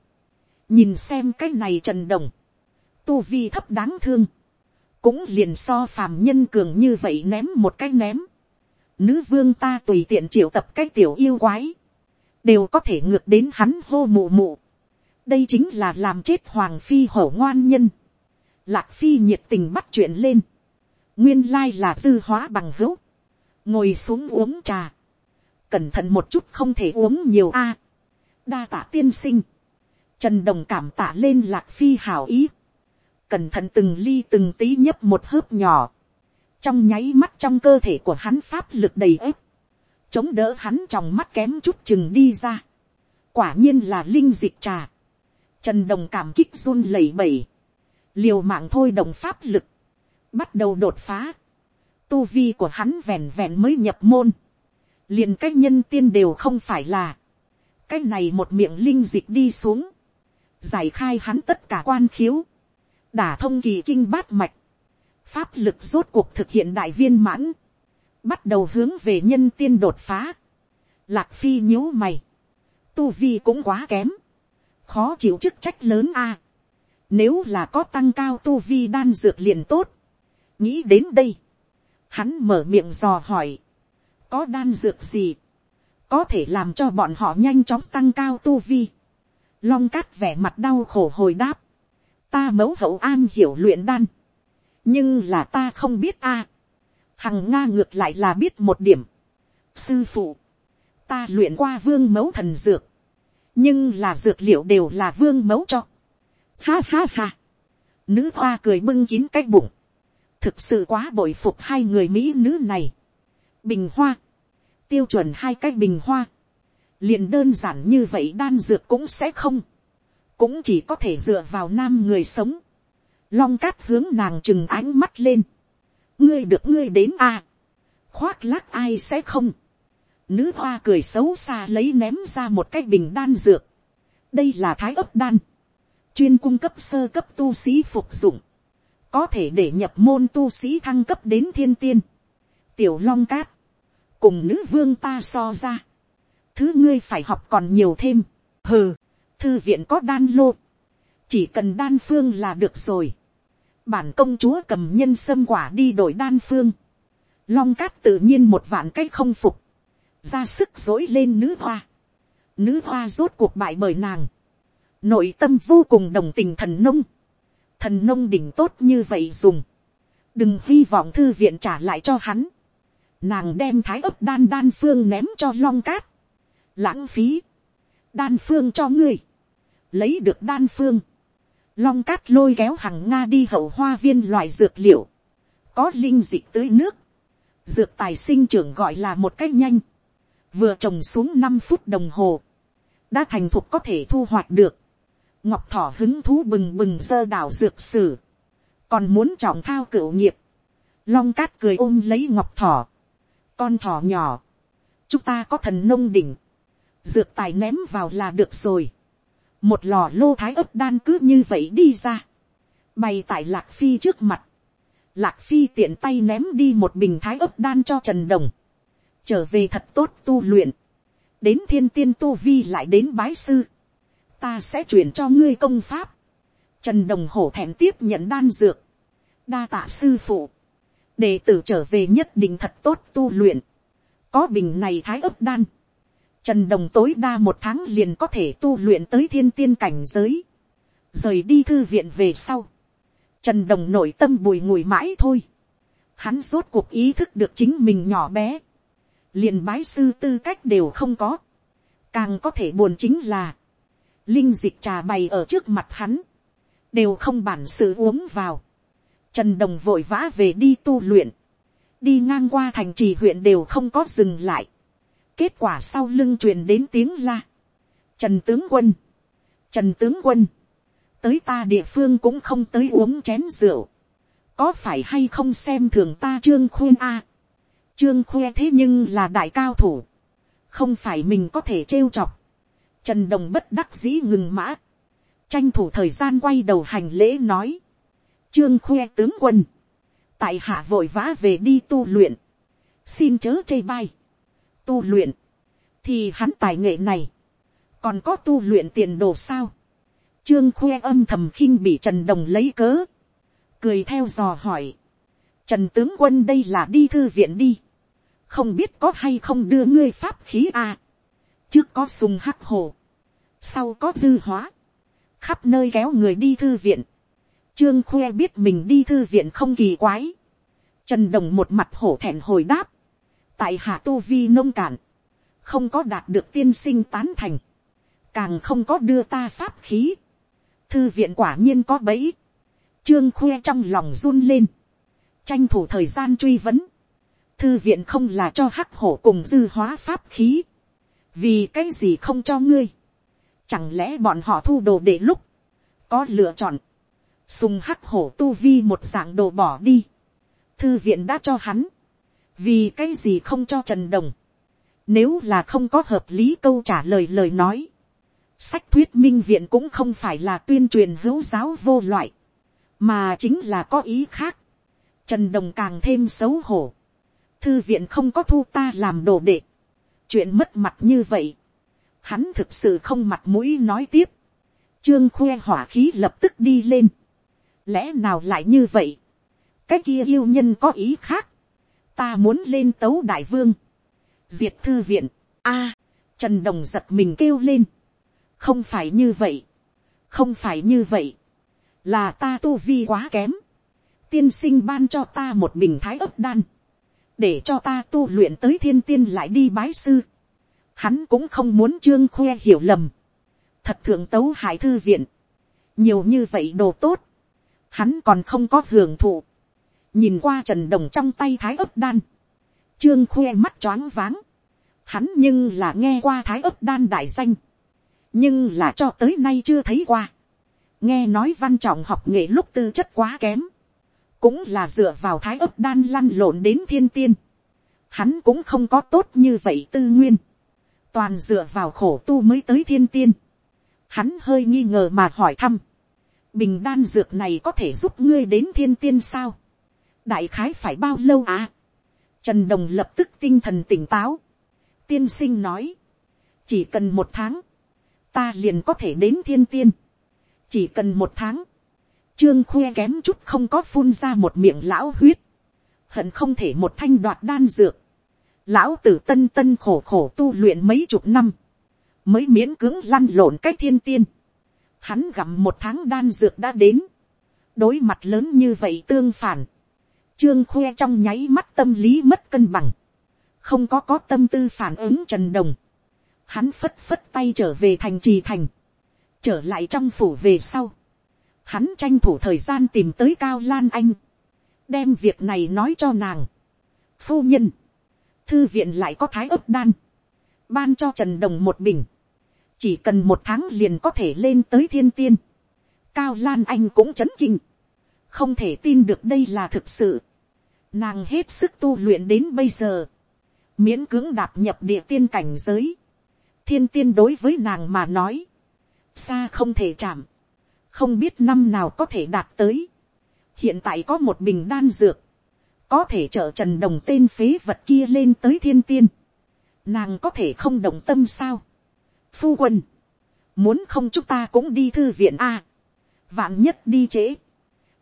A: nhìn xem cái này trần đồng, tu vi thấp đáng thương, cũng liền so phàm nhân cường như vậy ném một cái ném, nữ vương ta tùy tiện triệu tập cái tiểu yêu quái, đều có thể ngược đến hắn hô mụ mụ đây chính là làm chết hoàng phi hổ ngoan nhân. lạc phi nhiệt tình bắt chuyện lên. nguyên lai là dư hóa bằng hữu. ngồi xuống uống trà. cẩn thận một chút không thể uống nhiều a. đa tạ tiên sinh. trần đồng cảm tạ lên lạc phi hảo ý. cẩn thận từng ly từng tí nhấp một hớp nhỏ trong nháy mắt trong cơ thể của hắn pháp lực đầy ếp, chống đỡ hắn trong mắt kém chút chừng đi ra, quả nhiên là linh dịch trà, trần đồng cảm kích run lẩy bẩy, liều mạng thôi đồng pháp lực, bắt đầu đột phá, tu vi của hắn vẹn vẹn mới nhập môn, liền cái nhân tiên đều không phải là, cái này một miệng linh dịch đi xuống, giải khai hắn tất cả quan khiếu, đả thông kỳ kinh bát mạch, pháp lực rốt cuộc thực hiện đại viên mãn, bắt đầu hướng về nhân tiên đột phá. Lạc phi nhíu mày, tu vi cũng quá kém, khó chịu chức trách lớn a. Nếu là có tăng cao tu vi đan dược liền tốt, nghĩ đến đây, hắn mở miệng dò hỏi, có đan dược gì, có thể làm cho bọn họ nhanh chóng tăng cao tu vi. Long cát vẻ mặt đau khổ hồi đáp, ta mẫu hậu an hiểu luyện đan, nhưng là ta không biết a. hằng nga ngược lại là biết một điểm. sư phụ, ta luyện qua vương mẫu thần dược, nhưng là dược liệu đều là vương mẫu cho. ha ha ha. nữ hoa cười bưng kín cái bụng, thực sự quá bội phục hai người mỹ nữ này. bình hoa, tiêu chuẩn hai cái bình hoa, liền đơn giản như vậy đan dược cũng sẽ không, cũng chỉ có thể dựa vào nam người sống, long cát hướng nàng chừng ánh mắt lên, ngươi được ngươi đến a, à. khoác lác ai sẽ không, nữ hoa cười xấu xa lấy ném ra một cái bình đan dược, đây là thái ấp đan, chuyên cung cấp sơ cấp tu sĩ phục dụng, có thể để nhập môn tu sĩ thăng cấp đến thiên tiên, tiểu long cát, cùng nữ vương ta so ra, thứ ngươi phải học còn nhiều thêm, hừ, thư viện có đan lô, chỉ cần đan phương là được rồi. bản công chúa cầm nhân sâm quả đi đổi đan phương. long cát tự nhiên một vạn cách không phục ra sức dối lên nữ hoa. nữ hoa rốt cuộc bại bởi nàng. nội tâm vô cùng đồng tình thần nông. thần nông đỉnh tốt như vậy dùng. đừng hy vọng thư viện trả lại cho hắn. nàng đem thái ấp đan đan phương ném cho long cát. lãng phí. đan phương cho ngươi. lấy được đan phương long cát lôi kéo hằng nga đi hậu hoa viên loại dược liệu, có linh dịch tưới nước, dược tài sinh trưởng gọi là một cách nhanh, vừa trồng xuống năm phút đồng hồ, đã thành thục có thể thu hoạch được, ngọc thỏ hứng thú bừng bừng sơ đảo dược sử, còn muốn trọng thao cửu nghiệp, long cát cười ôm lấy ngọc thỏ, con thỏ nhỏ, chúng ta có thần nông đỉnh, dược tài ném vào là được rồi, một lò lô thái ấp đan cứ như vậy đi ra, bày tại lạc phi trước mặt, lạc phi tiện tay ném đi một bình thái ấp đan cho trần đồng, trở về thật tốt tu luyện, đến thiên tiên tu vi lại đến bái sư, ta sẽ chuyển cho ngươi công pháp, trần đồng hổ thẹn tiếp nhận đan dược, đa tạ sư phụ, đệ tử trở về nhất định thật tốt tu luyện, có bình này thái ấp đan, Trần Đồng tối đa một tháng liền có thể tu luyện tới thiên tiên cảnh giới. Rời đi thư viện về sau. Trần Đồng nội tâm bùi ngùi mãi thôi. Hắn rốt cuộc ý thức được chính mình nhỏ bé liền bái sư tư cách đều không có, càng có thể buồn chính là, linh dịch trà bày ở trước mặt hắn, đều không bản sự uống vào, trần đồng vội vã về đi tu luyện, đi ngang qua thành trì huyện đều không có dừng lại, kết quả sau lưng truyền đến tiếng la, trần tướng quân, trần tướng quân, tới ta địa phương cũng không tới uống chén rượu, có phải hay không xem thường ta trương khuyên a, trương khoe thế nhưng là đại cao thủ, không phải mình có thể trêu chọc, trần đồng bất đắc dĩ ngừng mã, tranh thủ thời gian quay đầu hành lễ nói, trương khoe tướng quân, tại hạ vội vã về đi tu luyện, xin chớ chê bai, tu luyện, thì hắn tài nghệ này, còn có tu luyện tiền đồ sao, trương khoe âm thầm khinh bị trần đồng lấy cớ, cười theo dò hỏi, trần tướng quân đây là đi thư viện đi, không biết có hay không đưa ngươi pháp khí à. trước có sùng hắc hồ, sau có dư hóa, khắp nơi kéo người đi thư viện, trương khoe biết mình đi thư viện không kỳ quái, trần đồng một mặt hổ thẹn hồi đáp, tại hạ tu vi nông cạn, không có đạt được tiên sinh tán thành, càng không có đưa ta pháp khí, thư viện quả nhiên có bẫy, trương khoe trong lòng run lên, tranh thủ thời gian truy vấn, thư viện không là cho hắc hổ cùng dư hóa pháp khí, vì cái gì không cho ngươi, chẳng lẽ bọn họ thu đồ để lúc, có lựa chọn, sùng hắc hổ tu vi một dạng đồ bỏ đi, thư viện đã cho hắn, vì cái gì không cho trần đồng, nếu là không có hợp lý câu trả lời lời nói, sách thuyết minh viện cũng không phải là tuyên truyền hữu giáo vô loại, mà chính là có ý khác. Trần đồng càng thêm xấu hổ, thư viện không có thu ta làm đồ đệ, chuyện mất mặt như vậy, hắn thực sự không mặt mũi nói tiếp, trương khoe hỏa khí lập tức đi lên, lẽ nào lại như vậy, cái kia yêu nhân có ý khác, ta muốn lên tấu đại vương, diệt thư viện, a, trần đồng giật mình kêu lên, không phải như vậy, không phải như vậy, là ta tu vi quá kém, tiên sinh ban cho ta một bình thái ấp đan, để cho ta tu luyện tới thiên tiên lại đi bái sư. Hắn cũng không muốn trương khoe hiểu lầm. Thật thượng tấu hải thư viện. Nhiều như vậy đồ tốt. Hắn còn không có hưởng thụ. Nhìn qua trần đồng trong tay thái ấp đan. Trương khoe mắt choáng váng. Hắn nhưng là nghe qua thái ấp đan đại danh. Nhưng là cho tới nay chưa thấy qua. Nghe nói văn trọng học nghệ lúc tư chất quá kém cũng là dựa vào thái ấp đan lăn lộn đến thiên tiên. Hắn cũng không có tốt như vậy tư nguyên. Toàn dựa vào khổ tu mới tới thiên tiên. Hắn hơi nghi ngờ mà hỏi thăm. Bình đan dược này có thể giúp ngươi đến thiên tiên sao? Đại khái phải bao lâu à? Trần Đồng lập tức tinh thần tỉnh táo. Tiên sinh nói. Chỉ cần một tháng. Ta liền có thể đến thiên tiên. Chỉ cần một tháng Trương khoe kém chút không có phun ra một miệng lão huyết. Hận không thể một thanh đoạt đan dược. Lão tử tân tân khổ khổ tu luyện mấy chục năm. Mới miễn cưỡng lăn lộn cách thiên tiên. Hắn gặm một tháng đan dược đã đến. Đối mặt lớn như vậy tương phản. Trương khoe trong nháy mắt tâm lý mất cân bằng. Không có có tâm tư phản ứng trần đồng. Hắn phất phất tay trở về thành trì thành. Trở lại trong phủ về sau hắn tranh thủ thời gian tìm tới cao lan anh, đem việc này nói cho nàng. phu nhân, thư viện lại có thái ấp đan, ban cho trần đồng một bình, chỉ cần một tháng liền có thể lên tới thiên tiên. cao lan anh cũng chấn kinh, không thể tin được đây là thực sự. nàng hết sức tu luyện đến bây giờ, miễn cưỡng đạp nhập địa tiên cảnh giới, thiên tiên đối với nàng mà nói, xa không thể chạm, không biết năm nào có thể đạt tới. hiện tại có một bình đan dược, có thể trợ trần đồng tên phế vật kia lên tới thiên tiên. nàng có thể không đồng tâm sao. phu quân, muốn không chúng ta cũng đi thư viện a. vạn nhất đi trễ,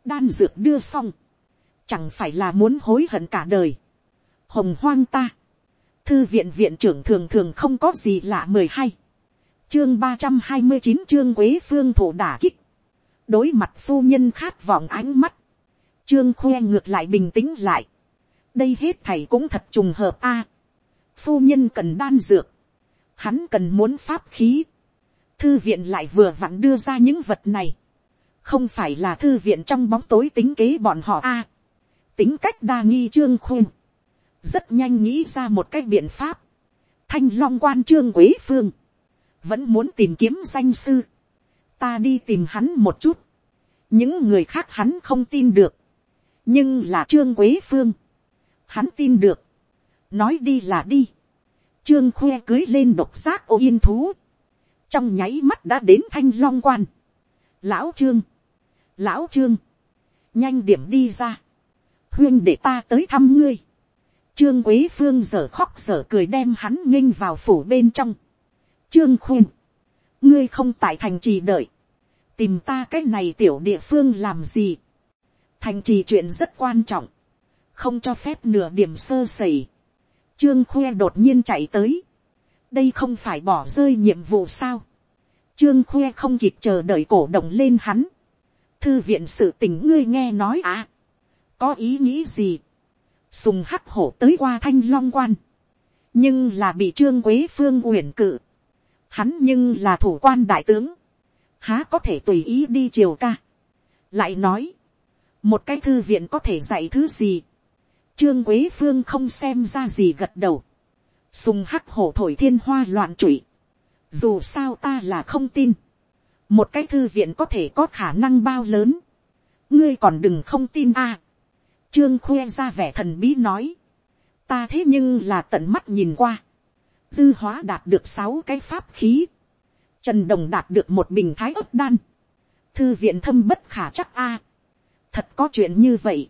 A: đan dược đưa xong, chẳng phải là muốn hối hận cả đời. hồng hoang ta, thư viện viện trưởng thường thường không có gì lạ mười hai, chương ba trăm hai mươi chín chương quế phương thủ đả kích, đối mặt phu nhân khát vọng ánh mắt, trương khoe ngược lại bình tĩnh lại, đây hết thầy cũng thật trùng hợp a. phu nhân cần đan dược, hắn cần muốn pháp khí, thư viện lại vừa vặn đưa ra những vật này, không phải là thư viện trong bóng tối tính kế bọn họ a, tính cách đa nghi trương khuyên, rất nhanh nghĩ ra một cái biện pháp, thanh long quan trương quế phương, vẫn muốn tìm kiếm danh sư, ta đi tìm hắn một chút, những người khác hắn không tin được, nhưng là trương quế phương, hắn tin được, nói đi là đi, trương khoe cưới lên độc giác ô yên thú, trong nháy mắt đã đến thanh long quan, lão trương, lão trương, nhanh điểm đi ra, huyên để ta tới thăm ngươi, trương quế phương giờ khóc giờ cười đem hắn nghênh vào phủ bên trong, trương khuyên, ngươi không tại thành trì đợi, tìm ta cái này tiểu địa phương làm gì, thành trì chuyện rất quan trọng, không cho phép nửa điểm sơ sẩy, trương khoe đột nhiên chạy tới, đây không phải bỏ rơi nhiệm vụ sao, trương khoe không kịp chờ đợi cổ động lên hắn, thư viện sự tình ngươi nghe nói à, có ý nghĩ gì, sùng hắc hổ tới qua thanh long quan, nhưng là bị trương quế phương uyển cự, hắn nhưng là thủ quan đại tướng, há có thể tùy ý đi triều ca, lại nói, một cái thư viện có thể dạy thứ gì, trương quế phương không xem ra gì gật đầu, sùng hắc hổ thổi thiên hoa loạn trụy, dù sao ta là không tin, một cái thư viện có thể có khả năng bao lớn, ngươi còn đừng không tin a, trương khoe ra vẻ thần bí nói, ta thế nhưng là tận mắt nhìn qua, dư hóa đạt được sáu cái pháp khí, trần đồng đạt được một bình thái ấp đan, thư viện thâm bất khả chắc a, thật có chuyện như vậy,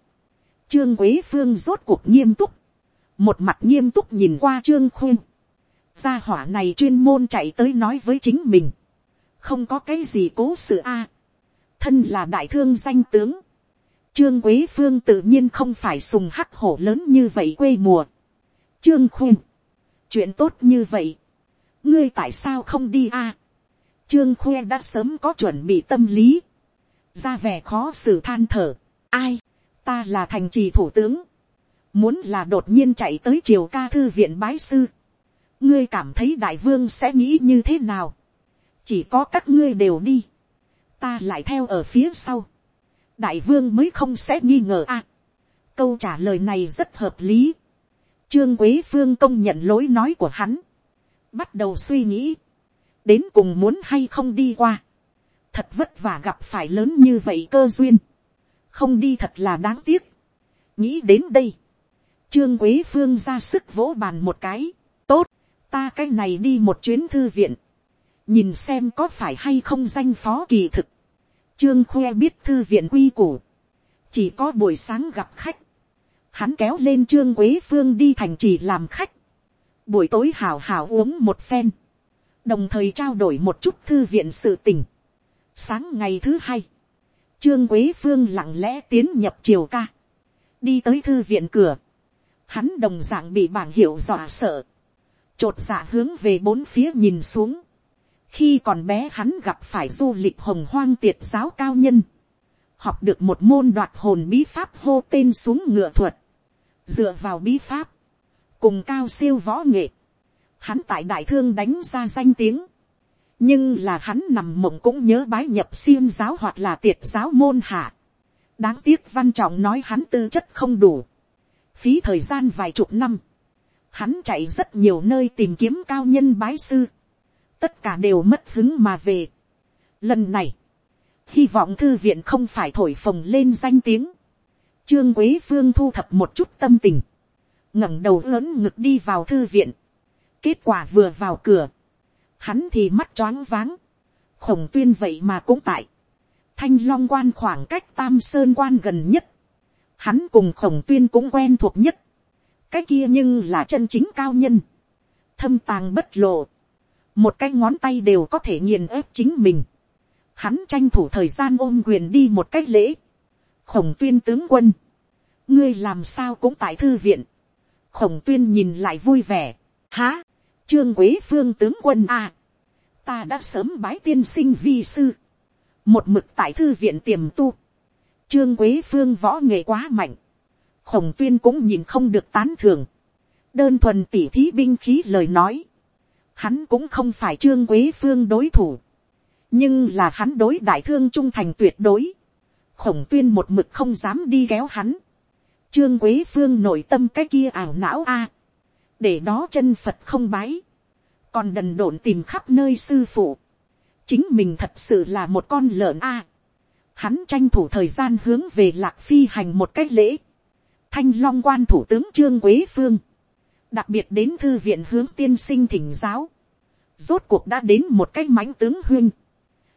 A: trương quế phương rốt cuộc nghiêm túc, một mặt nghiêm túc nhìn qua trương khuyên, gia hỏa này chuyên môn chạy tới nói với chính mình, không có cái gì cố sự a, thân là đại thương danh tướng, trương quế phương tự nhiên không phải sùng hắc hổ lớn như vậy quê mùa, trương khuyên, chuyện tốt như vậy, ngươi tại sao không đi a, trương khoe đã sớm có chuẩn bị tâm lý, ra vẻ khó xử than thở, ai, ta là thành trì thủ tướng, muốn là đột nhiên chạy tới triều ca thư viện bái sư, ngươi cảm thấy đại vương sẽ nghĩ như thế nào, chỉ có các ngươi đều đi, ta lại theo ở phía sau, đại vương mới không sẽ nghi ngờ a. câu trả lời này rất hợp lý, trương quế phương công nhận lối nói của hắn, bắt đầu suy nghĩ, đến cùng muốn hay không đi qua, thật vất vả gặp phải lớn như vậy cơ duyên, không đi thật là đáng tiếc. nghĩ đến đây, trương quế phương ra sức vỗ bàn một cái, tốt, ta cái này đi một chuyến thư viện, nhìn xem có phải hay không danh phó kỳ thực. trương khoe biết thư viện quy củ, chỉ có buổi sáng gặp khách, hắn kéo lên trương quế phương đi thành trì làm khách, buổi tối hào hào uống một phen, đồng thời trao đổi một chút thư viện sự tình. sáng ngày thứ hai, Trương Quế Phương lặng lẽ tiến nhập triều ca. Đi tới thư viện cửa. Hắn đồng dạng bị bảng hiệu dọa sợ. Chột dạ hướng về bốn phía nhìn xuống. Khi còn bé hắn gặp phải du lịch hồng hoang tiệt giáo cao nhân. Học được một môn đoạt hồn bí pháp hô tên xuống ngựa thuật. Dựa vào bí pháp. Cùng cao siêu võ nghệ. Hắn tại đại thương đánh ra danh tiếng nhưng là hắn nằm mộng cũng nhớ bái nhập xiêm giáo hoặc là tiệt giáo môn hạ. đáng tiếc văn trọng nói hắn tư chất không đủ. phí thời gian vài chục năm. hắn chạy rất nhiều nơi tìm kiếm cao nhân bái sư. tất cả đều mất hứng mà về. lần này, hy vọng thư viện không phải thổi phồng lên danh tiếng. trương quế phương thu thập một chút tâm tình. ngẩng đầu lớn ngực đi vào thư viện kết quả vừa vào cửa. Hắn thì mắt choáng váng, khổng tuyên vậy mà cũng tại, thanh long quan khoảng cách tam sơn quan gần nhất, hắn cùng khổng tuyên cũng quen thuộc nhất, cái kia nhưng là chân chính cao nhân, thâm tàng bất lộ, một cái ngón tay đều có thể nghiền ép chính mình, hắn tranh thủ thời gian ôm quyền đi một cách lễ, khổng tuyên tướng quân, ngươi làm sao cũng tại thư viện, khổng tuyên nhìn lại vui vẻ, há, trương quế phương tướng quân a, à, ta đã sớm bái tiên sinh vi sư, một mực tại thư viện tiềm tu, trương quế phương võ nghệ quá mạnh, khổng tuyên cũng nhìn không được tán thường, đơn thuần tỉ thí binh khí lời nói, hắn cũng không phải trương quế phương đối thủ, nhưng là hắn đối đại thương trung thành tuyệt đối, khổng tuyên một mực không dám đi kéo hắn, trương quế phương nội tâm cái kia ảo não a, để đó chân phật không bái, còn đần độn tìm khắp nơi sư phụ, chính mình thật sự là một con lợn a, hắn tranh thủ thời gian hướng về lạc phi hành một cách lễ, thanh long quan thủ tướng trương quế phương, đặc biệt đến thư viện hướng tiên sinh thỉnh giáo, rốt cuộc đã đến một cách mãnh tướng huyên,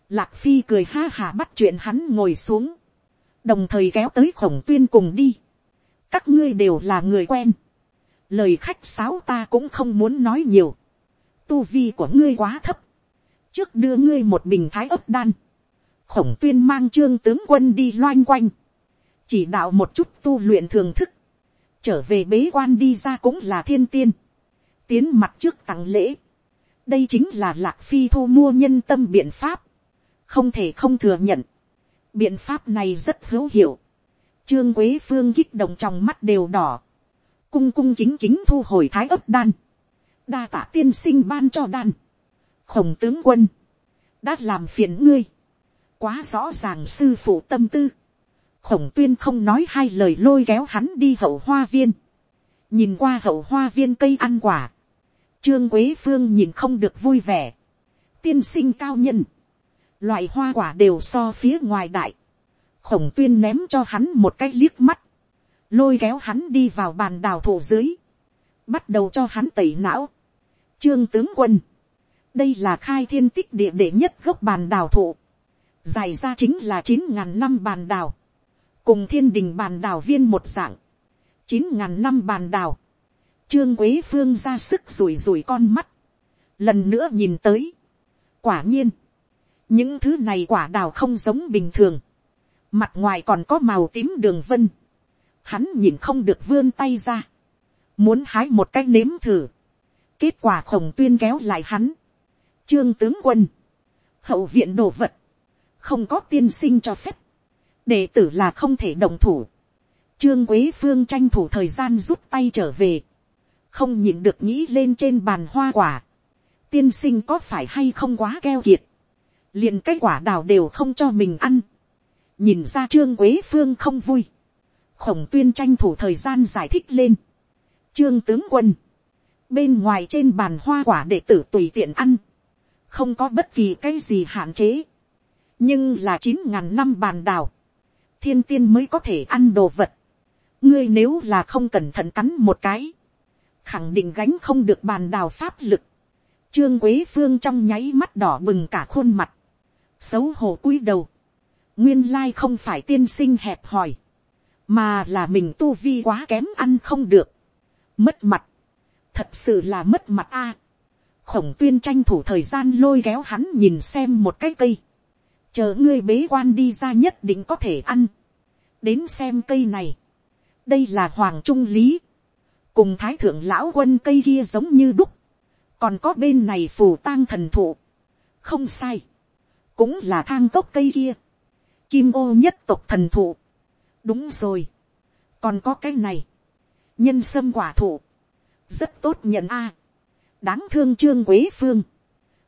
A: lạc phi cười ha hà bắt chuyện hắn ngồi xuống, đồng thời kéo tới khổng tuyên cùng đi, các ngươi đều là người quen, lời khách sáo ta cũng không muốn nói nhiều, tu vi của ngươi quá thấp, trước đưa ngươi một bình thái ấp đan, khổng tuyên mang trương tướng quân đi loanh quanh, chỉ đạo một chút tu luyện thường thức, trở về bế quan đi ra cũng là thiên tiên, tiến mặt trước tặng lễ, đây chính là lạc phi thu mua nhân tâm biện pháp, không thể không thừa nhận, biện pháp này rất hữu hiệu, trương quế phương kích động trong mắt đều đỏ, cung cung chính chính thu hồi thái ấp đan, đa tả tiên sinh ban cho đan, khổng tướng quân, đã làm phiền ngươi, quá rõ ràng sư phụ tâm tư, khổng tuyên không nói hai lời lôi kéo hắn đi hậu hoa viên, nhìn qua hậu hoa viên cây ăn quả, trương quế phương nhìn không được vui vẻ, tiên sinh cao nhân, loại hoa quả đều so phía ngoài đại, khổng tuyên ném cho hắn một cái liếc mắt, lôi kéo hắn đi vào bàn đào thổ dưới, bắt đầu cho hắn tẩy não. Trương tướng quân, đây là khai thiên tích địa đệ nhất gốc bàn đào thụ, dài ra chính là chín ngàn năm bàn đào, cùng thiên đình bàn đào viên một dạng, chín ngàn năm bàn đào, trương quế phương ra sức rủi rủi con mắt, lần nữa nhìn tới, quả nhiên, những thứ này quả đào không giống bình thường, mặt ngoài còn có màu tím đường vân, hắn nhìn không được vươn tay ra, muốn hái một cái nếm thử, kết quả khổng tuyên kéo lại hắn, trương tướng quân, hậu viện đồ vật, không có tiên sinh cho phép, đệ tử là không thể đồng thủ, trương quế phương tranh thủ thời gian rút tay trở về, không nhìn được nghĩ lên trên bàn hoa quả, tiên sinh có phải hay không quá keo kiệt, liền cái quả đào đều không cho mình ăn, nhìn ra trương quế phương không vui, khổng tuyên tranh thủ thời gian giải thích lên, trương tướng quân, bên ngoài trên bàn hoa quả đệ tử tùy tiện ăn, không có bất kỳ cái gì hạn chế, nhưng là chín ngàn năm bàn đào, thiên tiên mới có thể ăn đồ vật, ngươi nếu là không cẩn thận cắn một cái, khẳng định gánh không được bàn đào pháp lực, trương quế phương trong nháy mắt đỏ bừng cả khuôn mặt, xấu hổ cúi đầu, nguyên lai không phải tiên sinh hẹp hòi, mà là mình tu vi quá kém ăn không được, mất mặt, thật sự là mất mặt a. khổng tuyên tranh thủ thời gian lôi kéo hắn nhìn xem một cái cây, chờ ngươi bế quan đi ra nhất định có thể ăn, đến xem cây này, đây là hoàng trung lý, cùng thái thượng lão quân cây kia giống như đúc, còn có bên này phù tang thần thụ, không sai, cũng là thang cốc cây kia, kim ô nhất tộc thần thụ, đúng rồi, còn có cái này, nhân sâm quả thụ, rất tốt nhận a, đáng thương trương quế phương,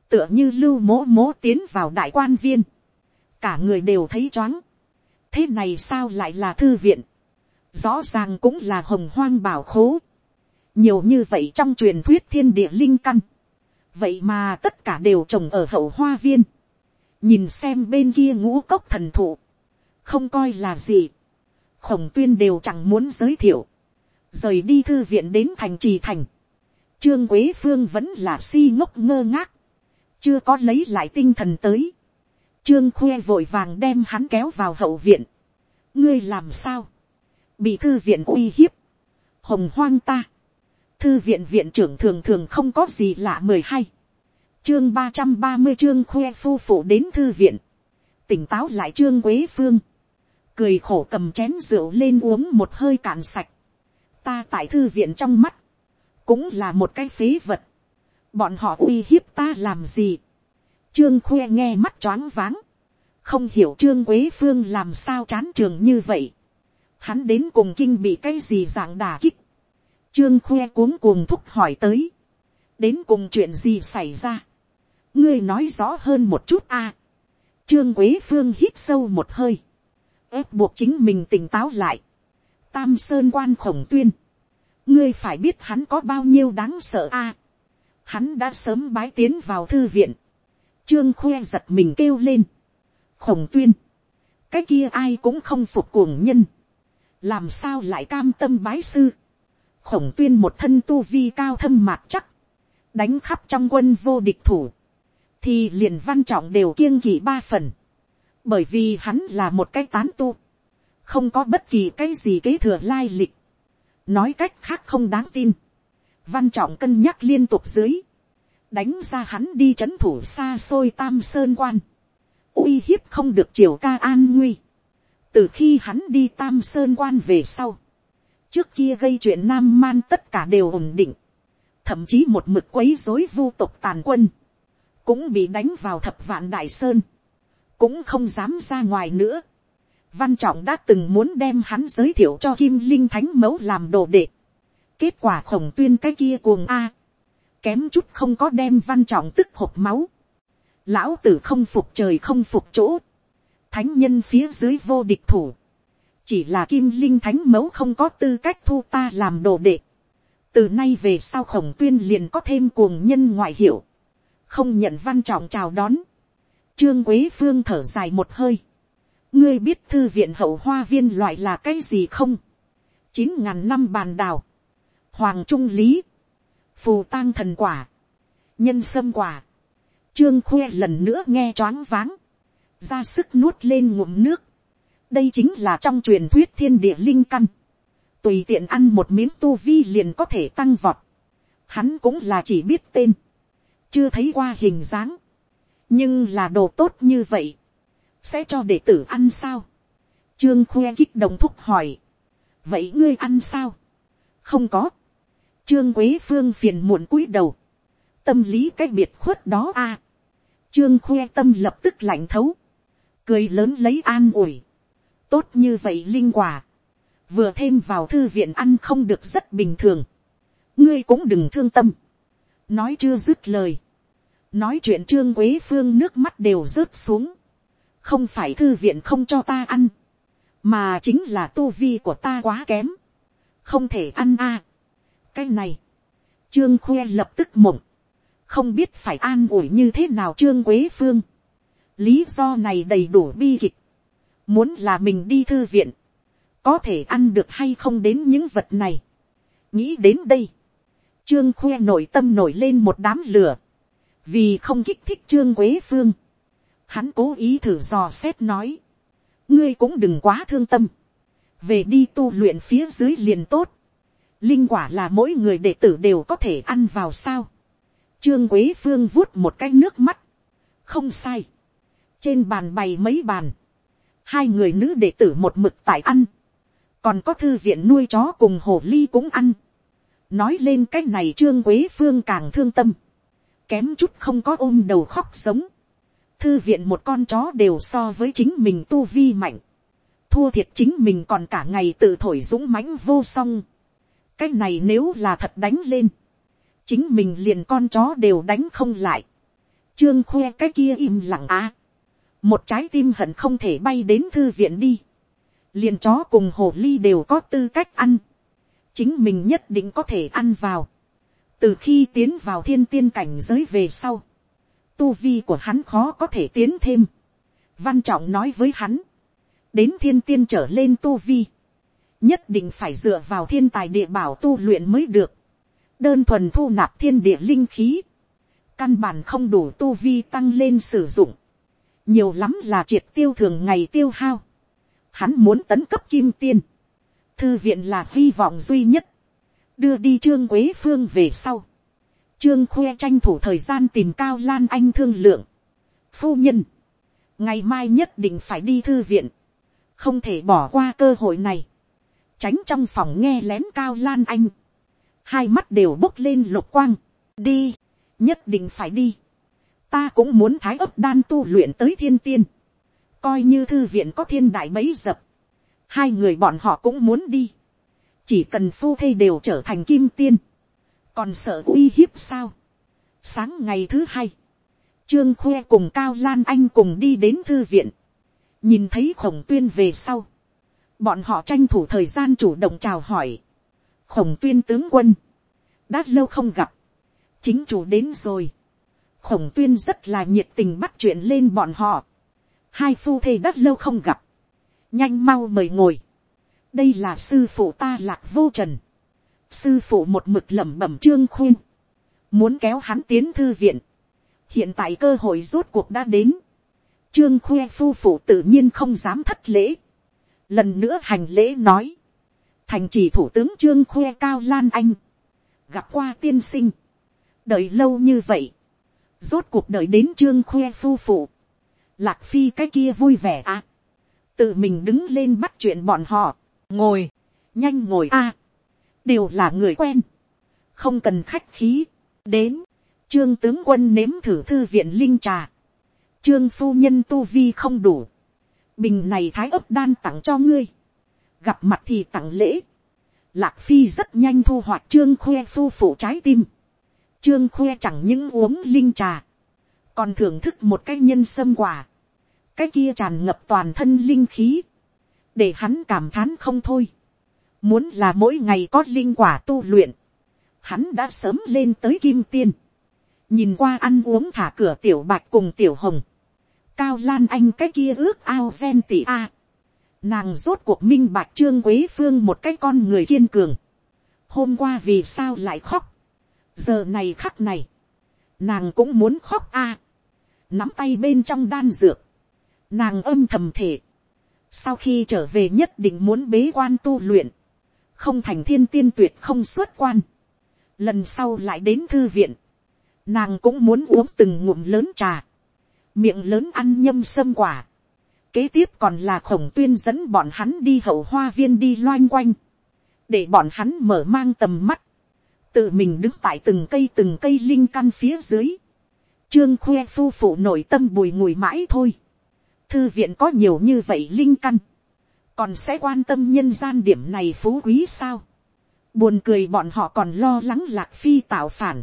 A: tựa như lưu mố mố tiến vào đại quan viên, cả người đều thấy choáng, thế này sao lại là thư viện, rõ ràng cũng là hồng hoang bảo khố, nhiều như vậy trong truyền thuyết thiên địa linh căn, vậy mà tất cả đều trồng ở hậu hoa viên, nhìn xem bên kia ngũ cốc thần thụ, không coi là gì, khổng tuyên đều chẳng muốn giới thiệu, rời đi thư viện đến thành trì thành, trương quế phương vẫn là si ngốc ngơ ngác, chưa có lấy lại tinh thần tới, trương khuê vội vàng đem hắn kéo vào hậu viện, ngươi làm sao, bị thư viện uy hiếp, hồng hoang ta, thư viện viện trưởng thường thường không có gì lạ mười hay. chương ba trăm ba mươi chương khuê phu phụ đến thư viện, tỉnh táo lại trương quế phương, cười khổ cầm chén rượu lên uống một hơi cạn sạch, ta tại thư viện trong mắt, cũng là một cái phế vật, bọn họ uy hiếp ta làm gì, trương khoe nghe mắt choáng váng, không hiểu trương quế phương làm sao chán trường như vậy, hắn đến cùng kinh bị cái gì dạng đà kích, trương khoe cuống cuồng thúc hỏi tới, đến cùng chuyện gì xảy ra, ngươi nói rõ hơn một chút a, trương quế phương hít sâu một hơi, ép buộc chính mình tỉnh táo lại, tam sơn quan khổng tuyên, ngươi phải biết hắn có bao nhiêu đáng sợ a, hắn đã sớm bái tiến vào thư viện, trương khoe giật mình kêu lên, khổng tuyên, cái kia ai cũng không phục cuồng nhân, làm sao lại cam tâm bái sư, khổng tuyên một thân tu vi cao thâm mạc chắc, đánh khắp trong quân vô địch thủ, thì liền văn trọng đều kiêng kỵ ba phần, bởi vì hắn là một cái tán tu, không có bất kỳ cái gì kế thừa lai lịch, nói cách khác không đáng tin, văn trọng cân nhắc liên tục dưới, đánh ra hắn đi c h ấ n thủ xa xôi tam sơn quan, uy hiếp không được triều ca an nguy, từ khi hắn đi tam sơn quan về sau, trước kia gây chuyện nam man tất cả đều ổn định, thậm chí một mực quấy dối vu tục tàn quân, cũng bị đánh vào thập vạn đại sơn, cũng không dám ra ngoài nữa. Văn trọng đã từng muốn đem hắn giới thiệu cho kim linh thánh mẫu làm đồ đệ. kết quả khổng tuyên cái kia cuồng a, kém chút không có đem văn trọng tức hộp máu. Lão tử không phục trời không phục chỗ. Thánh nhân phía dưới vô địch thủ. Chỉ là kim linh thánh mẫu không có tư cách thu ta làm đồ đệ. Từ nay về sau khổng tuyên liền có thêm cuồng nhân ngoại hiệu. Không nhận văn trọng chào đón. Trương Quế Phương thở dài một hơi. Ngươi biết thư viện hậu hoa viên loại là cái gì không? Chín ngàn năm bàn đào. Hoàng Trung Lý. Phù tang thần quả, nhân sâm quả, trương khuê lần nữa nghe choáng váng, ra sức nuốt lên ngụm nước, đây chính là trong truyền thuyết thiên địa linh căn, tùy tiện ăn một miếng tu vi liền có thể tăng vọt, hắn cũng là chỉ biết tên, chưa thấy qua hình dáng, nhưng là đồ tốt như vậy, sẽ cho đệ tử ăn sao, trương khuê kích động thúc hỏi, vậy ngươi ăn sao, không có, Trương Quế Phương phiền muộn cúi đầu. Tâm lý cách biệt khuất đó a. Trương Khuê tâm lập tức lạnh thấu. Cười lớn lấy an ủi. Tốt như vậy linh quả. Vừa thêm vào thư viện ăn không được rất bình thường. Ngươi cũng đừng thương tâm. Nói chưa dứt lời. Nói chuyện Trương Quế Phương nước mắt đều rớt xuống. Không phải thư viện không cho ta ăn. Mà chính là tu vi của ta quá kém. Không thể ăn a cái này, trương khoe lập tức mộng, không biết phải an ủi như thế nào trương quế phương. lý do này đầy đủ bi kịch, muốn là mình đi thư viện, có thể ăn được hay không đến những vật này. nghĩ đến đây, trương khoe nội tâm nổi lên một đám lửa, vì không kích thích trương quế phương. hắn cố ý thử dò xét nói, ngươi cũng đừng quá thương tâm, về đi tu luyện phía dưới liền tốt, linh quả là mỗi người đệ tử đều có thể ăn vào sao. trương quế phương vuốt một cái nước mắt. không sai. trên bàn bày mấy bàn. hai người nữ đệ tử một mực tại ăn. còn có thư viện nuôi chó cùng hồ ly cũng ăn. nói lên cái này trương quế phương càng thương tâm kém chút không có ôm đầu khóc sống. thư viện một con chó đều so với chính mình tu vi mạnh. thua thiệt chính mình còn cả ngày tự thổi dũng mãnh vô song cái này nếu là thật đánh lên, chính mình liền con chó đều đánh không lại. trương khoe cái kia im lặng á. một trái tim hận không thể bay đến thư viện đi. liền chó cùng hồ ly đều có tư cách ăn. chính mình nhất định có thể ăn vào từ khi tiến vào thiên tiên cảnh giới về sau, tu vi của hắn khó có thể tiến thêm. văn trọng nói với hắn, đến thiên tiên trở lên tu vi nhất định phải dựa vào thiên tài địa bảo tu luyện mới được, đơn thuần thu nạp thiên địa linh khí, căn bản không đủ tu vi tăng lên sử dụng, nhiều lắm là triệt tiêu thường ngày tiêu hao, hắn muốn tấn cấp kim tiên, thư viện là hy vọng duy nhất, đưa đi trương quế phương về sau, trương khuê tranh thủ thời gian tìm cao lan anh thương lượng, phu nhân, ngày mai nhất định phải đi thư viện, không thể bỏ qua cơ hội này, tránh trong phòng nghe lén cao lan anh, hai mắt đều bốc lên lục quang, đi, nhất định phải đi, ta cũng muốn thái ấp đan tu luyện tới thiên tiên, coi như thư viện có thiên đại bấy dập, hai người bọn họ cũng muốn đi, chỉ cần phu thê đều trở thành kim tiên, còn sợ uy hiếp sao. sáng ngày thứ hai, trương khoe cùng cao lan anh cùng đi đến thư viện, nhìn thấy khổng tuyên về sau, bọn họ tranh thủ thời gian chủ động chào hỏi, khổng tuyên tướng quân, đã lâu không gặp, chính chủ đến rồi, khổng tuyên rất là nhiệt tình bắt chuyện lên bọn họ, hai phu thê đã lâu không gặp, nhanh mau mời ngồi, đây là sư phụ ta lạc vô trần, sư phụ một mực lẩm bẩm trương khuyên, muốn kéo hắn tiến thư viện, hiện tại cơ hội rốt cuộc đã đến, trương khuê phu phụ tự nhiên không dám thất lễ, lần nữa hành lễ nói, thành chỉ thủ tướng trương khuê cao lan anh, gặp qua tiên sinh, đợi lâu như vậy, rốt cuộc đợi đến trương khuê phu phụ, lạc phi cái kia vui vẻ à, tự mình đứng lên bắt chuyện bọn họ, ngồi, nhanh ngồi a, đều là người quen, không cần khách khí, đến, trương tướng quân nếm thử thư viện linh trà, trương phu nhân tu vi không đủ, bình này thái ấp đan tặng cho ngươi, gặp mặt thì tặng lễ, lạc phi rất nhanh thu hoạch trương khoe phu phụ trái tim, trương khoe chẳng những uống linh trà, còn thưởng thức một cái nhân sâm quả, cái kia tràn ngập toàn thân linh khí, để hắn cảm thán không thôi. Muốn là mỗi ngày có linh quả tu luyện, hắn đã sớm lên tới kim tiên. Nhìn qua ăn uống thả cửa tiểu bạch cùng tiểu hồng. Cao Lan Anh cái kia ước ao ven tỷ A. Nàng rốt cuộc minh bạch trương quế phương một cái con người kiên cường. Hôm qua vì sao lại khóc. Giờ này khắc này. Nàng cũng muốn khóc A. Nắm tay bên trong đan dược. Nàng âm thầm thể sau khi trở về nhất định muốn bế quan tu luyện, không thành thiên tiên tuyệt không xuất quan, lần sau lại đến thư viện, nàng cũng muốn uống từng ngụm lớn trà, miệng lớn ăn nhâm sâm quả, kế tiếp còn là khổng tuyên dẫn bọn hắn đi hậu hoa viên đi loanh quanh, để bọn hắn mở mang tầm mắt, tự mình đứng tại từng cây từng cây linh căn phía dưới, trương khoe phu phụ nội tâm bùi ngùi mãi thôi, thư viện có nhiều như vậy linh căn, còn sẽ quan tâm nhân gian điểm này phú quý sao. buồn cười bọn họ còn lo lắng lạc phi tạo phản,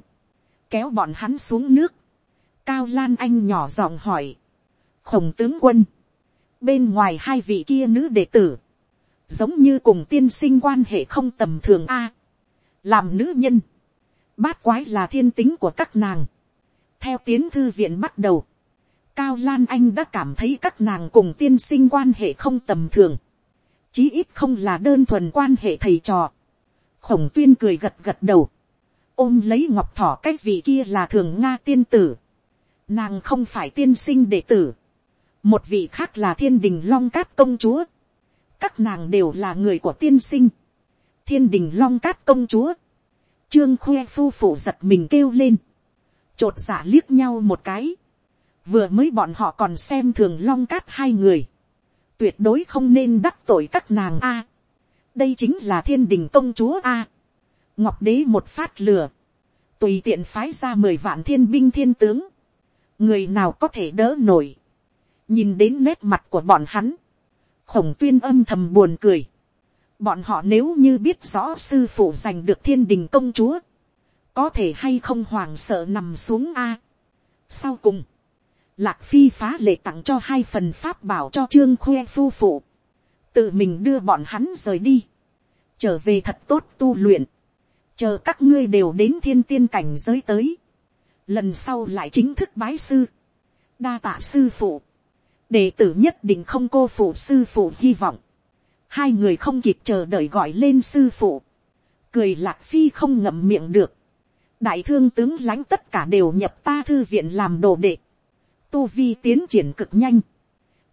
A: kéo bọn hắn xuống nước. cao lan anh nhỏ giọng hỏi, khổng tướng quân, bên ngoài hai vị kia nữ đệ tử, giống như cùng tiên sinh quan hệ không tầm thường a, làm nữ nhân, bát quái là thiên tính của các nàng, theo tiến thư viện bắt đầu, Cao Lan Anh đã cảm thấy các nàng cùng tiên sinh quan hệ không tầm thường. Chí ít không là đơn thuần quan hệ thầy trò. Khổng tuyên cười gật gật đầu. Ôm lấy ngọc thỏ, cái vị kia là thường Nga tiên tử. Nàng không phải tiên sinh đệ tử. Một vị khác là thiên đình long cát công chúa. Các nàng đều là người của tiên sinh. Thiên đình long cát công chúa. Trương khoe phu phụ giật mình kêu lên. Chột giả dạ liếc nhau một cái vừa mới bọn họ còn xem thường long cát hai người, tuyệt đối không nên đắc tội các nàng a. đây chính là thiên đình công chúa a. ngọc đế một phát lừa, tùy tiện phái ra mười vạn thiên binh thiên tướng, người nào có thể đỡ nổi, nhìn đến nét mặt của bọn hắn, khổng tuyên âm thầm buồn cười, bọn họ nếu như biết rõ sư phụ giành được thiên đình công chúa, có thể hay không hoàng sợ nằm xuống a. sau cùng, Lạc Phi phá lệ tặng cho hai phần pháp bảo cho Trương Khuê phu phụ. Tự mình đưa bọn hắn rời đi. Trở về thật tốt tu luyện. Chờ các ngươi đều đến thiên tiên cảnh giới tới. Lần sau lại chính thức bái sư. Đa tạ sư phụ. Đệ tử nhất định không cô phụ sư phụ hy vọng. Hai người không kịp chờ đợi gọi lên sư phụ. Cười Lạc Phi không ngậm miệng được. Đại thương tướng lãnh tất cả đều nhập ta thư viện làm đồ đệ tu vi tiến triển cực nhanh.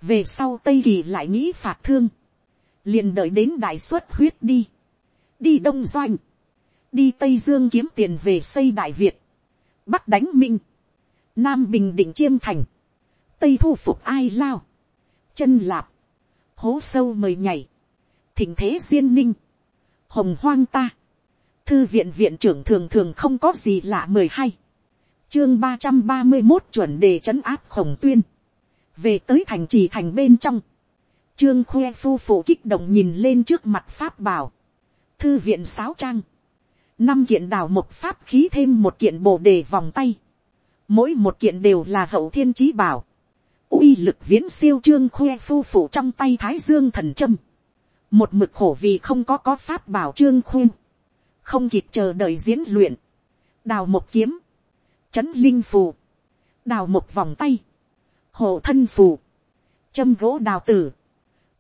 A: về sau tây kỳ lại nghĩ phạt thương. liền đợi đến đại suất huyết đi. đi đông doanh. đi tây dương kiếm tiền về xây đại việt. bắc đánh minh. nam bình định chiêm thành. tây thu phục ai lao. chân lạp. hố sâu mời nhảy. thỉnh thế duyên ninh. hồng hoang ta. thư viện viện trưởng thường thường không có gì lạ mười hai chương ba trăm ba mươi một chuẩn đề trấn áp khổng tuyên. về tới thành trì thành bên trong. trương khoe phu phụ kích động nhìn lên trước mặt pháp bảo. thư viện sáo trang, năm kiện đào một pháp khí thêm một kiện bồ đề vòng tay, mỗi một kiện đều là hậu thiên trí bảo, uy lực viễn siêu trương khoe phu phụ trong tay thái dương thần châm. Một mực khổ vì không có có pháp bảo trương khuyên, không kịp chờ đợi diễn luyện, đào một kiếm, chấn linh phù, đào một vòng tay, hộ thân phù, châm gỗ đào tử,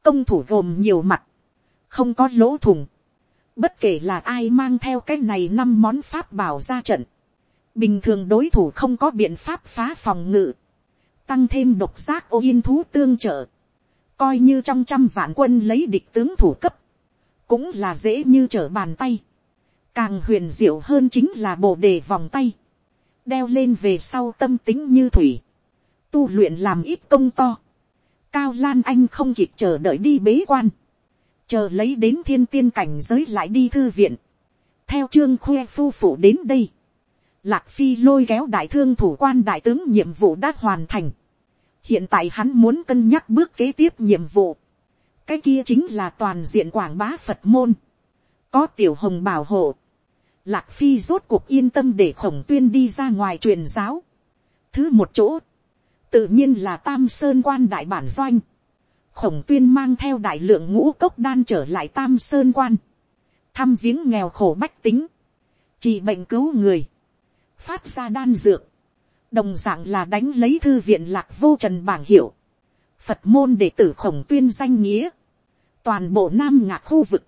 A: công thủ gồm nhiều mặt, không có lỗ thùng, bất kể là ai mang theo cái này năm món pháp bảo ra trận, bình thường đối thủ không có biện pháp phá phòng ngự, tăng thêm độc giác ô yên thú tương trợ, coi như trong trăm vạn quân lấy địch tướng thủ cấp, cũng là dễ như trở bàn tay. Càng huyền diệu hơn chính là bộ đề vòng tay, đeo lên về sau tâm tính như thủy, tu luyện làm ít công to. Cao Lan Anh không kịp chờ đợi đi bế quan, chờ lấy đến thiên tiên cảnh giới lại đi thư viện. Theo trương khoe phu phụ đến đây, Lạc Phi lôi kéo đại thương thủ quan đại tướng nhiệm vụ đã hoàn thành hiện tại hắn muốn cân nhắc bước kế tiếp nhiệm vụ. cái kia chính là toàn diện quảng bá phật môn. có tiểu hồng bảo hộ lạc phi rốt cuộc yên tâm để khổng tuyên đi ra ngoài truyền giáo. thứ một chỗ, tự nhiên là tam sơn quan đại bản doanh. khổng tuyên mang theo đại lượng ngũ cốc đan trở lại tam sơn quan. thăm viếng nghèo khổ bách tính. trị bệnh cứu người. phát ra đan dược đồng dạng là đánh lấy thư viện lạc vô trần bảng hiệu, phật môn đệ tử khổng tuyên danh nghĩa, toàn bộ nam ngạc khu vực,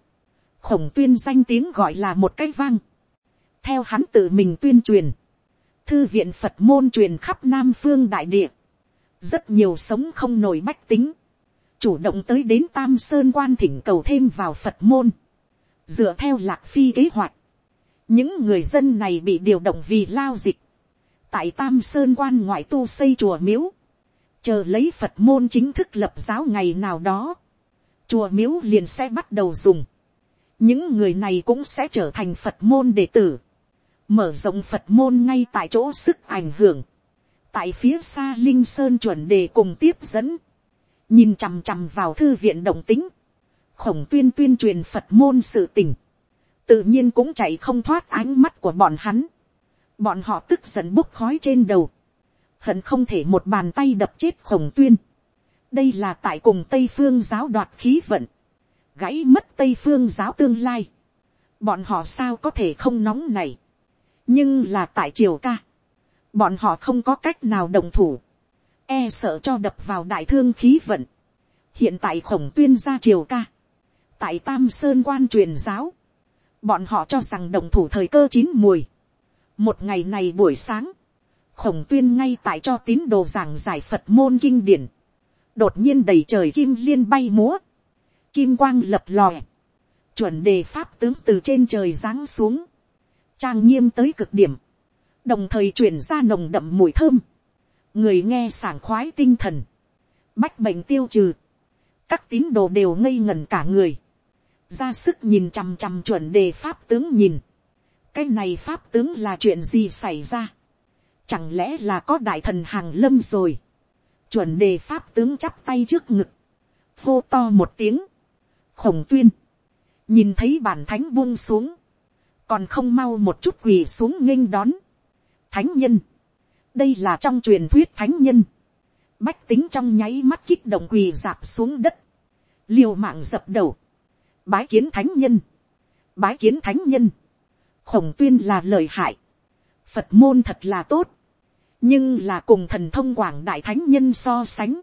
A: khổng tuyên danh tiếng gọi là một cái vang, theo hắn tự mình tuyên truyền, thư viện phật môn truyền khắp nam phương đại địa, rất nhiều sống không nổi bách tính, chủ động tới đến tam sơn quan thỉnh cầu thêm vào phật môn, dựa theo lạc phi kế hoạch, những người dân này bị điều động vì lao dịch, tại tam sơn quan ngoại tu xây chùa miếu, chờ lấy phật môn chính thức lập giáo ngày nào đó, chùa miếu liền sẽ bắt đầu dùng, những người này cũng sẽ trở thành phật môn đệ tử, mở rộng phật môn ngay tại chỗ sức ảnh hưởng, tại phía xa linh sơn chuẩn đề cùng tiếp dẫn, nhìn chằm chằm vào thư viện động tính, khổng tuyên tuyên truyền phật môn sự tình, tự nhiên cũng chạy không thoát ánh mắt của bọn hắn. Bọn họ tức giận bốc khói trên đầu, hận không thể một bàn tay đập chết khổng tuyên. đây là tại cùng tây phương giáo đoạt khí vận, gãy mất tây phương giáo tương lai. bọn họ sao có thể không nóng này nhưng là tại triều ca, bọn họ không có cách nào đồng thủ, e sợ cho đập vào đại thương khí vận. hiện tại khổng tuyên ra triều ca, tại tam sơn quan truyền giáo, bọn họ cho rằng đồng thủ thời cơ chín mùi. Một ngày này buổi sáng, khổng tuyên ngay tại cho tín đồ giảng giải phật môn kinh điển, đột nhiên đầy trời kim liên bay múa, kim quang lập lòe, chuẩn đề pháp tướng từ trên trời giáng xuống, trang nghiêm tới cực điểm, đồng thời chuyển ra nồng đậm mùi thơm, người nghe sảng khoái tinh thần, bách bệnh tiêu trừ, các tín đồ đều ngây ngẩn cả người, ra sức nhìn chằm chằm chuẩn đề pháp tướng nhìn, cái này pháp tướng là chuyện gì xảy ra, chẳng lẽ là có đại thần hàng lâm rồi, chuẩn đề pháp tướng chắp tay trước ngực, hô to một tiếng, khổng tuyên, nhìn thấy bản thánh buông xuống, còn không mau một chút quỳ xuống nghênh đón, thánh nhân, đây là trong truyền thuyết thánh nhân, bách tính trong nháy mắt kích động quỳ dạp xuống đất, liều mạng dập đầu, bái kiến thánh nhân, bái kiến thánh nhân, khổng tuyên là lời hại, phật môn thật là tốt, nhưng là cùng thần thông quảng đại thánh nhân so sánh,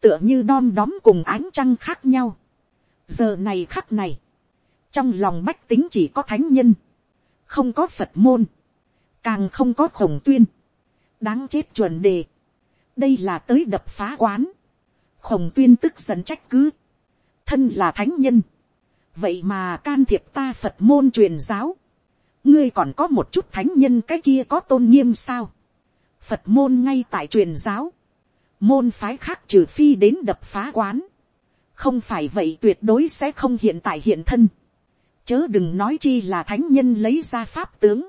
A: tựa như đom đóm cùng ánh trăng khác nhau. giờ này khắc này, trong lòng bách tính chỉ có thánh nhân, không có phật môn, càng không có khổng tuyên, đáng chết chuẩn đề, đây là tới đập phá quán, khổng tuyên tức giận trách cứ, thân là thánh nhân, vậy mà can thiệp ta phật môn truyền giáo, ngươi còn có một chút thánh nhân cái kia có tôn nghiêm sao. phật môn ngay tại truyền giáo, môn phái khác trừ phi đến đập phá quán, không phải vậy tuyệt đối sẽ không hiện tại hiện thân, chớ đừng nói chi là thánh nhân lấy ra pháp tướng,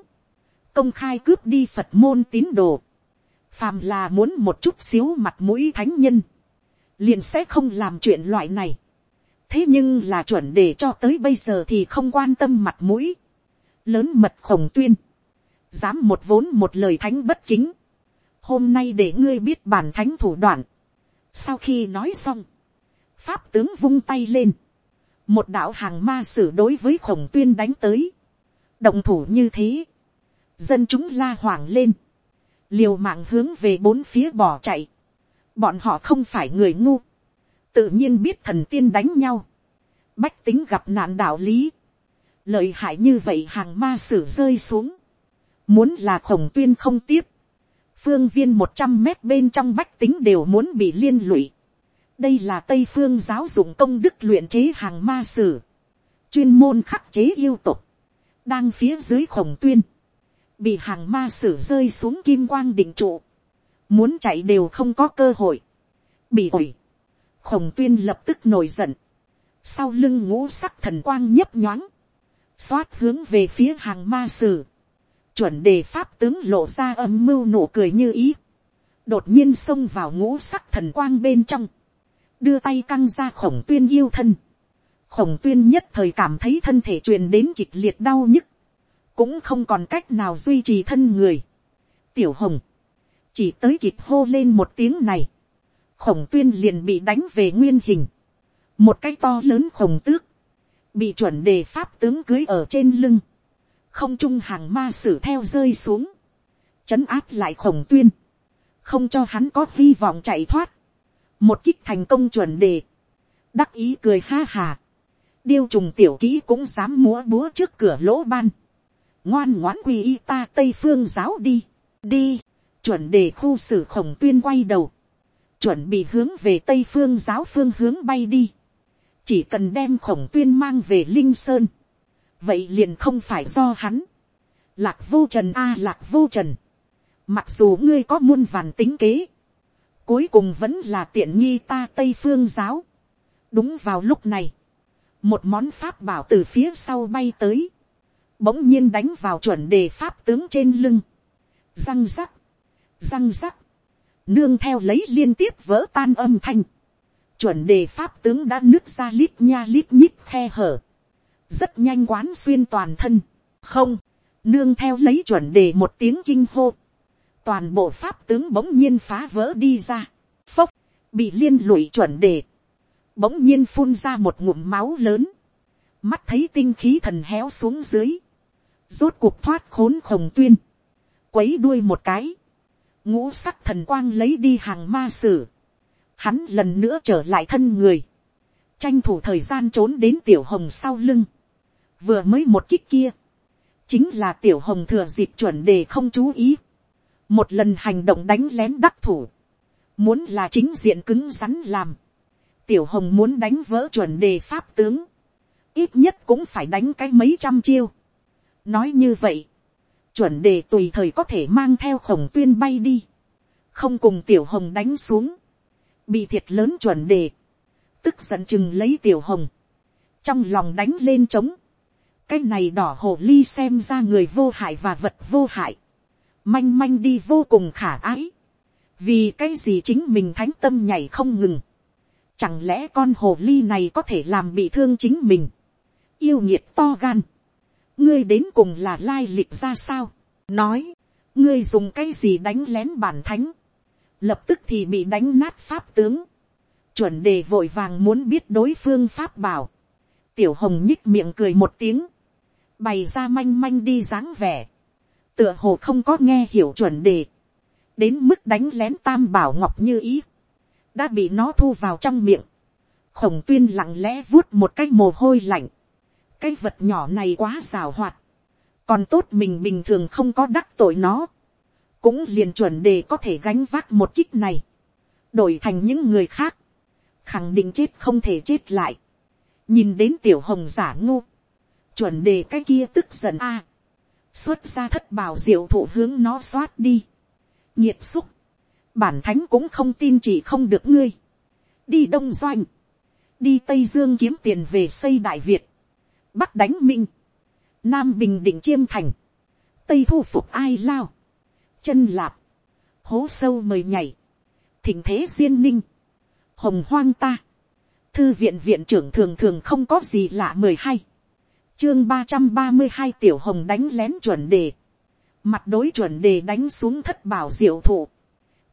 A: công khai cướp đi phật môn tín đồ, phàm là muốn một chút xíu mặt mũi thánh nhân, liền sẽ không làm chuyện loại này, thế nhưng là chuẩn để cho tới bây giờ thì không quan tâm mặt mũi, lớn mật khổng tuyên, dám một vốn một lời thánh bất kính, hôm nay để ngươi biết bản thánh thủ đoạn. sau khi nói xong, pháp tướng vung tay lên, một đạo hàng ma sử đối với khổng tuyên đánh tới, động thủ như thế, dân chúng la hoảng lên, liều mạng hướng về bốn phía bỏ chạy, bọn họ không phải người ngu, tự nhiên biết thần tiên đánh nhau, bách tính gặp nạn đạo lý, lợi hại như vậy hàng ma sử rơi xuống, muốn là khổng tuyên không tiếp, phương viên một trăm mét bên trong bách tính đều muốn bị liên lụy đây là tây phương giáo dụng công đức luyện chế hàng ma sử, chuyên môn khắc chế yêu tục, đang phía dưới khổng tuyên, bị hàng ma sử rơi xuống kim quang định trụ, muốn chạy đều không có cơ hội, bị ủi, khổng tuyên lập tức nổi giận, sau lưng ngũ sắc thần quang nhấp nhoáng, xoát hướng về phía hàng ma sử, chuẩn đề pháp tướng lộ ra âm mưu nụ cười như ý, đột nhiên xông vào ngũ sắc thần quang bên trong, đưa tay căng ra khổng tuyên yêu thân, khổng tuyên nhất thời cảm thấy thân thể truyền đến kịch liệt đau nhức, cũng không còn cách nào duy trì thân người. tiểu hồng, chỉ tới kịp hô lên một tiếng này, khổng tuyên liền bị đánh về nguyên hình, một cái to lớn khổng tước, bị chuẩn đề pháp tướng cưới ở trên lưng, không trung hàng ma sử theo rơi xuống, chấn áp lại khổng tuyên, không cho hắn có hy vọng chạy thoát, một kích thành công chuẩn đề, đắc ý cười ha hà, điêu trùng tiểu kỹ cũng dám múa búa trước cửa lỗ ban, ngoan ngoãn quy y ta tây phương giáo đi, đi, chuẩn đề khu xử khổng tuyên quay đầu, chuẩn bị hướng về tây phương giáo phương hướng bay đi, chỉ cần đem khổng tuyên mang về linh sơn, vậy liền không phải do hắn. lạc vô trần a lạc vô trần. mặc dù ngươi có muôn vàn tính kế, cuối cùng vẫn là tiện nghi ta tây phương giáo. đúng vào lúc này, một món pháp bảo từ phía sau bay tới, bỗng nhiên đánh vào chuẩn đề pháp tướng trên lưng, răng rắc, răng rắc, nương theo lấy liên tiếp vỡ tan âm thanh, chuẩn đề pháp tướng đã nứt ra lít nha lít nhít khe hở, rất nhanh quán xuyên toàn thân, không, nương theo lấy chuẩn đề một tiếng kinh hô, toàn bộ pháp tướng bỗng nhiên phá vỡ đi ra, phốc, bị liên lụy chuẩn đề, bỗng nhiên phun ra một ngụm máu lớn, mắt thấy tinh khí thần héo xuống dưới, rốt cuộc thoát khốn khổng tuyên, quấy đuôi một cái, ngũ sắc thần quang lấy đi hàng ma sử, hắn lần nữa trở lại thân người, tranh thủ thời gian trốn đến tiểu hồng sau lưng, vừa mới một kích kia, chính là tiểu hồng thừa dịp chuẩn đề không chú ý, một lần hành động đánh lén đắc thủ, muốn là chính diện cứng rắn làm, tiểu hồng muốn đánh vỡ chuẩn đề pháp tướng, ít nhất cũng phải đánh cái mấy trăm chiêu. nói như vậy, chuẩn đề tùy thời có thể mang theo khổng tuyên bay đi, không cùng tiểu hồng đánh xuống, bị thiệt lớn chuẩn đề, tức giận chừng lấy tiểu hồng, trong lòng đánh lên trống, cái này đỏ hồ ly xem ra người vô hại và vật vô hại, manh manh đi vô cùng khả ái, vì cái gì chính mình thánh tâm nhảy không ngừng, chẳng lẽ con hồ ly này có thể làm bị thương chính mình, yêu nhiệt to gan, ngươi đến cùng là lai lịch ra sao, nói, ngươi dùng cái gì đánh lén bản thánh, lập tức thì bị đánh nát pháp tướng, chuẩn đề vội vàng muốn biết đối phương pháp bảo, tiểu hồng nhích miệng cười một tiếng, bày ra manh manh đi dáng vẻ, tựa hồ không có nghe hiểu chuẩn đề, đến mức đánh lén tam bảo ngọc như ý, đã bị nó thu vào trong miệng, khổng tuyên lặng lẽ vuốt một cái mồ hôi lạnh, cái vật nhỏ này quá xào hoạt, còn tốt mình bình thường không có đắc tội nó, cũng liền chuẩn đề có thể gánh vác một kích này, đổi thành những người khác, khẳng định chết không thể chết lại, nhìn đến tiểu hồng giả ngu, chuẩn đề cái kia tức giận a, xuất ra thất bảo diệu thụ hướng nó xoát đi, nhiệt xúc, bản thánh cũng không tin chỉ không được ngươi, đi đông doanh, đi tây dương kiếm tiền về xây đại việt, bắc đánh minh, nam bình định chiêm thành, tây thu phục ai lao, chân lạp, hố sâu mời nhảy, thỉnh thế duyên ninh, hồng hoang ta, thư viện viện trưởng thường thường không có gì lạ mười hay chương ba trăm ba mươi hai tiểu hồng đánh lén chuẩn đề, mặt đối chuẩn đề đánh xuống thất bảo diệu thụ,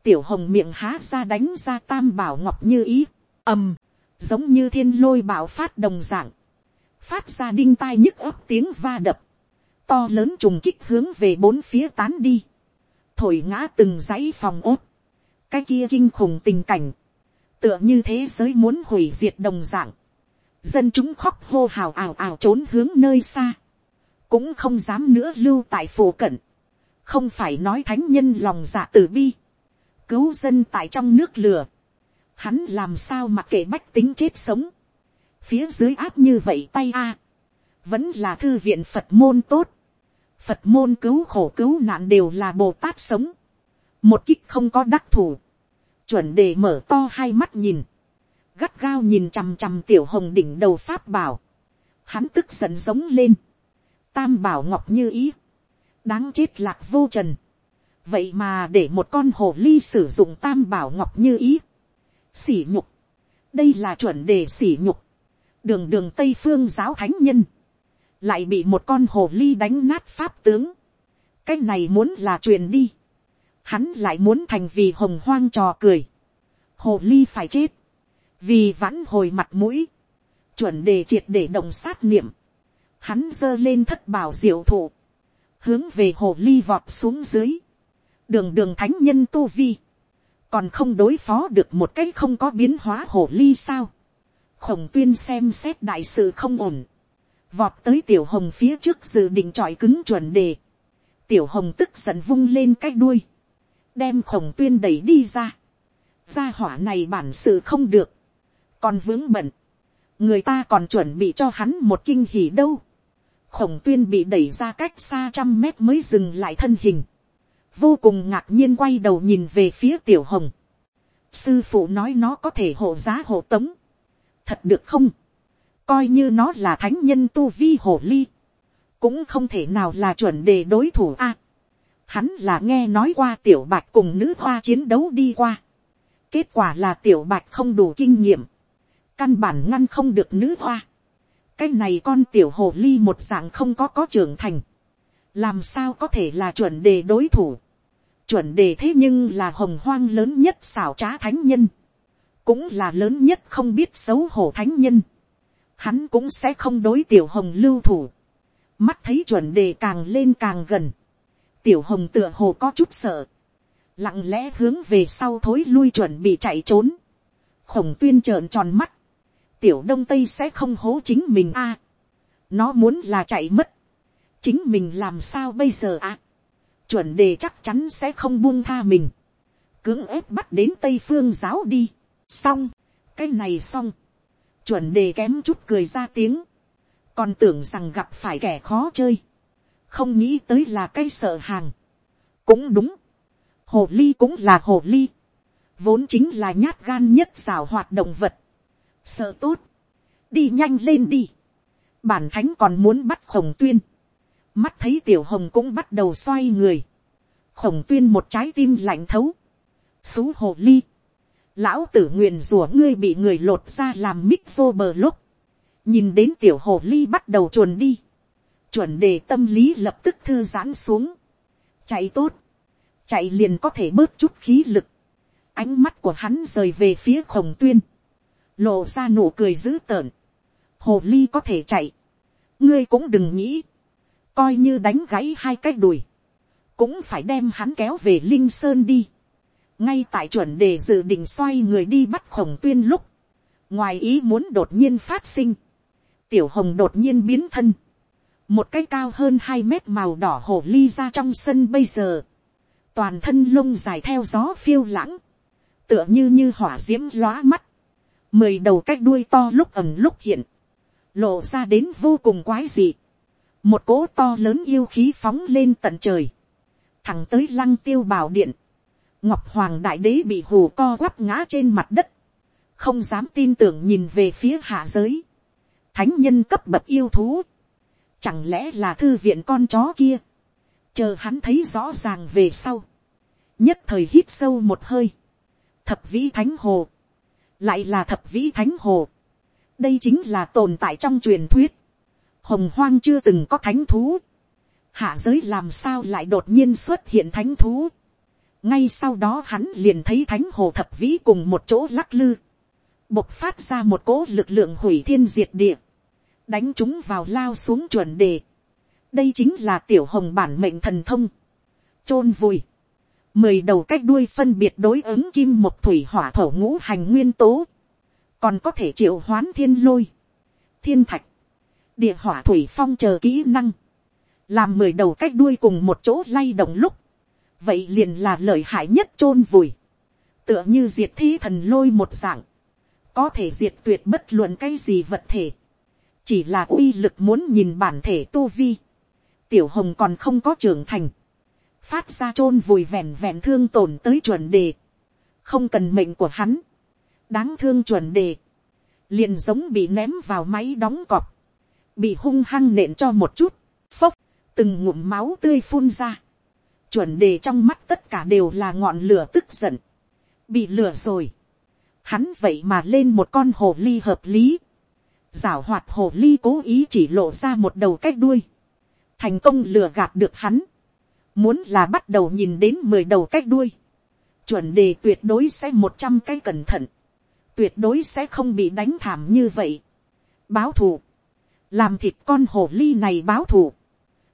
A: tiểu hồng miệng há ra đánh ra tam bảo ngọc như ý, ầm, giống như thiên lôi bảo phát đồng dạng, phát ra đinh tai nhức ấp tiếng va đập, to lớn trùng kích hướng về bốn phía tán đi, thổi ngã từng dãy phòng ốt, cái kia kinh khủng tình cảnh, tựa như thế giới muốn hủy diệt đồng dạng, dân chúng khóc hô hào ào ào trốn hướng nơi xa, cũng không dám nữa lưu tại phổ cận, không phải nói thánh nhân lòng dạ tử bi, cứu dân tại trong nước lửa, hắn làm sao mặc kệ bách tính chết sống, phía dưới áp như vậy tay a, vẫn là thư viện phật môn tốt, phật môn cứu khổ cứu nạn đều là bồ tát sống, một kích không có đắc thủ, chuẩn để mở to hai mắt nhìn, gắt gao nhìn chằm chằm tiểu hồng đỉnh đầu pháp bảo, hắn tức giận giống lên, tam bảo ngọc như ý, đáng chết lạc vô trần, vậy mà để một con hồ ly sử dụng tam bảo ngọc như ý, xỉ nhục, đây là chuẩn đề xỉ nhục, đường đường tây phương giáo thánh nhân, lại bị một con hồ ly đánh nát pháp tướng, cái này muốn là truyền đi, hắn lại muốn thành vì hồng hoang trò cười, hồ ly phải chết, vì vãn hồi mặt mũi, chuẩn đề triệt để động sát niệm, hắn giơ lên thất bảo diệu thụ, hướng về hồ ly vọt xuống dưới, đường đường thánh nhân tu vi, còn không đối phó được một cái không có biến hóa hồ ly sao, khổng tuyên xem xét đại sự không ổn, vọt tới tiểu hồng phía trước dự định trọi cứng chuẩn đề, tiểu hồng tức giận vung lên cái đuôi, đem khổng tuyên đẩy đi ra, gia hỏa này bản sự không được, còn vướng bận, người ta còn chuẩn bị cho hắn một kinh hỉ đâu, khổng tuyên bị đẩy ra cách xa trăm mét mới dừng lại thân hình, vô cùng ngạc nhiên quay đầu nhìn về phía tiểu hồng, sư phụ nói nó có thể hộ giá hộ tống, thật được không, coi như nó là thánh nhân tu vi hồ ly, cũng không thể nào là chuẩn đề đối thủ a. hắn là nghe nói qua tiểu bạch cùng nữ hoa chiến đấu đi qua. kết quả là tiểu bạch không đủ kinh nghiệm, căn bản ngăn không được nữ hoa. cái này con tiểu hồ ly một dạng không có có trưởng thành, làm sao có thể là chuẩn đề đối thủ. chuẩn đề thế nhưng là hồng hoang lớn nhất xảo trá thánh nhân, cũng là lớn nhất không biết xấu hổ thánh nhân hắn cũng sẽ không đối tiểu hồng lưu thủ. mắt thấy chuẩn đề càng lên càng gần. tiểu hồng tựa hồ có chút sợ. lặng lẽ hướng về sau thối lui chuẩn bị chạy trốn. khổng tuyên trợn tròn mắt tiểu đông tây sẽ không hố chính mình a. nó muốn là chạy mất. chính mình làm sao bây giờ a. chuẩn đề chắc chắn sẽ không buông tha mình. cưỡng ép bắt đến tây phương giáo đi. xong, cái này xong chuẩn đề kém chút cười ra tiếng, còn tưởng rằng gặp phải kẻ khó chơi, không nghĩ tới là cái sợ hàng. cũng đúng, hồ ly cũng là hồ ly, vốn chính là nhát gan nhất xảo hoạt động vật, sợ tốt, đi nhanh lên đi, bản thánh còn muốn bắt khổng tuyên, mắt thấy tiểu hồng cũng bắt đầu xoay người, khổng tuyên một trái tim lạnh thấu, xú hồ ly, lão tử nguyện rủa ngươi bị người lột ra làm mít vô bờ lúc, nhìn đến tiểu hồ ly bắt đầu chuồn đi, chuẩn đề tâm lý lập tức thư giãn xuống, chạy tốt, chạy liền có thể bớt chút khí lực, ánh mắt của hắn rời về phía khổng tuyên, lộ ra nụ cười dữ tợn, hồ ly có thể chạy, ngươi cũng đừng nghĩ, coi như đánh gãy hai cái đùi, cũng phải đem hắn kéo về linh sơn đi. Ngay tại chuẩn đề dự định xoay người đi bắt khổng tuyên lúc, ngoài ý muốn đột nhiên phát sinh, tiểu hồng đột nhiên biến thân, một cái cao hơn hai mét màu đỏ hồ ly ra trong sân bây giờ, toàn thân lông dài theo gió phiêu lãng, tựa như như hỏa d i ễ m lóa mắt, mười đầu cái đuôi to lúc ẩm lúc hiện, lộ ra đến vô cùng quái dị, một cỗ to lớn yêu khí phóng lên tận trời, thẳng tới lăng tiêu bảo điện, ngọc hoàng đại đế bị hù co quắp ngã trên mặt đất, không dám tin tưởng nhìn về phía hạ giới, thánh nhân cấp bậc yêu thú, chẳng lẽ là thư viện con chó kia, chờ hắn thấy rõ ràng về sau, nhất thời hít sâu một hơi, thập vĩ thánh hồ, lại là thập vĩ thánh hồ, đây chính là tồn tại trong truyền thuyết, hồng hoang chưa từng có thánh thú, hạ giới làm sao lại đột nhiên xuất hiện thánh thú, ngay sau đó hắn liền thấy thánh hồ thập vĩ cùng một chỗ lắc lư, bộc phát ra một cỗ lực lượng hủy thiên diệt địa, đánh chúng vào lao xuống chuẩn đề. đây chính là tiểu hồng bản mệnh thần thông, chôn vùi, mười đầu cách đuôi phân biệt đối ứng kim một thủy hỏa thổ ngũ hành nguyên tố, còn có thể triệu hoán thiên lôi, thiên thạch, địa hỏa thủy phong chờ kỹ năng, làm mười đầu cách đuôi cùng một chỗ lay động lúc, vậy liền là lợi hại nhất chôn vùi, tựa như diệt thi thần lôi một dạng, có thể diệt tuyệt bất luận cái gì vật thể, chỉ là uy lực muốn nhìn bản thể tu vi, tiểu hồng còn không có trưởng thành, phát ra chôn vùi vẹn vẹn thương tổn tới chuẩn đề, không cần mệnh của hắn, đáng thương chuẩn đề, liền giống bị ném vào máy đóng cọp, bị hung hăng nện cho một chút, phốc, từng ngụm máu tươi phun ra, chuẩn đề trong mắt tất cả đều là ngọn lửa tức giận, bị lửa rồi, hắn vậy mà lên một con hồ ly hợp lý, giảo hoạt hồ ly cố ý chỉ lộ ra một đầu cách đuôi, thành công lừa gạt được hắn, muốn là bắt đầu nhìn đến mười đầu cách đuôi, chuẩn đề tuyệt đối sẽ một trăm cái cẩn thận, tuyệt đối sẽ không bị đánh thảm như vậy. báo thù, làm thịt con hồ ly này báo thù,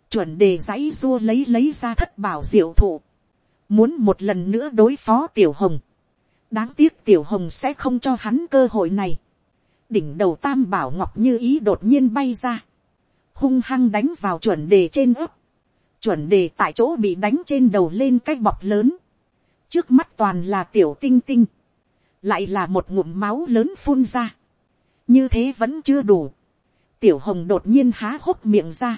A: chuẩn đề giấy rua lấy lấy ra thất bảo diệu thụ, muốn một lần nữa đối phó tiểu hồng, đáng tiếc tiểu hồng sẽ không cho hắn cơ hội này, đỉnh đầu tam bảo ngọc như ý đột nhiên bay ra, hung hăng đánh vào chuẩn đề trên ấp, chuẩn đề tại chỗ bị đánh trên đầu lên cái bọc lớn, trước mắt toàn là tiểu tinh tinh, lại là một ngụm máu lớn phun ra, như thế vẫn chưa đủ, tiểu hồng đột nhiên há hốc miệng ra,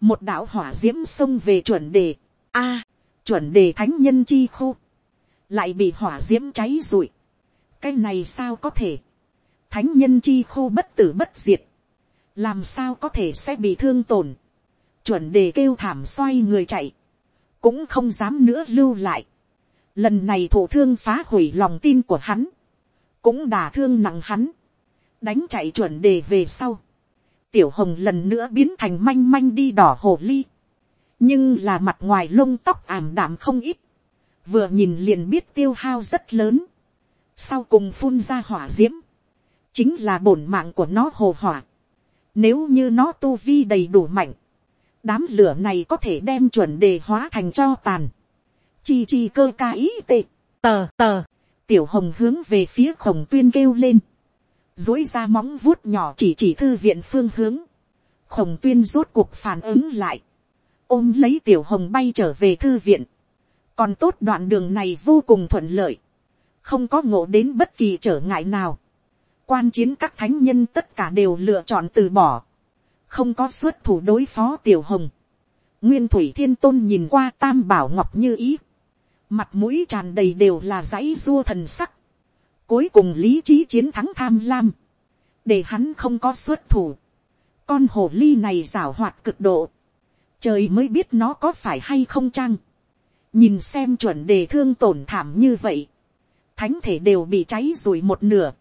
A: một đạo hỏa d i ễ m xông về chuẩn đề, a, chuẩn đề thánh nhân chi khu, lại bị hỏa d i ễ m cháy rụi, cái này sao có thể, thánh nhân chi khu bất tử bất diệt, làm sao có thể sẽ bị thương tổn, chuẩn đề kêu thảm xoay người chạy, cũng không dám nữa lưu lại, lần này thủ thương phá hủy lòng tin của hắn, cũng đả thương nặng hắn, đánh chạy chuẩn đề về sau, tiểu hồng lần nữa biến thành manh manh đi đỏ hồ ly, nhưng là mặt ngoài lông tóc ảm đạm không ít, vừa nhìn liền biết tiêu hao rất lớn, sau cùng phun ra hỏa d i ễ m chính là bổn mạng của nó hồ hỏa, nếu như nó tu vi đầy đủ mạnh, đám lửa này có thể đem chuẩn đề hóa thành cho tàn, chi chi cơ ca ý tệ, tờ tờ, tiểu hồng hướng về phía khổng tuyên kêu lên, dối ra móng vuốt nhỏ chỉ chỉ thư viện phương hướng, khổng tuyên rốt cuộc phản ứng lại, ôm lấy tiểu hồng bay trở về thư viện, còn tốt đoạn đường này vô cùng thuận lợi, không có ngộ đến bất kỳ trở ngại nào, quan chiến các thánh nhân tất cả đều lựa chọn từ bỏ, không có xuất thủ đối phó tiểu hồng, nguyên thủy thiên tôn nhìn qua tam bảo ngọc như ý, mặt mũi tràn đầy đều là dãy dua thần sắc, Cuối cùng lý trí chiến thắng tham lam. Để hắn không có xuất thủ. Con hồ ly này rảo hoạt cực độ. Trời mới biết nó có phải hay không chăng. Nhìn xem chuẩn đề thương tổn thảm như vậy. Thánh thể đều bị cháy rồi một nửa.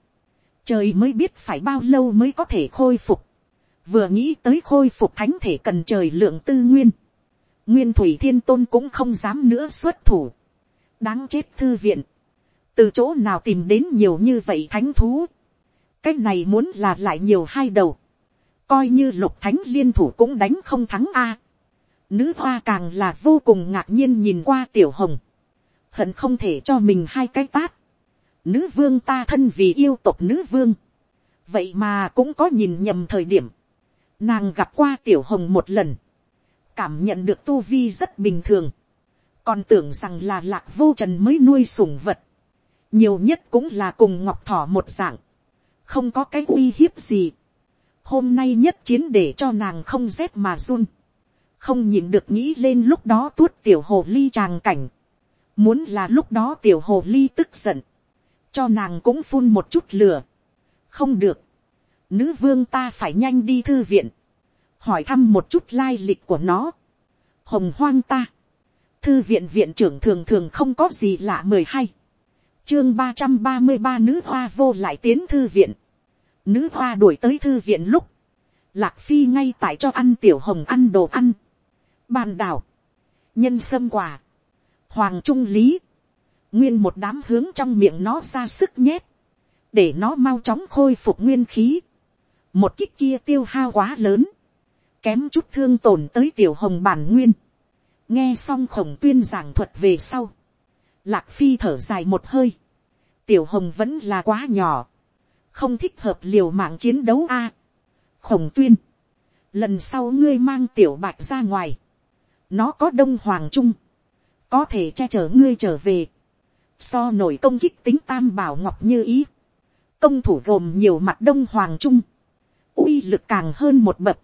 A: Trời mới biết phải bao lâu mới có thể khôi phục. Vừa nghĩ tới khôi phục thánh thể cần trời lượng tư nguyên. Nguyên thủy thiên tôn cũng không dám nữa xuất thủ. Đáng chết thư viện từ chỗ nào tìm đến nhiều như vậy thánh thú, cái này muốn là lại nhiều hai đầu, coi như lục thánh liên thủ cũng đánh không thắng a. Nữ hoa càng là vô cùng ngạc nhiên nhìn qua tiểu hồng, hận không thể cho mình hai cái tát. Nữ vương ta thân vì yêu tộc nữ vương, vậy mà cũng có nhìn nhầm thời điểm, nàng gặp qua tiểu hồng một lần, cảm nhận được tu vi rất bình thường, còn tưởng rằng là lạc vô trần mới nuôi sủng vật, nhiều nhất cũng là cùng ngọc thỏ một dạng, không có cái uy hiếp gì. hôm nay nhất chiến để cho nàng không rét mà run, không nhìn được nghĩ lên lúc đó tuốt tiểu hồ ly tràng cảnh, muốn là lúc đó tiểu hồ ly tức giận, cho nàng cũng phun một chút lửa, không được, nữ vương ta phải nhanh đi thư viện, hỏi thăm một chút lai lịch của nó, hồng hoang ta, thư viện viện trưởng thường thường không có gì lạ mười hay chương ba trăm ba mươi ba nữ hoa vô lại tiến thư viện. Nữ hoa đuổi tới thư viện lúc. Lạc phi ngay tại cho ăn tiểu hồng ăn đồ ăn. Bàn đảo. Nhân sâm quả. Hoàng trung lý. Nguyên một đám hướng trong miệng nó ra sức nhét. Để nó mau chóng khôi phục nguyên khí. Một kích kia tiêu hao quá lớn. Kém chút thương tổn tới tiểu hồng bản nguyên. Nghe xong khổng tuyên giảng thuật về sau. Lạc phi thở dài một hơi. Tiểu hồng vẫn là quá nhỏ. Không thích hợp liều mạng chiến đấu a. khổng tuyên. Lần sau ngươi mang tiểu bạch ra ngoài. Nó có đông hoàng trung. Có thể che chở ngươi trở về. So nổi công kích tính tam bảo ngọc như ý. Công thủ gồm nhiều mặt đông hoàng trung uy lực càng hơn một bậc.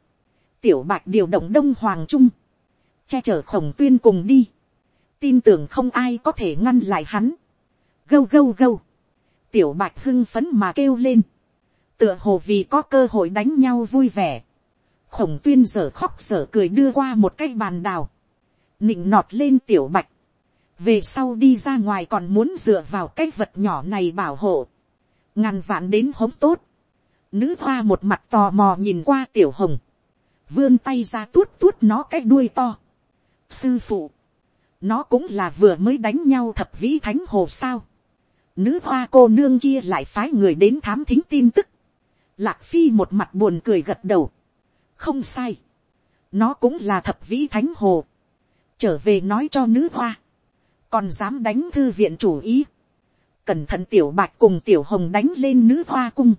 A: Tiểu bạch điều động đông hoàng trung. Che chở khổng tuyên cùng đi tin tưởng không ai có thể ngăn lại hắn. gâu gâu gâu. tiểu bạch hưng phấn mà kêu lên. tựa hồ vì có cơ hội đánh nhau vui vẻ. khổng tuyên dở khóc dở cười đưa qua một cái bàn đào. nịnh nọt lên tiểu bạch. về sau đi ra ngoài còn muốn dựa vào cái vật nhỏ này bảo hộ. ngàn vạn đến hống tốt nữ hoa một mặt tò mò nhìn qua tiểu hồng. vươn tay ra tuốt tuốt nó cái đuôi to. sư phụ, nó cũng là vừa mới đánh nhau thập vĩ thánh hồ sao. Nữ hoa cô nương kia lại phái người đến thám thính tin tức. Lạc phi một mặt buồn cười gật đầu. không sai. nó cũng là thập vĩ thánh hồ. trở về nói cho nữ hoa. còn dám đánh thư viện chủ ý. cẩn thận tiểu bạch cùng tiểu hồng đánh lên nữ hoa cung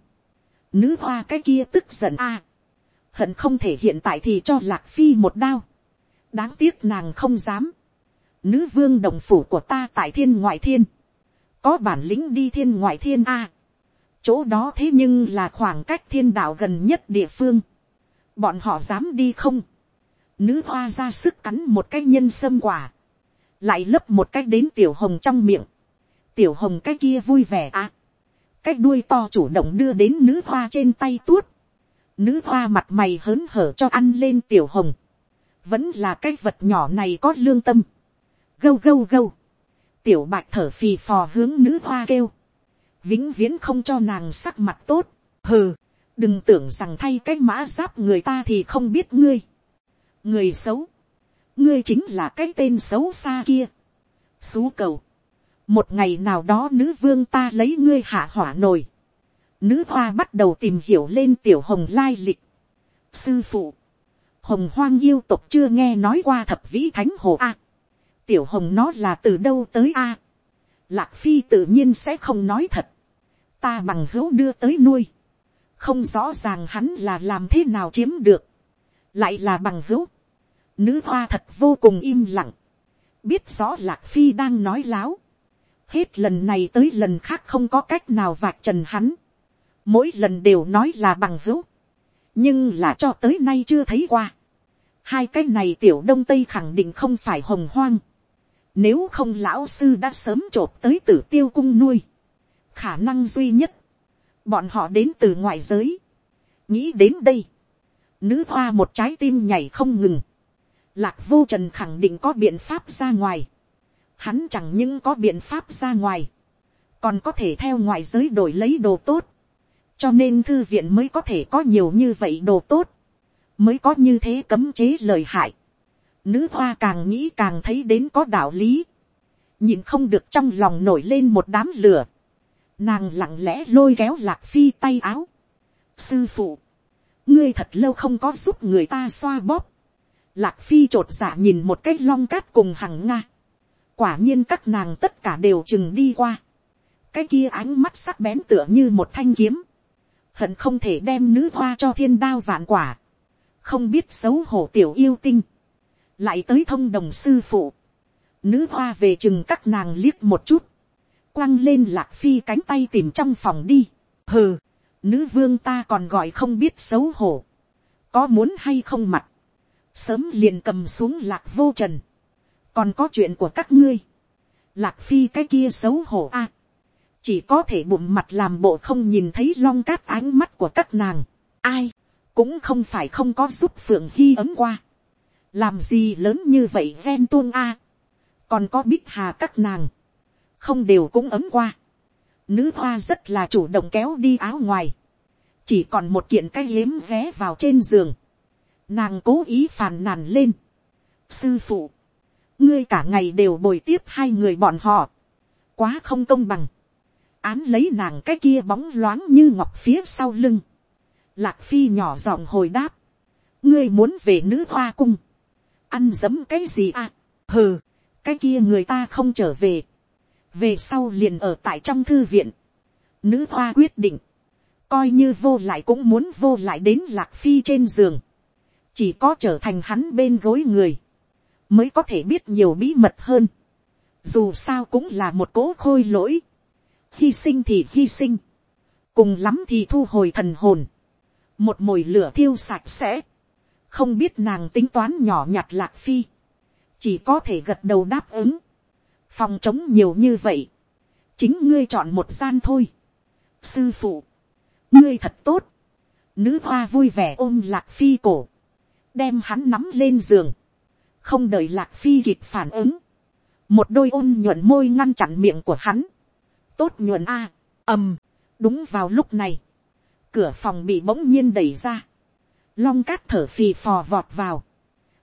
A: nữ hoa cái kia tức giận a. hận không thể hiện tại thì cho lạc phi một đao. đáng tiếc nàng không dám. Nữ vương đồng phủ của ta tại thiên ngoại thiên, có bản lĩnh đi thiên ngoại thiên a, chỗ đó thế nhưng là khoảng cách thiên đạo gần nhất địa phương, bọn họ dám đi không, nữ hoa ra sức cắn một cái nhân sâm quả, lại lấp một cái đến tiểu hồng trong miệng, tiểu hồng cái kia vui vẻ a, cái đuôi to chủ động đưa đến nữ hoa trên tay tuốt, nữ hoa mặt mày hớn hở cho ăn lên tiểu hồng, vẫn là cái vật nhỏ này có lương tâm, gâu gâu gâu. Tiểu bạch thở phì phò hướng nữ hoa kêu. Vĩnh viễn không cho nàng sắc mặt tốt. Hừ, đừng tưởng rằng thay cái mã giáp người ta thì không biết ngươi. Người xấu. Ngươi chính là cái tên xấu xa kia. Xú cầu. Một ngày nào đó nữ vương ta lấy ngươi hạ hỏa nồi. Nữ hoa bắt đầu tìm hiểu lên tiểu hồng lai lịch. Sư phụ. Hồng hoang yêu tục chưa nghe nói qua thập vĩ thánh hồ A tiểu hồng nó là từ đâu tới a. lạc phi tự nhiên sẽ không nói thật. ta bằng hữu đưa tới nuôi. không rõ ràng hắn là làm thế nào chiếm được. lại là bằng hữu. nữ hoa thật vô cùng im lặng. biết rõ lạc phi đang nói láo hết lần này tới lần khác không có cách nào vạch trần hắn. mỗi lần đều nói là bằng hữu. nhưng là cho tới nay chưa thấy qua hai cái này tiểu đông tây khẳng định không phải hồng hoang. Nếu không lão sư đã sớm trộp tới tử tiêu cung nuôi. Khả năng duy nhất. Bọn họ đến từ ngoại giới. Nghĩ đến đây. Nữ hoa một trái tim nhảy không ngừng. Lạc vô trần khẳng định có biện pháp ra ngoài. Hắn chẳng những có biện pháp ra ngoài. Còn có thể theo ngoại giới đổi lấy đồ tốt. Cho nên thư viện mới có thể có nhiều như vậy đồ tốt. Mới có như thế cấm chế lời hại Nữ hoa càng nghĩ càng thấy đến có đạo lý. Nhìn không được trong lòng nổi lên một đám lửa. Nàng lặng lẽ lôi kéo lạc phi tay áo. Sư phụ. Ngươi thật lâu không có giúp người ta xoa bóp. Lạc phi trột dạ nhìn một cái long cát cùng hằng nga. Quả nhiên các nàng tất cả đều chừng đi qua. Cái kia ánh mắt sắc bén tựa như một thanh kiếm. Hận không thể đem nữ hoa cho thiên đao vạn quả. Không biết xấu hổ tiểu yêu tinh. Lại tới thông đồng sư phụ, nữ hoa về chừng các nàng liếc một chút, quăng lên lạc phi cánh tay tìm trong phòng đi, hừ, nữ vương ta còn gọi không biết xấu hổ, có muốn hay không mặt, sớm liền cầm xuống lạc vô trần, còn có chuyện của các ngươi, lạc phi cái kia xấu hổ a, chỉ có thể bụng mặt làm bộ không nhìn thấy long cát ánh mắt của các nàng, ai, cũng không phải không có giúp phượng hy ấm qua, làm gì lớn như vậy ghen tuông a, còn có bích hà các nàng, không đều cũng ấm qua, nữ hoa rất là chủ động kéo đi áo ngoài, chỉ còn một kiện cái yếm ghé vào trên giường, nàng cố ý phàn nàn lên, sư phụ, ngươi cả ngày đều bồi tiếp hai người bọn họ, quá không công bằng, án lấy nàng cái kia bóng loáng như ngọc phía sau lưng, lạc phi nhỏ giọng hồi đáp, ngươi muốn về nữ hoa cung, ăn dấm cái gì à, hừ, cái kia người ta không trở về, về sau liền ở tại trong thư viện, nữ hoa quyết định, coi như vô lại cũng muốn vô lại đến lạc phi trên giường, chỉ có trở thành hắn bên gối người, mới có thể biết nhiều bí mật hơn, dù sao cũng là một cố khôi lỗi, hy sinh thì hy sinh, cùng lắm thì thu hồi thần hồn, một mồi lửa thiêu sạch sẽ, không biết nàng tính toán nhỏ nhặt lạc phi, chỉ có thể gật đầu đáp ứng, phòng chống nhiều như vậy, chính ngươi chọn một gian thôi, sư phụ, ngươi thật tốt, nữ hoa vui vẻ ôm lạc phi cổ, đem hắn nắm lên giường, không đợi lạc phi kịp phản ứng, một đôi ôn nhuận môi ngăn chặn miệng của hắn, tốt nhuận a, ầm, đúng vào lúc này, cửa phòng bị bỗng nhiên đẩy ra, long cát thở phì phò vọt vào,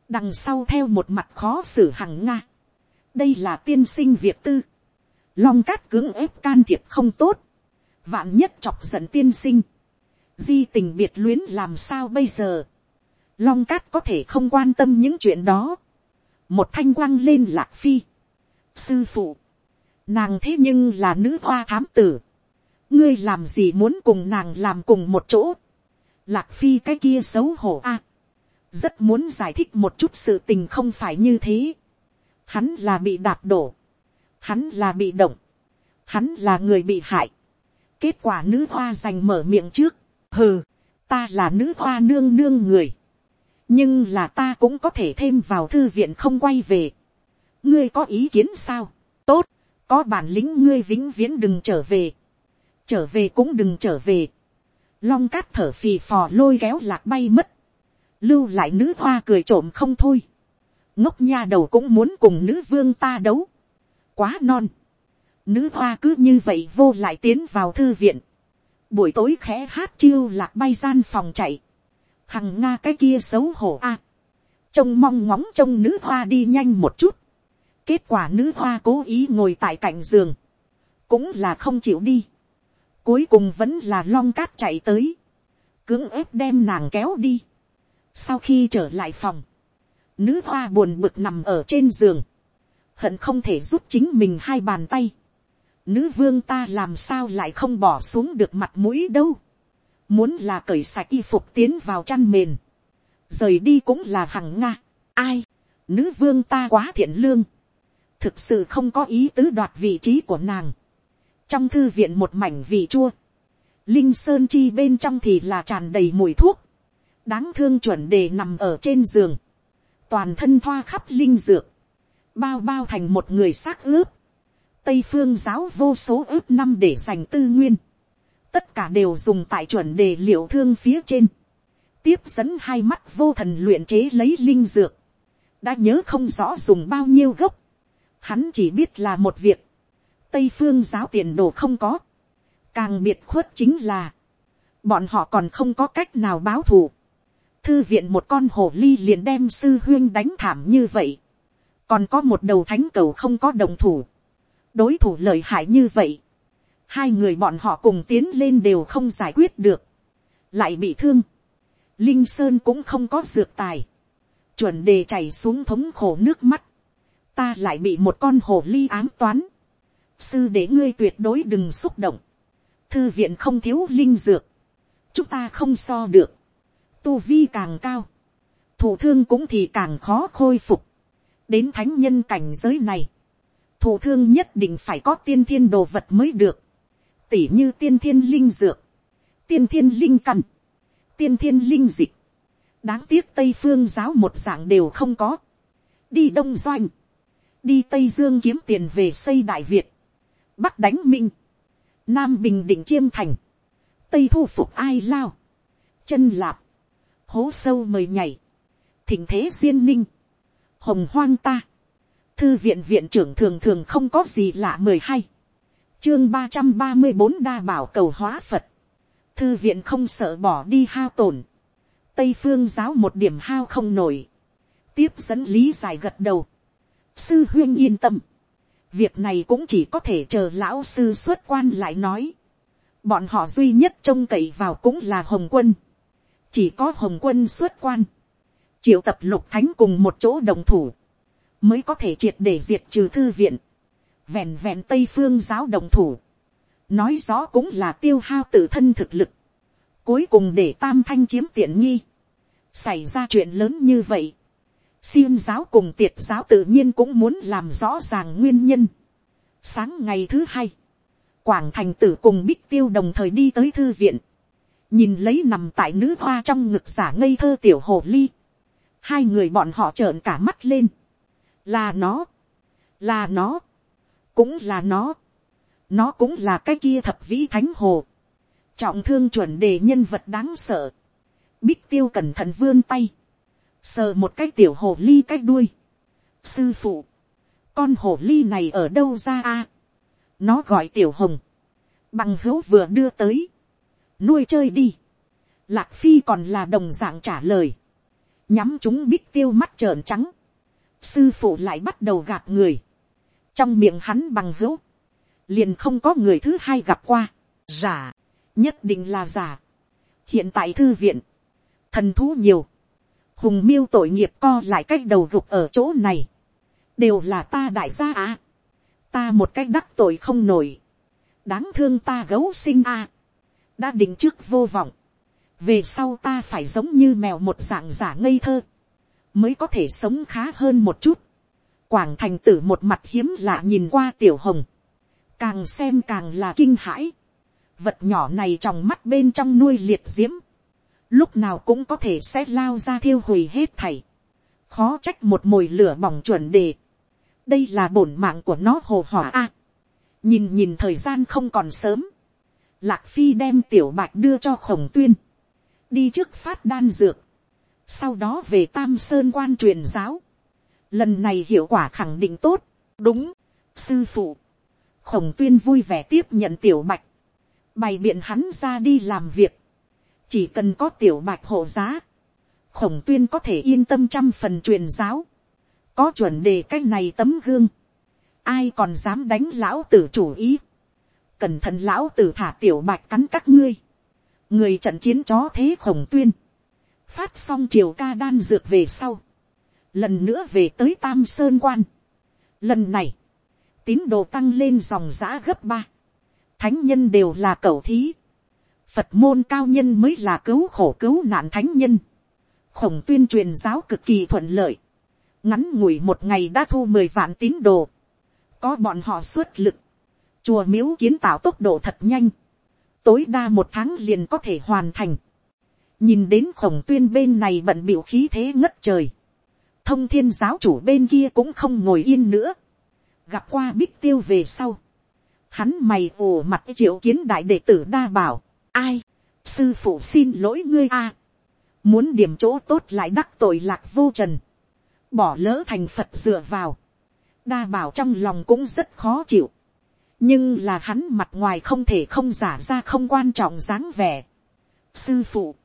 A: đằng sau theo một mặt khó xử hằng nga, đây là tiên sinh việt tư, long cát cưỡng ép can thiệp không tốt, vạn nhất chọc giận tiên sinh, di tình biệt luyến làm sao bây giờ, long cát có thể không quan tâm những chuyện đó, một thanh quăng lên lạc phi, sư phụ, nàng thế nhưng là nữ hoa thám tử, ngươi làm gì muốn cùng nàng làm cùng một chỗ, lạc phi cái kia xấu hổ a, rất muốn giải thích một chút sự tình không phải như thế, hắn là bị đạp đổ, hắn là bị động, hắn là người bị hại, kết quả nữ hoa giành mở miệng trước, hừ, ta là nữ hoa nương nương người, nhưng là ta cũng có thể thêm vào thư viện không quay về, ngươi có ý kiến sao, tốt, có bản lĩnh ngươi vĩnh viễn đừng trở về, trở về cũng đừng trở về, long cát thở phì phò lôi kéo lạc bay mất, lưu lại nữ hoa cười trộm không thôi, ngốc nha đầu cũng muốn cùng nữ vương ta đấu, quá non, nữ hoa cứ như vậy vô lại tiến vào thư viện, buổi tối khẽ hát chiêu lạc bay gian phòng chạy, hằng nga cái kia xấu hổ a, trông mong ngóng trông nữ hoa đi nhanh một chút, kết quả nữ hoa cố ý ngồi tại cạnh giường, cũng là không chịu đi, cuối cùng vẫn là long cát chạy tới, cưỡng ép đem nàng kéo đi, sau khi trở lại phòng, nữ hoa buồn bực nằm ở trên giường, hận không thể rút chính mình hai bàn tay, nữ vương ta làm sao lại không bỏ xuống được mặt mũi đâu, muốn là cởi sạch y phục tiến vào chăn mền, rời đi cũng là hằng nga, ai, nữ vương ta quá thiện lương, thực sự không có ý tứ đoạt vị trí của nàng, trong thư viện một mảnh vị chua, linh sơn chi bên trong thì là tràn đầy mùi thuốc, đáng thương chuẩn đề nằm ở trên giường, toàn thân thoa khắp linh dược, bao bao thành một người xác ướp, tây phương giáo vô số ướp năm để dành tư nguyên, tất cả đều dùng tại chuẩn đề liệu thương phía trên, tiếp dẫn hai mắt vô thần luyện chế lấy linh dược, đã nhớ không rõ dùng bao nhiêu gốc, hắn chỉ biết là một việc, tây phương giáo tiền đồ không có, càng biệt khuất chính là, bọn họ còn không có cách nào báo thù, thư viện một con hồ ly liền đem sư huyên đánh thảm như vậy, còn có một đầu thánh cầu không có đồng thủ, đối thủ lợi hại như vậy, hai người bọn họ cùng tiến lên đều không giải quyết được, lại bị thương, linh sơn cũng không có dược tài, chuẩn đề chảy xuống thống khổ nước mắt, ta lại bị một con hồ ly ám toán, sư để ngươi tuyệt đối đừng xúc động, thư viện không thiếu linh dược, chúng ta không so được, tu vi càng cao, thủ thương cũng thì càng khó khôi phục, đến thánh nhân cảnh giới này, thủ thương nhất định phải có tiên thiên đồ vật mới được, tỉ như tiên thiên linh dược, tiên thiên linh căn, tiên thiên linh dịch, đáng tiếc tây phương giáo một dạng đều không có, đi đông doanh, đi tây dương kiếm tiền về xây đại việt, bắc đánh minh, nam bình định chiêm thành, tây thu phục ai lao, chân lạp, hố sâu mời nhảy, thỉnh thế duyên ninh, hồng hoang ta, thư viện viện trưởng thường thường không có gì lạ mười hay chương ba trăm ba mươi bốn đa bảo cầu hóa phật, thư viện không sợ bỏ đi hao tổn, tây phương giáo một điểm hao không nổi, tiếp dẫn lý giải gật đầu, sư huyên yên tâm, việc này cũng chỉ có thể chờ lão sư xuất quan lại nói, bọn họ duy nhất trông cậy vào cũng là hồng quân, chỉ có hồng quân xuất quan, triệu tập lục thánh cùng một chỗ đồng thủ, mới có thể triệt để diệt trừ thư viện, vẹn vẹn tây phương giáo đồng thủ, nói rõ cũng là tiêu hao tự thân thực lực, cuối cùng để tam thanh chiếm tiện nghi, xảy ra chuyện lớn như vậy, xiêm giáo cùng tiệt giáo tự nhiên cũng muốn làm rõ ràng nguyên nhân. sáng ngày thứ hai, quảng thành tử cùng bích tiêu đồng thời đi tới thư viện, nhìn lấy nằm tại nữ hoa trong ngực giả ngây thơ tiểu hồ ly, hai người bọn họ trợn cả mắt lên, là nó, là nó, cũng là nó, nó cũng là cái kia thập vĩ thánh hồ, trọng thương chuẩn đề nhân vật đáng sợ, bích tiêu cẩn thận vươn tay, sờ một cái tiểu hồ ly cái đuôi, sư phụ, con hồ ly này ở đâu ra a, nó gọi tiểu hồng, bằng hữu vừa đưa tới, nuôi chơi đi, lạc phi còn là đồng d ạ n g trả lời, nhắm chúng bích tiêu mắt trợn trắng, sư phụ lại bắt đầu gạt người, trong miệng hắn bằng hữu, liền không có người thứ hai gặp qua, giả, nhất định là giả. hiện tại thư viện, thần thú nhiều, hùng miêu tội nghiệp co lại cái đầu gục ở chỗ này, đều là ta đại gia à, ta một cách đắc tội không nổi, đáng thương ta gấu sinh a, đã định trước vô vọng, về sau ta phải giống như mèo một dạng giả ngây thơ, mới có thể sống khá hơn một chút. Quảng thành tử một mặt hiếm lạ nhìn qua tiểu hồng, càng xem càng là kinh hãi. Vật nhỏ này trong mắt bên trong nuôi liệt diễm, lúc nào cũng có thể sẽ lao ra thiêu hủy hết thảy. khó trách một mồi lửa bỏng chuẩn đề. đây là bổn mạng của nó hồ hỏa a. nhìn nhìn thời gian không còn sớm. lạc phi đem tiểu bạch đưa cho khổng tuyên đi trước phát đan dược, sau đó về tam sơn quan truyền giáo, lần này hiệu quả khẳng định tốt, đúng, sư phụ, khổng tuyên vui vẻ tiếp nhận tiểu bạch, bày biện hắn ra đi làm việc, chỉ cần có tiểu bạch hộ giá, khổng tuyên có thể yên tâm trăm phần truyền giáo, có chuẩn đề cái này tấm gương, ai còn dám đánh lão tử chủ ý, cẩn thận lão tử thả tiểu bạch cắn các ngươi, người trận chiến chó thế khổng tuyên, phát xong triều ca đan dược về sau, lần nữa về tới tam sơn quan. Lần này, tín đồ tăng lên dòng giã gấp ba, thánh nhân đều là cầu thí, phật môn cao nhân mới là cứu khổ cứu nạn thánh nhân, khổng tuyên truyền giáo cực kỳ thuận lợi, ngắn ngủi một ngày đã thu mười vạn tín đồ, có bọn họ xuất lực, chùa miếu kiến tạo tốc độ thật nhanh, tối đa một tháng liền có thể hoàn thành. nhìn đến khổng tuyên bên này bận biểu khí thế ngất trời thông thiên giáo chủ bên kia cũng không ngồi yên nữa. gặp qua bích tiêu về sau. hắn mày ồ mặt triệu kiến đại đệ tử đa bảo. ai, sư phụ xin lỗi ngươi a. muốn điểm chỗ tốt lại đắc tội lạc vô trần. bỏ lỡ thành phật dựa vào. đa bảo trong lòng cũng rất khó chịu nhưng là hắn mặt ngoài không thể không giả ra không quan trọng dáng vẻ. sư phụ,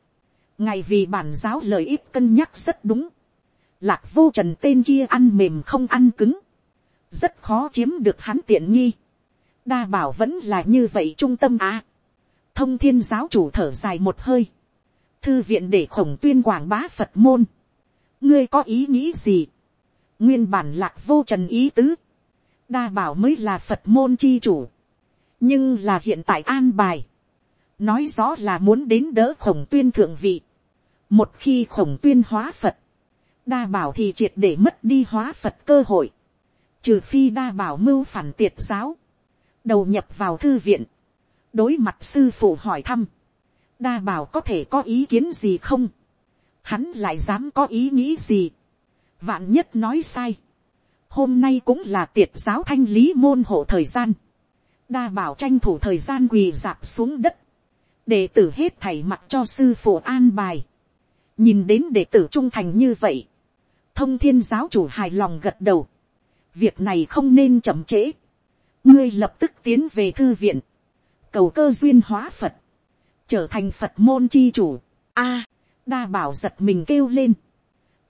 A: ngày vì bản giáo lợi ích cân nhắc rất đúng lạc vô trần tên kia ăn mềm không ăn cứng, rất khó chiếm được hắn tiện nghi. đa bảo vẫn là như vậy trung tâm á. thông thiên giáo chủ thở dài một hơi. thư viện để khổng tuyên quảng bá phật môn. ngươi có ý nghĩ gì. nguyên bản lạc vô trần ý tứ đa bảo mới là phật môn chi chủ, nhưng là hiện tại an bài, nói rõ là muốn đến đỡ khổng tuyên thượng vị, một khi khổng tuyên hóa phật, đa bảo thì triệt để mất đi hóa phật cơ hội, trừ phi đa bảo mưu phản tiệt giáo, đầu nhập vào thư viện, đối mặt sư phụ hỏi thăm, đa bảo có thể có ý kiến gì không, hắn lại dám có ý nghĩ gì, vạn nhất nói sai, hôm nay cũng là tiệt giáo thanh lý môn hộ thời gian, đa bảo tranh thủ thời gian quỳ dạp xuống đất, đệ tử hết thảy mặt cho sư phụ an bài, nhìn đến đệ tử trung thành như vậy, thông thiên giáo chủ hài lòng gật đầu, việc này không nên chậm trễ, ngươi lập tức tiến về thư viện, cầu cơ duyên hóa phật, trở thành phật môn chi chủ. a, đa bảo giật mình kêu lên.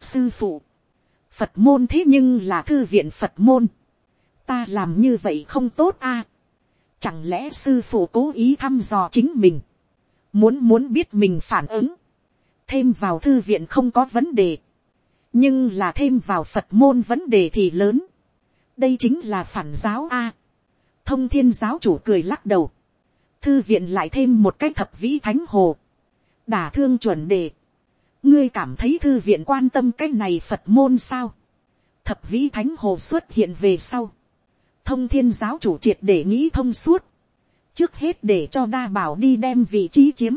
A: sư phụ, phật môn thế nhưng là thư viện phật môn. ta làm như vậy không tốt a. chẳng lẽ sư phụ cố ý thăm dò chính mình, muốn muốn biết mình phản ứng, thêm vào thư viện không có vấn đề, nhưng là thêm vào phật môn vấn đề thì lớn. đây chính là phản giáo a. thông thiên giáo chủ cười lắc đầu, thư viện lại thêm một cái thập vĩ thánh hồ, đả thương chuẩn đề, ngươi cảm thấy thư viện quan tâm cái này phật môn sao, thập vĩ thánh hồ xuất hiện về sau, thông thiên giáo chủ triệt để nghĩ thông suốt, trước hết để cho đa bảo đi đem vị trí chiếm,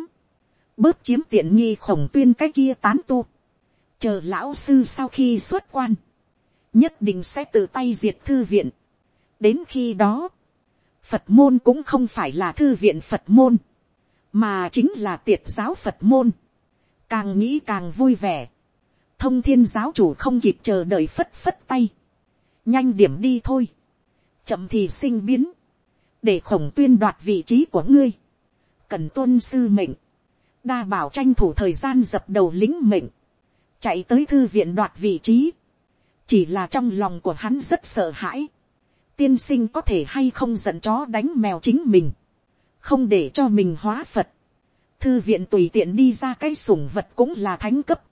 A: bớt chiếm tiện nghi khổng tuyên cái kia tán tu, chờ lão sư sau khi xuất quan, nhất định sẽ tự tay diệt thư viện. đến khi đó, phật môn cũng không phải là thư viện phật môn, mà chính là tiệt giáo phật môn. càng nghĩ càng vui vẻ. thông thiên giáo chủ không kịp chờ đợi phất phất tay. nhanh điểm đi thôi. chậm thì sinh biến. để khổng tuyên đoạt vị trí của ngươi. cần tuân sư mệnh. đa bảo tranh thủ thời gian dập đầu lính mệnh chạy tới thư viện đoạt vị trí. chỉ là trong lòng của hắn rất sợ hãi. Tiên sinh có thể hay không giận chó đánh mèo chính mình, không để cho mình hóa phật, thư viện tùy tiện đi ra cái sủng vật cũng là thánh cấp,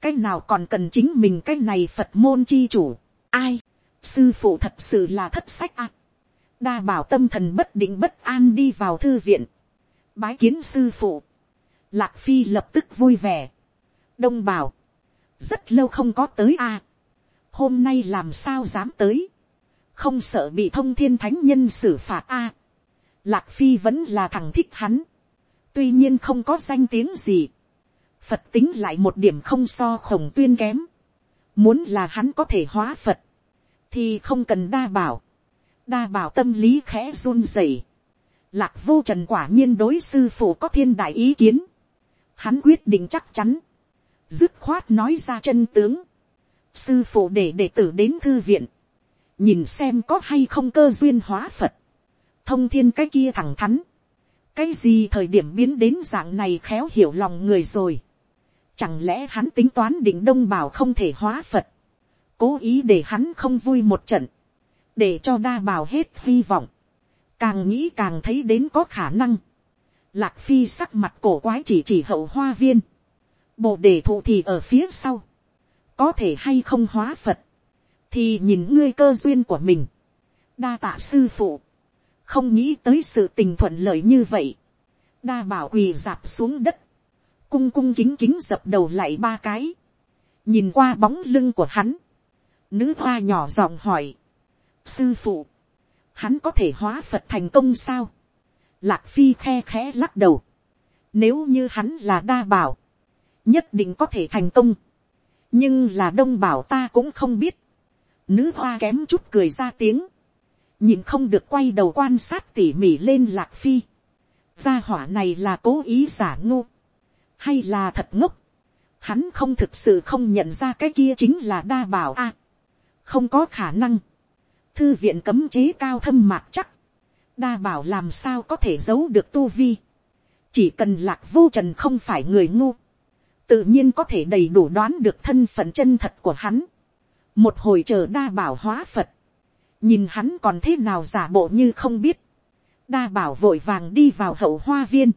A: cái nào còn cần chính mình cái này phật môn chi chủ, ai, sư phụ thật sự là thất sách ạ, đa bảo tâm thần bất định bất an đi vào thư viện, bái kiến sư phụ, lạc phi lập tức vui vẻ, đông bảo, rất lâu không có tới a, hôm nay làm sao dám tới, không sợ bị thông thiên thánh nhân xử phạt a. lạc phi vẫn là thằng thích hắn, tuy nhiên không có danh tiếng gì, phật tính lại một điểm không so khổng tuyên kém, muốn là hắn có thể hóa phật, thì không cần đa bảo, đa bảo tâm lý khẽ run rẩy, lạc vô trần quả nhiên đối sư phụ có thiên đại ý kiến, hắn quyết định chắc chắn, dứt khoát nói ra chân tướng, sư phụ để đệ tử đến thư viện, nhìn xem có hay không cơ duyên hóa phật, thông thiên cái kia thẳng thắn, cái gì thời điểm biến đến dạng này khéo hiểu lòng người rồi, chẳng lẽ hắn tính toán định đông bảo không thể hóa phật, cố ý để hắn không vui một trận, để cho đa bảo hết hy vọng, càng nghĩ càng thấy đến có khả năng, lạc phi sắc mặt cổ quái chỉ chỉ hậu hoa viên, bộ đề thụ thì ở phía sau, có thể hay không hóa phật, thì nhìn ngươi cơ duyên của mình, đa tạ sư phụ, không nghĩ tới sự tình thuận lợi như vậy, đa bảo quỳ dạp xuống đất, cung cung kính kính dập đầu lại ba cái, nhìn qua bóng lưng của hắn, nữ hoa nhỏ giọng hỏi, sư phụ, hắn có thể hóa phật thành công sao, lạc phi khe khẽ lắc đầu, nếu như hắn là đa bảo, nhất định có thể thành công, nhưng là đông bảo ta cũng không biết, Nữ hoa kém chút cười ra tiếng. Nhìn không được quay đầu quan sát tỉ mỉ lên lạc phi. Gia hỏa này là cố ý giả ngu. Hay là thật ngốc. Hắn không thực sự không nhận ra cái kia chính là đa bảo a. không có khả năng. Thư viện cấm chế cao thâm mạc chắc. Đa bảo làm sao có thể giấu được tu vi. Chỉ cần lạc vô trần không phải người ngu. Tự nhiên có thể đầy đủ đoán được thân phận chân thật của hắn. Một hồi chờ đa bảo hóa phật, nhìn hắn còn thế nào giả bộ như không biết, đa bảo vội vàng đi vào hậu hoa viên,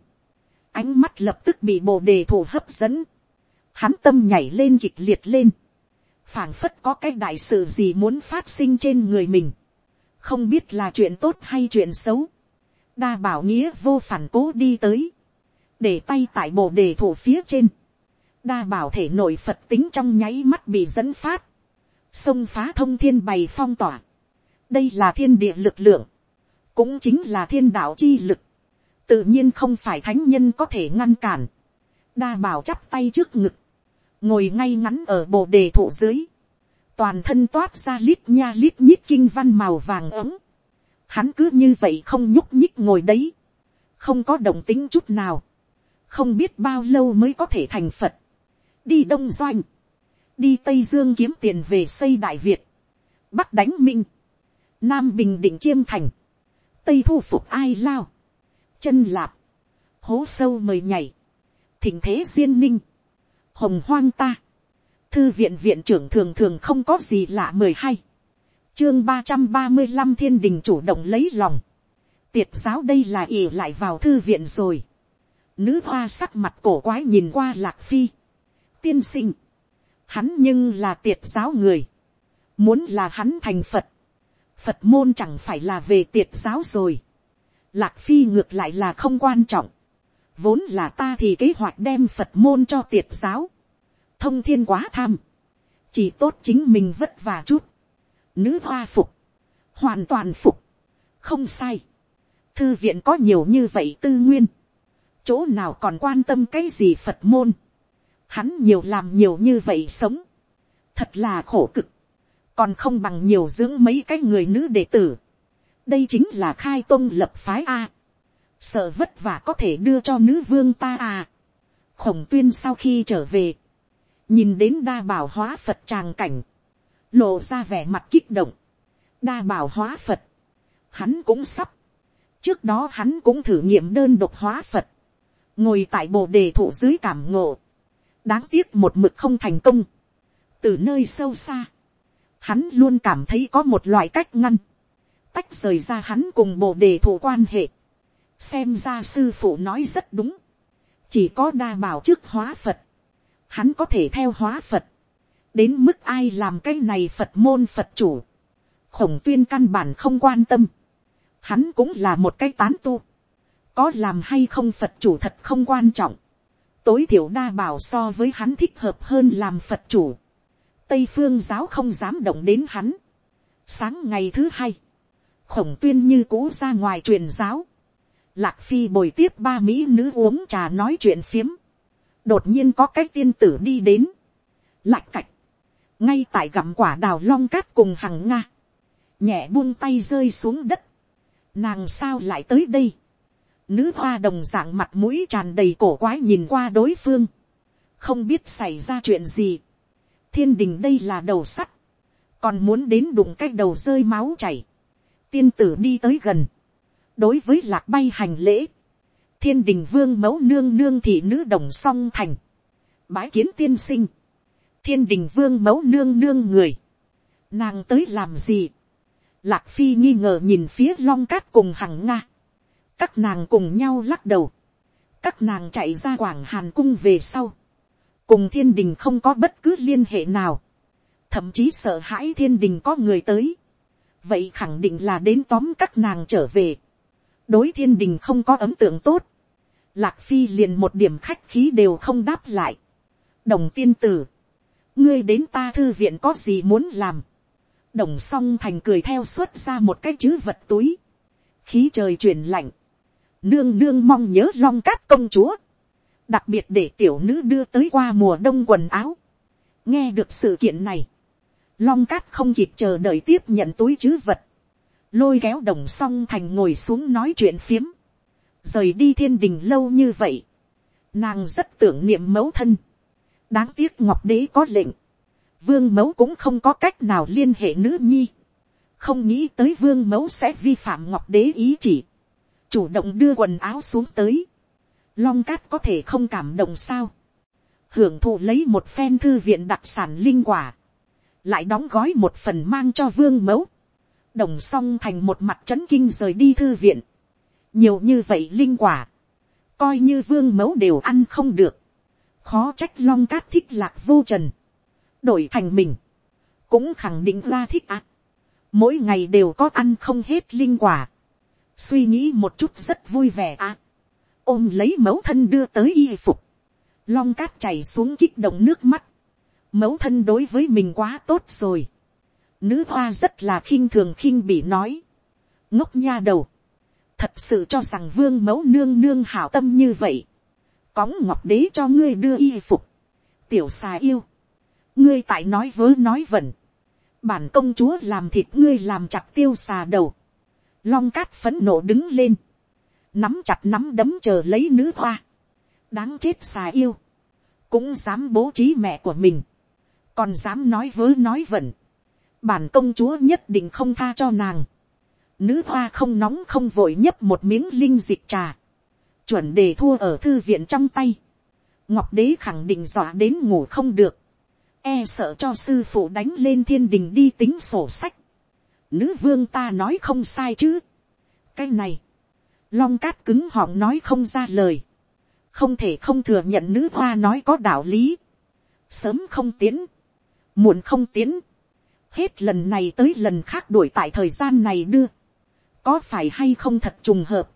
A: ánh mắt lập tức bị bồ đề thủ hấp dẫn, hắn tâm nhảy lên kịch liệt lên, phảng phất có cái đại sự gì muốn phát sinh trên người mình, không biết là chuyện tốt hay chuyện xấu, đa bảo nghĩa vô phản cố đi tới, để tay tại bồ đề thủ phía trên, đa bảo thể nội phật tính trong nháy mắt bị dẫn phát, sông phá thông thiên bày phong tỏa, đây là thiên địa lực lượng, cũng chính là thiên đạo chi lực, tự nhiên không phải thánh nhân có thể ngăn cản, đa bảo chắp tay trước ngực, ngồi ngay ngắn ở bộ đề thụ dưới, toàn thân toát ra lít nha lít nhít kinh văn màu vàng ấm, hắn cứ như vậy không nhúc nhích ngồi đấy, không có động tính chút nào, không biết bao lâu mới có thể thành phật, đi đông doanh, đi tây dương kiếm tiền về xây đại việt, bắc đánh minh, nam bình định chiêm thành, tây thu phục ai lao, chân lạp, hố sâu mời nhảy, thỉnh thế duyên ninh, hồng hoang ta, thư viện viện trưởng thường thường không có gì lạ mời hay, chương ba trăm ba mươi năm thiên đình chủ động lấy lòng, tiệt giáo đây là ỉ lại vào thư viện rồi, nữ hoa sắc mặt cổ quái nhìn qua lạc phi, tiên sinh, hắn nhưng là tiệt giáo người, muốn là hắn thành phật, phật môn chẳng phải là về tiệt giáo rồi, lạc phi ngược lại là không quan trọng, vốn là ta thì kế hoạch đem phật môn cho tiệt giáo, thông thiên quá tham, chỉ tốt chính mình vất vả chút, nữ hoa phục, hoàn toàn phục, không sai, thư viện có nhiều như vậy tư nguyên, chỗ nào còn quan tâm cái gì phật môn, hắn nhiều làm nhiều như vậy sống, thật là khổ cực, còn không bằng nhiều dưỡng mấy cái người nữ đệ tử, đây chính là khai tôn lập phái a, sợ vất vả có thể đưa cho nữ vương ta à. khổng tuyên sau khi trở về, nhìn đến đa bảo hóa phật tràng cảnh, lộ ra vẻ mặt kích động, đa bảo hóa phật, hắn cũng sắp, trước đó hắn cũng thử nghiệm đơn độc hóa phật, ngồi tại bồ đề thụ dưới cảm ngộ, đáng tiếc một mực không thành công, từ nơi sâu xa, hắn luôn cảm thấy có một loại cách ngăn, tách rời ra hắn cùng bộ đề thủ quan hệ, xem ra sư phụ nói rất đúng, chỉ có đa bảo trước hóa phật, hắn có thể theo hóa phật, đến mức ai làm cái này phật môn phật chủ, khổng tuyên căn bản không quan tâm, hắn cũng là một cái tán tu, có làm hay không phật chủ thật không quan trọng, tối thiểu đa bảo so với hắn thích hợp hơn làm phật chủ, tây phương giáo không dám động đến hắn. sáng ngày thứ hai, khổng tuyên như cũ ra ngoài truyền giáo, lạc phi bồi tiếp ba mỹ nữ uống trà nói chuyện phiếm, đột nhiên có cái tiên tử đi đến, lạch cạch, ngay tại gặm quả đào long cát cùng hằng nga, nhẹ buông tay rơi xuống đất, nàng sao lại tới đây, nữ hoa đồng dạng mặt mũi tràn đầy cổ quái nhìn qua đối phương, không biết xảy ra chuyện gì, thiên đình đây là đầu sắt, còn muốn đến đụng cái đầu rơi máu chảy, tiên tử đi tới gần, đối với lạc bay hành lễ, thiên đình vương mẫu nương nương thị nữ đồng song thành, bái kiến tiên sinh, thiên đình vương mẫu nương nương người, nàng tới làm gì, lạc phi nghi ngờ nhìn phía long cát cùng hằng nga, các nàng cùng nhau lắc đầu, các nàng chạy ra quảng hàn cung về sau, cùng thiên đình không có bất cứ liên hệ nào, thậm chí sợ hãi thiên đình có người tới, vậy khẳng định là đến tóm các nàng trở về, đối thiên đình không có ấm tượng tốt, lạc phi liền một điểm khách khí đều không đáp lại, đồng tiên tử, ngươi đến ta thư viện có gì muốn làm, đồng song thành cười theo xuất ra một cái chữ vật túi, khí trời chuyển lạnh, nương nương mong nhớ long cát công chúa, đặc biệt để tiểu nữ đưa tới qua mùa đông quần áo. nghe được sự kiện này, long cát không kịp chờ đợi tiếp nhận túi chứ vật, lôi kéo đồng song thành ngồi xuống nói chuyện phiếm, rời đi thiên đình lâu như vậy, nàng rất tưởng niệm mẫu thân, đáng tiếc ngọc đế có lệnh, vương mẫu cũng không có cách nào liên hệ nữ nhi, không nghĩ tới vương mẫu sẽ vi phạm ngọc đế ý chỉ, chủ động đưa quần áo xuống tới, long cát có thể không cảm động sao, hưởng thụ lấy một phen thư viện đặc sản linh quả, lại đóng gói một phần mang cho vương mẫu, đồng song thành một mặt trấn kinh rời đi thư viện, nhiều như vậy linh quả, coi như vương mẫu đều ăn không được, khó trách long cát thích lạc vô trần, đổi thành mình, cũng khẳng định ra thích ạ, mỗi ngày đều có ăn không hết linh quả, suy nghĩ một chút rất vui vẻ. À. ôm lấy mẫu thân đưa tới y phục, long cát chảy xuống kích động nước mắt, mẫu thân đối với mình quá tốt rồi, nữ hoa rất là khinh thường khinh bị nói, ngốc nha đầu, thật sự cho rằng vương mẫu nương nương hảo tâm như vậy, cóng ngọc đế cho ngươi đưa y phục, tiểu xà yêu, ngươi tại nói vớ nói vẩn, bản công chúa làm thịt ngươi làm chặt tiêu xà đầu, long cát phấn nộ đứng lên, nắm chặt nắm đấm chờ lấy nữ hoa, đáng chết xà yêu, cũng dám bố trí mẹ của mình, còn dám nói vớ nói vẩn, bản công chúa nhất định không tha cho nàng, nữ hoa không nóng không vội nhấp một miếng linh dịch trà, chuẩn đề thua ở thư viện trong tay, ngọc đế khẳng định dọa đến ngủ không được, e sợ cho sư phụ đánh lên thiên đình đi tính sổ sách, nữ vương ta nói không sai chứ, cái này, long cát cứng họng nói không ra lời, không thể không thừa nhận nữ hoa nói có đạo lý, sớm không tiến, muộn không tiến, hết lần này tới lần khác đuổi tại thời gian này đưa, có phải hay không thật trùng hợp,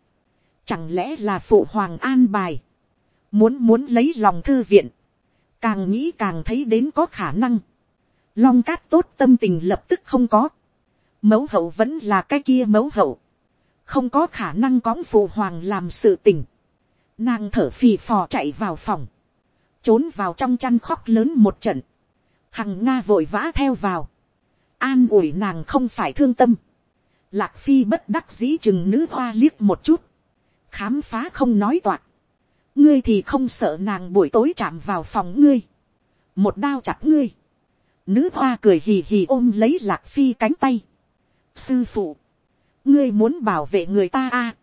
A: chẳng lẽ là phụ hoàng an bài, muốn muốn lấy lòng thư viện, càng nghĩ càng thấy đến có khả năng, long cát tốt tâm tình lập tức không có, mẫu hậu vẫn là cái kia mẫu hậu, không có khả năng cõng phụ hoàng làm sự tình, nàng thở phì phò chạy vào phòng, trốn vào trong chăn khóc lớn một trận, hằng nga vội vã theo vào, an ủi nàng không phải thương tâm, lạc phi bất đắc dĩ chừng nữ hoa liếc một chút, khám phá không nói toạc, ngươi thì không sợ nàng buổi tối chạm vào phòng ngươi, một đao chặt ngươi, nữ hoa cười hì hì ôm lấy lạc phi cánh tay, sư phụ, ngươi muốn bảo vệ người ta à,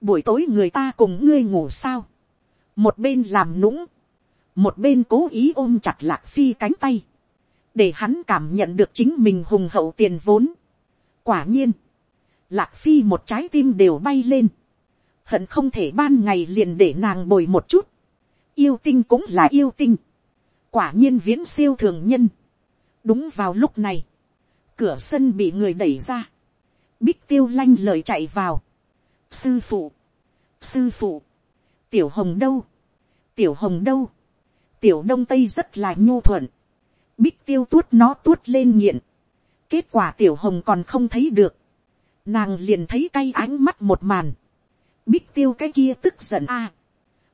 A: buổi tối người ta cùng ngươi ngủ sao, một bên làm nũng, một bên cố ý ôm chặt lạc phi cánh tay, để hắn cảm nhận được chính mình hùng hậu tiền vốn. quả nhiên, lạc phi một trái tim đều bay lên, hận không thể ban ngày liền để nàng bồi một chút, yêu tinh cũng là yêu tinh, quả nhiên viễn siêu thường nhân. đúng vào lúc này, cửa sân bị người đẩy ra, bích tiêu lanh lời chạy vào, sư phụ, sư phụ, tiểu hồng đâu, tiểu hồng đâu, tiểu đông tây rất là nhu thuận, bích tiêu tuốt nó tuốt lên nghiện, kết quả tiểu hồng còn không thấy được, nàng liền thấy cay ánh mắt một màn, bích tiêu cái kia tức giận a,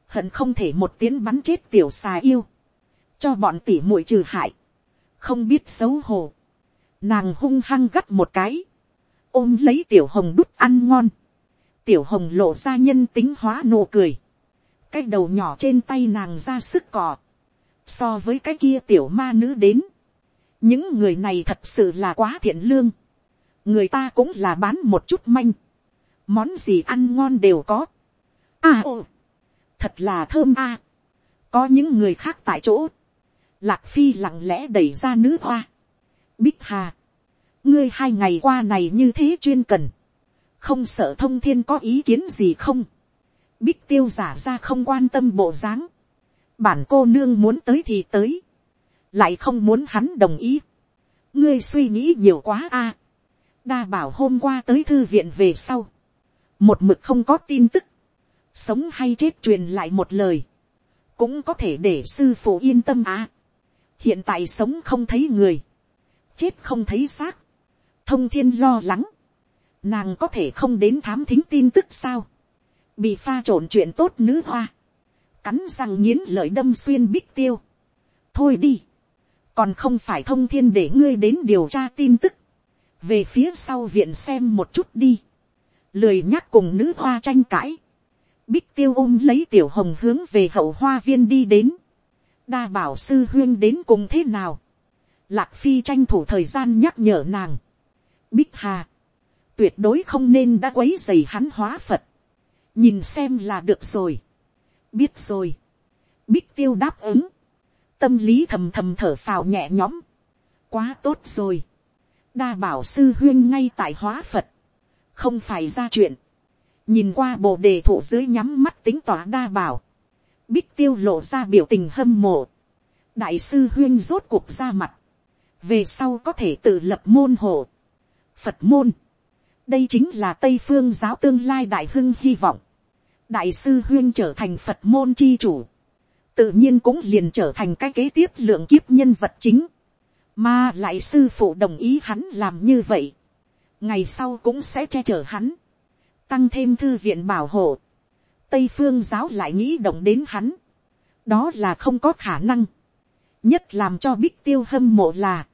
A: hận không thể một tiếng bắn chết tiểu xà yêu, cho bọn tỉ muội trừ hại, không biết xấu hổ, nàng hung hăng gắt một cái, ôm lấy tiểu hồng đút ăn ngon, tiểu hồng lộ ra nhân tính hóa nụ cười, cái đầu nhỏ trên tay nàng ra sức cò, so với cái kia tiểu ma nữ đến, những người này thật sự là quá thiện lương, người ta cũng là bán một chút manh, món gì ăn ngon đều có. À ô, thật là thơm a. có những người khác tại chỗ, lạc phi lặng lẽ đẩy ra nữ hoa bích hà, ngươi hai ngày qua này như thế chuyên cần, không sợ thông thiên có ý kiến gì không. bích tiêu giả ra không quan tâm bộ dáng, bản cô nương muốn tới thì tới, lại không muốn hắn đồng ý. ngươi suy nghĩ nhiều quá a. đa bảo hôm qua tới thư viện về sau, một mực không có tin tức, sống hay chết truyền lại một lời, cũng có thể để sư phụ yên tâm á. hiện tại sống không thấy người, chết không thấy xác, thông thiên lo lắng, nàng có thể không đến thám thính tin tức sao, bị pha trộn chuyện tốt nữ hoa, cắn răng nghiến lợi đâm xuyên bích tiêu, thôi đi, còn không phải thông thiên để ngươi đến điều tra tin tức, về phía sau viện xem một chút đi, lười nhắc cùng nữ hoa tranh cãi, bích tiêu ôm lấy tiểu hồng hướng về hậu hoa viên đi đến, đa bảo sư huyên đến cùng thế nào, lạc phi tranh thủ thời gian nhắc nhở nàng, bích hà, tuyệt đối không nên đã quấy dày hắn hóa phật, nhìn xem là được rồi, biết rồi, bích tiêu đáp ứng, tâm lý thầm thầm thở phào nhẹ nhõm, quá tốt rồi, đa bảo sư huyên ngay tại hóa phật, không phải ra chuyện, nhìn qua bộ đề thụ dưới nhắm mắt tính tỏa đa bảo, bích tiêu lộ ra biểu tình hâm mộ, đại sư huyên rốt cuộc ra mặt, về sau có thể tự lập môn hộ, phật môn, đây chính là tây phương giáo tương lai đại hưng hy vọng, đại sư huyên trở thành phật môn chi chủ, tự nhiên cũng liền trở thành cái kế tiếp lượng kiếp nhân vật chính, mà lại sư phụ đồng ý hắn làm như vậy, ngày sau cũng sẽ che chở hắn, tăng thêm thư viện bảo hộ, tây phương giáo lại nghĩ động đến hắn, đó là không có khả năng, nhất làm cho bích tiêu hâm mộ là,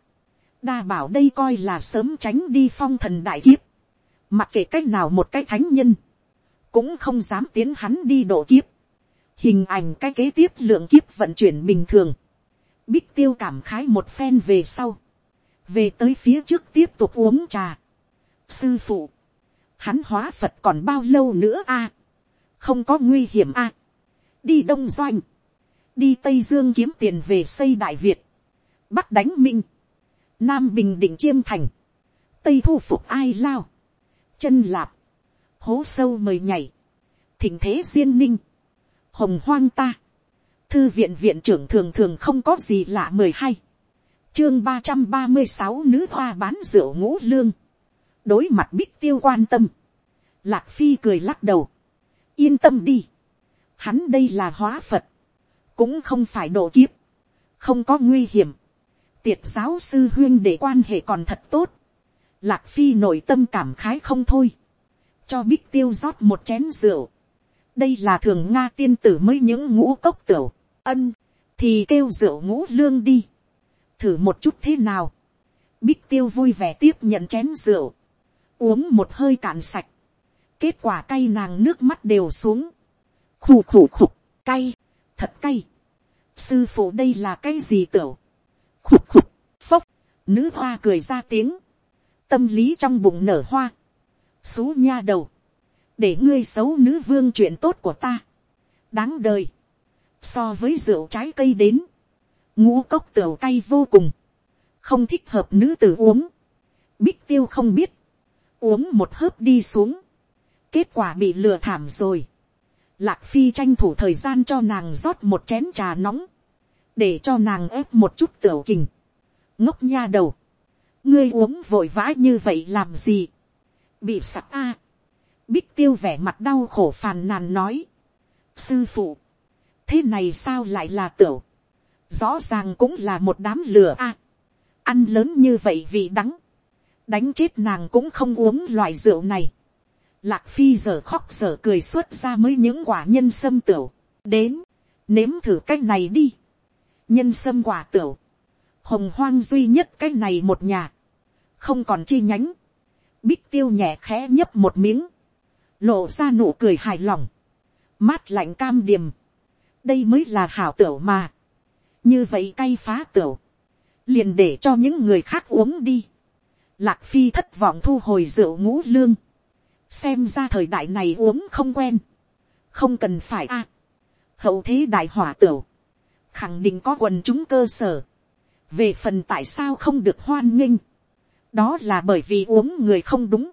A: đa bảo đây coi là sớm tránh đi phong thần đại kiếp, mặc kệ c á c h nào một cái thánh nhân, cũng không dám tiến hắn đi độ kiếp, hình ảnh cái kế tiếp lượng kiếp vận chuyển bình thường, bích tiêu cảm khái một phen về sau, về tới phía trước tiếp tục uống trà, sư phụ, hắn hóa phật còn bao lâu nữa a, không có nguy hiểm a, đi đông doanh, đi tây dương kiếm tiền về xây đại việt, bắc đánh minh, nam bình định chiêm thành, tây thu phục ai lao, chân lạp, hố sâu mời nhảy, thỉnh thế duyên ninh, hồng hoang ta, thư viện viện trưởng thường thường không có gì lạ mười hay. chương ba trăm ba mươi sáu nữ hoa bán rượu ngũ lương, đối mặt bích tiêu quan tâm, lạc phi cười lắc đầu, yên tâm đi, hắn đây là hóa phật, cũng không phải độ kiếp, không có nguy hiểm, tiệt giáo sư huyên để quan hệ còn thật tốt, lạc phi nội tâm cảm khái không thôi, cho bích tiêu rót một chén rượu, đây là thường nga tiên tử mới những ngũ cốc tửu, ân, thì kêu rượu ngũ lương đi, thử một chút thế nào, bích tiêu vui vẻ tiếp nhận chén rượu, uống một hơi cạn sạch, kết quả cay nàng nước mắt đều xuống, khủ khủ khục, cay, thật cay, sư phụ đây là cái gì tửu, khục khục, phốc, nữ hoa cười ra tiếng, tâm lý trong bụng nở hoa, xú nha đầu, để ngươi xấu nữ vương chuyện tốt của ta, đáng đời, so với rượu trái cây đến, ngũ cốc tửu cay vô cùng, không thích hợp nữ tử uống, bích tiêu không biết, uống một hớp đi xuống, kết quả bị lừa thảm rồi, lạc phi tranh thủ thời gian cho nàng rót một chén trà nóng, để cho nàng ép một chút tửu kình, ngốc nha đầu, ngươi uống vội vã như vậy làm gì, bị sặc a, bích tiêu vẻ mặt đau khổ phàn nàn nói, sư phụ, thế này sao lại là tửu, rõ ràng cũng là một đám lửa a, ăn lớn như vậy vì đắng, đánh chết nàng cũng không uống loại rượu này, lạc phi giờ khóc giờ cười xuất ra mới những quả nhân sâm tửu, đến, nếm thử cái này đi, nhân sâm quả tửu, hồng hoang duy nhất cái này một nhà, không còn chi nhánh, bích tiêu nhẹ khẽ nhấp một miếng, lộ ra nụ cười hài lòng, mát lạnh cam điềm, đây mới là hảo tửu mà, như vậy cay phá tửu, liền để cho những người khác uống đi, lạc phi thất vọng thu hồi rượu ngũ lương, xem ra thời đại này uống không quen, không cần phải a, hậu thế đại hỏa tửu, khẳng định có quần chúng cơ sở, về phần tại sao không được hoan nghênh, đó là bởi vì uống người không đúng,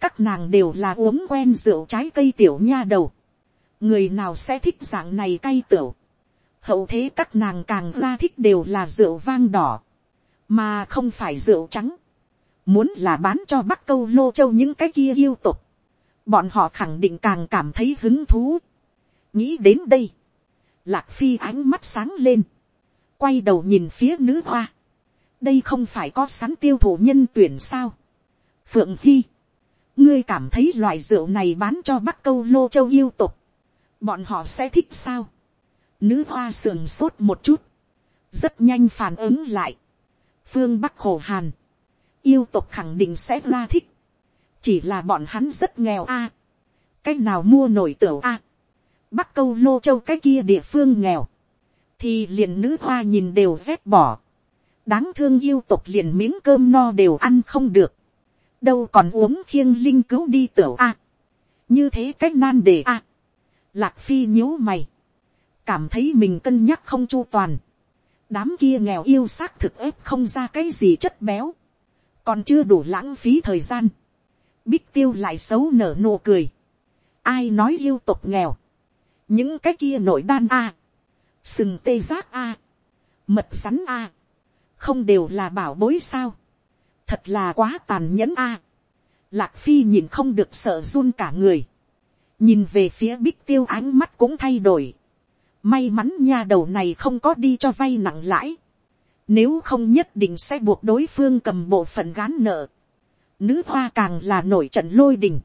A: các nàng đều là uống quen rượu trái cây tiểu nha đầu, người nào sẽ thích dạng này cay tửu, hậu thế các nàng càng ra thích đều là rượu vang đỏ, mà không phải rượu trắng, muốn là bán cho bắc câu lô châu những cái kia yêu tục, bọn họ khẳng định càng cảm thấy hứng thú. nghĩ đến đây, lạc phi ánh mắt sáng lên, quay đầu nhìn phía nữ hoa, đây không phải có sắn tiêu thụ nhân tuyển sao. phượng hy, ngươi cảm thấy loại rượu này bán cho bắc câu lô châu yêu tục, bọn họ sẽ thích sao. nữ hoa sườn sốt một chút, rất nhanh phản ứng lại. phương bắc khổ hàn, yêu tục khẳng định sẽ la thích, chỉ là bọn hắn rất nghèo a. À, cái nào mua nổi tửu a bắc câu lô châu cái kia địa phương nghèo, thì liền nữ hoa nhìn đều rét bỏ. đáng thương yêu tục liền miếng cơm no đều ăn không được. đâu còn uống khiêng linh cứu đi tửu a. như thế cách nan đề a. lạc phi nhíu mày. cảm thấy mình cân nhắc không chu toàn. đám kia nghèo yêu xác thực ép không ra cái gì chất béo. còn chưa đủ lãng phí thời gian. bích tiêu lại xấu nở nụ cười. ai nói yêu tục nghèo những cái kia nội đan a. Sừng tê giác a, mật rắn a, không đều là bảo bối sao, thật là quá tàn nhẫn a, lạc phi nhìn không được sợ run cả người, nhìn về phía bích tiêu ánh mắt cũng thay đổi, may mắn nha đầu này không có đi cho vay nặng lãi, nếu không nhất định sẽ buộc đối phương cầm bộ phận gán nợ, nữ hoa càng là nổi trận lôi đình,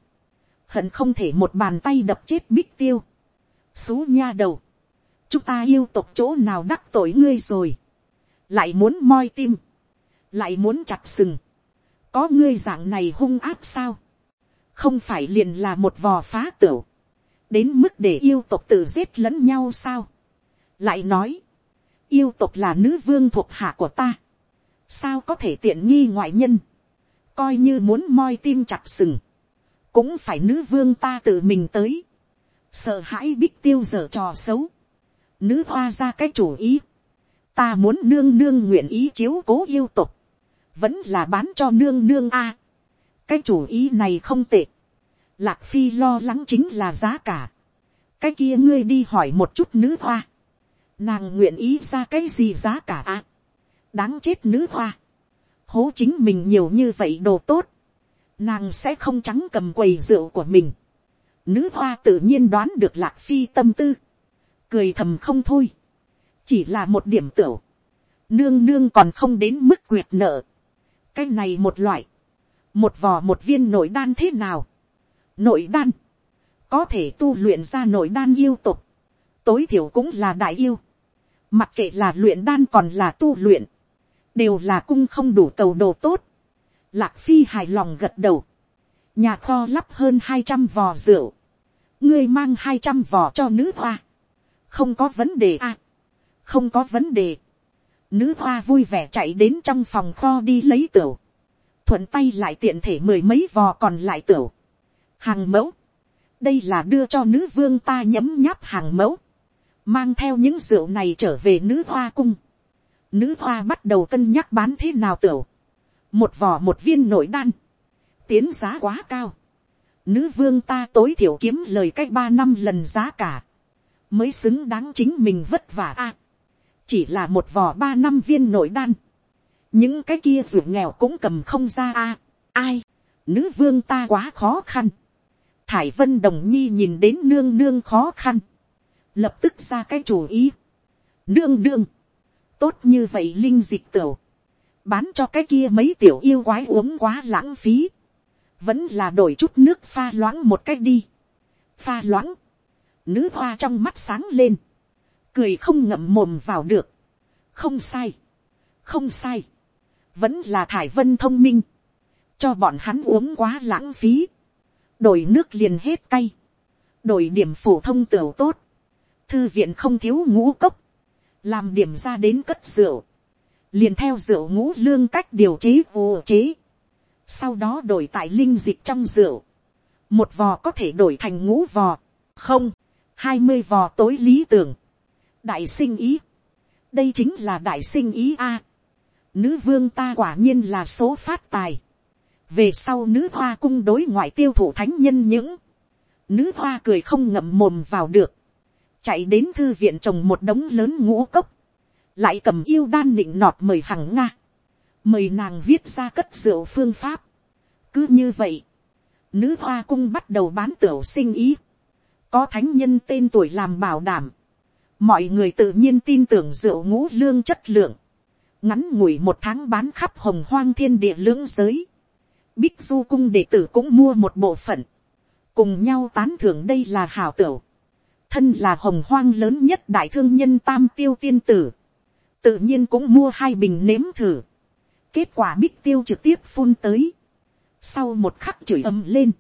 A: hận không thể một bàn tay đập chết bích tiêu, xú nha đầu, chúng ta yêu tộc chỗ nào đắc tội ngươi rồi, lại muốn moi tim, lại muốn chặt sừng, có ngươi dạng này hung áp sao, không phải liền là một vò phá tửu, đến mức để yêu tộc tự giết lẫn nhau sao, lại nói, yêu tộc là nữ vương thuộc hạ của ta, sao có thể tiện nghi ngoại nhân, coi như muốn moi tim chặt sừng, cũng phải nữ vương ta tự mình tới, sợ hãi bích tiêu dở trò xấu, nữ hoa ra cái chủ ý, ta muốn nương nương nguyện ý chiếu cố yêu tục, vẫn là bán cho nương nương a. cái chủ ý này không tệ, lạc phi lo lắng chính là giá cả, cái kia ngươi đi hỏi một chút nữ hoa, nàng nguyện ý ra cái gì giá cả a, đáng chết nữ hoa, hố chính mình nhiều như vậy đồ tốt, nàng sẽ không trắng cầm quầy rượu của mình, nữ hoa tự nhiên đoán được lạc phi tâm tư, cười thầm không thôi, chỉ là một điểm tửu, nương nương còn không đến mức quyệt nợ, cái này một loại, một vò một viên nội đan thế nào, nội đan, có thể tu luyện ra nội đan yêu tục, tối thiểu cũng là đại yêu, mặc kệ là luyện đan còn là tu luyện, đều là cung không đủ cầu đồ tốt, lạc phi hài lòng gật đầu, nhà kho lắp hơn hai trăm vò rượu, ngươi mang hai trăm vò cho nữ hoa, không có vấn đề à, không có vấn đề, nữ hoa vui vẻ chạy đến trong phòng kho đi lấy tửu, thuận tay lại tiện thể mười mấy vò còn lại tửu, hàng mẫu, đây là đưa cho nữ vương ta nhấm nháp hàng mẫu, mang theo những rượu này trở về nữ hoa cung, nữ hoa bắt đầu cân nhắc bán thế nào tửu, một vò một viên nội đan, tiến giá quá cao, nữ vương ta tối thiểu kiếm lời cách ba năm lần giá cả, mới xứng đáng chính mình vất vả a. chỉ là một vò ba năm viên nội đan, những cái kia ruột nghèo cũng cầm không ra a. ai, nữ vương ta quá khó khăn, thải vân đồng nhi nhìn đến nương nương khó khăn, lập tức ra cái chủ ý, nương nương, tốt như vậy linh dịch tửu, bán cho cái kia mấy tiểu yêu quái uống quá lãng phí, vẫn là đổi chút nước pha loãng một cách đi, pha loãng, nữ hoa trong mắt sáng lên, cười không ngậm mồm vào được, không sai, không sai, vẫn là thải vân thông minh, cho bọn hắn uống quá lãng phí, đổi nước liền hết cay, đổi điểm phổ thông tửu tốt, thư viện không thiếu ngũ cốc, làm điểm ra đến cất rượu, liền theo rượu ngũ lương cách điều chế vô chế, sau đó đổi tại linh dịch trong rượu, một vò có thể đổi thành ngũ vò, không, hai mươi vò tối lý tưởng, đại sinh ý, đây chính là đại sinh ý a, nữ vương ta quả nhiên là số phát tài, về sau nữ hoa cung đối ngoại tiêu thụ thánh nhân những, nữ hoa cười không ngậm mồm vào được, chạy đến thư viện trồng một đống lớn ngũ cốc, lại cầm yêu đan nịnh nọt mời hằng nga, mời nàng viết ra cất rượu phương pháp. cứ như vậy, nữ hoa cung bắt đầu bán tiểu sinh ý, có thánh nhân tên tuổi làm bảo đảm, mọi người tự nhiên tin tưởng rượu ngũ lương chất lượng, ngắn ngủi một tháng bán khắp hồng hoang thiên địa lưỡng giới, bích du cung đệ tử cũng mua một bộ phận, cùng nhau tán thưởng đây là hảo tửu, thân là hồng hoang lớn nhất đại thương nhân tam tiêu tiên tử, tự nhiên cũng mua hai bình nếm thử kết quả bích tiêu trực tiếp phun tới. sau một khắc chửi ầm lên.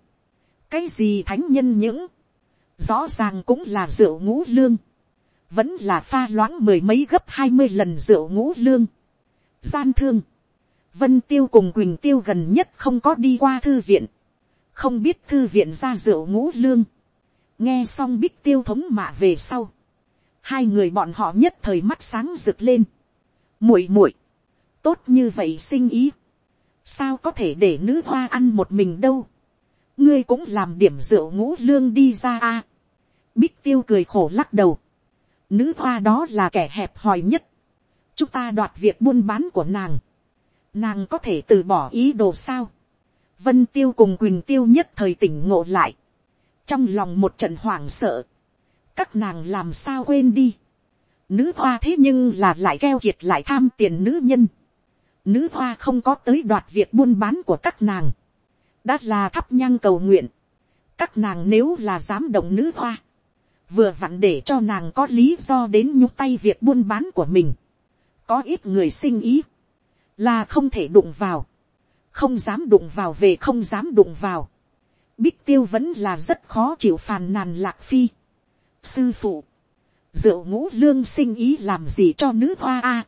A: cái gì thánh nhân những, rõ ràng cũng là rượu ngũ lương, vẫn là pha loãng mười mấy gấp hai mươi lần rượu ngũ lương. gian thương, vân tiêu cùng quỳnh tiêu gần nhất không có đi qua thư viện, không biết thư viện ra rượu ngũ lương, nghe xong bích tiêu thống mạ về sau, hai người bọn họ nhất thời mắt sáng rực lên. muội muội, tốt như vậy sinh ý, sao có thể để nữ hoa ăn một mình đâu, ngươi cũng làm điểm rượu ngũ lương đi ra a. bích tiêu cười khổ lắc đầu, nữ hoa đó là kẻ hẹp hòi nhất, chúng ta đoạt việc buôn bán của nàng, nàng có thể từ bỏ ý đồ sao, vân tiêu cùng quỳnh tiêu nhất thời tỉnh ngộ lại, trong lòng một trận hoảng sợ, các nàng làm sao quên đi. Nữ hoa thế nhưng là lại keo kiệt lại tham tiền nữ nhân. Nữ hoa không có tới đoạt việc buôn bán của các nàng. Đã là thắp nhang cầu nguyện. Các nàng nếu là dám động nữ hoa. Vừa vặn để cho nàng có lý do đến nhúc tay việc buôn bán của mình. Có ít người sinh ý. Là không thể đụng vào. Không dám đụng vào về không dám đụng vào. Bích tiêu vẫn là rất khó chịu phàn nàn lạc phi sư phụ, rượu ngũ lương sinh ý làm gì cho nữ hoa a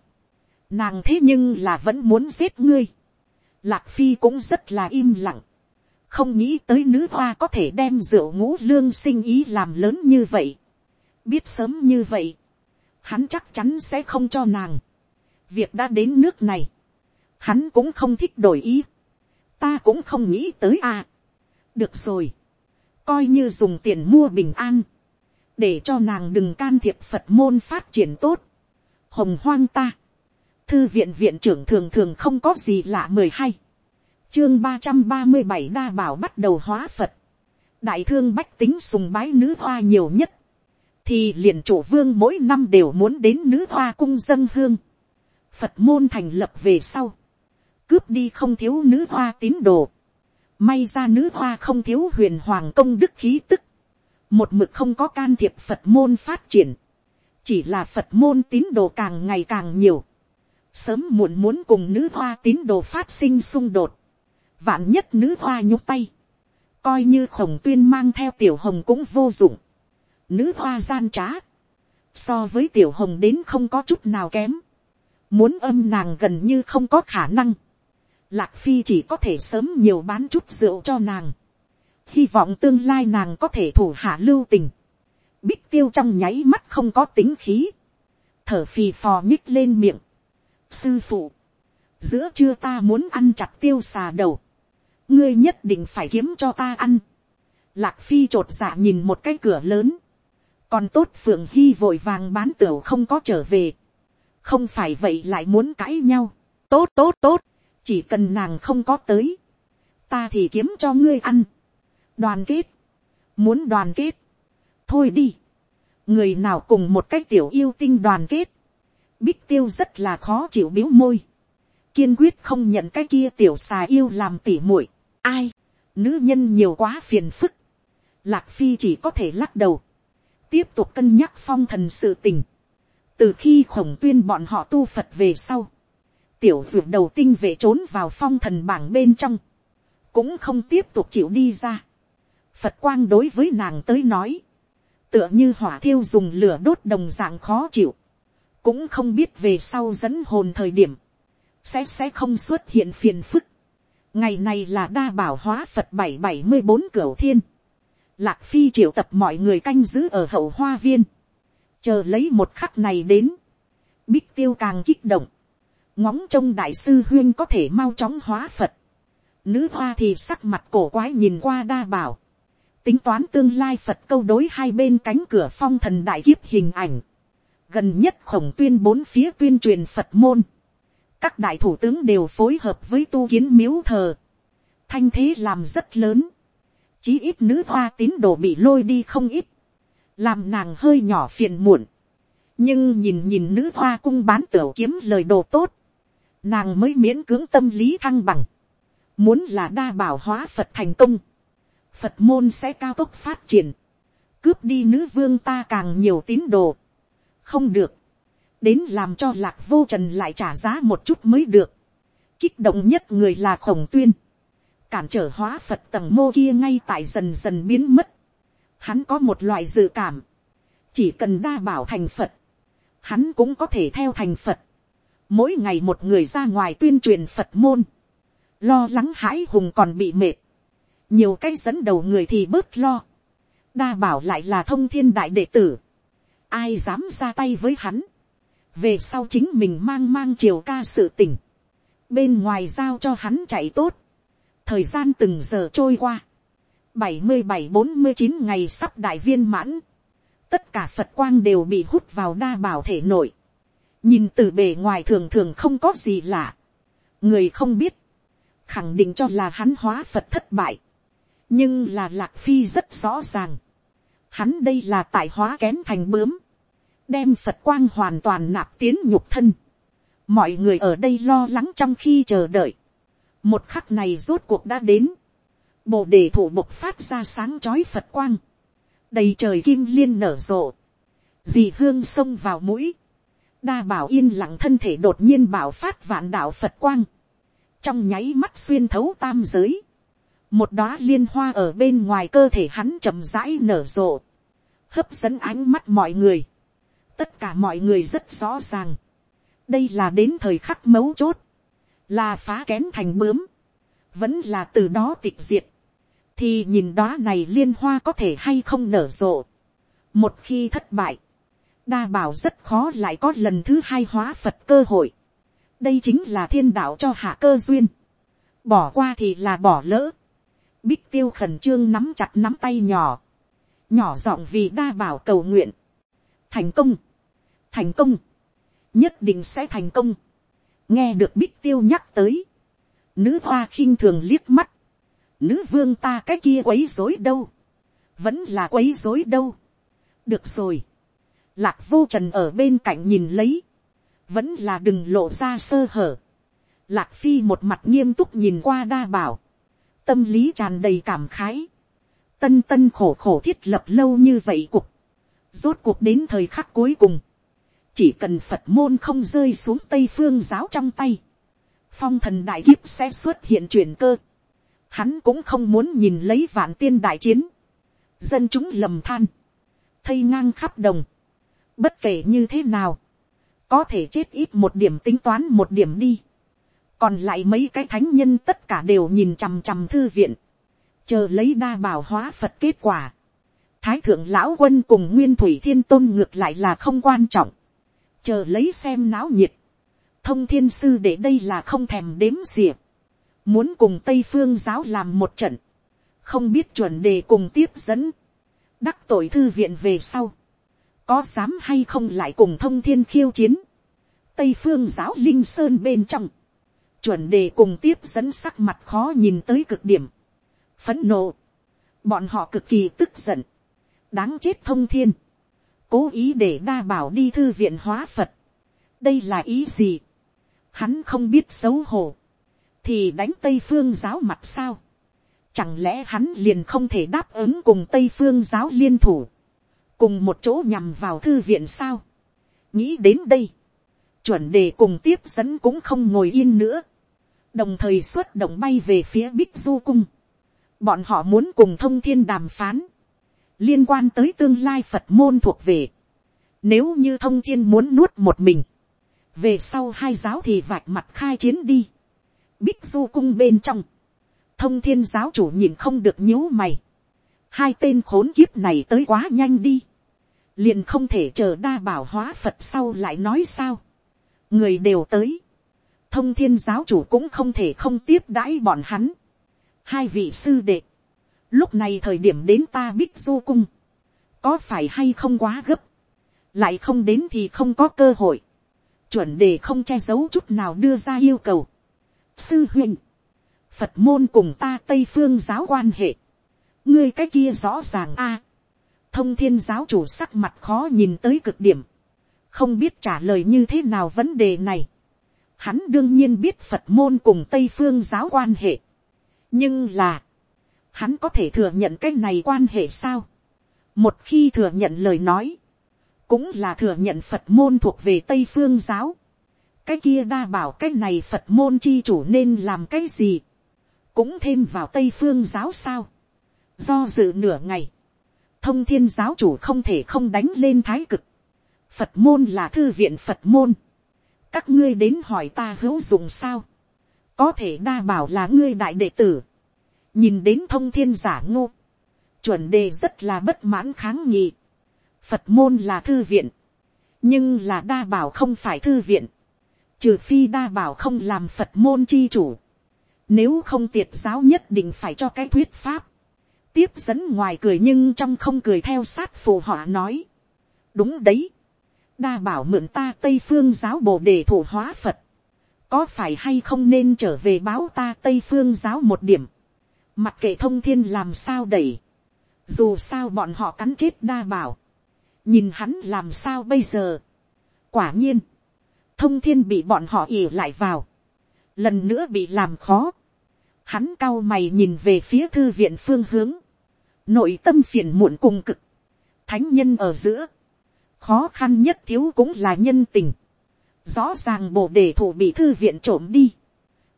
A: nàng thế nhưng là vẫn muốn giết ngươi. lạc phi cũng rất là im lặng, không nghĩ tới nữ hoa có thể đem rượu ngũ lương sinh ý làm lớn như vậy. biết sớm như vậy, hắn chắc chắn sẽ không cho nàng. việc đã đến nước này, hắn cũng không thích đổi ý. ta cũng không nghĩ tới à. được rồi, coi như dùng tiền mua bình an, để cho nàng đừng can thiệp phật môn phát triển tốt. hồng hoang ta, thư viện viện trưởng thường thường không có gì lạ mười hai, chương ba trăm ba mươi bảy đa bảo bắt đầu hóa phật, đại thương bách tính sùng bái nữ hoa nhiều nhất, thì liền chủ vương mỗi năm đều muốn đến nữ hoa cung dân hương, phật môn thành lập về sau, cướp đi không thiếu nữ hoa tín đồ, may ra nữ hoa không thiếu huyền hoàng công đức khí tức, một mực không có can thiệp phật môn phát triển, chỉ là phật môn tín đồ càng ngày càng nhiều, sớm muộn muốn cùng nữ hoa tín đồ phát sinh xung đột, vạn nhất nữ hoa nhúc tay, coi như khổng tuyên mang theo tiểu hồng cũng vô dụng, nữ hoa gian trá, so với tiểu hồng đến không có chút nào kém, muốn âm nàng gần như không có khả năng, lạc phi chỉ có thể sớm nhiều bán chút rượu cho nàng, hy vọng tương lai nàng có thể thủ hạ lưu tình, bích tiêu trong nháy mắt không có tính khí, thở phì phò nhích lên miệng, sư phụ, giữa trưa ta muốn ăn chặt tiêu xà đầu, ngươi nhất định phải kiếm cho ta ăn. Lạc phi t r ộ t dạ nhìn một cái cửa lớn, còn tốt phượng hy vội vàng bán tửu không có trở về, không phải vậy lại muốn cãi nhau, tốt tốt tốt, chỉ cần nàng không có tới, ta thì kiếm cho ngươi ăn, đoàn kết, muốn đoàn kết, thôi đi, người nào cùng một cái tiểu yêu tinh đoàn kết, bích tiêu rất là khó chịu biếu môi, kiên quyết không nhận cái kia tiểu xà yêu làm tỉ muội, Ai, nữ nhân nhiều quá phiền phức. Lạc Phi chỉ có thể lắc đầu. Tiếp tục cân nhắc phong thần sự tình. Từ khi khổng tuyên bọn họ tu Phật về sau. Tiểu dược đầu tinh về trốn vào phong thần bảng bên trong. Cũng không tiếp tục chịu đi ra. Phật quang đối với nàng tới nói. Tựa như hỏa thiêu dùng lửa đốt đồng dạng khó chịu. Cũng không biết về sau dẫn hồn thời điểm. Sẽ sẽ không xuất hiện phiền phức. Ngày này là đa bảo hóa phật bảy bảy mươi bốn cửa thiên, lạc phi triệu tập mọi người canh giữ ở hậu hoa viên, chờ lấy một khắc này đến, bích tiêu càng kích động, ngóng trông đại sư huyên có thể mau chóng hóa phật, nữ hoa thì sắc mặt cổ quái nhìn qua đa bảo, tính toán tương lai phật câu đối hai bên cánh cửa phong thần đại kiếp hình ảnh, gần nhất khổng tuyên bốn phía tuyên truyền phật môn, các đại thủ tướng đều phối hợp với tu kiến miếu thờ, thanh thế làm rất lớn, chí ít nữ hoa tín đồ bị lôi đi không ít, làm nàng hơi nhỏ phiền muộn, nhưng nhìn nhìn nữ hoa cung bán tiểu kiếm lời đồ tốt, nàng mới miễn cưỡng tâm lý thăng bằng, muốn là đa bảo hóa phật thành công, phật môn sẽ cao tốc phát triển, cướp đi nữ vương ta càng nhiều tín đồ, không được, đến làm cho lạc vô trần lại trả giá một chút mới được. kích động nhất người là khổng tuyên. cản trở hóa phật tầng mô kia ngay tại dần dần biến mất. hắn có một loại dự cảm. chỉ cần đa bảo thành phật. hắn cũng có thể theo thành phật. mỗi ngày một người ra ngoài tuyên truyền phật môn. lo lắng hãi hùng còn bị mệt. nhiều cái dẫn đầu người thì bớt lo. đa bảo lại là thông thiên đại đệ tử ai dám ra tay với hắn? Về sau chính mình mang mang triều ca sự tình, bên ngoài giao cho hắn chạy tốt, thời gian từng giờ trôi qua, bảy mươi bảy bốn mươi chín ngày sắp đại viên mãn, tất cả phật quang đều bị hút vào đa bảo thể nội, nhìn từ bề ngoài thường thường không có gì lạ, người không biết, khẳng định cho là hắn hóa phật thất bại, nhưng là lạc phi rất rõ ràng, hắn đây là tại hóa kén thành bướm, đem phật quang hoàn toàn nạp tiến nhục thân. mọi người ở đây lo lắng trong khi chờ đợi. một khắc này rốt cuộc đã đến. bộ đề thủ bộc phát ra sáng chói phật quang. đầy trời kim liên nở rộ. dì hương xông vào mũi. đa bảo yên lặng thân thể đột nhiên bảo phát vạn đạo phật quang. trong nháy mắt xuyên thấu tam giới. một đóa liên hoa ở bên ngoài cơ thể hắn chậm rãi nở rộ. hấp dẫn ánh mắt mọi người tất cả mọi người rất rõ ràng. đây là đến thời khắc mấu chốt, là phá kén thành bướm, vẫn là từ đó tịch diệt. thì nhìn đó này liên hoa có thể hay không nở rộ. một khi thất bại, đa bảo rất khó lại có lần thứ hai hóa phật cơ hội. đây chính là thiên đạo cho hạ cơ duyên. bỏ qua thì là bỏ lỡ. bích tiêu khẩn trương nắm chặt nắm tay nhỏ. nhỏ giọng vì đa bảo cầu nguyện thành công. thành công. nhất định sẽ thành công. nghe được bích tiêu nhắc tới. nữ hoa khinh thường liếc mắt. nữ vương ta cái kia quấy dối đâu. vẫn là quấy dối đâu. được rồi Lạc vô trần ở bên cạnh nhìn lấy. Vẫn là đừng lộ ra sơ hở. Lạc phi một mặt nghiêm túc nhìn qua đa bảo. Tâm lý tràn đầy cảm khái. Tân tân khổ khổ thiết lập lâu như vậy cục. Rốt cuộc đến thời khắc cuối cùng. Chỉ cần Phật môn không rơi xuống Tây phương giáo trong tay. Phong thần đại kiếp sẽ xuất hiện chuyển cơ. Hắn cũng không muốn nhìn lấy vạn tiên đại chiến. Dân chúng lầm than. Thây ngang khắp đồng Bất kể như thế nào. Có thể chết ít một điểm tính toán một điểm đi. Còn lại mấy cái thánh nhân tất cả đều nhìn chằm chằm thư viện. Chờ lấy đa bảo hóa Phật kết quả. Thái thượng lão quân cùng nguyên thủy thiên tôn ngược lại là không quan trọng. Chờ lấy xem náo nhiệt. Thông thiên sư để đây là không thèm đếm xỉa. Muốn cùng Tây phương giáo làm một trận. Không biết chuẩn đề cùng tiếp dẫn. Đắc tội thư viện về sau có dám hay không lại cùng thông thiên khiêu chiến, tây phương giáo linh sơn bên trong, chuẩn đề cùng tiếp dẫn sắc mặt khó nhìn tới cực điểm, phấn nộ, bọn họ cực kỳ tức giận, đáng chết thông thiên, cố ý để đa bảo đi thư viện hóa phật, đây là ý gì, hắn không biết xấu hổ, thì đánh tây phương giáo mặt sao, chẳng lẽ hắn liền không thể đáp ứng cùng tây phương giáo liên thủ, cùng một chỗ nhằm vào thư viện sao. nghĩ đến đây, chuẩn đề cùng tiếp dẫn cũng không ngồi yên nữa, đồng thời xuất động bay về phía bích du cung. bọn họ muốn cùng thông thiên đàm phán, liên quan tới tương lai phật môn thuộc về. nếu như thông thiên muốn nuốt một mình, về sau hai giáo thì vạch mặt khai chiến đi. bích du cung bên trong, thông thiên giáo chủ nhìn không được nhíu mày. hai tên khốn kiếp này tới quá nhanh đi liền không thể chờ đa bảo hóa phật sau lại nói sao. người đều tới. thông thiên giáo chủ cũng không thể không tiếp đãi bọn hắn. hai vị sư đệ lúc này thời điểm đến ta bích du cung. có phải hay không quá gấp. lại không đến thì không có cơ hội. chuẩn đề không che giấu chút nào đưa ra yêu cầu. sư huynh. phật môn cùng ta tây phương giáo quan hệ. ngươi cái kia rõ ràng a thông thiên giáo chủ sắc mặt khó nhìn tới cực điểm, không biết trả lời như thế nào vấn đề này. Hắn đương nhiên biết Phật môn cùng Tây phương giáo quan hệ. Nhưng là, hắn có thể thừa nhận cái này quan hệ sao? Một khi thừa nhận lời nói, cũng là thừa nhận Phật môn thuộc về Tây phương giáo. Cái kia đa bảo cái này Phật môn chi chủ nên làm cái gì? Cũng thêm vào Tây phương giáo sao? Do dự nửa ngày, thông thiên giáo chủ không thể không đánh lên thái cực. Phật môn là thư viện Phật môn. Các ngươi đến hỏi ta hữu dụng sao. Có thể đa bảo là ngươi đại đệ tử. Nhìn đến thông thiên giả ngô. Chuẩn đề rất là bất mãn kháng nghị. Phật môn là thư viện. Nhưng là đa bảo không phải thư viện. Trừ phi đa bảo không làm Phật môn chi chủ. Nếu không tiệt giáo nhất định phải cho cái thuyết pháp tiếp dẫn ngoài cười nhưng trong không cười theo sát phù họa nói. đúng đấy. đa bảo mượn ta tây phương giáo bồ đề thủ hóa phật. có phải hay không nên trở về báo ta tây phương giáo một điểm mặc kệ thông thiên làm sao đẩy. dù sao bọn họ cắn chết đa bảo. nhìn hắn làm sao bây giờ. quả nhiên, thông thiên bị bọn họ ỉ lại vào. lần nữa bị làm khó hắn cao mày nhìn về phía thư viện phương hướng, nội tâm phiền muộn cùng cực, thánh nhân ở giữa, khó khăn nhất thiếu cũng là nhân tình, rõ ràng bộ đề thủ bị thư viện trộm đi,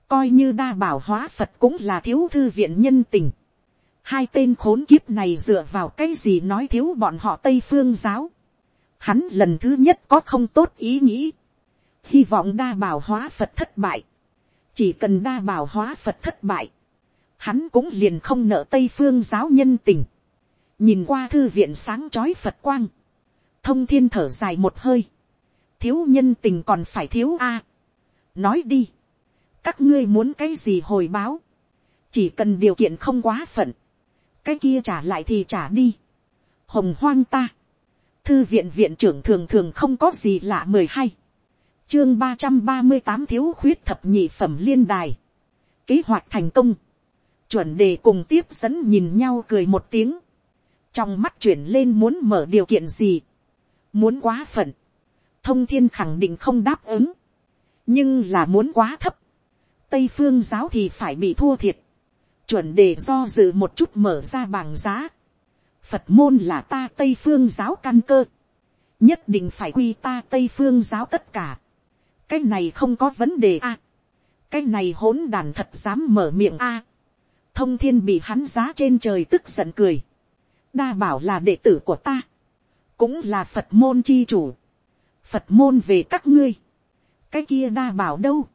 A: coi như đa bảo hóa phật cũng là thiếu thư viện nhân tình, hai tên khốn kiếp này dựa vào cái gì nói thiếu bọn họ tây phương giáo, hắn lần thứ nhất có không tốt ý nghĩ, hy vọng đa bảo hóa phật thất bại, chỉ cần đa bảo hóa phật thất bại, hắn cũng liền không nợ tây phương giáo nhân tình, nhìn qua thư viện sáng trói phật quang, thông thiên thở dài một hơi, thiếu nhân tình còn phải thiếu a, nói đi, các ngươi muốn cái gì hồi báo, chỉ cần điều kiện không quá phận, cái kia trả lại thì trả đi, hồng hoang ta, thư viện viện trưởng thường thường không có gì lạ mười hay chương ba trăm ba mươi tám thiếu khuyết thập nhị phẩm liên đài, kế hoạch thành công, chuẩn đề cùng tiếp dẫn nhìn nhau cười một tiếng, trong mắt chuyển lên muốn mở điều kiện gì, muốn quá phận, thông thiên khẳng định không đáp ứng, nhưng là muốn quá thấp, tây phương giáo thì phải bị thua thiệt, chuẩn đề do dự một chút mở ra bảng giá, phật môn là ta tây phương giáo căn cơ, nhất định phải quy ta tây phương giáo tất cả, cái này không có vấn đề a, cái này hỗn đàn thật dám mở miệng a, thông thiên bị hắn giá trên trời tức giận cười, đa bảo là đệ tử của ta, cũng là phật môn chi chủ, phật môn về các ngươi, cái kia đa bảo đâu,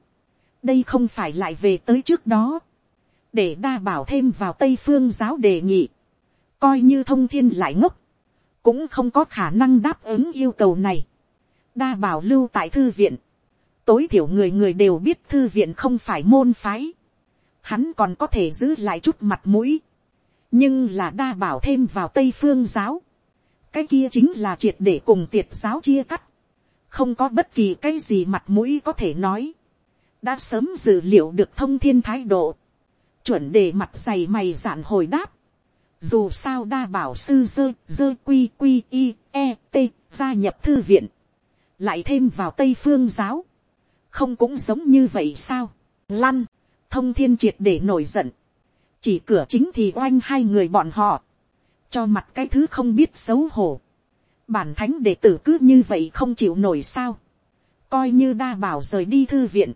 A: đây không phải lại về tới trước đó, để đa bảo thêm vào tây phương giáo đề nghị, coi như thông thiên lại ngốc, cũng không có khả năng đáp ứng yêu cầu này. đa bảo lưu tại thư viện, tối thiểu người người đều biết thư viện không phải môn phái, hắn còn có thể giữ lại chút mặt mũi, nhưng là đa bảo thêm vào tây phương giáo, cái kia chính là triệt để cùng tiệt giáo chia cắt, không có bất kỳ cái gì mặt mũi có thể nói, đã sớm dự liệu được thông thiên thái độ, chuẩn để mặt dày mày dạn hồi đáp, dù sao đa bảo sư dơ dơ quy quy i e t gia nhập thư viện, lại thêm vào tây phương giáo, không cũng giống như vậy sao, lăn, thông thiên triệt để nổi giận, chỉ cửa chính thì oanh hai người bọn họ, cho mặt cái thứ không biết xấu hổ, bản thánh đệ tử cứ như vậy không chịu nổi sao, coi như đa bảo rời đi thư viện,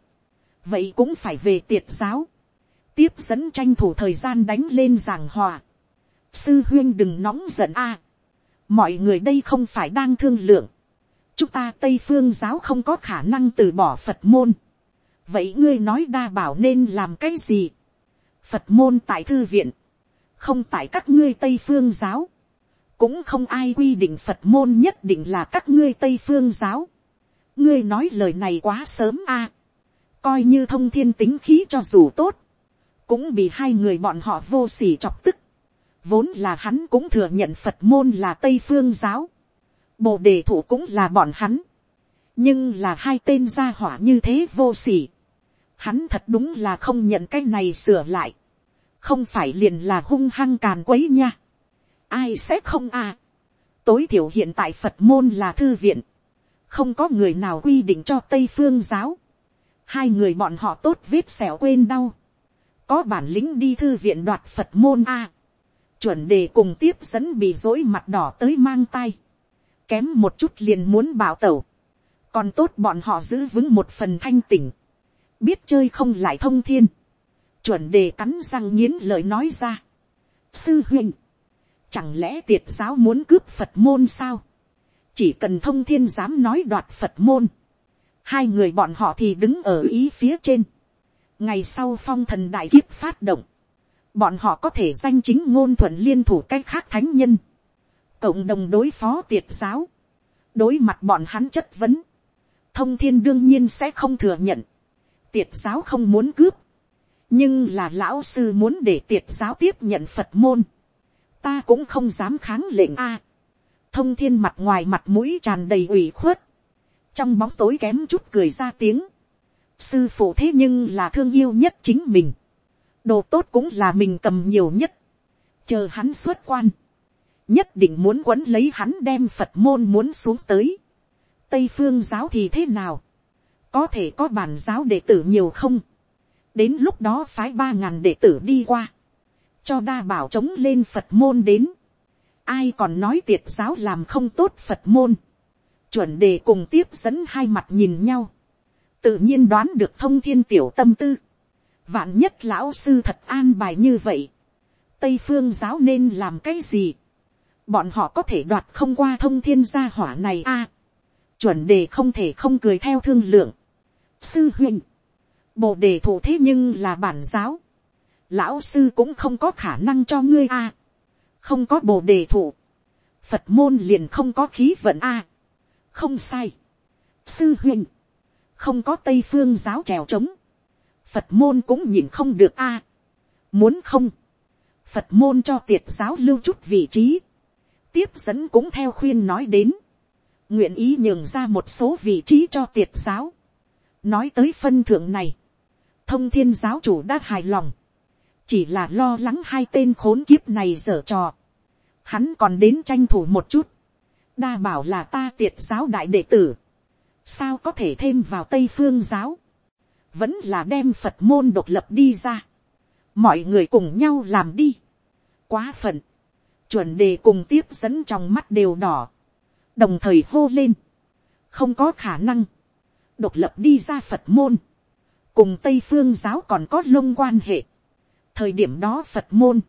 A: vậy cũng phải về tiệt giáo, tiếp dẫn tranh thủ thời gian đánh lên giảng hòa, sư huyên đừng nóng giận a, mọi người đây không phải đang thương lượng, chúng ta tây phương giáo không có khả năng từ bỏ phật môn, vậy ngươi nói đa bảo nên làm cái gì, phật môn tại thư viện, không tại các ngươi tây phương giáo, cũng không ai quy định phật môn nhất định là các ngươi tây phương giáo. ngươi nói lời này quá sớm a, coi như thông thiên tính khí cho dù tốt, cũng bị hai người bọn họ vô s ỉ chọc tức, vốn là hắn cũng thừa nhận phật môn là tây phương giáo, bồ đề thủ cũng là bọn hắn, nhưng là hai tên gia hỏa như thế vô s ỉ hắn thật đúng là không nhận cái này sửa lại, không phải liền là hung hăng càn quấy nha, ai sẽ không à, tối thiểu hiện tại phật môn là thư viện, không có người nào quy định cho tây phương giáo, hai người bọn họ tốt vết xẻo quên đau, có bản lĩnh đi thư viện đoạt phật môn a, chuẩn đề cùng tiếp dẫn bị dối mặt đỏ tới mang tay, kém một chút liền muốn bảo tẩu, còn tốt bọn họ giữ vững một phần thanh tỉnh, biết chơi không lại thông thiên, chuẩn đề cắn răng nghiến lời nói ra. sư huynh, chẳng lẽ tiệt giáo muốn cướp phật môn sao, chỉ cần thông thiên dám nói đoạt phật môn, hai người bọn họ thì đứng ở ý phía trên, ngày sau phong thần đại kiếp phát động, bọn họ có thể danh chính ngôn thuận liên thủ cách khác thánh nhân, cộng đồng đối phó tiệt giáo, đối mặt bọn hắn chất vấn, thông thiên đương nhiên sẽ không thừa nhận, tiệt giáo không muốn cướp, nhưng là lão sư muốn để tiệt giáo tiếp nhận phật môn, ta cũng không dám kháng lệnh a. thông thiên mặt ngoài mặt mũi tràn đầy ủy khuất, trong bóng tối kém chút cười ra tiếng, sư phụ thế nhưng là thương yêu nhất chính mình, đồ tốt cũng là mình cầm nhiều nhất, chờ hắn xuất quan, nhất định muốn quấn lấy hắn đem phật môn muốn xuống tới, tây phương giáo thì thế nào, có thể có bản giáo đệ tử nhiều không, đến lúc đó phái ba ngàn đệ tử đi qua, cho đa bảo chống lên phật môn đến, ai còn nói tiệt giáo làm không tốt phật môn, chuẩn đề cùng tiếp dẫn hai mặt nhìn nhau, tự nhiên đoán được thông thiên tiểu tâm tư, vạn nhất lão sư thật an bài như vậy, tây phương giáo nên làm cái gì, bọn họ có thể đoạt không qua thông thiên gia hỏa này a, chuẩn đề không thể không cười theo thương lượng, sư huynh, bộ đề thủ thế nhưng là bản giáo, lão sư cũng không có khả năng cho ngươi a, không có bộ đề thủ. Phật môn liền không có khí vận a, không sai, sư huynh, không có tây phương giáo trèo trống, phật môn cũng nhìn không được a, muốn không, phật môn cho tiệt giáo lưu chút vị trí, tiếp dẫn cũng theo khuyên nói đến, nguyện ý nhường ra một số vị trí cho tiệt giáo, nói tới phân thượng này, thông thiên giáo chủ đã hài lòng, chỉ là lo lắng hai tên khốn kiếp này dở trò, hắn còn đến tranh thủ một chút, đa bảo là ta tiệt giáo đại đệ tử, sao có thể thêm vào tây phương giáo, vẫn là đem phật môn độc lập đi ra, mọi người cùng nhau làm đi, quá phận, chuẩn đề cùng tiếp dẫn trong mắt đều đỏ, đồng thời hô lên, không có khả năng, độc lập đi ra phật môn, cùng tây phương giáo còn có lông quan hệ, thời điểm đó phật môn,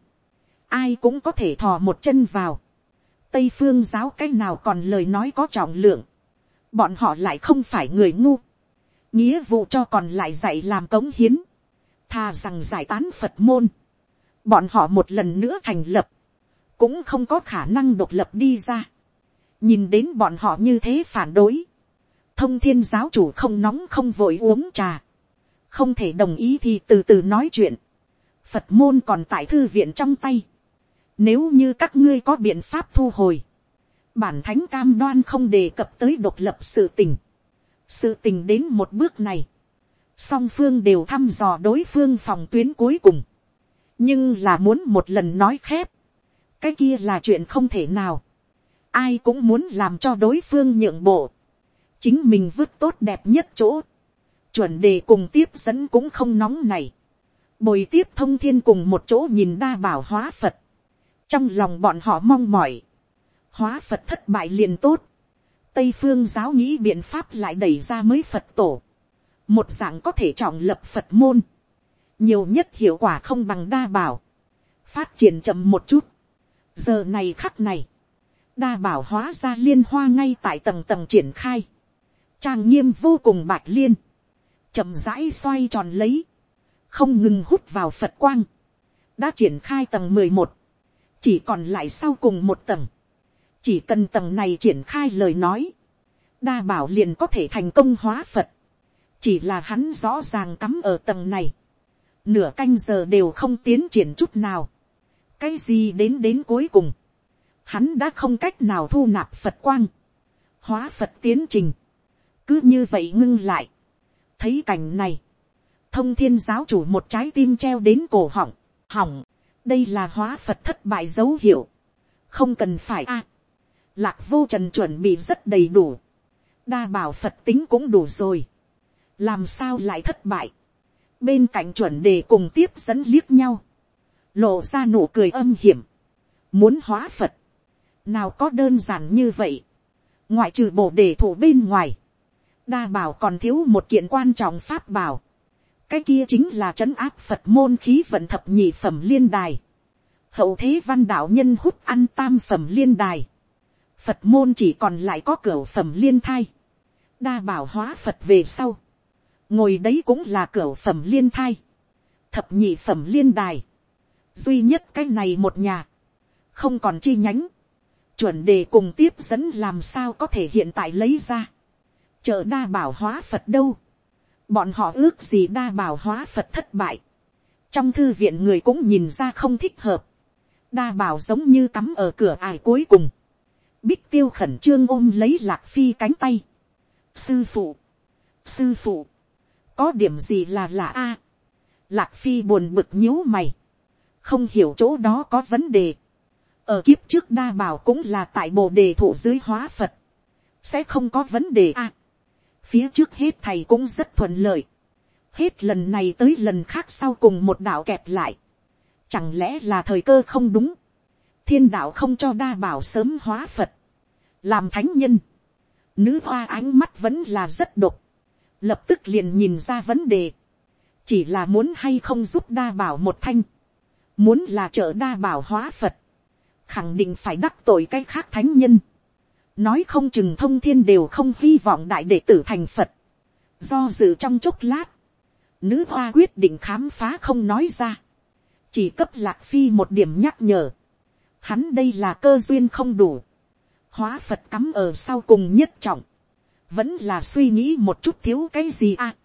A: ai cũng có thể thò một chân vào, tây phương giáo cái nào còn lời nói có trọng lượng, bọn họ lại không phải người ngu, nghĩa vụ cho còn lại dạy làm cống hiến, thà rằng giải tán phật môn, bọn họ một lần nữa thành lập, cũng không có khả năng độc lập đi ra, nhìn đến bọn họ như thế phản đối, thông thiên giáo chủ không nóng không vội uống trà, không thể đồng ý thì từ từ nói chuyện, phật môn còn tại thư viện trong tay, nếu như các ngươi có biện pháp thu hồi, bản thánh cam đoan không đề cập tới độc lập sự tình, sự tình đến một bước này, song phương đều thăm dò đối phương phòng tuyến cuối cùng, nhưng là muốn một lần nói khép, cái kia là chuyện không thể nào, ai cũng muốn làm cho đối phương nhượng bộ, chính mình vứt tốt đẹp nhất chỗ, chuẩn đề cùng tiếp dẫn cũng không nóng này, bồi tiếp thông thiên cùng một chỗ nhìn đa bảo hóa phật, trong lòng bọn họ mong mỏi, hóa phật thất bại liền tốt, tây phương giáo nghĩ biện pháp lại đẩy ra mới phật tổ, một dạng có thể trọng lập phật môn, nhiều nhất hiệu quả không bằng đa bảo, phát triển chậm một chút, giờ này khắc này, đa bảo hóa ra liên hoa ngay tại tầng tầng triển khai, trang nghiêm vô cùng bạch liên, chậm rãi xoay tròn lấy, không ngừng hút vào phật quang, đã triển khai tầng mười một, chỉ còn lại sau cùng một tầng, chỉ cần tầng này triển khai lời nói, đa bảo liền có thể thành công hóa phật, chỉ là hắn rõ ràng cắm ở tầng này, nửa canh giờ đều không tiến triển chút nào, cái gì đến đến cuối cùng, hắn đã không cách nào thu nạp phật quang, hóa phật tiến trình, cứ như vậy ngưng lại, thấy cảnh này, thông thiên giáo chủ một trái tim treo đến cổ họng, hỏng, đây là hóa phật thất bại dấu hiệu, không cần phải a, lạc vô trần chuẩn bị rất đầy đủ, đa bảo phật tính cũng đủ rồi, làm sao lại thất bại, bên cạnh chuẩn đề cùng tiếp dẫn liếc nhau, lộ ra nụ cười âm hiểm, muốn hóa phật, nào có đơn giản như vậy, ngoại trừ bộ đề thủ bên ngoài, đa bảo còn thiếu một kiện quan trọng pháp bảo, cái kia chính là trấn áp phật môn khí vận thập nhị phẩm liên đài, hậu thế văn đạo nhân hút ăn tam phẩm liên đài, phật môn chỉ còn lại có cửa phẩm liên thai, đa bảo hóa phật về sau, ngồi đấy cũng là cửa phẩm liên thai, thập nhị phẩm liên đài, duy nhất cái này một nhà, không còn chi nhánh, chuẩn đề cùng tiếp dẫn làm sao có thể hiện tại lấy ra, chợ đa bảo hóa phật đâu, bọn họ ước gì đa bảo hóa phật thất bại, trong thư viện người cũng nhìn ra không thích hợp, đa bảo giống như cắm ở cửa ải cuối cùng, bích tiêu khẩn trương ôm lấy lạc phi cánh tay, sư phụ, sư phụ, có điểm gì là lạ a, lạc phi buồn bực nhíu mày, không hiểu chỗ đó có vấn đề, ở kiếp trước đa bảo cũng là tại bộ đề thụ dưới hóa phật, sẽ không có vấn đề a, phía trước hết thầy cũng rất thuận lợi, hết lần này tới lần khác sau cùng một đạo kẹp lại, chẳng lẽ là thời cơ không đúng, thiên đạo không cho đa bảo sớm hóa phật, làm thánh nhân, nữ hoa ánh mắt vẫn là rất độc, lập tức liền nhìn ra vấn đề, chỉ là muốn hay không giúp đa bảo một thanh, muốn là trợ đa bảo hóa phật, khẳng định phải đắc tội cái khác thánh nhân, nói không chừng thông thiên đều không hy vọng đại đệ tử thành phật, do dự trong chốc lát, nữ hoa quyết định khám phá không nói ra, chỉ cấp lạc phi một điểm nhắc nhở, hắn đây là cơ duyên không đủ, hóa phật cắm ở sau cùng nhất trọng, vẫn là suy nghĩ một chút thiếu cái gì à.